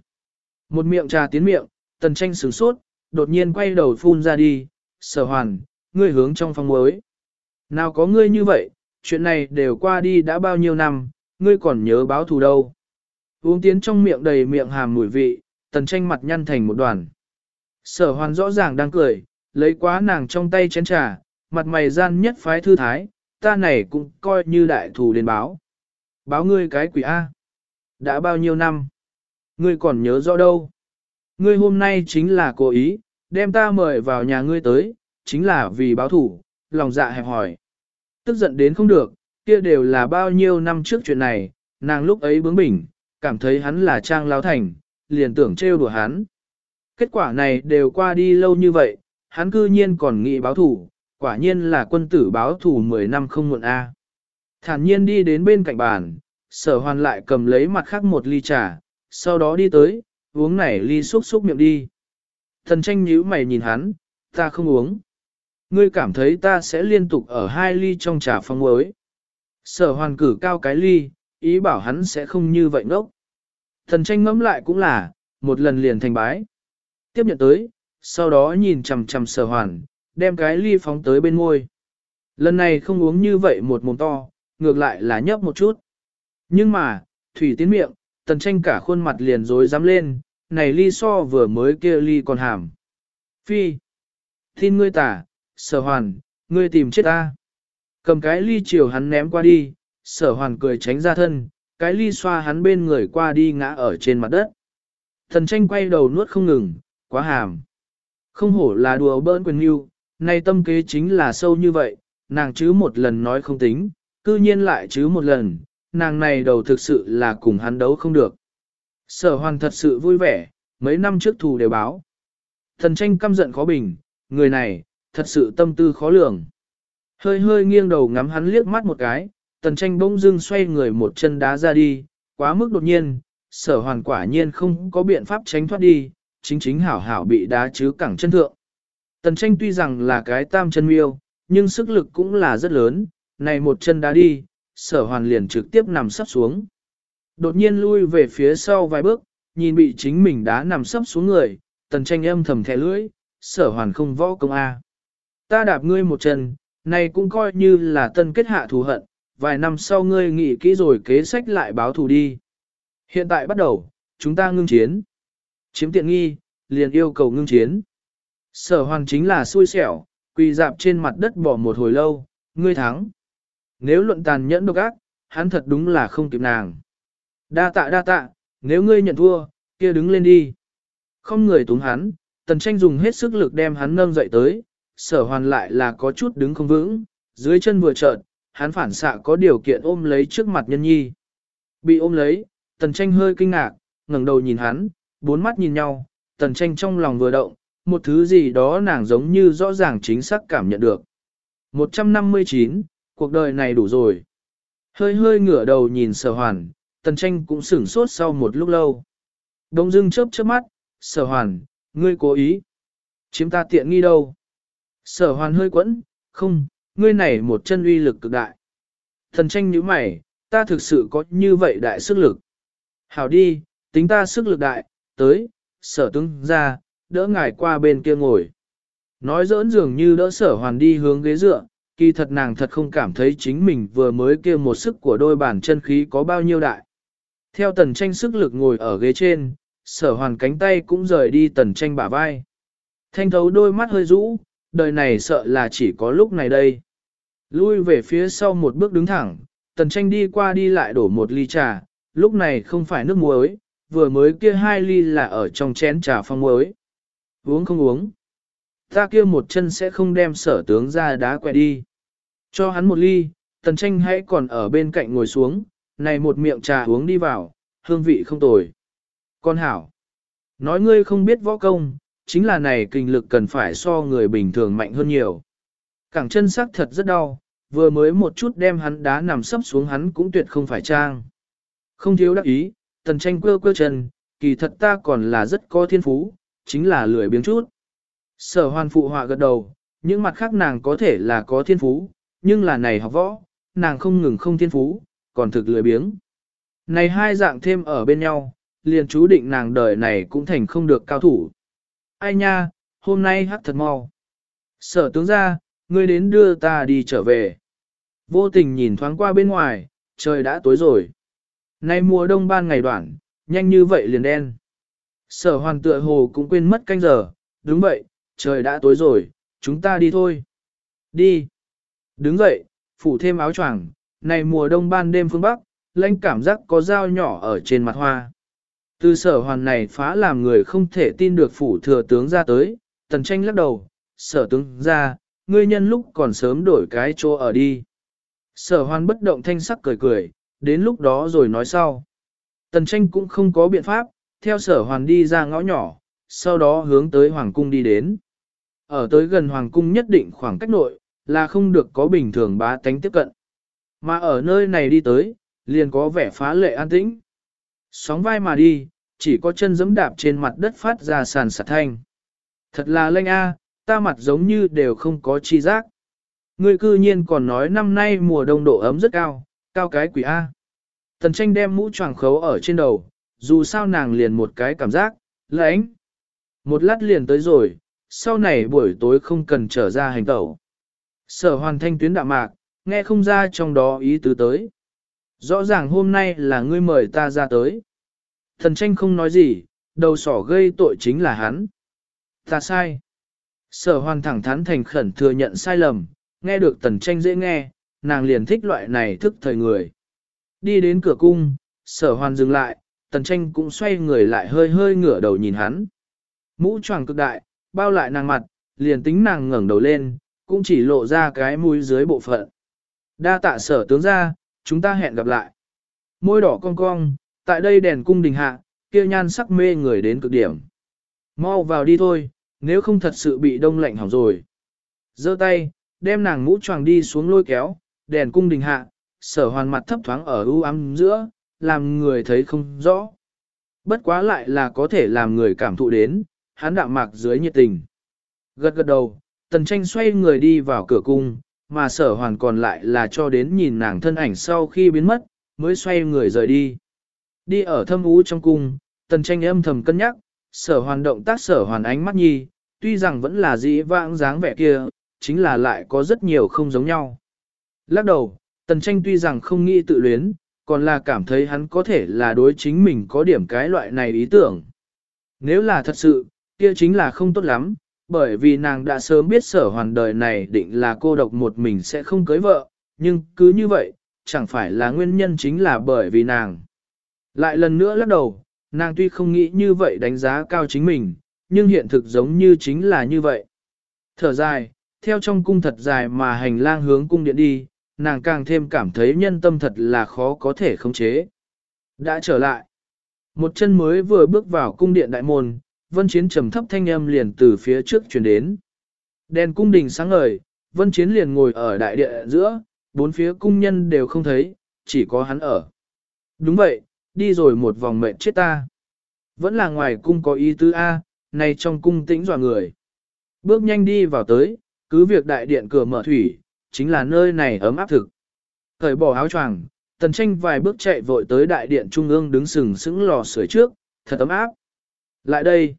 Một miệng trà tiến miệng, tần tranh sửng sốt, đột nhiên quay đầu phun ra đi, sở hoàn, ngươi hướng trong phòng mới. Nào có ngươi như vậy, chuyện này đều qua đi đã bao nhiêu năm, ngươi còn nhớ báo thù đâu. Uống tiến trong miệng đầy miệng hàm mùi vị, tần tranh mặt nhăn thành một đoàn. Sở hoàn rõ ràng đang cười, lấy quá nàng trong tay chén trà, mặt mày gian nhất phái thư thái, ta này cũng coi như đại thù đến báo. Báo ngươi cái quỷ A. Đã bao nhiêu năm? Ngươi còn nhớ rõ đâu? Ngươi hôm nay chính là cố ý, đem ta mời vào nhà ngươi tới, chính là vì báo thủ, lòng dạ hẹp hỏi. Tức giận đến không được, kia đều là bao nhiêu năm trước chuyện này, nàng lúc ấy bướng bỉnh, cảm thấy hắn là trang lao thành, liền tưởng trêu đùa hắn. Kết quả này đều qua đi lâu như vậy, hắn cư nhiên còn nghĩ báo thủ, quả nhiên là quân tử báo thủ 10 năm không muộn A. Thản nhiên đi đến bên cạnh bàn, sở hoàn lại cầm lấy mặt khác một ly trà, sau đó đi tới, uống nảy ly xúc xúc miệng đi. Thần tranh nhíu mày nhìn hắn, ta không uống. Ngươi cảm thấy ta sẽ liên tục ở hai ly trong trà phong muối. Sở hoàn cử cao cái ly, ý bảo hắn sẽ không như vậy ngốc. Thần tranh ngẫm lại cũng là, một lần liền thành bái. Tiếp nhận tới, sau đó nhìn chằm chằm sở hoàn, đem cái ly phóng tới bên môi. Lần này không uống như vậy một mồm to, ngược lại là nhấp một chút. Nhưng mà, thủy tiến miệng, tần tranh cả khuôn mặt liền rối dám lên, này ly so vừa mới kia ly còn hàm. Phi, tin ngươi tả, sở hoàn, Ngươi tìm chết ta. Cầm cái ly chiều hắn ném qua đi, sở hoàn cười tránh ra thân, cái ly xoa hắn bên người qua đi ngã ở trên mặt đất. Thần tranh quay đầu nuốt không ngừng, quá hàm. Không hổ là đùa bỡn quyền yêu, nay tâm kế chính là sâu như vậy, nàng chứ một lần nói không tính, cư nhiên lại chứ một lần, nàng này đầu thực sự là cùng hắn đấu không được. Sở hoàn thật sự vui vẻ, mấy năm trước thù đều báo. Thần tranh căm giận khó bình, người này, thật sự tâm tư khó lường. Hơi hơi nghiêng đầu ngắm hắn liếc mắt một cái, tần tranh bỗng dưng xoay người một chân đá ra đi, quá mức đột nhiên, sở hoàn quả nhiên không có biện pháp tránh thoát đi, chính chính hảo hảo bị đá chứ cẳng chân thượng. Tần tranh tuy rằng là cái tam chân miêu, nhưng sức lực cũng là rất lớn, này một chân đá đi, sở hoàn liền trực tiếp nằm sắp xuống. Đột nhiên lui về phía sau vài bước, nhìn bị chính mình đá nằm sắp xuống người, tần tranh âm thầm thẻ lưỡi, sở hoàn không võ công A. Ta đạp ngươi một chân, này cũng coi như là tân kết hạ thù hận, vài năm sau ngươi nghĩ kỹ rồi kế sách lại báo thù đi. Hiện tại bắt đầu, chúng ta ngưng chiến. Chiếm tiện nghi, liền yêu cầu ngưng chiến. Sở hoàn chính là xui xẻo, quỳ dạp trên mặt đất bỏ một hồi lâu, ngươi thắng. Nếu luận tàn nhẫn độc ác, hắn thật đúng là không kịp nàng. Đa tạ đa tạ, nếu ngươi nhận thua, kia đứng lên đi. Không người túng hắn, tần tranh dùng hết sức lực đem hắn nâng dậy tới, sở hoàn lại là có chút đứng không vững, dưới chân vừa trợn, hắn phản xạ có điều kiện ôm lấy trước mặt nhân nhi. Bị ôm lấy, tần tranh hơi kinh ngạc, ngẩng đầu nhìn hắn, bốn mắt nhìn nhau, tần tranh trong lòng vừa động, một thứ gì đó nàng giống như rõ ràng chính xác cảm nhận được. 159, cuộc đời này đủ rồi. Hơi hơi ngửa đầu nhìn sở hoàn, tần tranh cũng sửng sốt sau một lúc lâu. Đông dưng chớp chớp mắt, sở hoàn, ngươi cố ý. Chiếm ta tiện nghi đâu. Sở hoàn hơi quẫn, không, ngươi này một chân uy lực cực đại. Thần tranh như mày, ta thực sự có như vậy đại sức lực. Hảo đi, tính ta sức lực đại, tới, sở tướng ra, đỡ ngài qua bên kia ngồi. Nói giỡn dường như đỡ sở hoàn đi hướng ghế dựa, kỳ thật nàng thật không cảm thấy chính mình vừa mới kia một sức của đôi bàn chân khí có bao nhiêu đại. Theo tần tranh sức lực ngồi ở ghế trên, sở hoàn cánh tay cũng rời đi tần tranh bả vai. Thanh thấu đôi mắt hơi rũ, đời này sợ là chỉ có lúc này đây. Lui về phía sau một bước đứng thẳng, tần tranh đi qua đi lại đổ một ly trà, lúc này không phải nước muối, vừa mới kia hai ly là ở trong chén trà phong muối. Uống không uống. Ta kia một chân sẽ không đem sở tướng ra đá quẹ đi. Cho hắn một ly, tần tranh hãy còn ở bên cạnh ngồi xuống, này một miệng trà uống đi vào, hương vị không tồi. Con hảo. Nói ngươi không biết võ công, chính là này kinh lực cần phải so người bình thường mạnh hơn nhiều. Cẳng chân sắc thật rất đau, vừa mới một chút đem hắn đá nằm sấp xuống hắn cũng tuyệt không phải trang. Không thiếu đắc ý, tần tranh quơ quơ chân, kỳ thật ta còn là rất có thiên phú, chính là lười biếng chút. Sở hoàn phụ họa gật đầu, những mặt khác nàng có thể là có thiên phú, nhưng là này học võ, nàng không ngừng không thiên phú, còn thực lười biếng. Này hai dạng thêm ở bên nhau, liền chú định nàng đời này cũng thành không được cao thủ. Ai nha, hôm nay hát thật mau. Sở tướng ra, ngươi đến đưa ta đi trở về. Vô tình nhìn thoáng qua bên ngoài, trời đã tối rồi. Nay mùa đông ban ngày đoạn, nhanh như vậy liền đen. Sở hoàn tựa hồ cũng quên mất canh giờ, đúng vậy, trời đã tối rồi, chúng ta đi thôi. Đi. Đứng dậy, phủ thêm áo choàng, này mùa đông ban đêm phương Bắc, lãnh cảm giác có dao nhỏ ở trên mặt hoa. Từ sở hoàn này phá làm người không thể tin được phủ thừa tướng ra tới, tần tranh lắc đầu, sở tướng ra, ngươi nhân lúc còn sớm đổi cái chỗ ở đi. Sở hoàn bất động thanh sắc cười cười, đến lúc đó rồi nói sau. Tần tranh cũng không có biện pháp, theo sở hoàn đi ra ngõ nhỏ, sau đó hướng tới hoàng cung đi đến. Ở tới gần hoàng cung nhất định khoảng cách nội, là không được có bình thường bá tánh tiếp cận. Mà ở nơi này đi tới, liền có vẻ phá lệ an tĩnh. Sóng vai mà đi, chỉ có chân giẫm đạp trên mặt đất phát ra sàn sạt thanh. Thật là lênh a, ta mặt giống như đều không có chi giác. Ngươi cư nhiên còn nói năm nay mùa đông độ ấm rất cao, cao cái quỷ A. Tần tranh đem mũ choàng khấu ở trên đầu, dù sao nàng liền một cái cảm giác, lãnh. Một lát liền tới rồi, sau này buổi tối không cần trở ra hành tẩu. Sở hoàn thanh tuyến đạm mạc, nghe không ra trong đó ý tứ tới. Rõ ràng hôm nay là ngươi mời ta ra tới. Thần tranh không nói gì, đầu sỏ gây tội chính là hắn. Ta sai. Sở hoàn thẳng thắn thành khẩn thừa nhận sai lầm, nghe được tần tranh dễ nghe, nàng liền thích loại này thức thời người. Đi đến cửa cung, sở hoàn dừng lại, tần tranh cũng xoay người lại hơi hơi ngửa đầu nhìn hắn. Mũ choàng cực đại, bao lại nàng mặt, liền tính nàng ngẩng đầu lên, cũng chỉ lộ ra cái mũi dưới bộ phận. Đa tạ sở tướng ra, chúng ta hẹn gặp lại. Môi đỏ cong cong, tại đây đèn cung đình hạ, kia nhan sắc mê người đến cực điểm. Mau vào đi thôi, nếu không thật sự bị đông lạnh hỏng rồi. giơ tay, đem nàng mũ choàng đi xuống lôi kéo, đèn cung đình hạ, sở hoàn mặt thấp thoáng ở ưu ám giữa, làm người thấy không rõ. Bất quá lại là có thể làm người cảm thụ đến, hắn đạm mạc dưới nhiệt tình. Gật gật đầu, tần tranh xoay người đi vào cửa cung, mà sở hoàn còn lại là cho đến nhìn nàng thân ảnh sau khi biến mất, mới xoay người rời đi. Đi ở thâm ú trong cung, tần tranh âm thầm cân nhắc, sở hoàn động tác sở hoàn ánh mắt nhi, tuy rằng vẫn là dĩ vãng dáng vẻ kia, chính là lại có rất nhiều không giống nhau. Lắc đầu, tần tranh tuy rằng không nghĩ tự luyến, còn là cảm thấy hắn có thể là đối chính mình có điểm cái loại này ý tưởng. Nếu là thật sự, kia chính là không tốt lắm, bởi vì nàng đã sớm biết sở hoàn đời này định là cô độc một mình sẽ không cưới vợ, nhưng cứ như vậy, chẳng phải là nguyên nhân chính là bởi vì nàng. Lại lần nữa lắc đầu, nàng tuy không nghĩ như vậy đánh giá cao chính mình, nhưng hiện thực giống như chính là như vậy. Thở dài, theo trong cung thật dài mà hành lang hướng cung điện đi, nàng càng thêm cảm thấy nhân tâm thật là khó có thể khống chế. Đã trở lại. Một chân mới vừa bước vào cung điện đại môn, vân chiến trầm thấp thanh âm liền từ phía trước truyền đến. Đèn cung đình sáng ngời, vân chiến liền ngồi ở đại địa giữa, bốn phía cung nhân đều không thấy, chỉ có hắn ở. Đúng vậy, đi rồi một vòng mệnh chết ta. Vẫn là ngoài cung có ý tứ A, này trong cung tĩnh dọa người. Bước nhanh đi vào tới, cứ việc đại điện cửa mở thủy, chính là nơi này ấm áp thực. Thời bỏ áo choàng, tần tranh vài bước chạy vội tới đại điện trung ương đứng sừng sững lò sưởi trước, thật ấm áp. Lại đây,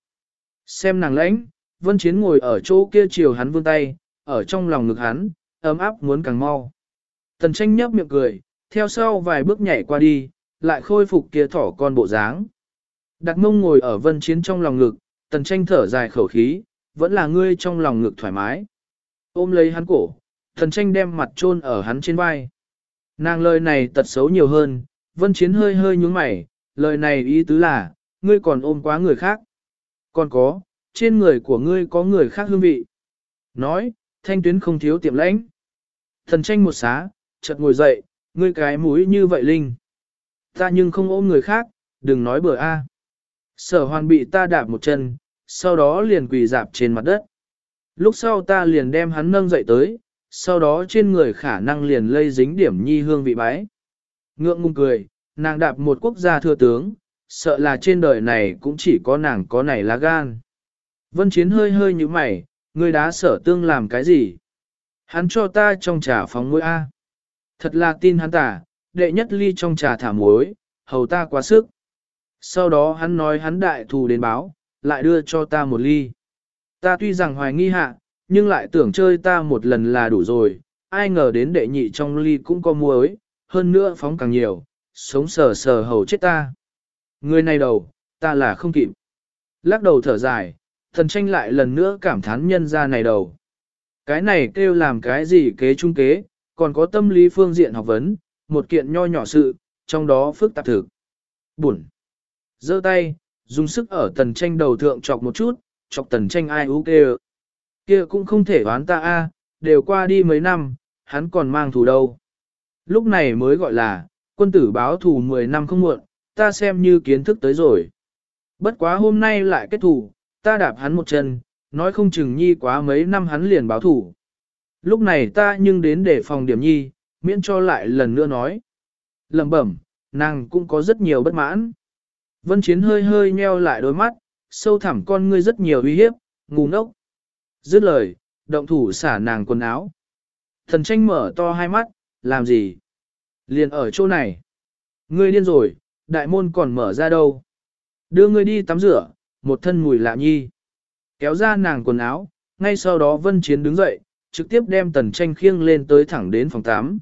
xem nàng lãnh, vân chiến ngồi ở chỗ kia chiều hắn vươn tay, ở trong lòng ngực hắn, ấm áp muốn càng mau. Tần tranh nhấp miệng cười, theo sau vài bước nhảy qua đi, lại khôi phục kia thỏ con bộ dáng. Đặt mông ngồi ở vân chiến trong lòng ngực, tần tranh thở dài khẩu khí, vẫn là ngươi trong lòng ngực thoải mái. Ôm lấy hắn cổ, tần tranh đem mặt chôn ở hắn trên vai. Nàng lời này tật xấu nhiều hơn, vân chiến hơi hơi nhúng mày, lời này ý tứ là, ngươi còn ôm quá người khác. Còn có, trên người của ngươi có người khác hương vị. Nói, thanh tuyến không thiếu tiệm lãnh. Thần tranh một xá, chợt ngồi dậy, ngươi cái mũi như vậy linh. Ta nhưng không ôm người khác, đừng nói bừa a. Sở hoàn bị ta đạp một chân, sau đó liền quỳ dạp trên mặt đất. Lúc sau ta liền đem hắn nâng dậy tới, sau đó trên người khả năng liền lây dính điểm nhi hương vị bái. Ngượng ngùng cười, nàng đạp một quốc gia thừa tướng, sợ là trên đời này cũng chỉ có nàng có này lá gan. Vân Chiến hơi hơi như mày, người đá sở tương làm cái gì? Hắn cho ta trong trà phóng mũi A. Thật là tin hắn tả, đệ nhất ly trong trà thả muối, hầu ta quá sức. Sau đó hắn nói hắn đại thù đến báo, lại đưa cho ta một ly. Ta tuy rằng hoài nghi hạ, nhưng lại tưởng chơi ta một lần là đủ rồi, ai ngờ đến đệ nhị trong ly cũng có muối, hơn nữa phóng càng nhiều, sống sờ sờ hầu chết ta. Người này đầu, ta là không kịp. Lắc đầu thở dài, thần tranh lại lần nữa cảm thán nhân ra này đầu. Cái này kêu làm cái gì kế trung kế, còn có tâm lý phương diện học vấn, một kiện nho nhỏ sự, trong đó phức tạp thực. Buồn. giơ tay, dùng sức ở tần tranh đầu thượng chọc một chút, chọc tần tranh ai ú kêu. Kia cũng không thể đoán ta a, đều qua đi mấy năm, hắn còn mang thù đâu. Lúc này mới gọi là, quân tử báo thù 10 năm không muộn, ta xem như kiến thức tới rồi. Bất quá hôm nay lại kết thù, ta đạp hắn một chân, nói không chừng nhi quá mấy năm hắn liền báo thù. Lúc này ta nhưng đến để phòng điểm nhi, miễn cho lại lần nữa nói. Lầm bẩm, nàng cũng có rất nhiều bất mãn. Vân Chiến hơi hơi nheo lại đôi mắt, sâu thẳm con ngươi rất nhiều uy hiếp, ngu ngốc. Dứt lời, động thủ xả nàng quần áo. Thần tranh mở to hai mắt, làm gì? Liền ở chỗ này. Ngươi điên rồi, đại môn còn mở ra đâu. Đưa ngươi đi tắm rửa, một thân mùi lạ nhi. Kéo ra nàng quần áo, ngay sau đó vân chiến đứng dậy, trực tiếp đem tần tranh khiêng lên tới thẳng đến phòng 8.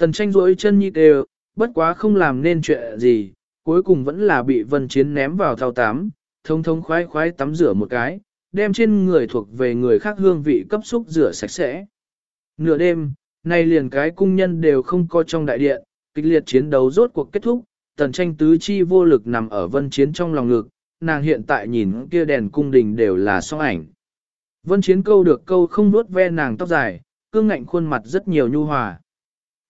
Tần tranh rỗi chân nhị đều, bất quá không làm nên chuyện gì, cuối cùng vẫn là bị vân chiến ném vào thao tám, thông thông khoái khoái tắm rửa một cái, đem trên người thuộc về người khác hương vị cấp xúc rửa sạch sẽ. Nửa đêm, nay liền cái cung nhân đều không có trong đại điện, kịch liệt chiến đấu rốt cuộc kết thúc, tần tranh tứ chi vô lực nằm ở vân chiến trong lòng ngực, nàng hiện tại nhìn kia đèn cung đình đều là song ảnh. Vân chiến câu được câu không nuốt ve nàng tóc dài, cương ngạnh khuôn mặt rất nhiều nhu hòa.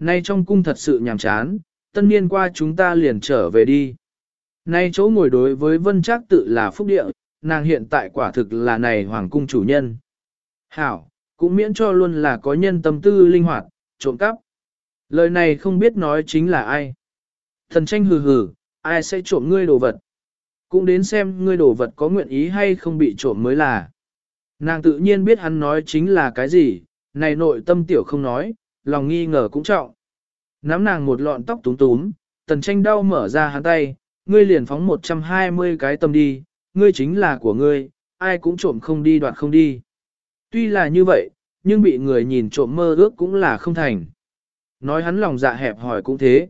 Nay trong cung thật sự nhàm chán, tân niên qua chúng ta liền trở về đi. Nay chỗ ngồi đối với vân trác tự là phúc địa, nàng hiện tại quả thực là này hoàng cung chủ nhân. Hảo, cũng miễn cho luôn là có nhân tâm tư linh hoạt, trộm cắp. Lời này không biết nói chính là ai. Thần tranh hừ hừ, ai sẽ trộm ngươi đồ vật. Cũng đến xem ngươi đồ vật có nguyện ý hay không bị trộm mới là. Nàng tự nhiên biết hắn nói chính là cái gì, này nội tâm tiểu không nói, lòng nghi ngờ cũng trọng. Nắm nàng một lọn tóc túm túm, tần tranh đau mở ra hắn tay, ngươi liền phóng 120 cái tâm đi, ngươi chính là của ngươi, ai cũng trộm không đi đoạt không đi. Tuy là như vậy, nhưng bị người nhìn trộm mơ ước cũng là không thành. Nói hắn lòng dạ hẹp hỏi cũng thế.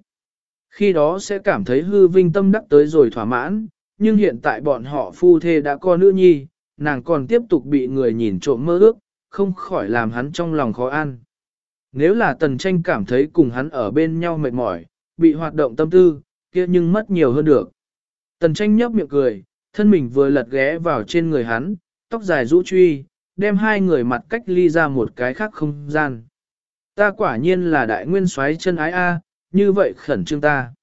Khi đó sẽ cảm thấy hư vinh tâm đắc tới rồi thỏa mãn, nhưng hiện tại bọn họ phu thê đã có nữ nhi, nàng còn tiếp tục bị người nhìn trộm mơ ước, không khỏi làm hắn trong lòng khó ăn. Nếu là tần tranh cảm thấy cùng hắn ở bên nhau mệt mỏi, bị hoạt động tâm tư, kia nhưng mất nhiều hơn được. Tần tranh nhấp miệng cười, thân mình vừa lật ghé vào trên người hắn, tóc dài rũ truy, đem hai người mặt cách ly ra một cái khác không gian. Ta quả nhiên là đại nguyên soái chân ái A, như vậy khẩn trương ta.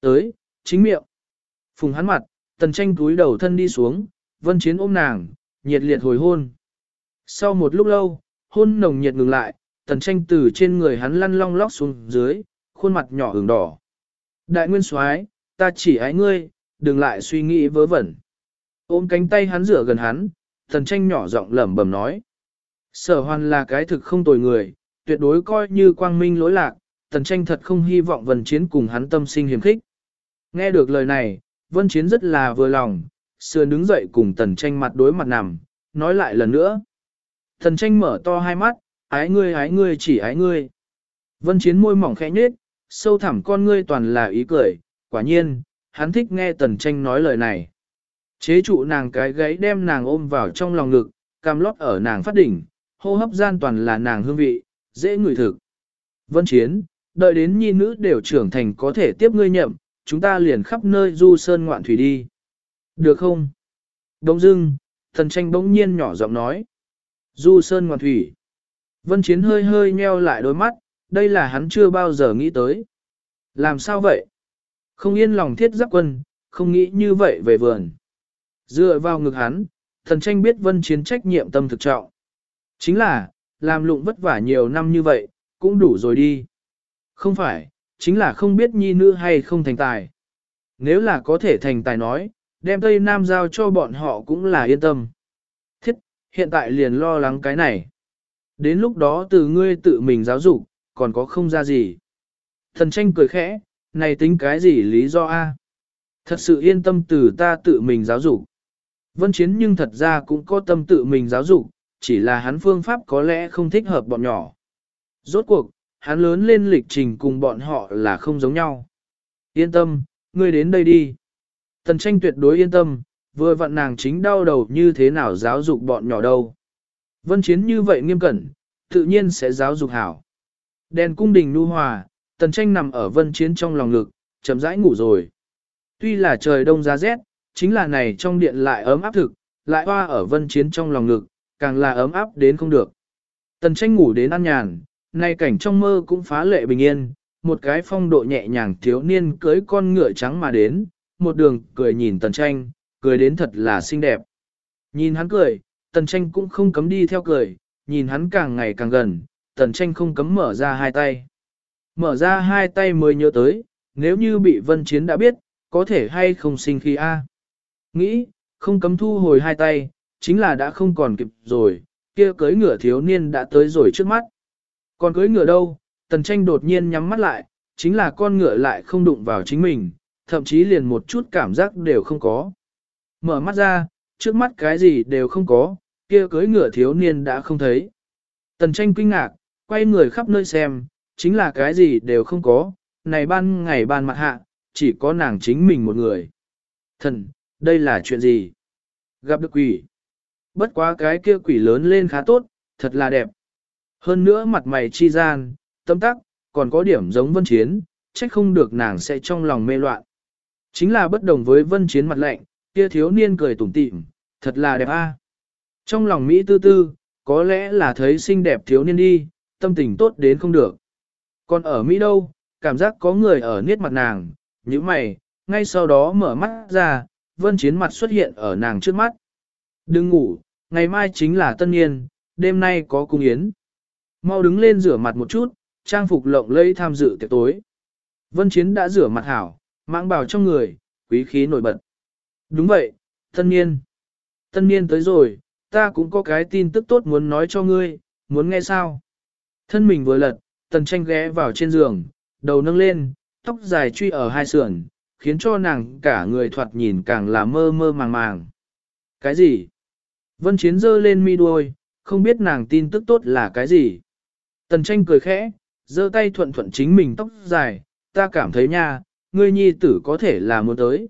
Tới, chính miệng. Phùng hắn mặt, tần tranh túi đầu thân đi xuống, vân chiến ôm nàng, nhiệt liệt hồi hôn. Sau một lúc lâu, hôn nồng nhiệt ngừng lại, tần tranh từ trên người hắn lăn long lóc xuống dưới, khuôn mặt nhỏ ửng đỏ. Đại nguyên soái, ta chỉ ái ngươi, đừng lại suy nghĩ vớ vẩn. Ôm cánh tay hắn rửa gần hắn, tần tranh nhỏ giọng lẩm bẩm nói. Sở hoàn là cái thực không tồi người, tuyệt đối coi như quang minh lỗi lạc, tần tranh thật không hy vọng vân chiến cùng hắn tâm sinh hiểm khích. Nghe được lời này, vân chiến rất là vừa lòng, sườn đứng dậy cùng tần tranh mặt đối mặt nằm, nói lại lần nữa. Tần tranh mở to hai mắt, ái ngươi ái ngươi chỉ ái ngươi. Vân chiến môi mỏng khẽ nhếch, sâu thẳm con ngươi toàn là ý cười, quả nhiên, hắn thích nghe tần tranh nói lời này. Chế trụ nàng cái gáy đem nàng ôm vào trong lòng ngực, cam lót ở nàng phát đỉnh, hô hấp gian toàn là nàng hương vị, dễ ngửi thực. Vân chiến, đợi đến nhi nữ đều trưởng thành có thể tiếp ngươi nhậm, chúng ta liền khắp nơi du sơn ngoạn thủy đi. Được không? Đông dưng, thần tranh bỗng nhiên nhỏ giọng nói. Du sơn ngoạn thủy. Vân chiến hơi hơi nheo lại đôi mắt, đây là hắn chưa bao giờ nghĩ tới. Làm sao vậy? Không yên lòng thiết giáp quân, không nghĩ như vậy về vườn. Dựa vào ngực hắn, thần tranh biết vân chiến trách nhiệm tâm thực trọng. Chính là, làm lụng vất vả nhiều năm như vậy, cũng đủ rồi đi. Không phải, chính là không biết nhi nữ hay không thành tài. Nếu là có thể thành tài nói, đem Tây Nam giao cho bọn họ cũng là yên tâm. Thiết, hiện tại liền lo lắng cái này. Đến lúc đó từ ngươi tự mình giáo dục, còn có không ra gì. Thần tranh cười khẽ, này tính cái gì lý do a? Thật sự yên tâm từ ta tự mình giáo dục. Vân Chiến nhưng thật ra cũng có tâm tự mình giáo dục, chỉ là hắn phương pháp có lẽ không thích hợp bọn nhỏ. Rốt cuộc, hắn lớn lên lịch trình cùng bọn họ là không giống nhau. Yên tâm, ngươi đến đây đi. Tần tranh tuyệt đối yên tâm, vừa vặn nàng chính đau đầu như thế nào giáo dục bọn nhỏ đâu. Vân Chiến như vậy nghiêm cẩn, tự nhiên sẽ giáo dục hảo. Đèn cung đình nu hòa, tần tranh nằm ở vân chiến trong lòng ngực, chậm rãi ngủ rồi. Tuy là trời đông giá rét, chính là này trong điện lại ấm áp thực, lại hoa ở vân chiến trong lòng ngực, càng là ấm áp đến không được. Tần tranh ngủ đến ăn nhàn, nay cảnh trong mơ cũng phá lệ bình yên, một cái phong độ nhẹ nhàng thiếu niên cưới con ngựa trắng mà đến, một đường cười nhìn tần tranh, cười đến thật là xinh đẹp. Nhìn hắn cười, tần tranh cũng không cấm đi theo cười, nhìn hắn càng ngày càng gần, tần tranh không cấm mở ra hai tay. Mở ra hai tay mới nhớ tới, nếu như bị vân chiến đã biết, có thể hay không sinh khi A. Nghĩ, không cấm thu hồi hai tay, chính là đã không còn kịp rồi, kia cưới ngựa thiếu niên đã tới rồi trước mắt. Còn cưới ngựa đâu, tần tranh đột nhiên nhắm mắt lại, chính là con ngựa lại không đụng vào chính mình, thậm chí liền một chút cảm giác đều không có. Mở mắt ra, trước mắt cái gì đều không có, kia cưới ngựa thiếu niên đã không thấy. Tần tranh kinh ngạc, quay người khắp nơi xem, chính là cái gì đều không có, này ban ngày ban mặt hạ, chỉ có nàng chính mình một người. Thần, đây là chuyện gì? Gặp được quỷ. Bất quá cái kia quỷ lớn lên khá tốt, thật là đẹp. Hơn nữa mặt mày chi gian, tâm tắc, còn có điểm giống vân chiến, trách không được nàng sẽ trong lòng mê loạn. Chính là bất đồng với vân chiến mặt lạnh, kia thiếu niên cười tủm tỉm, thật là đẹp a. Trong lòng Mỹ tư tư, có lẽ là thấy xinh đẹp thiếu niên đi, tâm tình tốt đến không được. Còn ở Mỹ đâu, cảm giác có người ở niết mặt nàng, như mày, ngay sau đó mở mắt ra, vân chiến mặt xuất hiện ở nàng trước mắt. Đừng ngủ, ngày mai chính là tân niên, đêm nay có cung yến. Mau đứng lên rửa mặt một chút, trang phục lộng lẫy tham dự tiệc tối. Vân chiến đã rửa mặt hảo, mang bào trong người, quý khí nổi bật. Đúng vậy, tân niên. Tân niên tới rồi, ta cũng có cái tin tức tốt muốn nói cho ngươi, muốn nghe sao? Thân mình vừa lật, tần tranh ghé vào trên giường, đầu nâng lên, tóc dài truy ở hai sườn, khiến cho nàng cả người thoạt nhìn càng là mơ mơ màng màng. Cái gì? Vân Chiến giơ lên mi đuôi, không biết nàng tin tức tốt là cái gì. Tần tranh cười khẽ, giơ tay thuận thuận chính mình tóc dài, ta cảm thấy nha, ngươi nhi tử có thể là muốn tới.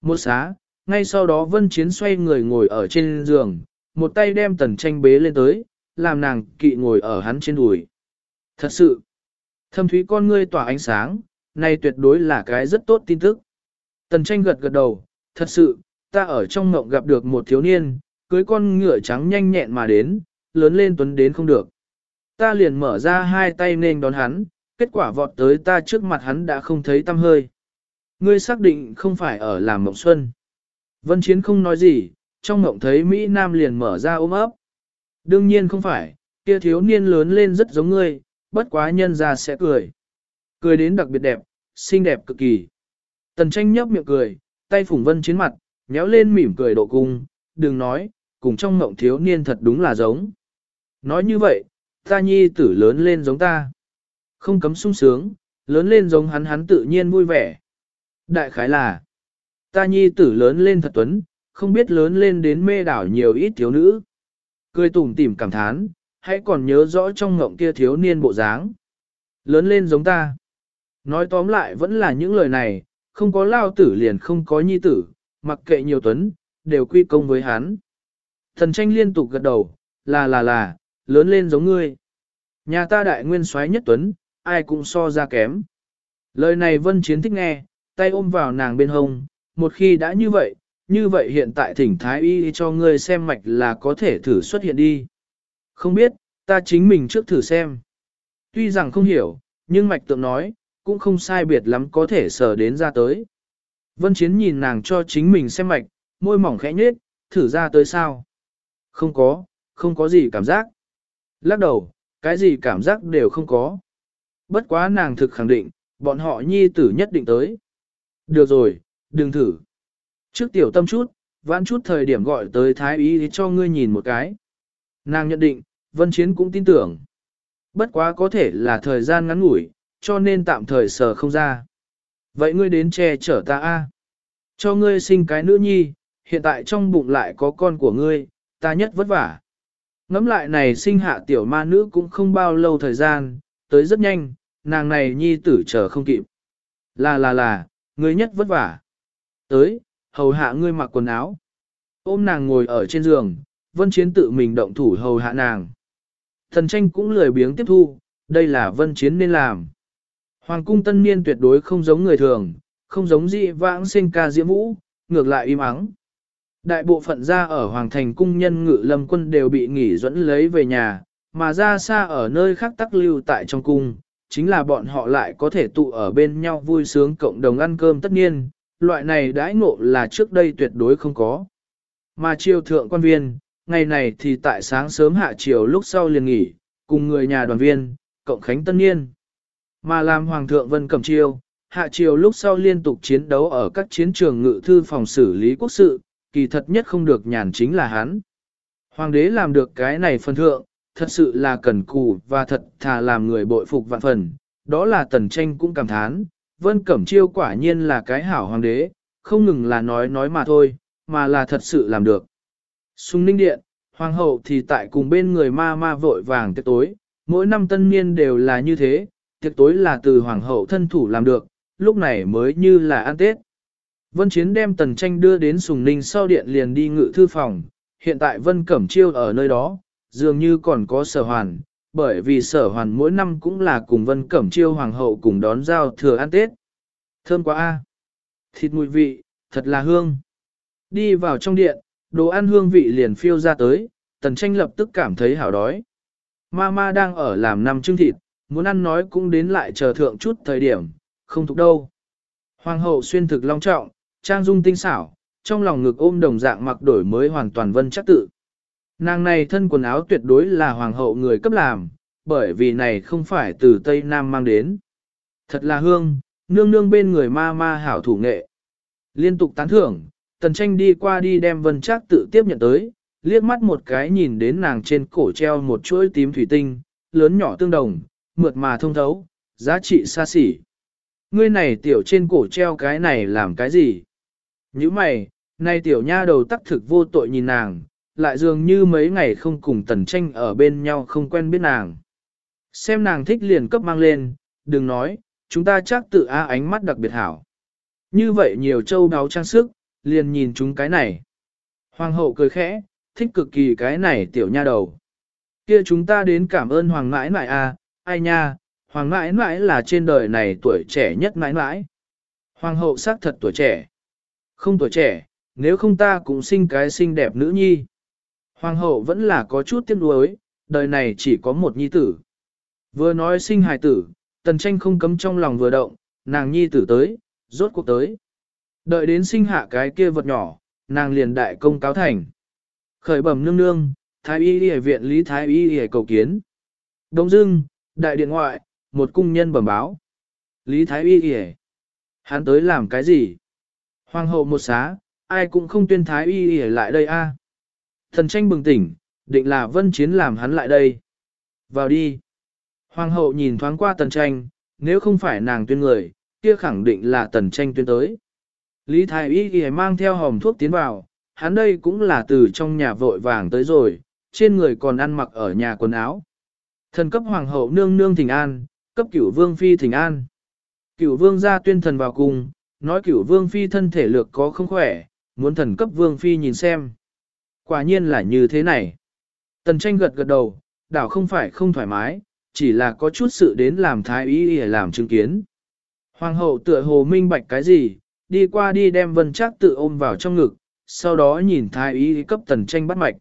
Một xá, ngay sau đó Vân Chiến xoay người ngồi ở trên giường, một tay đem tần tranh bế lên tới, làm nàng kỵ ngồi ở hắn trên đùi. Thật sự, thâm thúy con ngươi tỏa ánh sáng, này tuyệt đối là cái rất tốt tin tức. Tần tranh gật gật đầu, thật sự, ta ở trong ngộng gặp được một thiếu niên, cưới con ngựa trắng nhanh nhẹn mà đến, lớn lên tuấn đến không được. Ta liền mở ra hai tay nên đón hắn, kết quả vọt tới ta trước mặt hắn đã không thấy tâm hơi. Ngươi xác định không phải ở làm mộng xuân. Vân Chiến không nói gì, trong mộng thấy Mỹ Nam liền mở ra ôm ấp. Đương nhiên không phải, kia thiếu niên lớn lên rất giống ngươi, bất quá nhân ra sẽ cười. Cười đến đặc biệt đẹp, xinh đẹp cực kỳ. Tần tranh nhấp miệng cười, tay phủng Vân Chiến mặt, nhéo lên mỉm cười độ cung, đừng nói, cùng trong mộng thiếu niên thật đúng là giống. Nói như vậy, ta nhi tử lớn lên giống ta. Không cấm sung sướng, lớn lên giống hắn hắn tự nhiên vui vẻ. Đại khái là, ta nhi tử lớn lên thật tuấn, không biết lớn lên đến mê đảo nhiều ít thiếu nữ. Cười tủm tỉm cảm thán, hãy còn nhớ rõ trong ngộng kia thiếu niên bộ dáng. Lớn lên giống ta. Nói tóm lại vẫn là những lời này, không có lao tử liền không có nhi tử, mặc kệ nhiều tuấn, đều quy công với hắn. Thần tranh liên tục gật đầu, là là là, lớn lên giống ngươi. Nhà ta đại nguyên soái nhất tuấn, ai cũng so ra kém. Lời này vân chiến thích nghe, tay ôm vào nàng bên hông, một khi đã như vậy, như vậy hiện tại thỉnh thái y cho ngươi xem mạch là có thể thử xuất hiện đi. Không biết, ta chính mình trước thử xem. Tuy rằng không hiểu, nhưng mạch tượng nói, cũng không sai biệt lắm có thể sở đến ra tới. Vân Chiến nhìn nàng cho chính mình xem mạch, môi mỏng khẽ nhếch, thử ra tới sao. Không có, không có gì cảm giác. Lắc đầu, cái gì cảm giác đều không có. Bất quá nàng thực khẳng định, bọn họ nhi tử nhất định tới. Được rồi, đừng thử. Trước tiểu tâm chút, vãn chút thời điểm gọi tới thái ý cho ngươi nhìn một cái. Nàng nhận định, Vân Chiến cũng tin tưởng. Bất quá có thể là thời gian ngắn ngủi, cho nên tạm thời sờ không ra. Vậy ngươi đến che chở ta a, Cho ngươi sinh cái nữ nhi, hiện tại trong bụng lại có con của ngươi, ta nhất vất vả. Ngắm lại này sinh hạ tiểu ma nữ cũng không bao lâu thời gian, tới rất nhanh, nàng này nhi tử chờ không kịp. Là là là, ngươi nhất vất vả. Tới, hầu hạ ngươi mặc quần áo. Ôm nàng ngồi ở trên giường, vân chiến tự mình động thủ hầu hạ nàng. Thần tranh cũng lười biếng tiếp thu, đây là vân chiến nên làm. Hoàng cung tân niên tuyệt đối không giống người thường, không giống dị vãng sinh ca diễm vũ, ngược lại im ắng. Đại bộ phận ra ở Hoàng thành cung nhân ngự lâm quân đều bị nghỉ dẫn lấy về nhà, mà ra xa ở nơi khác tắc lưu tại trong cung, chính là bọn họ lại có thể tụ ở bên nhau vui sướng cộng đồng ăn cơm tất nhiên, loại này đãi ngộ là trước đây tuyệt đối không có. Mà triều thượng quan viên, ngày này thì tại sáng sớm hạ triều lúc sau liền nghỉ, cùng người nhà đoàn viên, cộng khánh tân niên. Mà làm Hoàng thượng Vân cầm triều hạ triều lúc sau liên tục chiến đấu ở các chiến trường ngự thư phòng xử lý quốc sự, kỳ thật nhất không được nhàn chính là hắn. Hoàng đế làm được cái này phân thượng, thật sự là cần cù và thật thà làm người bội phục vạn phần, đó là tần tranh cũng cảm thán, Vân Cẩm Chiêu quả nhiên là cái hảo hoàng đế, không ngừng là nói nói mà thôi, mà là thật sự làm được. Sung ninh điện, hoàng hậu thì tại cùng bên người ma ma vội vàng tiệc tối, mỗi năm tân niên đều là như thế, tiệc tối là từ hoàng hậu thân thủ làm được, lúc này mới như là ăn tết. Vân Chiến đem tần tranh đưa đến Sùng Ninh sau điện liền đi ngự thư phòng, hiện tại Vân Cẩm Chiêu ở nơi đó, dường như còn có sở hoàn, bởi vì sở hoàn mỗi năm cũng là cùng vân cẩm chiêu hoàng hậu cùng đón giao thừa ăn Tết. Thơm quá a Thịt mùi vị, thật là hương. Đi vào trong điện, đồ ăn hương vị liền phiêu ra tới, tần tranh lập tức cảm thấy hảo đói. Mama đang ở làm năm trưng thịt, muốn ăn nói cũng đến lại chờ thượng chút thời điểm, không thục đâu. Hoàng hậu xuyên thực long trọng, trang dung tinh xảo, trong lòng ngực ôm đồng dạng mặc đổi mới hoàn toàn vân chắc tự. Nàng này thân quần áo tuyệt đối là hoàng hậu người cấp làm, bởi vì này không phải từ Tây Nam mang đến. Thật là hương, nương nương bên người ma ma hảo thủ nghệ. Liên tục tán thưởng, tần tranh đi qua đi đem vân trác tự tiếp nhận tới, liếc mắt một cái nhìn đến nàng trên cổ treo một chuỗi tím thủy tinh, lớn nhỏ tương đồng, mượt mà thông thấu, giá trị xa xỉ. Ngươi này tiểu trên cổ treo cái này làm cái gì? Như mày, nay tiểu nha đầu tắc thực vô tội nhìn nàng, lại dường như mấy ngày không cùng tần tranh ở bên nhau không quen biết nàng. Xem nàng thích liền cấp mang lên, đừng nói, chúng ta chắc tự á ánh mắt đặc biệt hảo. Như vậy nhiều châu đáo trang sức, liền nhìn chúng cái này. Hoàng hậu cười khẽ, thích cực kỳ cái này tiểu nha đầu. Kia chúng ta đến cảm ơn hoàng mãi mãi a, ai nha, hoàng mãi mãi là trên đời này tuổi trẻ nhất mãi mãi. Hoàng hậu xác thật tuổi trẻ. Không tuổi trẻ, nếu không ta cũng sinh cái xinh đẹp nữ nhi. Hoàng hậu vẫn là có chút tiếc nuối, đời này chỉ có một nhi tử. Vừa nói sinh hài tử, tần tranh không cấm trong lòng vừa động, nàng nhi tử tới, rốt cuộc tới. Đợi đến sinh hạ cái kia vật nhỏ, nàng liền đại công cáo thành. Khởi bẩm nương nương, thái y y viện lý thái y y cầu kiến. Đông dưng, đại điện ngoại, một cung nhân bẩm báo. Lý thái y y Hắn tới làm cái gì? Hoàng hậu một xá, ai cũng không tuyên thái y y lại đây a. Thần tranh bừng tỉnh, định là vân chiến làm hắn lại đây. Vào đi. Hoàng hậu nhìn thoáng qua tần tranh, nếu không phải nàng tuyên người, kia khẳng định là tần tranh tuyên tới. Lý Thái Y ghi mang theo hòm thuốc tiến vào, hắn đây cũng là từ trong nhà vội vàng tới rồi, trên người còn ăn mặc ở nhà quần áo. Thần cấp hoàng hậu nương nương thỉnh an, cấp cửu vương phi thỉnh an. Cửu vương ra tuyên thần vào cùng, nói cửu vương phi thân thể lược có không khỏe, muốn thần cấp vương phi nhìn xem. Quả nhiên là như thế này. Tần tranh gật gật đầu, đảo không phải không thoải mái, chỉ là có chút sự đến làm thái y để làm chứng kiến. Hoàng hậu tựa hồ minh bạch cái gì, đi qua đi đem vân chắc tự ôm vào trong ngực, sau đó nhìn thái y cấp tần tranh bắt mạch.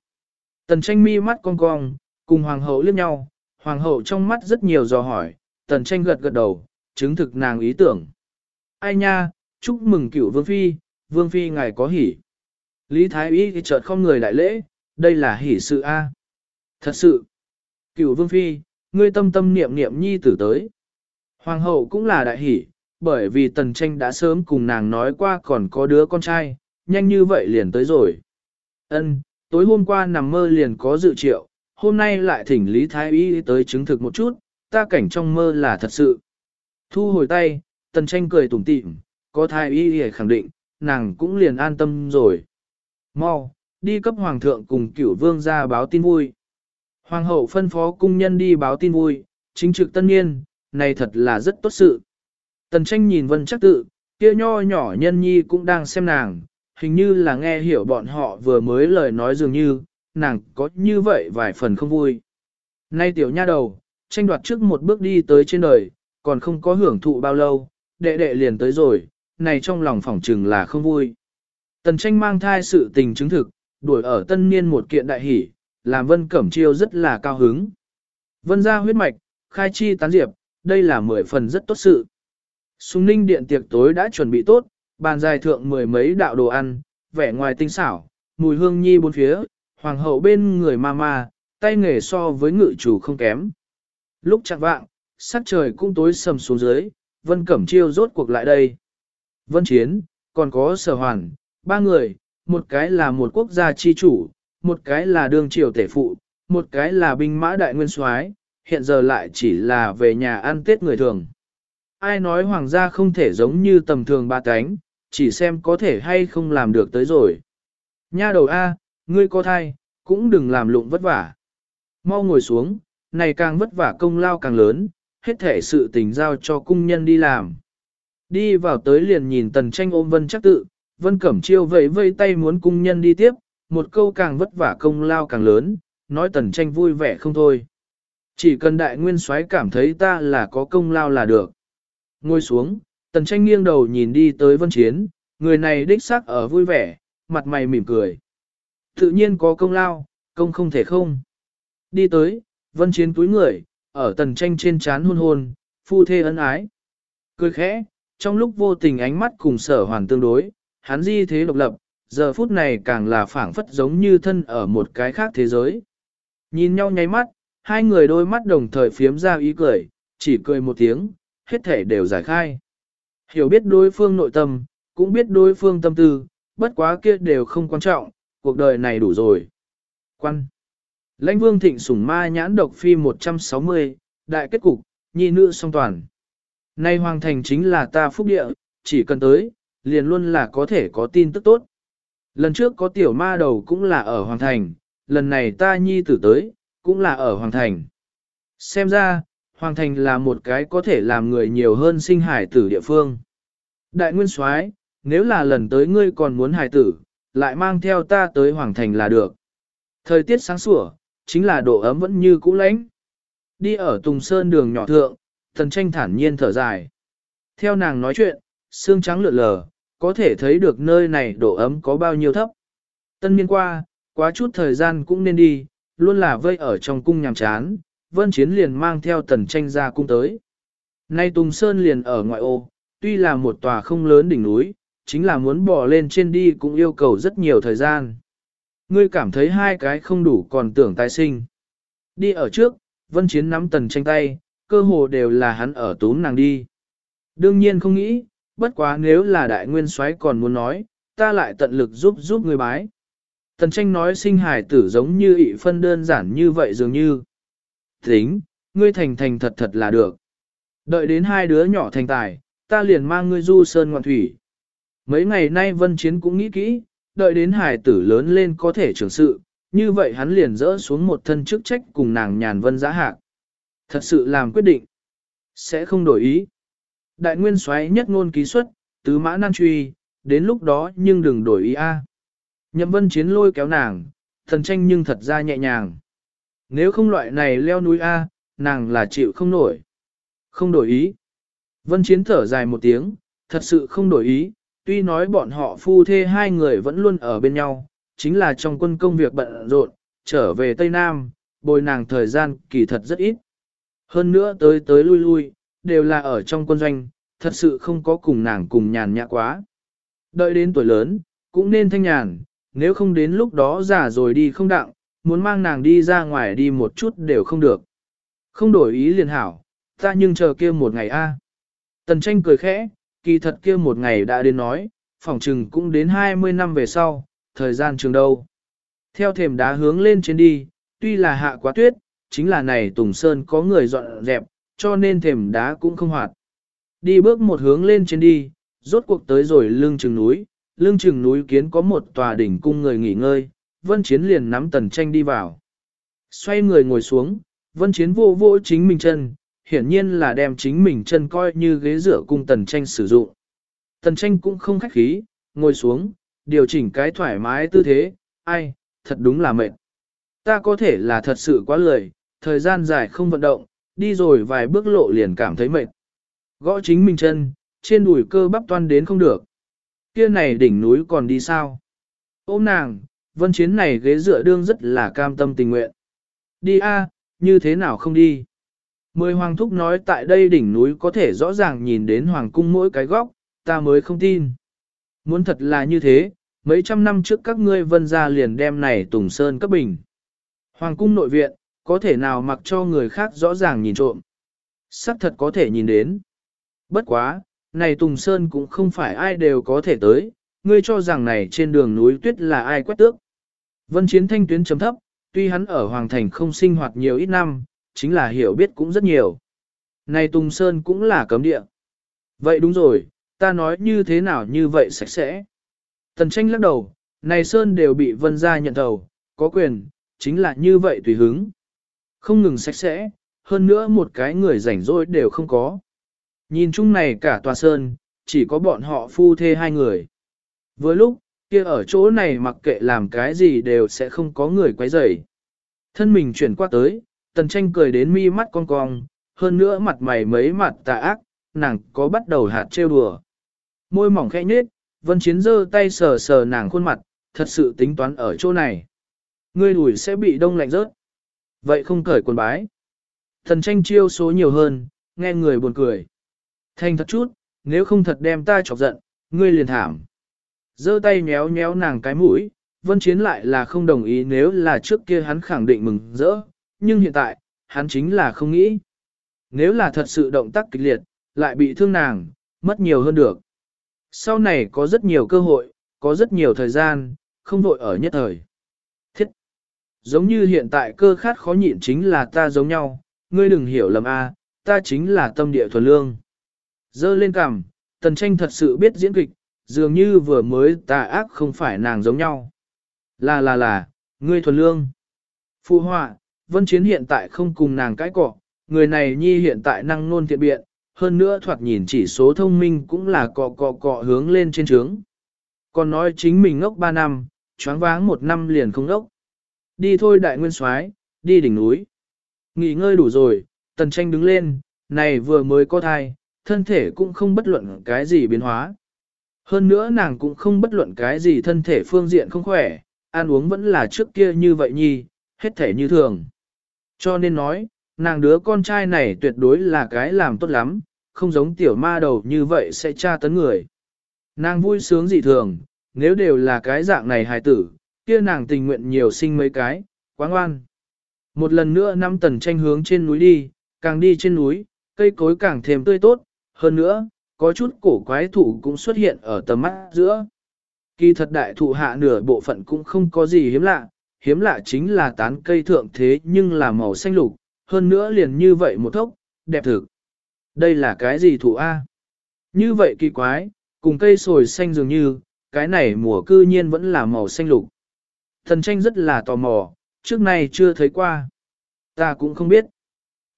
Tần tranh mi mắt cong cong, cùng hoàng hậu liếc nhau, hoàng hậu trong mắt rất nhiều dò hỏi, tần tranh gật gật đầu, chứng thực nàng ý tưởng. Ai nha, chúc mừng cựu vương phi, vương phi ngài có hỉ. Lý thái y thì chợt không người đại lễ, đây là hỉ sự a. Thật sự, cựu vương phi, ngươi tâm tâm niệm niệm nhi tử tới. Hoàng hậu cũng là đại hỷ, bởi vì tần tranh đã sớm cùng nàng nói qua còn có đứa con trai, nhanh như vậy liền tới rồi. Ân, tối hôm qua nằm mơ liền có dự triệu, hôm nay lại thỉnh Lý Thái Y tới chứng thực một chút, ta cảnh trong mơ là thật sự. Thu hồi tay, tần tranh cười tủm tỉm, có Thái Y để khẳng định, nàng cũng liền an tâm rồi. Mau, đi cấp hoàng thượng cùng cửu vương ra báo tin vui. Hoàng hậu phân phó cung nhân đi báo tin vui, chính trực tân niên, này thật là rất tốt sự. Tần tranh nhìn vân chắc tự, kia nho nhỏ nhân nhi cũng đang xem nàng, hình như là nghe hiểu bọn họ vừa mới lời nói dường như, nàng có như vậy vài phần không vui. Nay tiểu nha đầu, tranh đoạt trước một bước đi tới trên đời, còn không có hưởng thụ bao lâu, đệ đệ liền tới rồi, này trong lòng phỏng trừng là không vui. Tần tranh mang thai sự tình chứng thực, đuổi ở tân niên một kiện đại hỷ, làm Vân Cẩm Chiêu rất là cao hứng. Vân ra huyết mạch, khai chi tán diệp, đây là mười phần rất tốt sự. Sùng ninh điện tiệc tối đã chuẩn bị tốt, bàn dài thượng mười mấy đạo đồ ăn, vẻ ngoài tinh xảo, mùi hương nhi bốn phía, hoàng hậu bên người ma ma, tay nghề so với ngự chủ không kém. Lúc chặt vạng, sắc trời cũng tối sầm xuống dưới, Vân Cẩm Chiêu rốt cuộc lại đây. Vân Chiến, còn có sở hoàn, ba người, một cái là một quốc gia chi chủ, một cái là đương triều tể phụ, một cái là binh mã đại nguyên soái, hiện giờ lại chỉ là về nhà ăn tết người thường. Ai nói hoàng gia không thể giống như tầm thường ba cánh, chỉ xem có thể hay không làm được tới rồi. Nha đầu A, ngươi có thai, cũng đừng làm lụng vất vả. Mau ngồi xuống, này càng vất vả công lao càng lớn, hết thể sự tình giao cho cung nhân đi làm. Đi vào tới liền nhìn tần tranh ôm vân chắc tự, vân cẩm chiêu vẫy vây tay muốn cung nhân đi tiếp, một câu càng vất vả công lao càng lớn, nói tần tranh vui vẻ không thôi. Chỉ cần đại nguyên soái cảm thấy ta là có công lao là được. Ngồi xuống, tần tranh nghiêng đầu nhìn đi tới vân chiến, người này đích xác ở vui vẻ, mặt mày mỉm cười. Tự nhiên có công lao, công không thể không. Đi tới, vân chiến túi người, ở tần tranh trên chán hôn hôn, phu thê ân ái. Cười khẽ, trong lúc vô tình ánh mắt cùng sở hoàn tương đối, hắn di thế độc lập, giờ phút này càng là phảng phất giống như thân ở một cái khác thế giới. Nhìn nhau nháy mắt, hai người đôi mắt đồng thời phiếm ra ý cười, chỉ cười một tiếng, hết thể đều giải khai. Hiểu biết đối phương nội tâm, cũng biết đối phương tâm tư, bất quá kia đều không quan trọng, cuộc đời này đủ rồi. Quan. Lãnh vương thịnh sủng ma nhãn độc phi 160, đại kết cục, nhi nữ song toàn. Nay hoàng thành chính là ta phúc địa, chỉ cần tới, liền luôn là có thể có tin tức tốt. Lần trước có tiểu ma đầu cũng là ở hoàng thành, lần này ta nhi tử tới, cũng là ở hoàng thành. Xem ra, hoàng thành là một cái có thể làm người nhiều hơn sinh hải tử địa phương. Đại nguyên soái, nếu là lần tới ngươi còn muốn hải tử, lại mang theo ta tới hoàng thành là được. Thời tiết sáng sủa, chính là độ ấm vẫn như cũ lánh. Đi ở Tùng Sơn đường nhỏ thượng, thần tranh thản nhiên thở dài. Theo nàng nói chuyện, xương trắng lượn lờ, có thể thấy được nơi này độ ấm có bao nhiêu thấp. Tân niên qua, quá chút thời gian cũng nên đi, luôn là vây ở trong cung nhàm chán, vân chiến liền mang theo tần tranh ra cung tới. Nay Tùng Sơn liền ở ngoại ô, tuy là một tòa không lớn đỉnh núi, chính là muốn bỏ lên trên đi cũng yêu cầu rất nhiều thời gian. Ngươi cảm thấy hai cái không đủ còn tưởng tái sinh. Đi ở trước, vân chiến nắm tần tranh tay, cơ hồ đều là hắn ở túm nàng đi. Đương nhiên không nghĩ, bất quá nếu là đại nguyên soái còn muốn nói, ta lại tận lực giúp giúp người bái. Tần tranh nói sinh hài tử giống như ị phân đơn giản như vậy dường như. Tính, ngươi thành thành thật thật là được. Đợi đến hai đứa nhỏ thành tài, ta liền mang ngươi du sơn ngoạn thủy. Mấy ngày nay vân chiến cũng nghĩ kỹ, đợi đến hài tử lớn lên có thể trưởng sự, như vậy hắn liền dỡ xuống một thân chức trách cùng nàng nhàn vân giã hạc. Thật sự làm quyết định, sẽ không đổi ý. Đại nguyên soái nhất ngôn ký xuất, tứ mã nan truy, đến lúc đó nhưng đừng đổi ý a. Nhậm vân chiến lôi kéo nàng, thần tranh nhưng thật ra nhẹ nhàng. Nếu không loại này leo núi A, nàng là chịu không nổi. Không đổi ý. Vân chiến thở dài một tiếng, thật sự không đổi ý, tuy nói bọn họ phu thê hai người vẫn luôn ở bên nhau, chính là trong quân công việc bận rộn, trở về Tây Nam, bồi nàng thời gian kỳ thật rất ít. Hơn nữa tới tới lui lui, đều là ở trong quân doanh, thật sự không có cùng nàng cùng nhàn nhã quá. Đợi đến tuổi lớn, cũng nên thanh nhàn, nếu không đến lúc đó già rồi đi không đặng, muốn mang nàng đi ra ngoài đi một chút đều không được. Không đổi ý liền hảo, ta nhưng chờ kia một ngày a. Tần tranh cười khẽ, kỳ thật kia một ngày đã đến nói, phỏng trừng cũng đến 20 năm về sau, thời gian trường đâu. Theo thềm đá hướng lên trên đi, tuy là hạ quá tuyết, chính là này Tùng Sơn có người dọn dẹp, cho nên thềm đá cũng không hoạt. Đi bước một hướng lên trên đi, rốt cuộc tới rồi lưng chừng núi, lưng chừng núi kiến có một tòa đỉnh cung người nghỉ ngơi, vân chiến liền nắm tần tranh đi vào. Xoay người ngồi xuống, vân chiến vô vô chính mình chân, hiển nhiên là đem chính mình chân coi như ghế rửa cung tần tranh sử dụng. Tần tranh cũng không khách khí, ngồi xuống, điều chỉnh cái thoải mái tư thế, ai, thật đúng là mệt. Ta có thể là thật sự quá lười, thời gian dài không vận động, đi rồi vài bước lộ liền cảm thấy mệt. Gõ chính mình chân, trên đùi cơ bắp toan đến không được. Kia này đỉnh núi còn đi sao? Ôm nàng, vân chiến này ghế dựa đương rất là cam tâm tình nguyện. Đi a, như thế nào không đi? Mười hoàng thúc nói tại đây đỉnh núi có thể rõ ràng nhìn đến hoàng cung mỗi cái góc, ta mới không tin. Muốn thật là như thế, mấy trăm năm trước các ngươi vân gia liền đem này tùng sơn cấp bình. Hoàng cung nội viện, có thể nào mặc cho người khác rõ ràng nhìn trộm. Sắc thật có thể nhìn đến. Bất quá, này Tùng Sơn cũng không phải ai đều có thể tới, ngươi cho rằng này trên đường núi tuyết là ai quét tước. Vân Chiến thanh tuyến chấm thấp, tuy hắn ở Hoàng Thành không sinh hoạt nhiều ít năm, chính là hiểu biết cũng rất nhiều. Này Tùng Sơn cũng là cấm địa. Vậy đúng rồi, ta nói như thế nào như vậy sạch sẽ. Tần tranh lắc đầu, này Sơn đều bị Vân gia nhận thầu, có quyền, chính là như vậy tùy hứng. Không ngừng sạch sẽ, hơn nữa một cái người rảnh rỗi đều không có. Nhìn chung này cả tòa sơn, chỉ có bọn họ phu thê hai người. Vừa lúc, kia ở chỗ này mặc kệ làm cái gì đều sẽ không có người quấy rầy. Thân mình chuyển qua tới, tần tranh cười đến mi mắt cong cong, hơn nữa mặt mày mấy mặt tà ác, nàng có bắt đầu hạt trêu đùa. Môi mỏng khẽ nhếch, vân chiến giơ tay sờ sờ nàng khuôn mặt, thật sự tính toán ở chỗ này. Ngươi đuổi sẽ bị đông lạnh rớt. Vậy không cởi quần bái. Thần tranh chiêu số nhiều hơn, nghe người buồn cười. Thành thật chút, nếu không thật đem ta chọc giận, ngươi liền thảm. giơ tay nhéo nhéo nàng cái mũi, vân chiến lại là không đồng ý nếu là trước kia hắn khẳng định mừng rỡ, nhưng hiện tại, hắn chính là không nghĩ. Nếu là thật sự động tác kịch liệt, lại bị thương nàng, mất nhiều hơn được. Sau này có rất nhiều cơ hội, có rất nhiều thời gian, không vội ở nhất thời. Giống như hiện tại cơ khát khó nhịn chính là ta giống nhau, ngươi đừng hiểu lầm a, ta chính là tâm địa thuần lương. Dơ lên cằm, tần tranh thật sự biết diễn kịch, dường như vừa mới tà ác không phải nàng giống nhau. Là là là, ngươi thuần lương. Phụ họa, vân chiến hiện tại không cùng nàng cãi cọ, người này nhi hiện tại năng nôn thiện biện, hơn nữa thoạt nhìn chỉ số thông minh cũng là cọ cọ cọ hướng lên trên trướng. Còn nói chính mình ngốc 3 năm, choáng váng một năm liền không ngốc. Đi thôi đại nguyên soái, đi đỉnh núi. Nghỉ ngơi đủ rồi, tần tranh đứng lên, này vừa mới có thai, thân thể cũng không bất luận cái gì biến hóa. Hơn nữa nàng cũng không bất luận cái gì thân thể phương diện không khỏe, ăn uống vẫn là trước kia như vậy nhi, hết thể như thường. Cho nên nói, nàng đứa con trai này tuyệt đối là cái làm tốt lắm, không giống tiểu ma đầu như vậy sẽ tra tấn người. Nàng vui sướng dị thường, nếu đều là cái dạng này hài tử, kia nàng tình nguyện nhiều sinh mấy cái, quá ngoan. Một lần nữa năm tần tranh hướng trên núi đi, càng đi trên núi, cây cối càng thêm tươi tốt, hơn nữa, có chút cổ quái thụ cũng xuất hiện ở tầm mắt giữa. Kỳ thật đại thụ hạ nửa bộ phận cũng không có gì hiếm lạ, hiếm lạ chính là tán cây thượng thế nhưng là màu xanh lục, hơn nữa liền như vậy một thốc, đẹp thực. Đây là cái gì thụ A? Như vậy kỳ quái, cùng cây sồi xanh dường như, cái này mùa cư nhiên vẫn là màu xanh lục. Thần tranh rất là tò mò, trước này chưa thấy qua. Ta cũng không biết.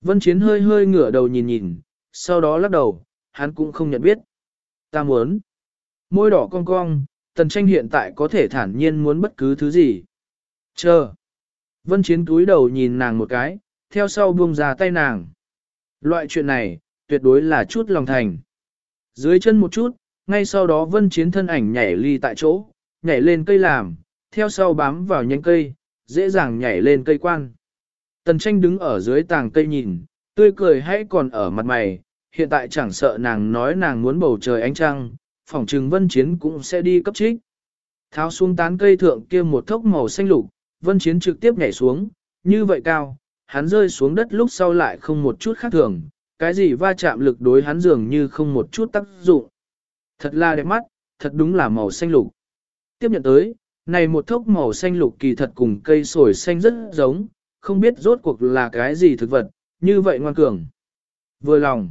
Vân Chiến hơi hơi ngửa đầu nhìn nhìn, sau đó lắc đầu, hắn cũng không nhận biết. Ta muốn. Môi đỏ cong cong, tần tranh hiện tại có thể thản nhiên muốn bất cứ thứ gì. Chờ. Vân Chiến túi đầu nhìn nàng một cái, theo sau buông ra tay nàng. Loại chuyện này, tuyệt đối là chút lòng thành. Dưới chân một chút, ngay sau đó Vân Chiến thân ảnh nhảy ly tại chỗ, nhảy lên cây làm, theo sau bám vào nhánh cây, dễ dàng nhảy lên cây quan. Tần tranh đứng ở dưới tàng cây nhìn, tươi cười hãy còn ở mặt mày, hiện tại chẳng sợ nàng nói nàng muốn bầu trời ánh trăng, phỏng trừng vân chiến cũng sẽ đi cấp trích. Tháo xuống tán cây thượng kia một thốc màu xanh lục, vân chiến trực tiếp nhảy xuống, như vậy cao, hắn rơi xuống đất lúc sau lại không một chút khác thường, cái gì va chạm lực đối hắn dường như không một chút tác dụng. Thật là đẹp mắt, thật đúng là màu xanh lục. Tiếp nhận tới, này một thốc màu xanh lục kỳ thật cùng cây sồi xanh rất giống, không biết rốt cuộc là cái gì thực vật, như vậy ngoan cường. Vừa lòng.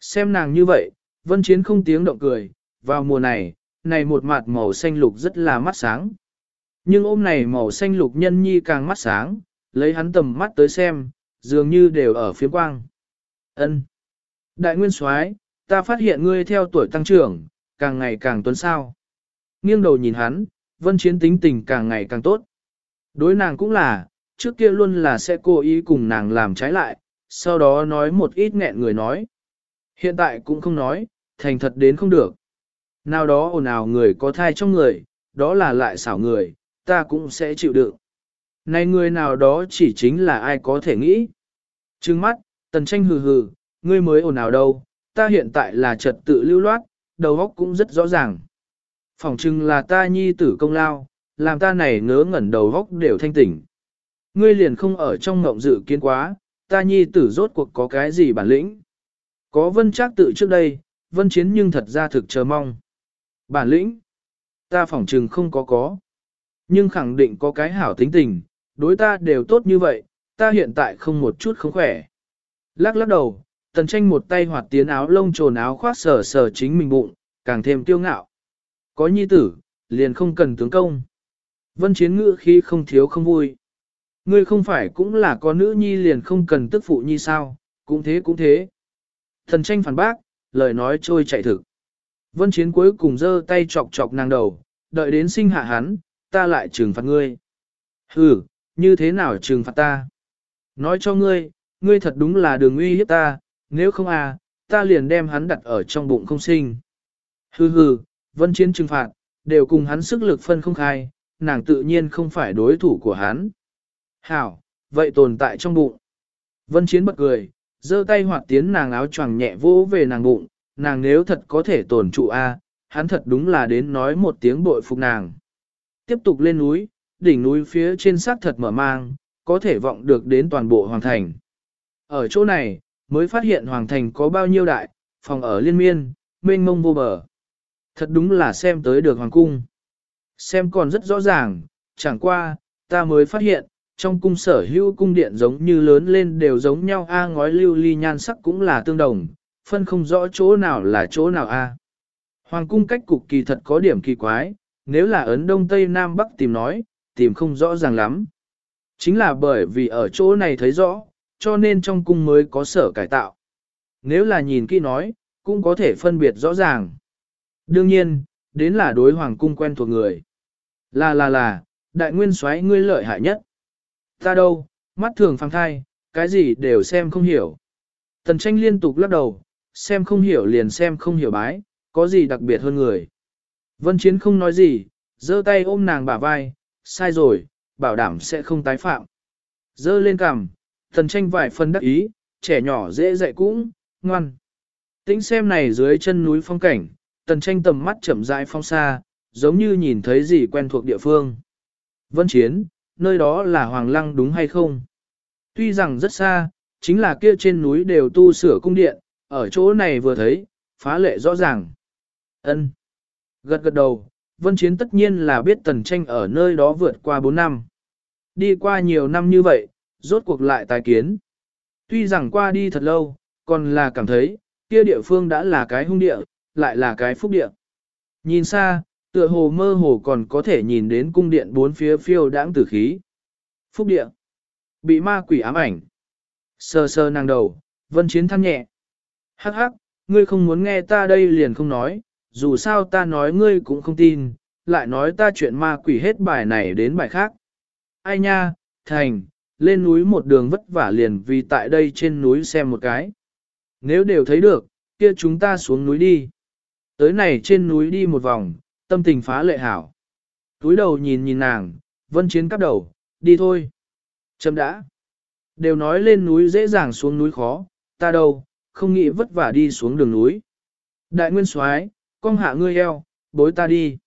Xem nàng như vậy, vân chiến không tiếng động cười, vào mùa này, này một mặt màu xanh lục rất là mắt sáng. Nhưng ôm này màu xanh lục nhân nhi càng mắt sáng, lấy hắn tầm mắt tới xem, dường như đều ở phía quang. Ân. Đại nguyên soái, ta phát hiện ngươi theo tuổi tăng trưởng, càng ngày càng tuấn sao. Nghiêng đầu nhìn hắn, vân chiến tính tình càng ngày càng tốt. Đối nàng cũng là, trước kia luôn là sẽ cố ý cùng nàng làm trái lại, sau đó nói một ít nghẹn người nói. Hiện tại cũng không nói, thành thật đến không được. Nào đó ồn ào người có thai trong người, đó là lại xảo người, ta cũng sẽ chịu đựng. Này người nào đó chỉ chính là ai có thể nghĩ. Trừng mắt, tần tranh hừ hừ, ngươi mới ồn ào đâu, ta hiện tại là trật tự lưu loát, đầu óc cũng rất rõ ràng. Phỏng chừng là ta nhi tử công lao, làm ta này ngớ ngẩn đầu góc đều thanh tỉnh. Ngươi liền không ở trong ngộng dự kiến quá, ta nhi tử rốt cuộc có cái gì bản lĩnh. Có vân trác tự trước đây, vân chiến nhưng thật ra thực chờ mong. Bản lĩnh, ta phỏng chừng không có có. Nhưng khẳng định có cái hảo tính tình, đối ta đều tốt như vậy, ta hiện tại không một chút không khỏe. Lắc lắc đầu, tần tranh một tay hoạt tiến áo lông trồn áo khoác sờ sờ chính mình bụng, càng thêm tiêu ngạo. Có nhi tử, liền không cần tướng công. Vân chiến ngữ khi không thiếu không vui. Ngươi không phải cũng là có nữ nhi liền không cần tức phụ nhi sao, cũng thế cũng thế. Thần tranh phản bác, lời nói trôi chạy thực. Vân Chiến cuối cùng giơ tay chọc chọc nàng đầu, đợi đến sinh hạ hắn, ta lại trừng phạt ngươi. Hừ, như thế nào trừng phạt ta? Nói cho ngươi, ngươi thật đúng là đường uy hiếp ta, nếu không à, ta liền đem hắn đặt ở trong bụng không sinh. Hừ hừ, vân chiến trừng phạt, đều cùng hắn sức lực phân không khai, nàng tự nhiên không phải đối thủ của hắn. Hảo, vậy tồn tại trong bụng. Vân chiến bật cười, giơ tay hoạt tiến nàng áo choàng nhẹ vỗ về nàng bụng, nàng nếu thật có thể tồn trụ a, hắn thật đúng là đến nói một tiếng bội phục nàng. Tiếp tục lên núi, đỉnh núi phía trên xác thật mở mang, có thể vọng được đến toàn bộ hoàng thành. Ở chỗ này, mới phát hiện hoàng thành có bao nhiêu đại, phòng ở liên miên, mênh mông vô bờ. Thật đúng là xem tới được hoàng cung. Xem còn rất rõ ràng, chẳng qua, ta mới phát hiện, trong cung sở hữu cung điện giống như lớn lên đều giống nhau a ngói lưu ly nhan sắc cũng là tương đồng, phân không rõ chỗ nào là chỗ nào a. Hoàng cung cách cục kỳ thật có điểm kỳ quái, nếu là Ấn Đông Tây Nam Bắc tìm nói, tìm không rõ ràng lắm. Chính là bởi vì ở chỗ này thấy rõ, cho nên trong cung mới có sở cải tạo. Nếu là nhìn kỹ nói, cũng có thể phân biệt rõ ràng. Đương nhiên, đến là đối hoàng cung quen thuộc người. Là là là, đại nguyên soái ngươi lợi hại nhất. Ta đâu, mắt thường phang thai, cái gì đều xem không hiểu. Tần tranh liên tục lắc đầu, xem không hiểu liền xem không hiểu bái, có gì đặc biệt hơn người. Vân Chiến không nói gì, giơ tay ôm nàng bả vai, sai rồi, bảo đảm sẽ không tái phạm. Giơ lên cằm, tần tranh vài phần đắc ý, trẻ nhỏ dễ dạy cũng, ngoan. Tính xem này dưới chân núi phong cảnh, tần tranh tầm mắt chậm rãi phong xa, giống như nhìn thấy gì quen thuộc địa phương. Vân Chiến, nơi đó là Hoàng Lăng đúng hay không? Tuy rằng rất xa, chính là kia trên núi đều tu sửa cung điện, ở chỗ này vừa thấy, phá lệ rõ ràng. Ân. Gật gật đầu, Vân Chiến tất nhiên là biết Tần Tranh ở nơi đó vượt qua 4 năm. Đi qua nhiều năm như vậy, rốt cuộc lại tái kiến. Tuy rằng qua đi thật lâu, còn là cảm thấy, kia địa phương đã là cái hung địa, lại là cái phúc địa. Nhìn xa, tựa hồ mơ hồ còn có thể nhìn đến cung điện bốn phía phiêu đãng tử khí. Phúc địa. Bị ma quỷ ám ảnh. Sờ sờ nàng đầu, vân chiến than nhẹ. Hắc hắc, ngươi không muốn nghe ta đây liền không nói, dù sao ta nói ngươi cũng không tin, lại nói ta chuyện ma quỷ hết bài này đến bài khác. Ai nha, thành, lên núi một đường vất vả liền vì tại đây trên núi xem một cái. Nếu đều thấy được, kia chúng ta xuống núi đi. Tới này trên núi đi một vòng, tâm tình phá lệ hảo. Túi đầu nhìn nhìn nàng, vân chiến cắp đầu, đi thôi. Chấm đã. Đều nói lên núi dễ dàng xuống núi khó, ta đâu, không nghĩ vất vả đi xuống đường núi. Đại nguyên soái, con hạ ngươi eo, bối ta đi.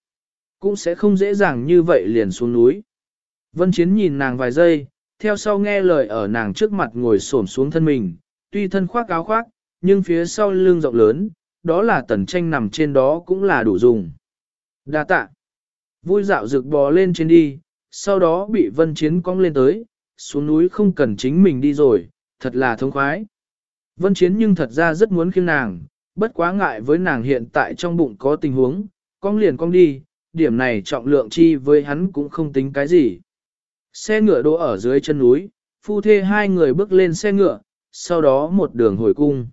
Cũng sẽ không dễ dàng như vậy liền xuống núi. Vân Chiến nhìn nàng vài giây, theo sau nghe lời ở nàng trước mặt ngồi xổm xuống thân mình, tuy thân khoác áo khoác, nhưng phía sau lưng rộng lớn, đó là tần tranh nằm trên đó cũng là đủ dùng. Đa tạ. Vui dạo rực bò lên trên đi, sau đó bị vân chiến cong lên tới, xuống núi không cần chính mình đi rồi, thật là thông khoái. Vân chiến nhưng thật ra rất muốn khiêng nàng, bất quá ngại với nàng hiện tại trong bụng có tình huống, cong liền cong đi, điểm này trọng lượng chi với hắn cũng không tính cái gì. Xe ngựa đỗ ở dưới chân núi, phu thê hai người bước lên xe ngựa, sau đó một đường hồi cung.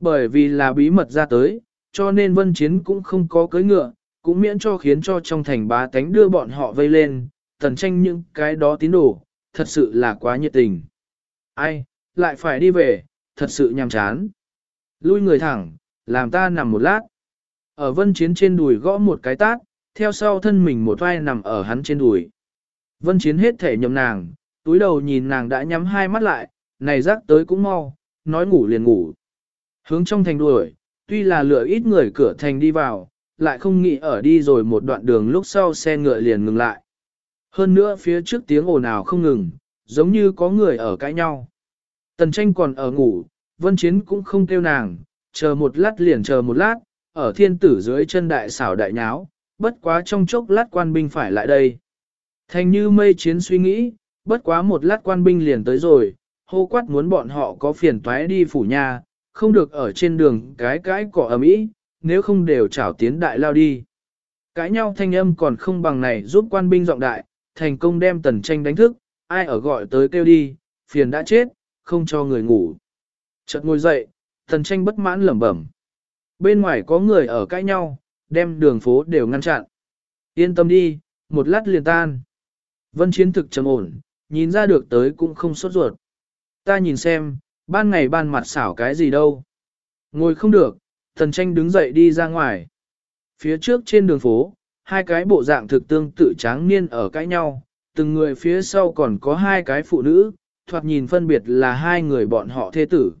Bởi vì là bí mật ra tới, cho nên vân chiến cũng không có cưới ngựa, cũng miễn cho khiến cho trong thành bá tánh đưa bọn họ vây lên, tần tranh những cái đó tín đồ, thật sự là quá nhiệt tình. Ai, lại phải đi về, thật sự nhàm chán. Lui người thẳng, làm ta nằm một lát. Ở vân chiến trên đùi gõ một cái tát, theo sau thân mình một vai nằm ở hắn trên đùi. Vân chiến hết thể nhầm nàng, túi đầu nhìn nàng đã nhắm hai mắt lại, này rắc tới cũng mau, nói ngủ liền ngủ. Hướng trong thành đuổi, tuy là lựa ít người cửa thành đi vào, lại không nghĩ ở đi rồi một đoạn đường lúc sau xe ngựa liền ngừng lại. Hơn nữa phía trước tiếng ồn ào không ngừng, giống như có người ở cãi nhau. Tần tranh còn ở ngủ, vân chiến cũng không kêu nàng, chờ một lát liền chờ một lát, ở thiên tử dưới chân đại xảo đại nháo, bất quá trong chốc lát quan binh phải lại đây. Thành như mây chiến suy nghĩ, bất quá một lát quan binh liền tới rồi, hô quát muốn bọn họ có phiền toái đi phủ nhà, không được ở trên đường cái cái cỏ ấm ý, nếu không đều trảo tiến đại lao đi. Cãi nhau thanh âm còn không bằng này giúp quan binh giọng đại, thành công đem tần tranh đánh thức, ai ở gọi tới kêu đi, phiền đã chết, không cho người ngủ. Chợt ngồi dậy, tần tranh bất mãn lẩm bẩm. Bên ngoài có người ở cãi nhau, đem đường phố đều ngăn chặn. Yên tâm đi, một lát liền tan. Vân chiến thực trầm ổn, nhìn ra được tới cũng không sốt ruột. Ta nhìn xem, ban ngày ban mặt xảo cái gì đâu. Ngồi không được, tần tranh đứng dậy đi ra ngoài. Phía trước trên đường phố, hai cái bộ dạng thực tương tự tráng niên ở cãi nhau, từng người phía sau còn có hai cái phụ nữ, thoạt nhìn phân biệt là hai người bọn họ thê tử.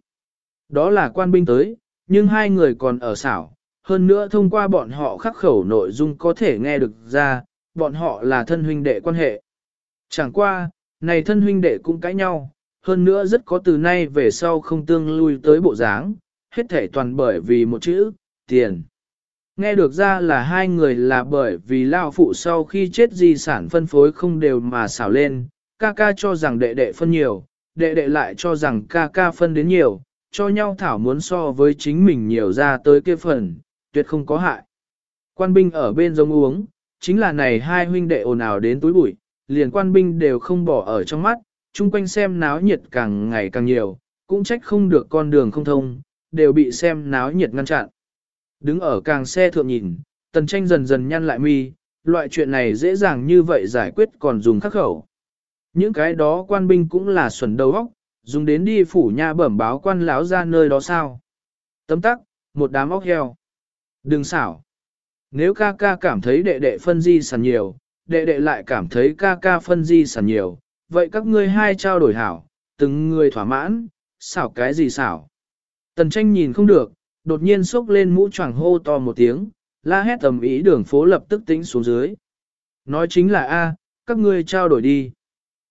Đó là quan binh tới, nhưng hai người còn ở xảo, hơn nữa thông qua bọn họ khắc khẩu nội dung có thể nghe được ra, bọn họ là thân huynh đệ quan hệ. Chẳng qua, này thân huynh đệ cũng cãi nhau, hơn nữa rất có từ nay về sau không tương lui tới bộ dáng, hết thể toàn bởi vì một chữ, tiền. Nghe được ra là hai người là bởi vì lao phụ sau khi chết di sản phân phối không đều mà xảo lên, ca ca cho rằng đệ đệ phân nhiều, đệ đệ lại cho rằng ca ca phân đến nhiều, cho nhau thảo muốn so với chính mình nhiều ra tới kia phần, tuyệt không có hại. Quan binh ở bên giống uống, chính là này hai huynh đệ ồn ào đến túi bụi, liền quan binh đều không bỏ ở trong mắt, chung quanh xem náo nhiệt càng ngày càng nhiều, cũng trách không được con đường không thông, đều bị xem náo nhiệt ngăn chặn. Đứng ở càng xe thượng nhìn, tần tranh dần dần nhăn lại mi, loại chuyện này dễ dàng như vậy giải quyết còn dùng khắc khẩu. Những cái đó quan binh cũng là xuẩn đầu óc, dùng đến đi phủ nha bẩm báo quan lão ra nơi đó sao. Tấm tắc, một đám óc heo. Đừng xảo. Nếu ca ca cảm thấy đệ đệ phân di sản nhiều, đệ đệ lại cảm thấy ca ca phân di sản nhiều, vậy các ngươi hai trao đổi hảo, từng người thỏa mãn, xảo cái gì xảo. Tần tranh nhìn không được, đột nhiên sốc lên mũ choàng hô to một tiếng, la hét tầm ý đường phố lập tức tính xuống dưới. Nói chính là A, các ngươi trao đổi đi.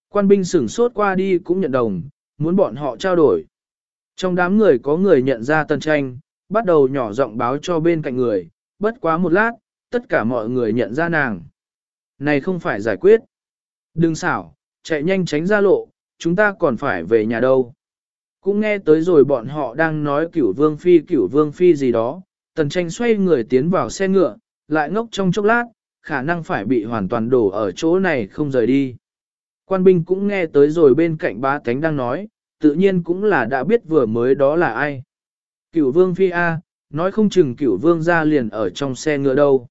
Quan binh sửng sốt qua đi cũng nhận đồng, muốn bọn họ trao đổi. Trong đám người có người nhận ra tần tranh, bắt đầu nhỏ giọng báo cho bên cạnh người, bất quá một lát, tất cả mọi người nhận ra nàng. Này không phải giải quyết. Đừng xảo, chạy nhanh tránh ra lộ, chúng ta còn phải về nhà đâu. Cũng nghe tới rồi bọn họ đang nói cửu vương phi cửu vương phi gì đó, tần tranh xoay người tiến vào xe ngựa, lại ngốc trong chốc lát, khả năng phải bị hoàn toàn đổ ở chỗ này không rời đi. Quan binh cũng nghe tới rồi bên cạnh ba cánh đang nói, tự nhiên cũng là đã biết vừa mới đó là ai. Cửu vương phi A, nói không chừng cửu vương ra liền ở trong xe ngựa đâu.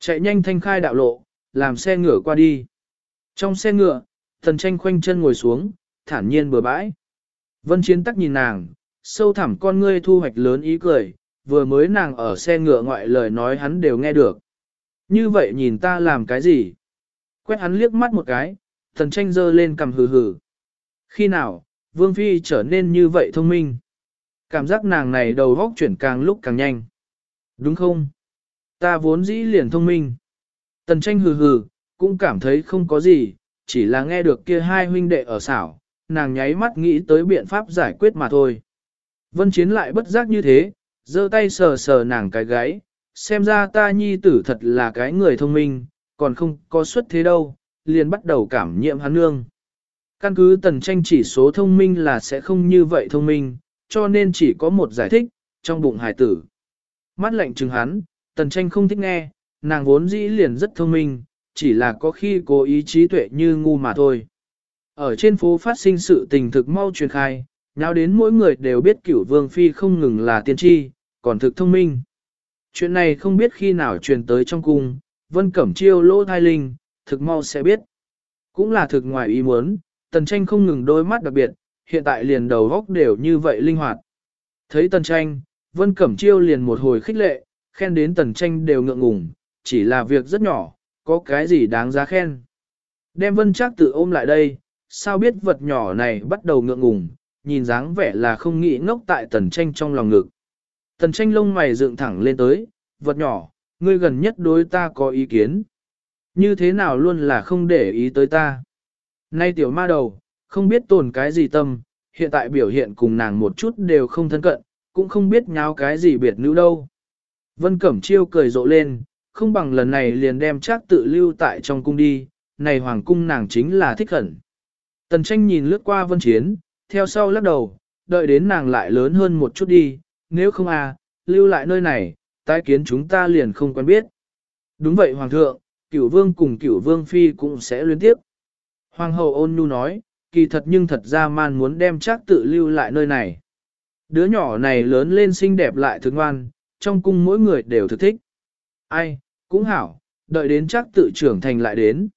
Chạy nhanh thanh khai đạo lộ, làm xe ngựa qua đi. Trong xe ngựa, thần tranh khoanh chân ngồi xuống, thản nhiên bừa bãi. Vân Chiến tắc nhìn nàng, sâu thẳm con ngươi thu hoạch lớn ý cười, vừa mới nàng ở xe ngựa ngoại lời nói hắn đều nghe được. Như vậy nhìn ta làm cái gì? Quét hắn liếc mắt một cái, thần tranh dơ lên cầm hừ hừ. Khi nào, Vương Phi trở nên như vậy thông minh? Cảm giác nàng này đầu góc chuyển càng lúc càng nhanh. Đúng không? Ta vốn dĩ liền thông minh. Tần tranh hừ hừ, cũng cảm thấy không có gì, chỉ là nghe được kia hai huynh đệ ở xảo, nàng nháy mắt nghĩ tới biện pháp giải quyết mà thôi. Vân Chiến lại bất giác như thế, giơ tay sờ sờ nàng cái gáy, xem ra ta nhi tử thật là cái người thông minh, còn không có xuất thế đâu, liền bắt đầu cảm nhiệm hắn nương. Căn cứ tần tranh chỉ số thông minh là sẽ không như vậy thông minh, cho nên chỉ có một giải thích, trong bụng hải tử. Mắt lạnh chừng hắn, tần tranh không thích nghe, nàng vốn dĩ liền rất thông minh, chỉ là có khi cố ý trí tuệ như ngu mà thôi. Ở trên phố phát sinh sự tình thực mau truyền khai, nháo đến mỗi người đều biết cửu vương phi không ngừng là tiên tri, còn thực thông minh. Chuyện này không biết khi nào truyền tới trong cung, vân cẩm chiêu lỗ thai linh, thực mau sẽ biết. Cũng là thực ngoài ý muốn, tần tranh không ngừng đôi mắt đặc biệt, hiện tại liền đầu góc đều như vậy linh hoạt. Thấy tần tranh, vân cẩm chiêu liền một hồi khích lệ, khen đến tần tranh đều ngượng ngùng, chỉ là việc rất nhỏ, có cái gì đáng giá khen. Đem vân chắc tự ôm lại đây, sao biết vật nhỏ này bắt đầu ngượng ngùng, nhìn dáng vẻ là không nghĩ ngốc tại tần tranh trong lòng ngực. Tần tranh lông mày dựng thẳng lên tới, vật nhỏ, ngươi gần nhất đối ta có ý kiến. Như thế nào luôn là không để ý tới ta. Nay tiểu ma đầu, không biết tồn cái gì tâm, hiện tại biểu hiện cùng nàng một chút đều không thân cận, cũng không biết nháo cái gì biệt nữ đâu. Vân Cẩm Chiêu cười rộ lên, không bằng lần này liền đem chắc tự lưu tại trong cung đi, này hoàng cung nàng chính là thích khẩn. Tần tranh nhìn lướt qua vân chiến, theo sau lắc đầu, đợi đến nàng lại lớn hơn một chút đi, nếu không à, lưu lại nơi này, tái kiến chúng ta liền không quen biết. Đúng vậy hoàng thượng, cửu vương cùng cửu vương phi cũng sẽ liên tiếp. Hoàng hậu ôn nhu nói, kỳ thật nhưng thật ra man muốn đem chắc tự lưu lại nơi này. Đứa nhỏ này lớn lên xinh đẹp lại thương ngoan, trong cung mỗi người đều thực thích. Ai, cũng hảo, đợi đến chắc tự trưởng thành lại đến.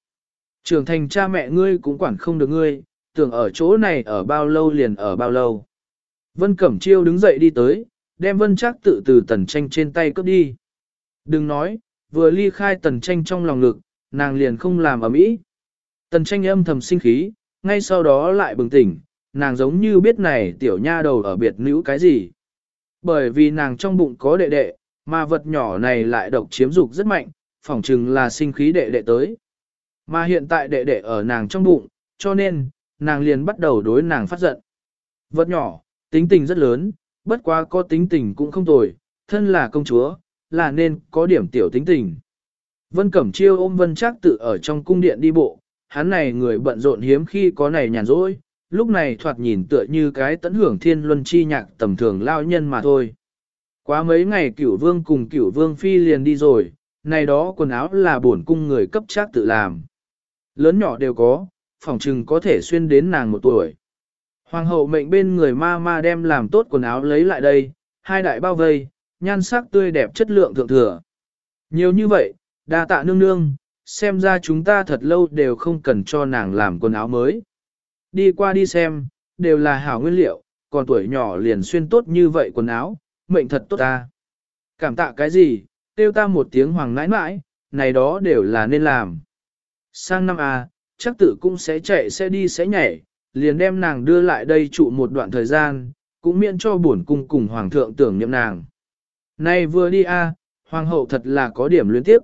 Trưởng thành cha mẹ ngươi cũng quản không được ngươi, tưởng ở chỗ này ở bao lâu liền ở bao lâu. Vân Cẩm Chiêu đứng dậy đi tới, đem Vân Trác tự từ tần tranh trên tay cướp đi. Đừng nói, vừa ly khai tần tranh trong lòng ngực, nàng liền không làm ở mỹ. Tần tranh âm thầm sinh khí, ngay sau đó lại bừng tỉnh, nàng giống như biết này tiểu nha đầu ở biệt nữ cái gì. Bởi vì nàng trong bụng có đệ đệ, mà vật nhỏ này lại độc chiếm dục rất mạnh, phỏng chừng là sinh khí đệ đệ tới. Mà hiện tại đệ đệ ở nàng trong bụng, cho nên, nàng liền bắt đầu đối nàng phát giận. Vật nhỏ, tính tình rất lớn, bất quá có tính tình cũng không tồi, thân là công chúa, là nên có điểm tiểu tính tình. Vân Cẩm Chiêu ôm Vân Trác tự ở trong cung điện đi bộ, hắn này người bận rộn hiếm khi có này nhàn rỗi, lúc này thoạt nhìn tựa như cái tấn hưởng thiên luân chi nhạc tầm thường lao nhân mà thôi. Quá mấy ngày cửu vương cùng cửu vương phi liền đi rồi, này đó quần áo là bổn cung người cấp trác tự làm. Lớn nhỏ đều có, phòng trừng có thể xuyên đến nàng một tuổi. Hoàng hậu mệnh bên người ma ma đem làm tốt quần áo lấy lại đây, hai đại bao vây, nhan sắc tươi đẹp chất lượng thượng thừa. Nhiều như vậy, đa tạ nương nương, xem ra chúng ta thật lâu đều không cần cho nàng làm quần áo mới. Đi qua đi xem, đều là hảo nguyên liệu, còn tuổi nhỏ liền xuyên tốt như vậy quần áo, mệnh thật tốt ta. Cảm tạ cái gì, tiêu ta một tiếng hoàng nãi nãi, này đó đều là nên làm. Sang năm a, chắc tự cũng sẽ chạy sẽ đi sẽ nhảy, liền đem nàng đưa lại đây trụ một đoạn thời gian, cũng miễn cho buồn cung cùng hoàng thượng tưởng niệm nàng. Này vừa đi a, hoàng hậu thật là có điểm luyến tiếp.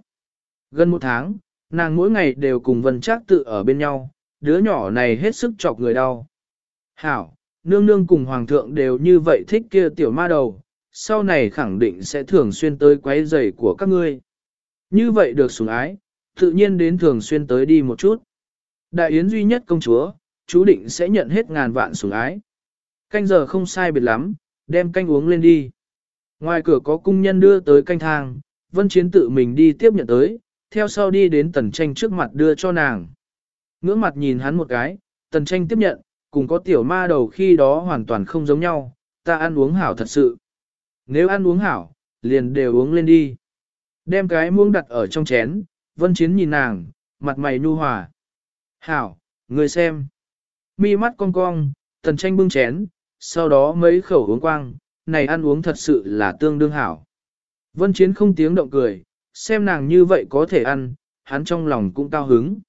Gần một tháng, nàng mỗi ngày đều cùng vân trác tự ở bên nhau, đứa nhỏ này hết sức chọc người đau. Hảo, nương nương cùng hoàng thượng đều như vậy thích kia tiểu ma đầu, sau này khẳng định sẽ thường xuyên tới quấy rầy của các ngươi. Như vậy được sủng ái, tự nhiên đến thường xuyên tới đi một chút. Đại yến duy nhất công chúa, chú định sẽ nhận hết ngàn vạn sủng ái. Canh giờ không sai biệt lắm, đem canh uống lên đi. Ngoài cửa có cung nhân đưa tới canh thang, vân chiến tự mình đi tiếp nhận tới, theo sau đi đến tần tranh trước mặt đưa cho nàng. Ngưỡng mặt nhìn hắn một cái, tần tranh tiếp nhận, cùng có tiểu ma đầu khi đó hoàn toàn không giống nhau, ta ăn uống hảo thật sự. Nếu ăn uống hảo, liền đều uống lên đi. Đem cái muỗng đặt ở trong chén, vân chiến nhìn nàng, mặt mày nhu hòa. Hảo, người xem. Mi mắt cong cong, tần tranh bưng chén, sau đó mấy khẩu uống quang, này ăn uống thật sự là tương đương hảo. Vân chiến không tiếng động cười, xem nàng như vậy có thể ăn, hắn trong lòng cũng cao hứng.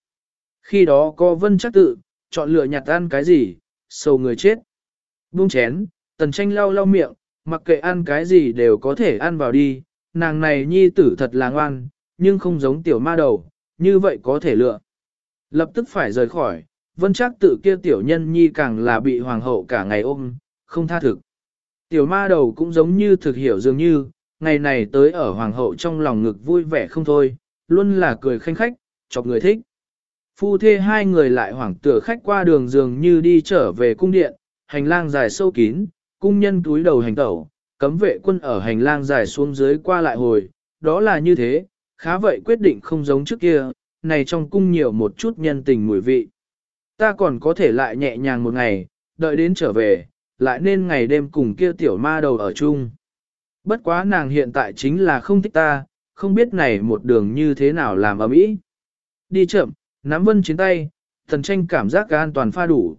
Khi đó có vân chắc tự, chọn lựa nhặt ăn cái gì, sầu người chết. Buông chén, tần tranh lau lau miệng, mặc kệ ăn cái gì đều có thể ăn vào đi, nàng này nhi tử thật là ngoan, nhưng không giống tiểu ma đầu, như vậy có thể lựa. Lập tức phải rời khỏi, vân chắc tự kia tiểu nhân nhi càng là bị hoàng hậu cả ngày ôm, không tha thực. Tiểu ma đầu cũng giống như thực hiểu dường như, ngày này tới ở hoàng hậu trong lòng ngực vui vẻ không thôi, luôn là cười khanh khách, chọc người thích. Phu thê hai người lại hoảng tựa khách qua đường dường như đi trở về cung điện, hành lang dài sâu kín, cung nhân túi đầu hành tẩu, cấm vệ quân ở hành lang dài xuống dưới qua lại hồi, đó là như thế, khá vậy quyết định không giống trước kia, này trong cung nhiều một chút nhân tình mùi vị. Ta còn có thể lại nhẹ nhàng một ngày, đợi đến trở về, lại nên ngày đêm cùng kia tiểu ma đầu ở chung. Bất quá nàng hiện tại chính là không thích ta, không biết này một đường như thế nào làm ở mỹ. Đi chậm, nắm vân chiến tay, thần tranh cảm giác cả an toàn pha đủ.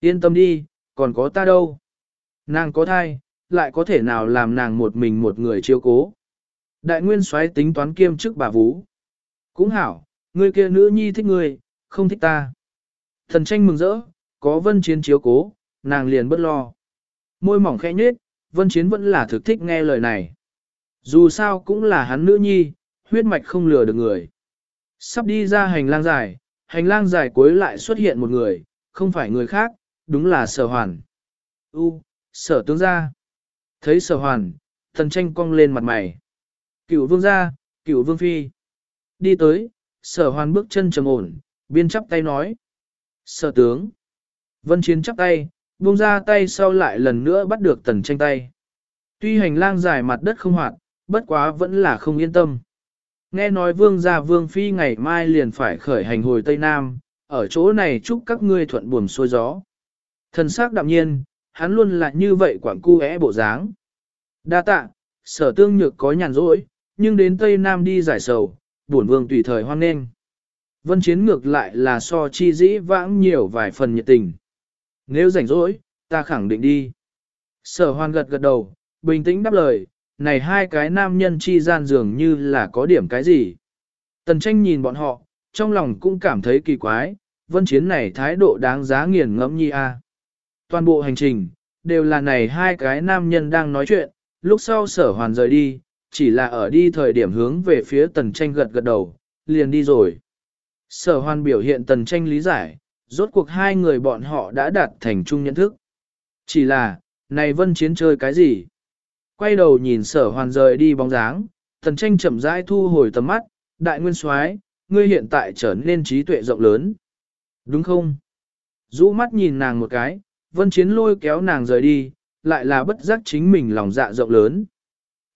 Yên tâm đi, còn có ta đâu. Nàng có thai, lại có thể nào làm nàng một mình một người chiêu cố. Đại nguyên soái tính toán kiêm chức bà Vũ. Cũng hảo, người kia nữ nhi thích người, không thích ta. Thần tranh mừng rỡ, có vân chiến chiếu cố, nàng liền bất lo. Môi mỏng khẽ nhếch, vân chiến vẫn là thực thích nghe lời này. Dù sao cũng là hắn nữ nhi, huyết mạch không lừa được người. Sắp đi ra hành lang dài, hành lang dài cuối lại xuất hiện một người, không phải người khác, đúng là sở hoàn. U, sở tướng ra, Thấy sở hoàn, thần tranh cong lên mặt mày. Cựu vương gia, cựu vương phi. Đi tới, sở hoàn bước chân trầm ổn, biên chắp tay nói. Sở tướng. Vân chiến chắp tay, buông ra tay sau lại lần nữa bắt được tần tranh tay. Tuy hành lang dài mặt đất không hoạt, bất quá vẫn là không yên tâm. Nghe nói vương gia vương phi ngày mai liền phải khởi hành hồi Tây Nam, ở chỗ này chúc các ngươi thuận buồm xuôi gió. Thần sắc đạm nhiên, hắn luôn là như vậy quảng cu é bộ dáng. Đa tạ, sở tương nhược có nhàn rỗi, nhưng đến Tây Nam đi giải sầu, bổn vương tùy thời hoan nghênh. Vân chiến ngược lại là so chi dĩ vãng nhiều vài phần nhiệt tình. Nếu rảnh rỗi, ta khẳng định đi. Sở hoàn gật gật đầu, bình tĩnh đáp lời, này hai cái nam nhân chi gian dường như là có điểm cái gì. Tần tranh nhìn bọn họ, trong lòng cũng cảm thấy kỳ quái, vân chiến này thái độ đáng giá nghiền ngẫm nhi a. Toàn bộ hành trình, đều là này hai cái nam nhân đang nói chuyện, lúc sau sở hoàn rời đi, chỉ là ở đi thời điểm hướng về phía tần tranh gật gật đầu, liền đi rồi. Sở hoàn biểu hiện tần tranh lý giải, rốt cuộc hai người bọn họ đã đạt thành chung nhận thức. Chỉ là, này vân chiến chơi cái gì? Quay đầu nhìn sở hoàn rời đi bóng dáng, tần tranh chậm rãi thu hồi tầm mắt, đại nguyên soái ngươi hiện tại trở nên trí tuệ rộng lớn. Đúng không? Dũ mắt nhìn nàng một cái, vân chiến lôi kéo nàng rời đi, lại là bất giác chính mình lòng dạ rộng lớn.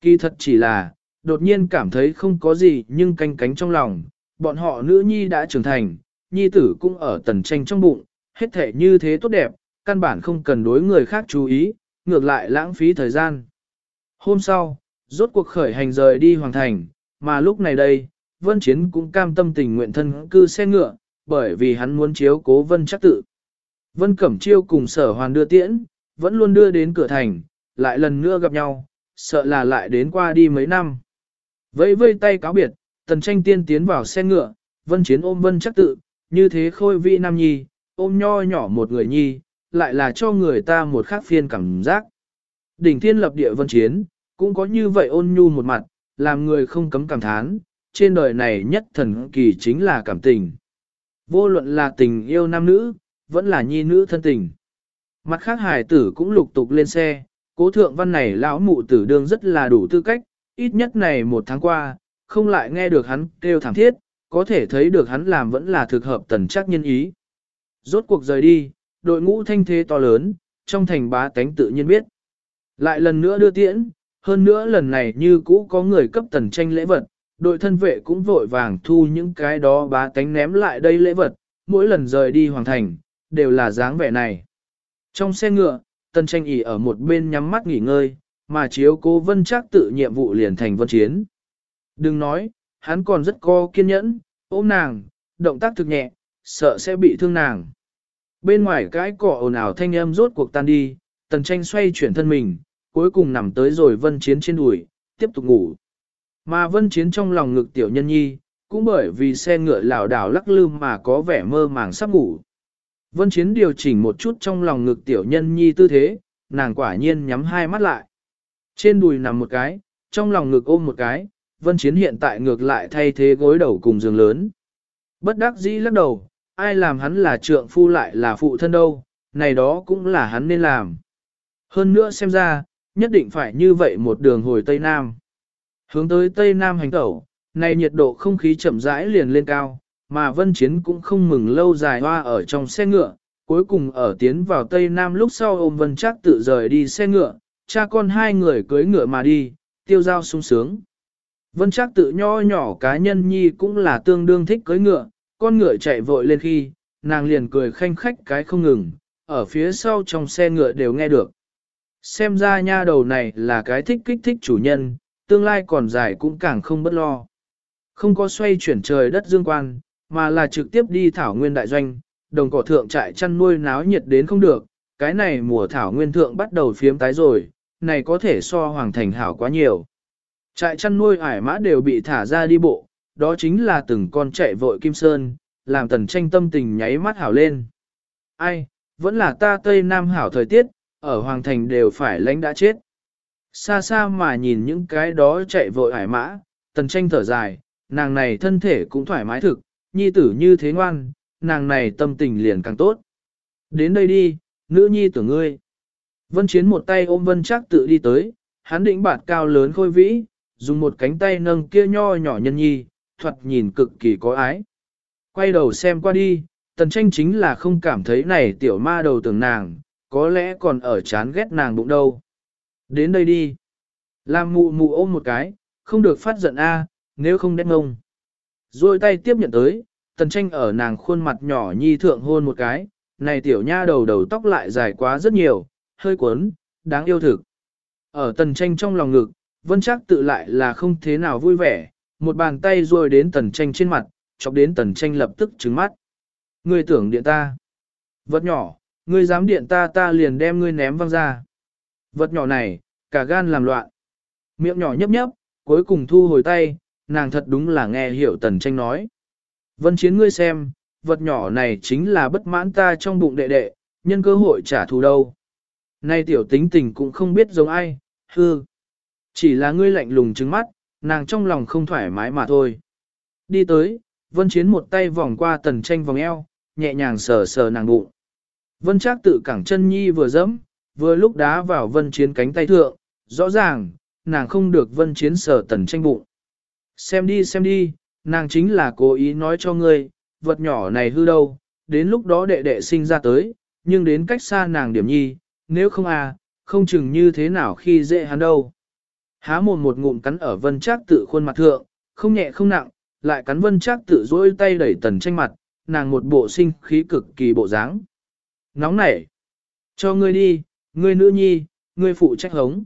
Kỳ thật chỉ là, đột nhiên cảm thấy không có gì nhưng canh cánh trong lòng, bọn họ nữ nhi đã trưởng thành, nhi tử cũng ở tần tranh trong bụng, hết thể như thế tốt đẹp, căn bản không cần đối người khác chú ý, ngược lại lãng phí thời gian. Hôm sau, rốt cuộc khởi hành rời đi hoàng thành, mà lúc này đây, Vân Chiến cũng cam tâm tình nguyện thân cư xe ngựa, bởi vì hắn muốn chiếu cố Vân chắc tự. Vân Cẩm Chiêu cùng sở hoàn đưa tiễn, vẫn luôn đưa đến cửa thành, lại lần nữa gặp nhau, sợ là lại đến qua đi mấy năm. Vẫy vây tay cáo biệt, tần tranh tiên tiến vào xe ngựa, Vân Chiến ôm Vân chắc tự, như thế khôi vị nam nhi, ôm nho nhỏ một người nhi, lại là cho người ta một khác phiên cảm giác. Đỉnh thiên lập địa Vân Chiến, cũng có như vậy ôn nhu một mặt, làm người không cấm cảm thán, trên đời này nhất thần kỳ chính là cảm tình. Vô luận là tình yêu nam nữ, vẫn là nhi nữ thân tình. Mặt khác hải tử cũng lục tục lên xe, cố thượng văn này lão mụ tử đương rất là đủ tư cách, ít nhất này một tháng qua, không lại nghe được hắn kêu thảm thiết, có thể thấy được hắn làm vẫn là thực hợp tần chắc nhân ý. Rốt cuộc rời đi, đội ngũ thanh thế to lớn, trong thành bá tánh tự nhiên biết. Lại lần nữa đưa tiễn, hơn nữa lần này như cũ có người cấp tần tranh lễ vật, đội thân vệ cũng vội vàng thu những cái đó bá tánh ném lại đây lễ vật, mỗi lần rời đi hoàng thành, đều là dáng vẻ này. Trong xe ngựa, tần tranh ỉ ở một bên nhắm mắt nghỉ ngơi, mà chiếu cố vân chắc tự nhiệm vụ liền thành vân chiến. Đừng nói, hắn còn rất có kiên nhẫn, ôm nàng, động tác thực nhẹ, sợ sẽ bị thương nàng. Bên ngoài cái cỏ ồn ào thanh âm rốt cuộc tan đi, tần tranh xoay chuyển thân mình, cuối cùng nằm tới rồi vân chiến trên đùi, tiếp tục ngủ. Mà vân chiến trong lòng ngực tiểu nhân nhi, cũng bởi vì xe ngựa lảo đảo lắc lư mà có vẻ mơ màng sắp ngủ. Vân chiến điều chỉnh một chút trong lòng ngực tiểu nhân nhi tư thế, nàng quả nhiên nhắm hai mắt lại. Trên đùi nằm một cái, trong lòng ngực ôm một cái, vân chiến hiện tại ngược lại thay thế gối đầu cùng giường lớn. Bất đắc dĩ lắc đầu, ai làm hắn là trượng phu lại là phụ thân đâu, này đó cũng là hắn nên làm. Hơn nữa xem ra, nhất định phải như vậy một đường hồi Tây Nam. Hướng tới Tây Nam hành tẩu, này nhiệt độ không khí chậm rãi liền lên cao, mà Vân Chiến cũng không mừng lâu dài hoa ở trong xe ngựa, cuối cùng ở tiến vào Tây Nam lúc sau ôm Vân Trác tự rời đi xe ngựa, cha con hai người cưới ngựa mà đi, tiêu giao sung sướng. Vân Trác tự nho nhỏ cá nhân nhi cũng là tương đương thích cưới ngựa, con ngựa chạy vội lên khi, nàng liền cười khanh khách cái không ngừng, ở phía sau trong xe ngựa đều nghe được. Xem ra nha đầu này là cái thích kích thích chủ nhân, tương lai còn dài cũng càng không bất lo. Không có xoay chuyển trời đất dương quan, mà là trực tiếp đi thảo nguyên đại doanh, đồng cỏ thượng trại chăn nuôi náo nhiệt đến không được, cái này mùa thảo nguyên thượng bắt đầu phiếm tái rồi, này có thể so hoàng thành hảo quá nhiều. Trại chăn nuôi ải mã đều bị thả ra đi bộ, đó chính là từng con chạy vội kim sơn, làm tần tranh tâm tình nháy mắt hảo lên. Ai, vẫn là ta Tây Nam hảo thời tiết, ở hoàng thành đều phải lãnh đã chết. Xa xa mà nhìn những cái đó chạy vội ải mã, tần tranh thở dài, nàng này thân thể cũng thoải mái thực, nhi tử như thế ngoan, nàng này tâm tình liền càng tốt. Đến đây đi, nữ nhi tử ngươi. Vân Chiến một tay ôm Vân Trác tự đi tới, hắn định bạt cao lớn khôi vĩ, dùng một cánh tay nâng kia nho nhỏ nhân nhi, thuật nhìn cực kỳ có ái. Quay đầu xem qua đi, tần tranh chính là không cảm thấy này tiểu ma đầu tưởng nàng, có lẽ còn ở chán ghét nàng bụng đâu. Đến đây đi. Làm mụ mụ ôm một cái, không được phát giận a, nếu không đét ngông. Rồi tay tiếp nhận tới, tần tranh ở nàng khuôn mặt nhỏ nhi thượng hôn một cái, này tiểu nha đầu đầu tóc lại dài quá rất nhiều, hơi cuốn, đáng yêu thực. Ở tần tranh trong lòng ngực, vân chắc tự lại là không thế nào vui vẻ, một bàn tay rồi đến tần tranh trên mặt, chọc đến tần tranh lập tức trứng mắt. Người tưởng điện ta. Vật nhỏ, Ngươi dám điện ta ta liền đem ngươi ném văng ra. Vật nhỏ này, cả gan làm loạn. Miệng nhỏ nhấp nhấp, cuối cùng thu hồi tay, nàng thật đúng là nghe hiểu tần tranh nói. Vân chiến ngươi xem, vật nhỏ này chính là bất mãn ta trong bụng đệ đệ, nhân cơ hội trả thù đâu. Nay tiểu tính tình cũng không biết giống ai, hư. Chỉ là ngươi lạnh lùng trứng mắt, nàng trong lòng không thoải mái mà thôi. Đi tới, vân chiến một tay vòng qua tần tranh vòng eo, nhẹ nhàng sờ sờ nàng bụng. Vân Trác tự cẳng chân nhi vừa dẫm, vừa lúc đá vào vân chiến cánh tay thượng, rõ ràng, nàng không được vân chiến sờ tần tranh bụng. Xem đi xem đi, nàng chính là cố ý nói cho ngươi, vật nhỏ này hư đâu, đến lúc đó đệ đệ sinh ra tới, nhưng đến cách xa nàng điểm nhi, nếu không à, không chừng như thế nào khi dễ hắn đâu. Há mồm một ngụm cắn ở vân trác tự khuôn mặt thượng, không nhẹ không nặng, lại cắn vân trác tự dỗi tay đẩy tần tranh mặt, nàng một bộ sinh khí cực kỳ bộ dáng. Nóng nảy. Cho ngươi đi, ngươi nữ nhi, ngươi phụ trách hống.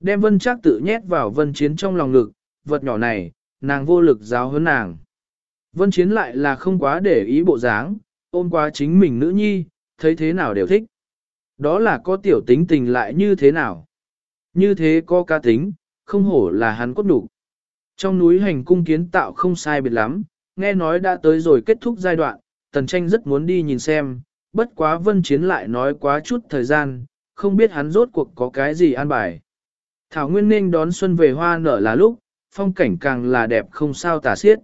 Đem vân trác tự nhét vào vân chiến trong lòng ngực, vật nhỏ này, nàng vô lực giáo hơn nàng. Vân chiến lại là không quá để ý bộ dáng, ôm quá chính mình nữ nhi, thấy thế nào đều thích. Đó là có tiểu tính tình lại như thế nào. Như thế có ca tính, không hổ là hắn cốt đủ. Trong núi hành cung kiến tạo không sai biệt lắm, nghe nói đã tới rồi kết thúc giai đoạn, tần tranh rất muốn đi nhìn xem, bất quá vân chiến lại nói quá chút thời gian, không biết hắn rốt cuộc có cái gì an bài. Thảo Nguyên Ninh đón xuân về hoa nở là lúc, phong cảnh càng là đẹp không sao tả xiết.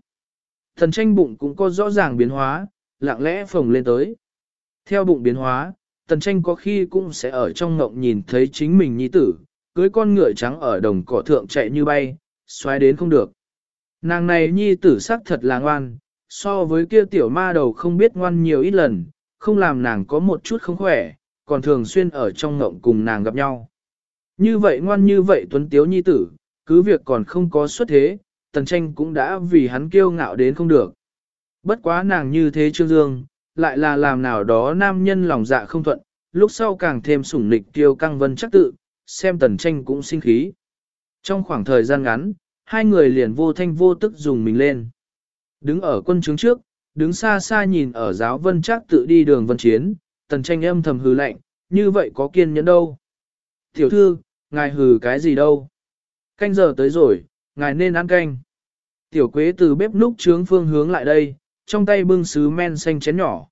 Thần tranh bụng cũng có rõ ràng biến hóa, lặng lẽ phồng lên tới. Theo bụng biến hóa, tần tranh có khi cũng sẽ ở trong ngộng nhìn thấy chính mình nhi tử, cưới con ngựa trắng ở đồng cỏ thượng chạy như bay, xoáy đến không được. Nàng này nhi tử sắc thật là ngoan, so với kia tiểu ma đầu không biết ngoan nhiều ít lần, không làm nàng có một chút không khỏe, còn thường xuyên ở trong ngộng cùng nàng gặp nhau. Như vậy ngoan như vậy tuấn tiếu nhi tử, cứ việc còn không có xuất thế, tần tranh cũng đã vì hắn kiêu ngạo đến không được. Bất quá nàng như thế trương dương, lại là làm nào đó nam nhân lòng dạ không thuận, lúc sau càng thêm sủng nịch tiêu căng vân chắc tự, xem tần tranh cũng sinh khí. Trong khoảng thời gian ngắn, hai người liền vô thanh vô tức dùng mình lên. Đứng ở quân trướng trước, đứng xa xa nhìn ở giáo vân chắc tự đi đường vân chiến, tần tranh âm thầm hừ lạnh, như vậy có kiên nhẫn đâu. Tiểu thư, ngài hừ cái gì đâu. Canh giờ tới rồi, ngài nên ăn canh. Tiểu quế từ bếp núc trướng phương hướng lại đây, trong tay bưng sứ men xanh chén nhỏ.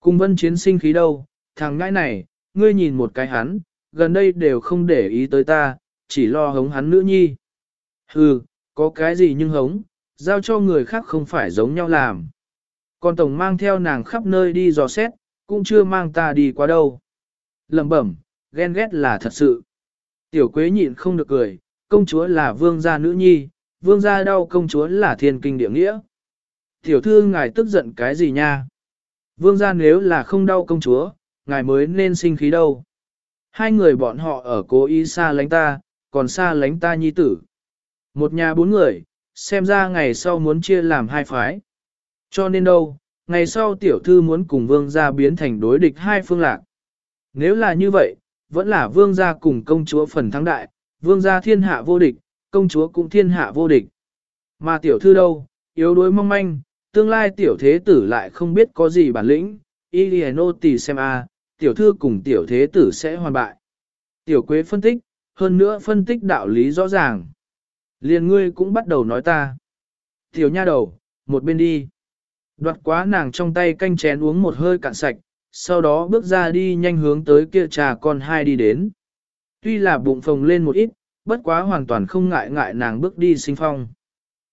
Cùng vân chiến sinh khí đâu, thằng ngãi này, ngươi nhìn một cái hắn, gần đây đều không để ý tới ta, chỉ lo hống hắn nữ nhi. Hừ, có cái gì nhưng hống, giao cho người khác không phải giống nhau làm. Còn tổng mang theo nàng khắp nơi đi dò xét, cũng chưa mang ta đi qua đâu. Lẩm bẩm, ghen ghét là thật sự. Tiểu quế nhịn không được cười, công chúa là vương gia nữ nhi, vương gia đau công chúa là thiên kinh địa nghĩa. Tiểu thư ngài tức giận cái gì nha? Vương gia nếu là không đau công chúa, ngài mới nên sinh khí đâu. Hai người bọn họ ở cố ý xa lánh ta, còn xa lánh ta nhi tử. Một nhà bốn người, xem ra ngày sau muốn chia làm hai phái. Cho nên đâu, ngày sau tiểu thư muốn cùng vương gia biến thành đối địch hai phương lạc. Nếu là như vậy, vẫn là vương gia cùng công chúa phần thắng đại, vương gia thiên hạ vô địch, công chúa cũng thiên hạ vô địch. Mà tiểu thư đâu, yếu đuối mong manh, tương lai tiểu thế tử lại không biết có gì bản lĩnh, Iliano tì xem a, tiểu thư cùng tiểu thế tử sẽ hoàn bại. Tiểu quế phân tích, hơn nữa phân tích đạo lý rõ ràng. Liền ngươi cũng bắt đầu nói ta. Tiểu nha đầu, một bên đi. Đoạt quá nàng trong tay canh chén uống một hơi cạn sạch, sau đó bước ra đi nhanh hướng tới kia trà con hai đi đến. Tuy là bụng phồng lên một ít, bất quá hoàn toàn không ngại ngại nàng bước đi sinh phong.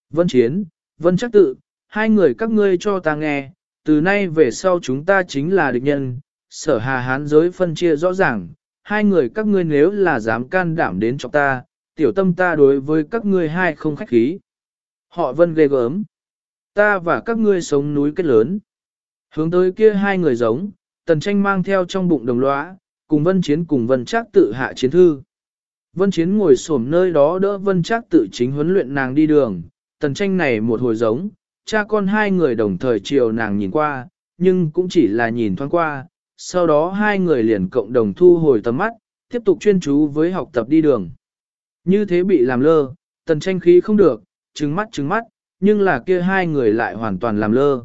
Vân Chiến, Vân Chắc Tự, hai người các ngươi cho ta nghe, từ nay về sau chúng ta chính là địch nhân, sở hà hán giới phân chia rõ ràng, hai người các ngươi nếu là dám can đảm đến cho ta, tiểu tâm ta đối với các ngươi hai không khách khí. Họ vân ghê gớm. Ta và các ngươi sống núi kết lớn. Hướng tới kia hai người giống, tần tranh mang theo trong bụng đồng lõa, cùng vân chiến cùng vân trác tự hạ chiến thư. Vân chiến ngồi xổm nơi đó đỡ vân trác tự chính huấn luyện nàng đi đường, tần tranh này một hồi giống, cha con hai người đồng thời chiều nàng nhìn qua, nhưng cũng chỉ là nhìn thoáng qua, sau đó hai người liền cộng đồng thu hồi tầm mắt, tiếp tục chuyên chú với học tập đi đường. Như thế bị làm lơ, tần tranh khí không được, trừng mắt trừng mắt, nhưng là kia hai người lại hoàn toàn làm lơ.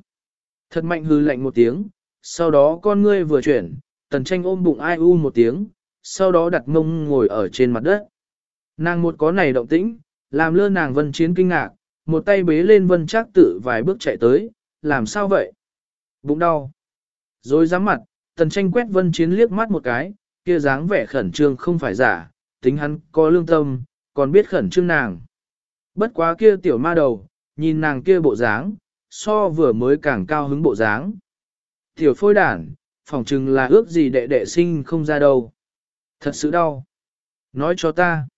Thật mạnh hư lạnh một tiếng, sau đó con ngươi vừa chuyển, tần tranh ôm bụng ai u một tiếng, sau đó đặt mông ngồi ở trên mặt đất. Nàng một có này động tĩnh, làm lơ nàng vân chiến kinh ngạc, một tay bế lên vân chắc tự vài bước chạy tới, làm sao vậy? Bụng đau. Rồi dám mặt, tần tranh quét vân chiến liếc mắt một cái, kia dáng vẻ khẩn trương không phải giả, tính hắn có lương tâm, còn biết khẩn trương nàng. Bất quá kia tiểu ma đầu, nhìn nàng kia bộ dáng, so vừa mới càng cao hứng bộ dáng. Tiểu phôi đản, phỏng chừng là ước gì đệ đệ sinh không ra đâu. Thật sự đau. Nói cho ta.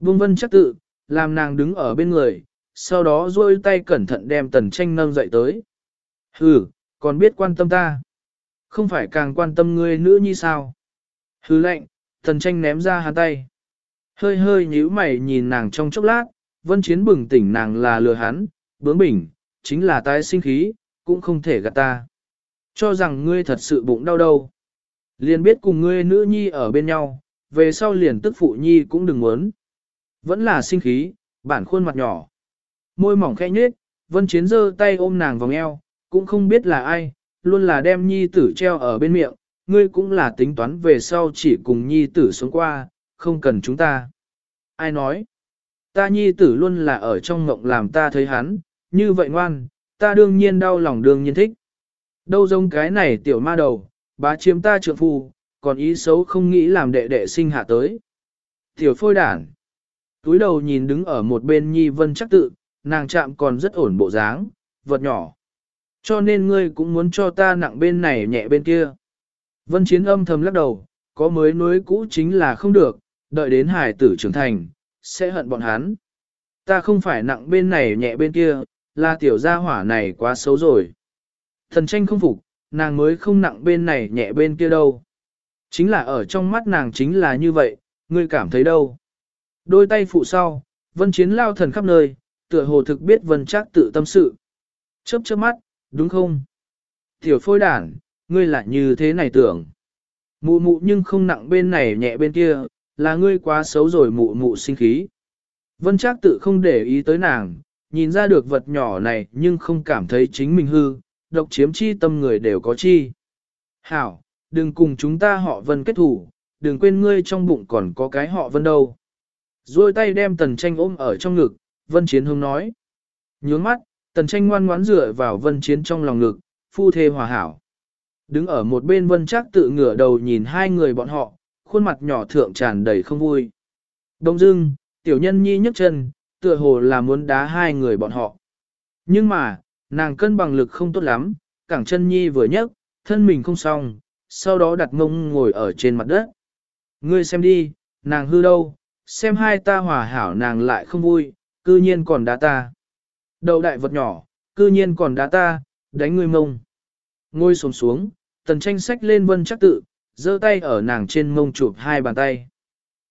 Vương vân chắc tự, làm nàng đứng ở bên người, sau đó duỗi tay cẩn thận đem tần tranh nâng dậy tới. Hừ, còn biết quan tâm ta. Không phải càng quan tâm ngươi nữa như sao. Hừ lệnh, tần tranh ném ra hắn tay. Hơi hơi nhíu mày nhìn nàng trong chốc lát, vân chiến bừng tỉnh nàng là lừa hắn, bướng bỉnh, chính là tái sinh khí, cũng không thể gạt ta. Cho rằng ngươi thật sự bụng đau đâu. Liền biết cùng ngươi nữ nhi ở bên nhau, về sau liền tức phụ nhi cũng đừng muốn. Vẫn là sinh khí, bản khuôn mặt nhỏ. Môi mỏng khẽ nhếch, vân chiến giơ tay ôm nàng vòng eo, cũng không biết là ai, luôn là đem nhi tử treo ở bên miệng, ngươi cũng là tính toán về sau chỉ cùng nhi tử sống qua, không cần chúng ta. Ai nói? Ta nhi tử luôn là ở trong ngộng làm ta thấy hắn, như vậy ngoan, ta đương nhiên đau lòng đương nhiên thích. Đâu giống cái này tiểu ma đầu, bá chiếm ta trượng phu, còn ý xấu không nghĩ làm đệ đệ sinh hạ tới. Tiểu phôi đản. Túi đầu nhìn đứng ở một bên nhi vân chắc tự, nàng chạm còn rất ổn bộ dáng, vật nhỏ. Cho nên ngươi cũng muốn cho ta nặng bên này nhẹ bên kia. Vân chiến âm thầm lắc đầu, có mới nối cũ chính là không được, đợi đến hải tử trưởng thành, sẽ hận bọn hắn. Ta không phải nặng bên này nhẹ bên kia, là tiểu gia hỏa này quá xấu rồi. Thần tranh không phục, nàng mới không nặng bên này nhẹ bên kia đâu. Chính là ở trong mắt nàng chính là như vậy, ngươi cảm thấy đâu. Đôi tay phụ sau, vân chiến lao thần khắp nơi, tựa hồ thực biết vân chắc tự tâm sự. Chớp chớp mắt, đúng không? Tiểu phôi đản, ngươi lại như thế này tưởng. Mụ mụ nhưng không nặng bên này nhẹ bên kia, là ngươi quá xấu rồi mụ mụ sinh khí. Vân chắc tự không để ý tới nàng, nhìn ra được vật nhỏ này nhưng không cảm thấy chính mình hư, độc chiếm chi tâm người đều có chi. Hảo, đừng cùng chúng ta họ vân kết thủ, đừng quên ngươi trong bụng còn có cái họ vân đâu. Rồi tay đem tần tranh ôm ở trong ngực, vân chiến hương nói. Nhướng mắt, tần tranh ngoan ngoãn dựa vào vân chiến trong lòng ngực, phu thê hòa hảo. Đứng ở một bên vân chắc tự ngửa đầu nhìn hai người bọn họ, khuôn mặt nhỏ thượng tràn đầy không vui. Đông dưng, tiểu nhân nhi nhấc chân, tựa hồ là muốn đá hai người bọn họ. Nhưng mà, nàng cân bằng lực không tốt lắm, cẳng chân nhi vừa nhấc, thân mình không xong, sau đó đặt mông ngồi ở trên mặt đất. Ngươi xem đi, nàng hư đâu, xem hai ta hòa hảo nàng lại không vui, cư nhiên còn đá ta. Đầu đại vật nhỏ, cư nhiên còn đá ta, đánh ngươi mông. Ngồi xuống xuống, tần tranh sách lên vân chắc tự, giơ tay ở nàng trên mông chụp hai bàn tay.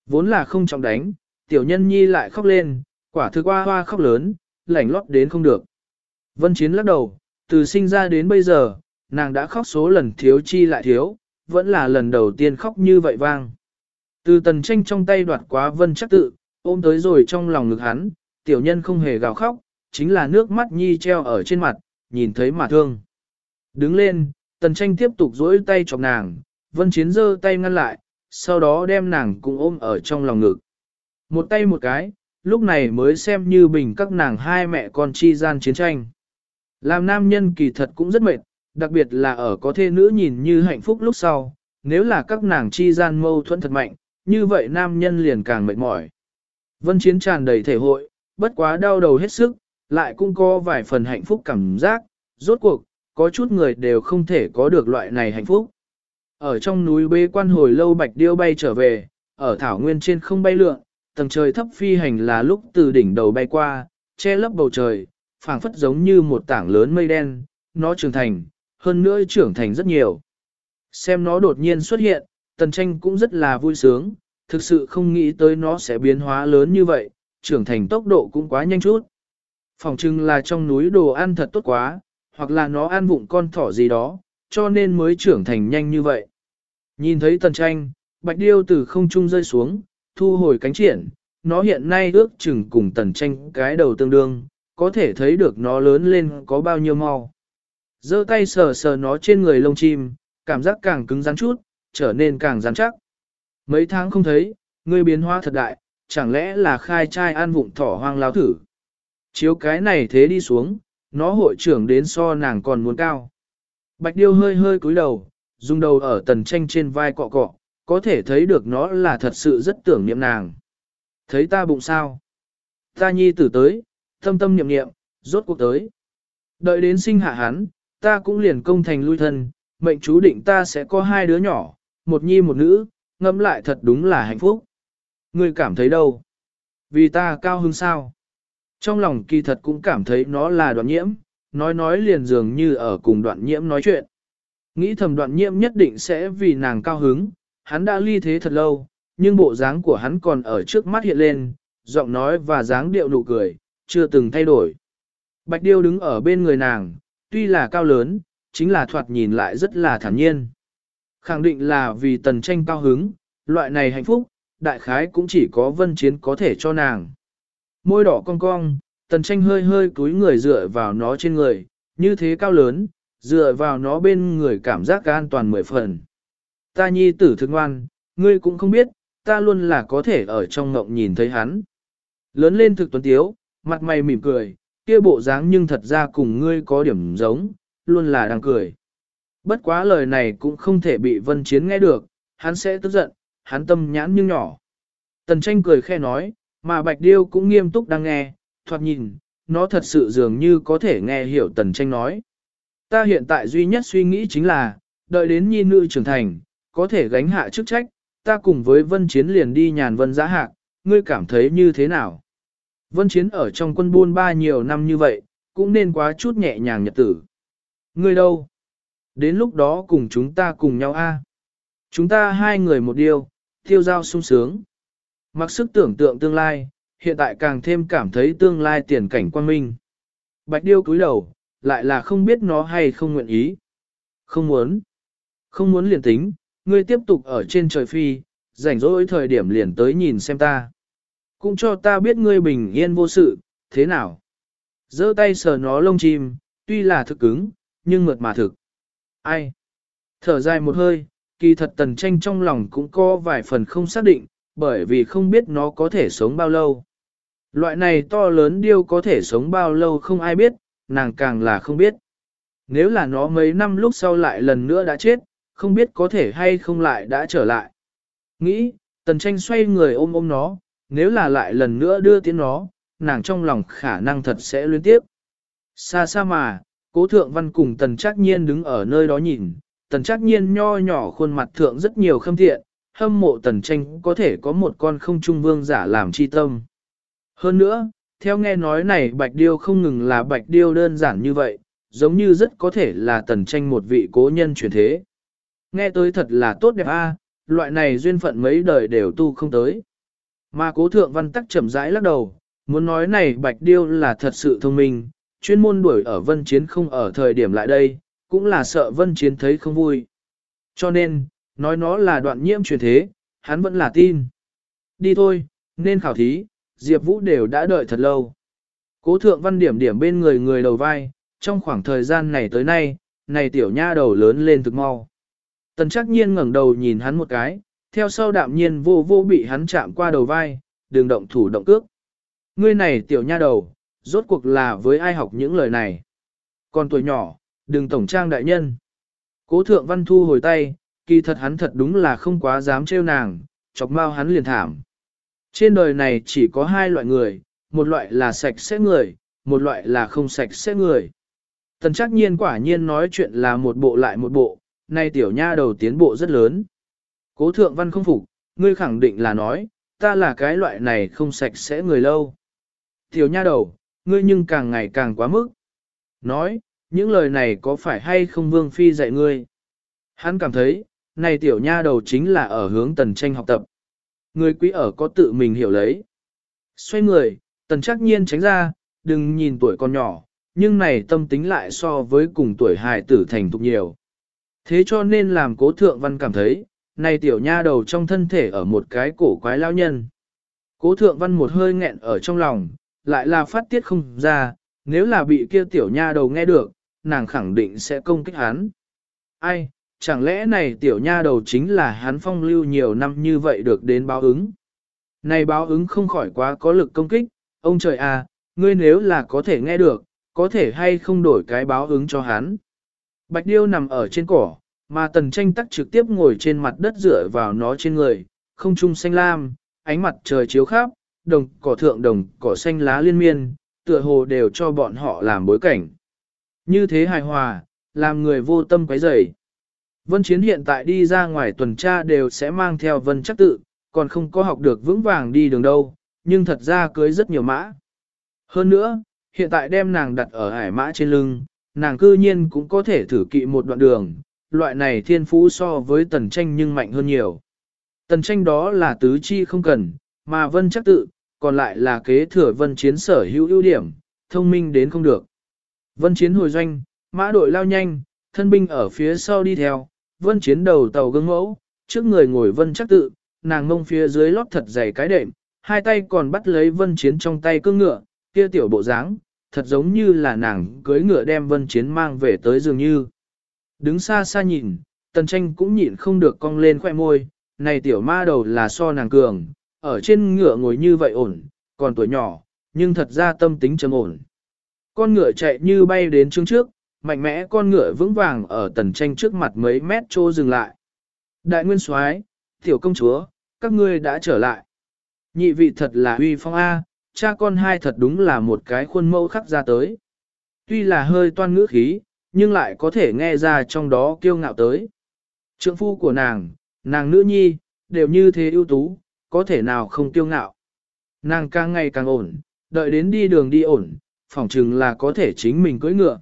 Vốn là không trọng đánh, tiểu nhân nhi lại khóc lên, quả thực hoa hoa khóc lớn, lảnh lót đến không được. Vân Chiến lắc đầu, từ sinh ra đến bây giờ, nàng đã khóc số lần thiếu chi lại thiếu, vẫn là lần đầu tiên khóc như vậy vang. Từ tần tranh trong tay đoạt quá vân chắc tự, ôm tới rồi trong lòng ngực hắn, tiểu nhân không hề gào khóc, chính là nước mắt nhi treo ở trên mặt, nhìn thấy mà thương. Đứng lên, tần tranh tiếp tục duỗi tay chọc nàng, vân chiến giơ tay ngăn lại, sau đó đem nàng cùng ôm ở trong lòng ngực. Một tay một cái, lúc này mới xem như bình các nàng hai mẹ con chi gian chiến tranh. Làm nam nhân kỳ thật cũng rất mệt, đặc biệt là ở có thê nữ nhìn như hạnh phúc lúc sau, nếu là các nàng chi gian mâu thuẫn thật mạnh, như vậy nam nhân liền càng mệt mỏi. Vân chiến tràn đầy thể hội, bất quá đau đầu hết sức, lại cũng có vài phần hạnh phúc cảm giác, rốt cuộc, có chút người đều không thể có được loại này hạnh phúc. Ở trong núi bê quan hồi lâu bạch điêu bay trở về, ở thảo nguyên trên không bay lượn, tầng trời thấp phi hành là lúc từ đỉnh đầu bay qua, che lấp bầu trời, phảng phất giống như một tảng lớn mây đen, nó trưởng thành, hơn nữa trưởng thành rất nhiều. Xem nó đột nhiên xuất hiện, tần tranh cũng rất là vui sướng, thực sự không nghĩ tới nó sẽ biến hóa lớn như vậy, trưởng thành tốc độ cũng quá nhanh chút. Phòng trưng là trong núi đồ ăn thật tốt quá, hoặc là nó ăn vụng con thỏ gì đó, cho nên mới trưởng thành nhanh như vậy. Nhìn thấy tần tranh, bạch điêu từ không trung rơi xuống, thu hồi cánh triển, nó hiện nay ước chừng cùng tần tranh cái đầu tương đương, có thể thấy được nó lớn lên có bao nhiêu mau. giơ tay sờ sờ nó trên người lông chim, cảm giác càng cứng rắn chút, trở nên càng rắn chắc. Mấy tháng không thấy, ngươi biến hóa thật đại, chẳng lẽ là khai trai ăn vụng thỏ hoang lao thử. Chiếu cái này thế đi xuống, nó hội trưởng đến so nàng còn muốn cao. Bạch điêu hơi hơi cúi đầu, dùng đầu ở tần tranh trên vai cọ cọ, có thể thấy được nó là thật sự rất tưởng niệm nàng. Thấy ta bụng sao? Ta nhi tử tới, thâm tâm niệm niệm, rốt cuộc tới. Đợi đến sinh hạ hắn, ta cũng liền công thành lui thân, mệnh chú định ta sẽ có hai đứa nhỏ, một nhi một nữ, ngẫm lại thật đúng là hạnh phúc. Ngươi cảm thấy đâu? Vì ta cao hứng sao? Trong lòng kỳ thật cũng cảm thấy nó là đoạn nhiễm, nói nói liền dường như ở cùng đoạn nhiễm nói chuyện. Nghĩ thầm đoạn nhiễm nhất định sẽ vì nàng cao hứng, hắn đã ly thế thật lâu, nhưng bộ dáng của hắn còn ở trước mắt hiện lên, giọng nói và dáng điệu nụ cười, chưa từng thay đổi. Bạch Điêu đứng ở bên người nàng, tuy là cao lớn, chính là thoạt nhìn lại rất là thản nhiên. Khẳng định là vì tần tranh cao hứng, loại này hạnh phúc, đại khái cũng chỉ có vân chiến có thể cho nàng. Môi đỏ cong cong, tần tranh hơi hơi cúi người dựa vào nó trên người, như thế cao lớn, dựa vào nó bên người cảm giác an toàn mười phần. Ta nhi tử thương ngoan, ngươi cũng không biết, ta luôn là có thể ở trong ngộng nhìn thấy hắn. Lớn lên thực tuấn tiếu, mặt mày mỉm cười, kia bộ dáng nhưng thật ra cùng ngươi có điểm giống, luôn là đang cười. Bất quá lời này cũng không thể bị vân chiến nghe được, hắn sẽ tức giận, hắn tâm nhãn nhưng nhỏ. Tần tranh cười khe nói, mà bạch điêu cũng nghiêm túc đang nghe, thoạt nhìn, nó thật sự dường như có thể nghe hiểu tần tranh nói. Ta hiện tại duy nhất suy nghĩ chính là, đợi đến nhi nữ trưởng thành, có thể gánh hạ chức trách, ta cùng với vân chiến liền đi nhàn vân giã hạc, ngươi cảm thấy như thế nào? Vân chiến ở trong quân buôn ba nhiều năm như vậy, cũng nên quá chút nhẹ nhàng nhật tử. Ngươi đâu? Đến lúc đó cùng chúng ta cùng nhau a. Chúng ta hai người một điều, tiêu giao sung sướng. Mặc sức tưởng tượng tương lai, hiện tại càng thêm cảm thấy tương lai tiền cảnh quan minh. Bạch điêu cúi đầu, lại là không biết nó hay không nguyện ý. Không muốn. Không muốn liền tính, ngươi tiếp tục ở trên trời phi, rảnh rỗi thời điểm liền tới nhìn xem ta. Cũng cho ta biết ngươi bình yên vô sự, thế nào? giơ tay sờ nó lông chim, tuy là thực cứng, nhưng mượt mà thực. Ai? Thở dài một hơi, kỳ thật tần tranh trong lòng cũng có vài phần không xác định, bởi vì không biết nó có thể sống bao lâu. Loại này to lớn điêu có thể sống bao lâu không ai biết, nàng càng là không biết. Nếu là nó mấy năm lúc sau lại lần nữa đã chết, không biết có thể hay không lại đã trở lại. Nghĩ, tần tranh xoay người ôm ôm nó, nếu là lại lần nữa đưa tiến nó, nàng trong lòng khả năng thật sẽ luyến tiếp. Xa xa mà, cố thượng văn cùng tần trác nhiên đứng ở nơi đó nhìn, tần trác nhiên nho nhỏ khuôn mặt thượng rất nhiều khâm thiện, hâm mộ tần tranh có thể có một con không trung vương giả làm chi tâm. Hơn nữa, theo nghe nói này bạch điêu không ngừng là bạch điêu đơn giản như vậy, giống như rất có thể là tần tranh một vị cố nhân truyền thế. Nghe tới thật là tốt đẹp a, loại này duyên phận mấy đời đều tu không tới. Mà cố thượng văn tắc chậm rãi lắc đầu, muốn nói này bạch điêu là thật sự thông minh, chuyên môn đuổi ở vân chiến không ở thời điểm lại đây, cũng là sợ vân chiến thấy không vui. Cho nên, nói nó là đoạn nhiễm truyền thế, hắn vẫn là tin. Đi thôi, nên khảo thí, Diệp Vũ đều đã đợi thật lâu. Cố thượng văn điểm điểm bên người người đầu vai, trong khoảng thời gian này tới nay, này tiểu nha đầu lớn lên thực mau. Tần chắc nhiên ngẩng đầu nhìn hắn một cái, theo sau đạm nhiên vô vô bị hắn chạm qua đầu vai, đường động thủ động cước. Ngươi này tiểu nha đầu, rốt cuộc là với ai học những lời này. Còn tuổi nhỏ, đừng tổng trang đại nhân. Cố thượng văn thu hồi tay, kỳ thật hắn thật đúng là không quá dám trêu nàng, chọc mau hắn liền thảm. Trên đời này chỉ có hai loại người, một loại là sạch sẽ người, một loại là không sạch sẽ người. Tần chắc nhiên quả nhiên nói chuyện là một bộ lại một bộ, nay tiểu nha đầu tiến bộ rất lớn. Cố thượng văn không phục, ngươi khẳng định là nói, ta là cái loại này không sạch sẽ người lâu. Tiểu nha đầu, ngươi nhưng càng ngày càng quá mức. Nói, những lời này có phải hay không vương phi dạy ngươi? Hắn cảm thấy, này tiểu nha đầu chính là ở hướng tần tranh học tập. Người quý ở có tự mình hiểu lấy. Xoay người, tần chắc nhiên tránh ra, đừng nhìn tuổi con nhỏ, nhưng này tâm tính lại so với cùng tuổi hài tử thành thục nhiều. Thế cho nên làm cố thượng văn cảm thấy, này tiểu nha đầu trong thân thể ở một cái cổ quái lao nhân. Cố thượng văn một hơi nghẹn ở trong lòng, lại là phát tiết không ra, nếu là bị kia tiểu nha đầu nghe được, nàng khẳng định sẽ công kích hắn. Ai, chẳng lẽ này tiểu nha đầu chính là hắn phong lưu nhiều năm như vậy được đến báo ứng. Này báo ứng không khỏi quá có lực công kích, ông trời à, ngươi nếu là có thể nghe được, có thể hay không đổi cái báo ứng cho hắn. Bạch điêu nằm ở trên cỏ, mà tần tranh tắc trực tiếp ngồi trên mặt đất dựa vào nó trên người, không trung xanh lam, ánh mặt trời chiếu khắp, đồng cỏ thượng đồng cỏ xanh lá liên miên, tựa hồ đều cho bọn họ làm bối cảnh. Như thế hài hòa, làm người vô tâm quấy rầy. Vân Chiến hiện tại đi ra ngoài tuần tra đều sẽ mang theo vân chắc tự, còn không có học được vững vàng đi đường đâu, nhưng thật ra cưới rất nhiều mã. Hơn nữa, hiện tại đem nàng đặt ở hải mã trên lưng, nàng cư nhiên cũng có thể thử kỵ một đoạn đường, loại này thiên phú so với tần tranh nhưng mạnh hơn nhiều. Tần tranh đó là tứ chi không cần, mà vân chắc tự, còn lại là kế thừa vân chiến sở hữu ưu điểm, thông minh đến không được. Vân chiến hồi doanh, mã đội lao nhanh, thân binh ở phía sau đi theo, vân chiến đầu tàu gương mẫu, trước người ngồi vân chắc tự, nàng ngông phía dưới lót thật dày cái đệm, hai tay còn bắt lấy vân chiến trong tay cương ngựa, kia tiểu bộ dáng, thật giống như là nàng cưới ngựa đem vân chiến mang về tới dường như. Đứng xa xa nhìn, tần tranh cũng nhịn không được cong lên khoẻ môi, này tiểu ma đầu là so nàng cường, ở trên ngựa ngồi như vậy ổn, còn tuổi nhỏ, nhưng thật ra tâm tính trầm ổn. Con ngựa chạy như bay đến trước trước, mạnh mẽ con ngựa vững vàng ở tần tranh trước mặt mấy mét trô dừng lại. Đại nguyên soái, tiểu công chúa, các ngươi đã trở lại. Nhị vị thật là uy phong A, cha con hai thật đúng là một cái khuôn mẫu khắc ra tới. Tuy là hơi toan ngữ khí, nhưng lại có thể nghe ra trong đó kiêu ngạo tới. Trượng phu của nàng, nàng nữ nhi, đều như thế ưu tú, có thể nào không kiêu ngạo. Nàng càng ngày càng ổn, đợi đến đi đường đi ổn, phỏng chừng là có thể chính mình cưỡi ngựa.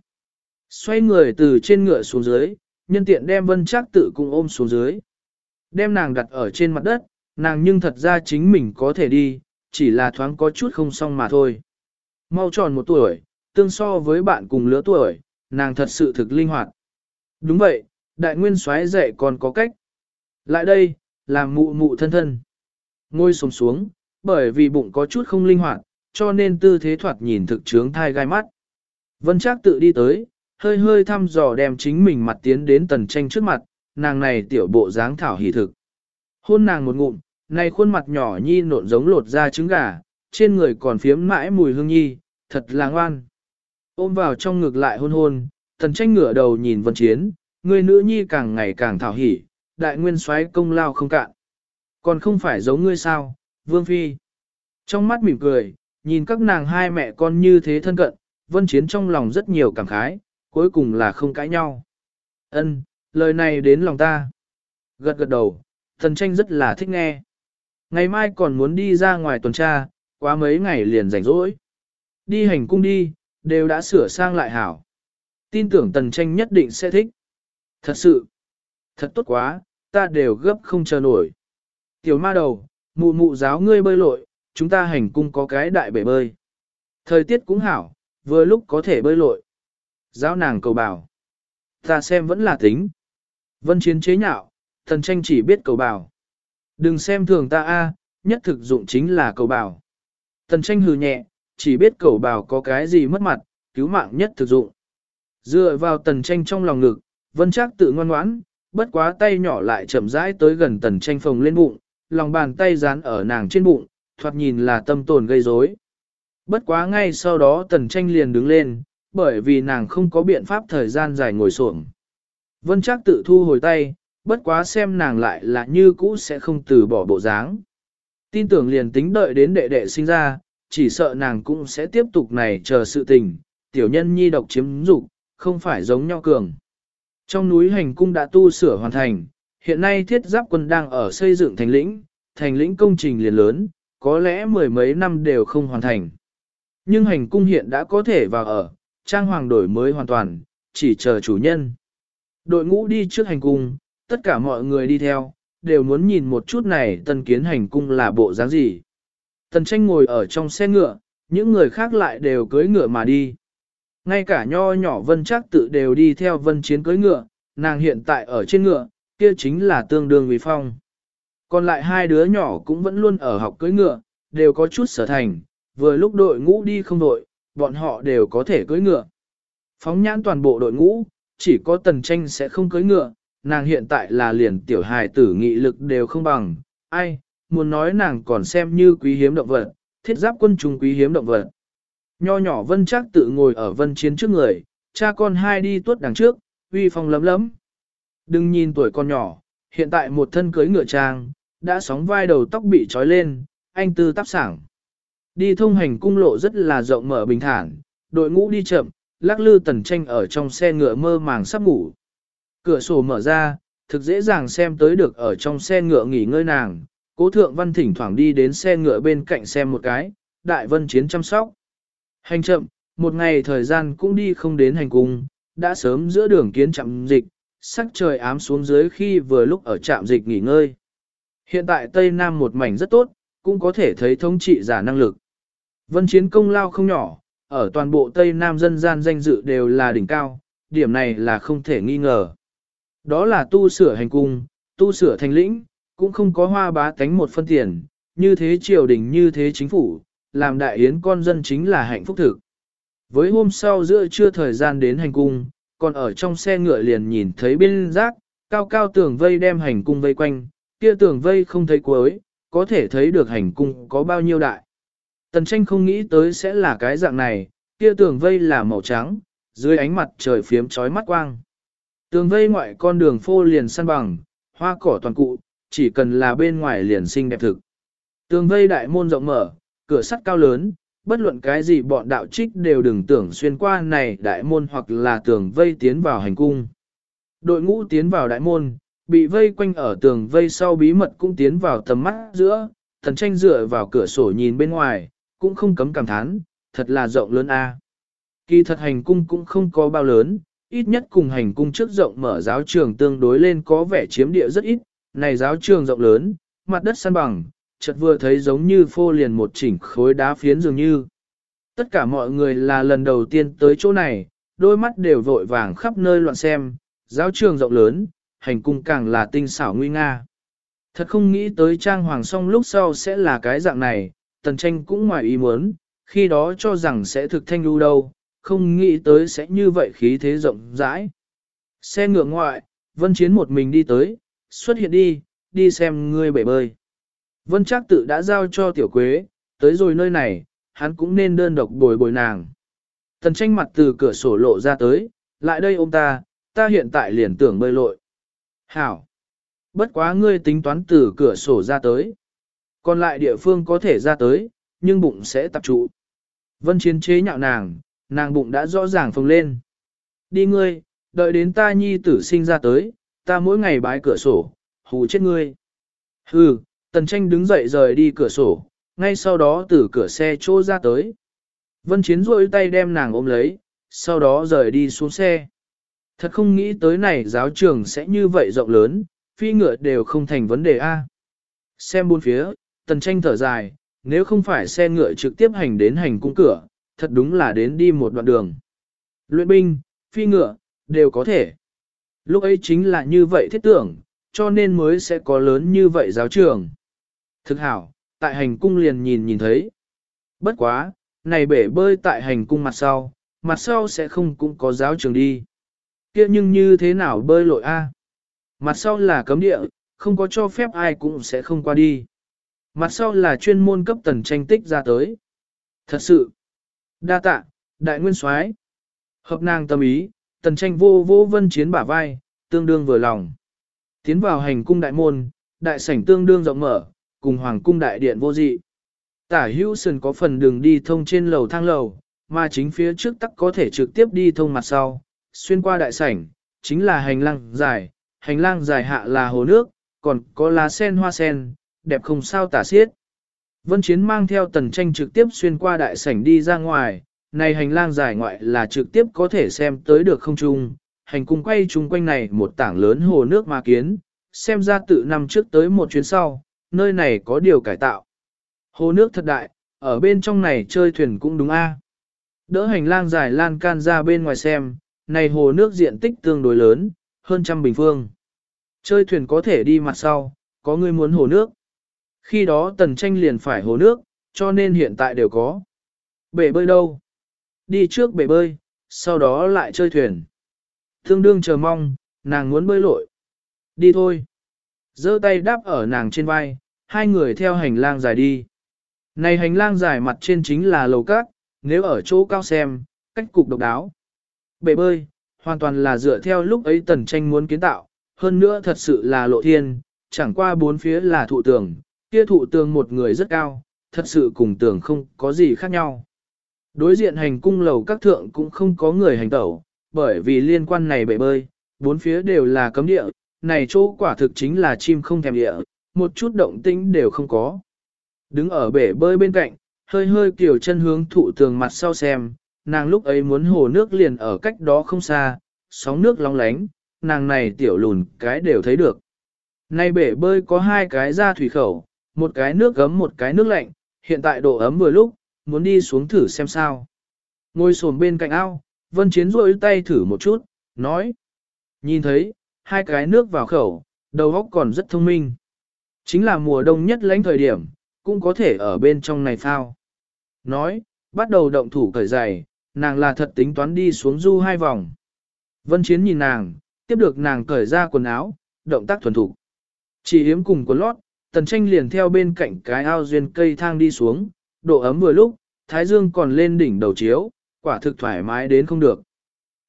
Xoay người từ trên ngựa xuống dưới, nhân tiện đem vân chắc tự cùng ôm xuống dưới. Đem nàng đặt ở trên mặt đất, nàng nhưng thật ra chính mình có thể đi, chỉ là thoáng có chút không xong mà thôi. Mau tròn một tuổi, tương so với bạn cùng lứa tuổi, nàng thật sự thực linh hoạt. Đúng vậy, đại nguyên soái dạy còn có cách. Lại đây, làm mụ mụ thân thân. Ngôi sống xuống, bởi vì bụng có chút không linh hoạt, cho nên tư thế thoạt nhìn thực trướng thai gai mắt. Vân Trác tự đi tới, hơi hơi thăm dò đem chính mình mặt tiến đến tần tranh trước mặt, nàng này tiểu bộ dáng thảo hỉ thực. Hôn nàng một ngụm, này khuôn mặt nhỏ nhi nộn giống lột da trứng gà, trên người còn phiếm mãi mùi hương nhi, thật là ngoan. Ôm vào trong ngực lại hôn hôn, tần tranh ngửa đầu nhìn vân chiến, người nữ nhi càng ngày càng thảo hỉ, đại nguyên soái công lao không cạn. Còn không phải giống ngươi sao, vương phi. Trong mắt mỉm cười, nhìn các nàng hai mẹ con như thế thân cận, vân chiến trong lòng rất nhiều cảm khái, cuối cùng là không cãi nhau. Ân, lời này đến lòng ta. Gật gật đầu, thần tranh rất là thích nghe. Ngày mai còn muốn đi ra ngoài tuần tra, quá mấy ngày liền rảnh rỗi. Đi hành cung đi, đều đã sửa sang lại hảo. Tin tưởng tần tranh nhất định sẽ thích. Thật sự, thật tốt quá, ta đều gấp không chờ nổi. Tiểu ma đầu, mụ mụ giáo ngươi bơi lội, chúng ta hành cung có cái đại bể bơi. Thời tiết cũng hảo, vừa lúc có thể bơi lội. Giáo nàng cầu bảo. Ta xem vẫn là tính. Vân chiến chế nhạo, thần tranh chỉ biết cầu bảo. Đừng xem thường ta a, nhất thực dụng chính là cầu bảo. Thần tranh hừ nhẹ, chỉ biết cầu bảo có cái gì mất mặt, cứu mạng nhất thực dụng. Dựa vào tần tranh trong lòng ngực, vân chắc tự ngoan ngoãn, bất quá tay nhỏ lại chậm rãi tới gần tần tranh phồng lên bụng, lòng bàn tay dán ở nàng trên bụng, thoạt nhìn là tâm tồn gây rối. Bất quá ngay sau đó tần tranh liền đứng lên, bởi vì nàng không có biện pháp thời gian dài ngồi xổm. Vân chắc tự thu hồi tay, bất quá xem nàng lại là như cũ sẽ không từ bỏ bộ dáng. Tin tưởng liền tính đợi đến đệ đệ sinh ra, chỉ sợ nàng cũng sẽ tiếp tục này chờ sự tình, tiểu nhân nhi độc chiếm dục, không phải giống nhau cường. Trong núi hành cung đã tu sửa hoàn thành, hiện nay thiết giáp quân đang ở xây dựng thành lĩnh, thành lĩnh công trình liền lớn, có lẽ mười mấy năm đều không hoàn thành. Nhưng hành cung hiện đã có thể vào ở, trang hoàng đổi mới hoàn toàn, chỉ chờ chủ nhân. Đội ngũ đi trước hành cung, tất cả mọi người đi theo, đều muốn nhìn một chút này tân kiến hành cung là bộ dáng gì. Tần tranh ngồi ở trong xe ngựa, những người khác lại đều cưới ngựa mà đi. Ngay cả nho nhỏ vân chắc tự đều đi theo vân chiến cưới ngựa, nàng hiện tại ở trên ngựa, kia chính là tương đương vì phong. Còn lại hai đứa nhỏ cũng vẫn luôn ở học cưới ngựa, đều có chút sở thành, vừa lúc đội ngũ đi không đội, bọn họ đều có thể cưới ngựa. Phóng nhãn toàn bộ đội ngũ, chỉ có tần tranh sẽ không cưới ngựa, nàng hiện tại là liền tiểu hài tử nghị lực đều không bằng, ai, muốn nói nàng còn xem như quý hiếm động vật, thiết giáp quân trùng quý hiếm động vật. Nho nhỏ vân chắc tự ngồi ở vân chiến trước người, cha con hai đi tuốt đằng trước, uy phong lấm lấm. Đừng nhìn tuổi con nhỏ, hiện tại một thân cưới ngựa trang, đã sóng vai đầu tóc bị trói lên, anh tư tắp sảng. Đi thông hành cung lộ rất là rộng mở bình thản, đội ngũ đi chậm, lắc lư tần tranh ở trong xe ngựa mơ màng sắp ngủ. Cửa sổ mở ra, thực dễ dàng xem tới được ở trong xe ngựa nghỉ ngơi nàng, cố thượng văn thỉnh thoảng đi đến xe ngựa bên cạnh xem một cái, đại vân chiến chăm sóc. Hành chậm, một ngày thời gian cũng đi không đến hành cung, đã sớm giữa đường kiến chạm dịch, sắc trời ám xuống dưới khi vừa lúc ở trạm dịch nghỉ ngơi. Hiện tại Tây Nam một mảnh rất tốt, cũng có thể thấy thống trị giả năng lực. Vân chiến công lao không nhỏ, ở toàn bộ Tây Nam dân gian danh dự đều là đỉnh cao, điểm này là không thể nghi ngờ. Đó là tu sửa hành cung, tu sửa thành lĩnh, cũng không có hoa bá tánh một phân tiền, như thế triều đình như thế chính phủ, làm đại yến con dân chính là hạnh phúc thực. Với hôm sau giữa trưa thời gian đến hành cung, còn ở trong xe ngựa liền nhìn thấy bên rác, cao cao tường vây đem hành cung vây quanh, kia tường vây không thấy cuối, có thể thấy được hành cung có bao nhiêu đại. Tần tranh không nghĩ tới sẽ là cái dạng này, kia tường vây là màu trắng, dưới ánh mặt trời phiếm chói mắt quang. Tường vây ngoại con đường phô liền săn bằng, hoa cỏ toàn cụ, chỉ cần là bên ngoài liền sinh đẹp thực. Tường vây đại môn rộng mở, cửa sắt cao lớn, bất luận cái gì bọn đạo trích đều đừng tưởng xuyên qua này đại môn hoặc là tường vây tiến vào hành cung. Đội ngũ tiến vào đại môn, bị vây quanh ở tường vây sau bí mật cũng tiến vào tầm mắt giữa, thần tranh dựa vào cửa sổ nhìn bên ngoài, cũng không cấm cảm thán, thật là rộng lớn a. Kỳ thật hành cung cũng không có bao lớn, ít nhất cùng hành cung trước rộng mở giáo trường tương đối lên có vẻ chiếm địa rất ít, này giáo trường rộng lớn, mặt đất săn bằng, chợt vừa thấy giống như phô liền một chỉnh khối đá phiến dường như. Tất cả mọi người là lần đầu tiên tới chỗ này, đôi mắt đều vội vàng khắp nơi loạn xem, giáo trường rộng lớn, hành cung càng là tinh xảo nguy nga. Thật không nghĩ tới trang hoàng song lúc sau sẽ là cái dạng này, tần tranh cũng ngoài ý muốn, khi đó cho rằng sẽ thực thanh lưu đâu, không nghĩ tới sẽ như vậy khí thế rộng rãi. Xe ngựa ngoại, vân chiến một mình đi tới, xuất hiện đi, đi xem ngươi bể bơi. Vân Trác tự đã giao cho tiểu quế, tới rồi nơi này, hắn cũng nên đơn độc bồi bồi nàng. Tần tranh mặt từ cửa sổ lộ ra tới, lại đây ôm ta, ta hiện tại liền tưởng bơi lội. Hảo! Bất quá ngươi tính toán từ cửa sổ ra tới. Còn lại địa phương có thể ra tới, nhưng bụng sẽ tập trụ. Vân chiến chế nhạo nàng, nàng bụng đã rõ ràng phồng lên. Đi ngươi, đợi đến ta nhi tử sinh ra tới, ta mỗi ngày bái cửa sổ, hù chết ngươi. Hừ, tần tranh đứng dậy rời đi cửa sổ, ngay sau đó từ cửa xe trô ra tới. Vân chiến rôi tay đem nàng ôm lấy, sau đó rời đi xuống xe. Thật không nghĩ tới này giáo trường sẽ như vậy rộng lớn, phi ngựa đều không thành vấn đề A. Xem bốn phía, tần tranh thở dài, nếu không phải xe ngựa trực tiếp hành đến hành cung cửa, thật đúng là đến đi một đoạn đường. Luyện binh, phi ngựa, đều có thể. Lúc ấy chính là như vậy thiết tưởng, cho nên mới sẽ có lớn như vậy giáo trường. Thực hảo, tại hành cung liền nhìn nhìn thấy. Bất quá, này bể bơi tại hành cung mặt sau, mặt sau sẽ không cũng có giáo trường đi. kia nhưng như thế nào bơi lội a? Mặt sau là cấm địa, không có cho phép ai cũng sẽ không qua đi. Mặt sau là chuyên môn cấp tần tranh tích ra tới. Thật sự, đa tạ, đại nguyên soái Hợp nàng tâm ý, tần tranh vô vô vân chiến bả vai, tương đương vừa lòng. Tiến vào hành cung đại môn, đại sảnh tương đương rộng mở, cùng hoàng cung đại điện vô dị. Tả hữu sườn có phần đường đi thông trên lầu thang lầu, mà chính phía trước tắc có thể trực tiếp đi thông mặt sau, xuyên qua đại sảnh, chính là hành lang dài, hành lang dài hạ là hồ nước, còn có lá sen hoa sen, đẹp không sao tả xiết. Vân Chiến mang theo tần tranh trực tiếp xuyên qua đại sảnh đi ra ngoài, này hành lang dài ngoại là trực tiếp có thể xem tới được không trung, hành cung quay chung quanh này một tảng lớn hồ nước mà kiến, xem ra tự năm trước tới một chuyến sau, nơi này có điều cải tạo. Hồ nước thật đại, ở bên trong này chơi thuyền cũng đúng a. Đỡ hành lang dài lan can ra bên ngoài xem, này hồ nước diện tích tương đối lớn, hơn trăm bình phương. Chơi thuyền có thể đi mặt sau, có người muốn hồ nước. Khi đó tần tranh liền phải hồ nước, cho nên hiện tại đều có. Bể bơi đâu? Đi trước bể bơi, sau đó lại chơi thuyền. Thương đương chờ mong, nàng muốn bơi lội. Đi thôi. giơ tay đáp ở nàng trên vai, hai người theo hành lang dài đi. Này hành lang dài mặt trên chính là lầu cát, nếu ở chỗ cao xem, cách cục độc đáo. Bể bơi, hoàn toàn là dựa theo lúc ấy tần tranh muốn kiến tạo, hơn nữa thật sự là lộ thiên, chẳng qua bốn phía là thụ tường, kia thụ tường một người rất cao, thật sự cùng tường không có gì khác nhau. Đối diện hành cung lầu các thượng cũng không có người hành tẩu, bởi vì liên quan này bể bơi, bốn phía đều là cấm địa, này chỗ quả thực chính là chim không thèm địa, một chút động tĩnh đều không có. Đứng ở bể bơi bên cạnh, hơi hơi kiểu chân hướng thụ tường mặt sau xem, nàng lúc ấy muốn hồ nước liền ở cách đó không xa, sóng nước long lánh, nàng này tiểu lùn cái đều thấy được. Này bể bơi có hai cái ra thủy khẩu, một cái nước gấm một cái nước lạnh, hiện tại độ ấm vừa lúc, muốn đi xuống thử xem sao. Ngồi xổm bên cạnh ao, Vân Chiến rôi tay thử một chút, nói. Nhìn thấy, hai cái nước vào khẩu, đầu óc còn rất thông minh. Chính là mùa đông nhất lãnh thời điểm, cũng có thể ở bên trong này phao. Nói, bắt đầu động thủ cởi giày, nàng là thật tính toán đi xuống du hai vòng. Vân Chiến nhìn nàng, tiếp được nàng cởi ra quần áo, động tác thuần thủ. Chỉ hiếm cùng quần lót, tần tranh liền theo bên cạnh cái ao duyên cây thang đi xuống, độ ấm vừa lúc, thái dương còn lên đỉnh đầu chiếu, quả thực thoải mái đến không được.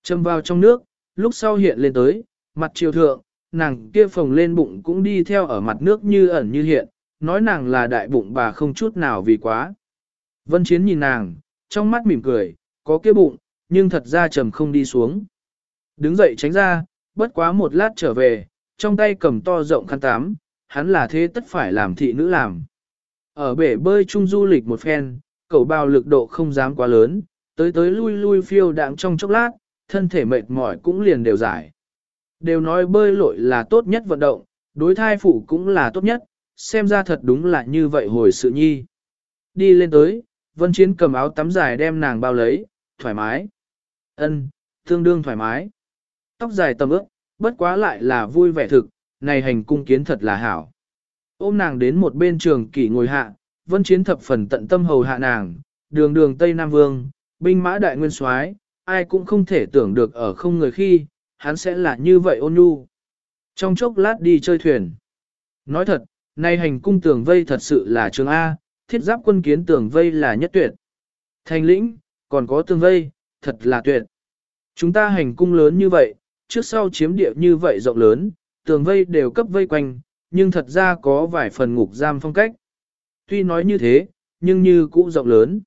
Châm vào trong nước, lúc sau hiện lên tới, mặt chiều thượng, nàng kia phồng lên bụng cũng đi theo ở mặt nước như ẩn như hiện, nói nàng là đại bụng bà không chút nào vì quá. Vân Chiến nhìn nàng, trong mắt mỉm cười, có kia bụng, nhưng thật ra trầm không đi xuống. Đứng dậy tránh ra, bất quá một lát trở về, trong tay cầm to rộng khăn tám, hắn là thế tất phải làm thị nữ làm. Ở bể bơi chung du lịch một phen, cậu bao lực độ không dám quá lớn, tới tới lui lui phiêu đạng trong chốc lát, thân thể mệt mỏi cũng liền đều giải. Đều nói bơi lội là tốt nhất vận động, đối thai phụ cũng là tốt nhất, xem ra thật đúng là như vậy hồi sự nhi. Đi lên tới, Vân Chiến cầm áo tắm dài đem nàng bao lấy, thoải mái. Ân, tương đương thoải mái. Tóc dài tầm ướp, bất quá lại là vui vẻ thực, này hành cung kiến thật là hảo. Ôm nàng đến một bên trường kỷ ngồi hạ, Vân Chiến thập phần tận tâm hầu hạ nàng, đường đường Tây Nam Vương, binh mã đại nguyên soái, ai cũng không thể tưởng được ở không người khi, hắn sẽ là như vậy ôn nhu. Trong chốc lát đi chơi thuyền. Nói thật, nay hành cung tường vây thật sự là trường A, thiết giáp quân kiến tường vây là nhất tuyệt. Thành lĩnh, còn có tường vây, thật là tuyệt. Chúng ta hành cung lớn như vậy, trước sau chiếm địa như vậy rộng lớn, tường vây đều cấp vây quanh, nhưng thật ra có vài phần ngục giam phong cách. Tuy nói như thế, nhưng như cũ rộng lớn.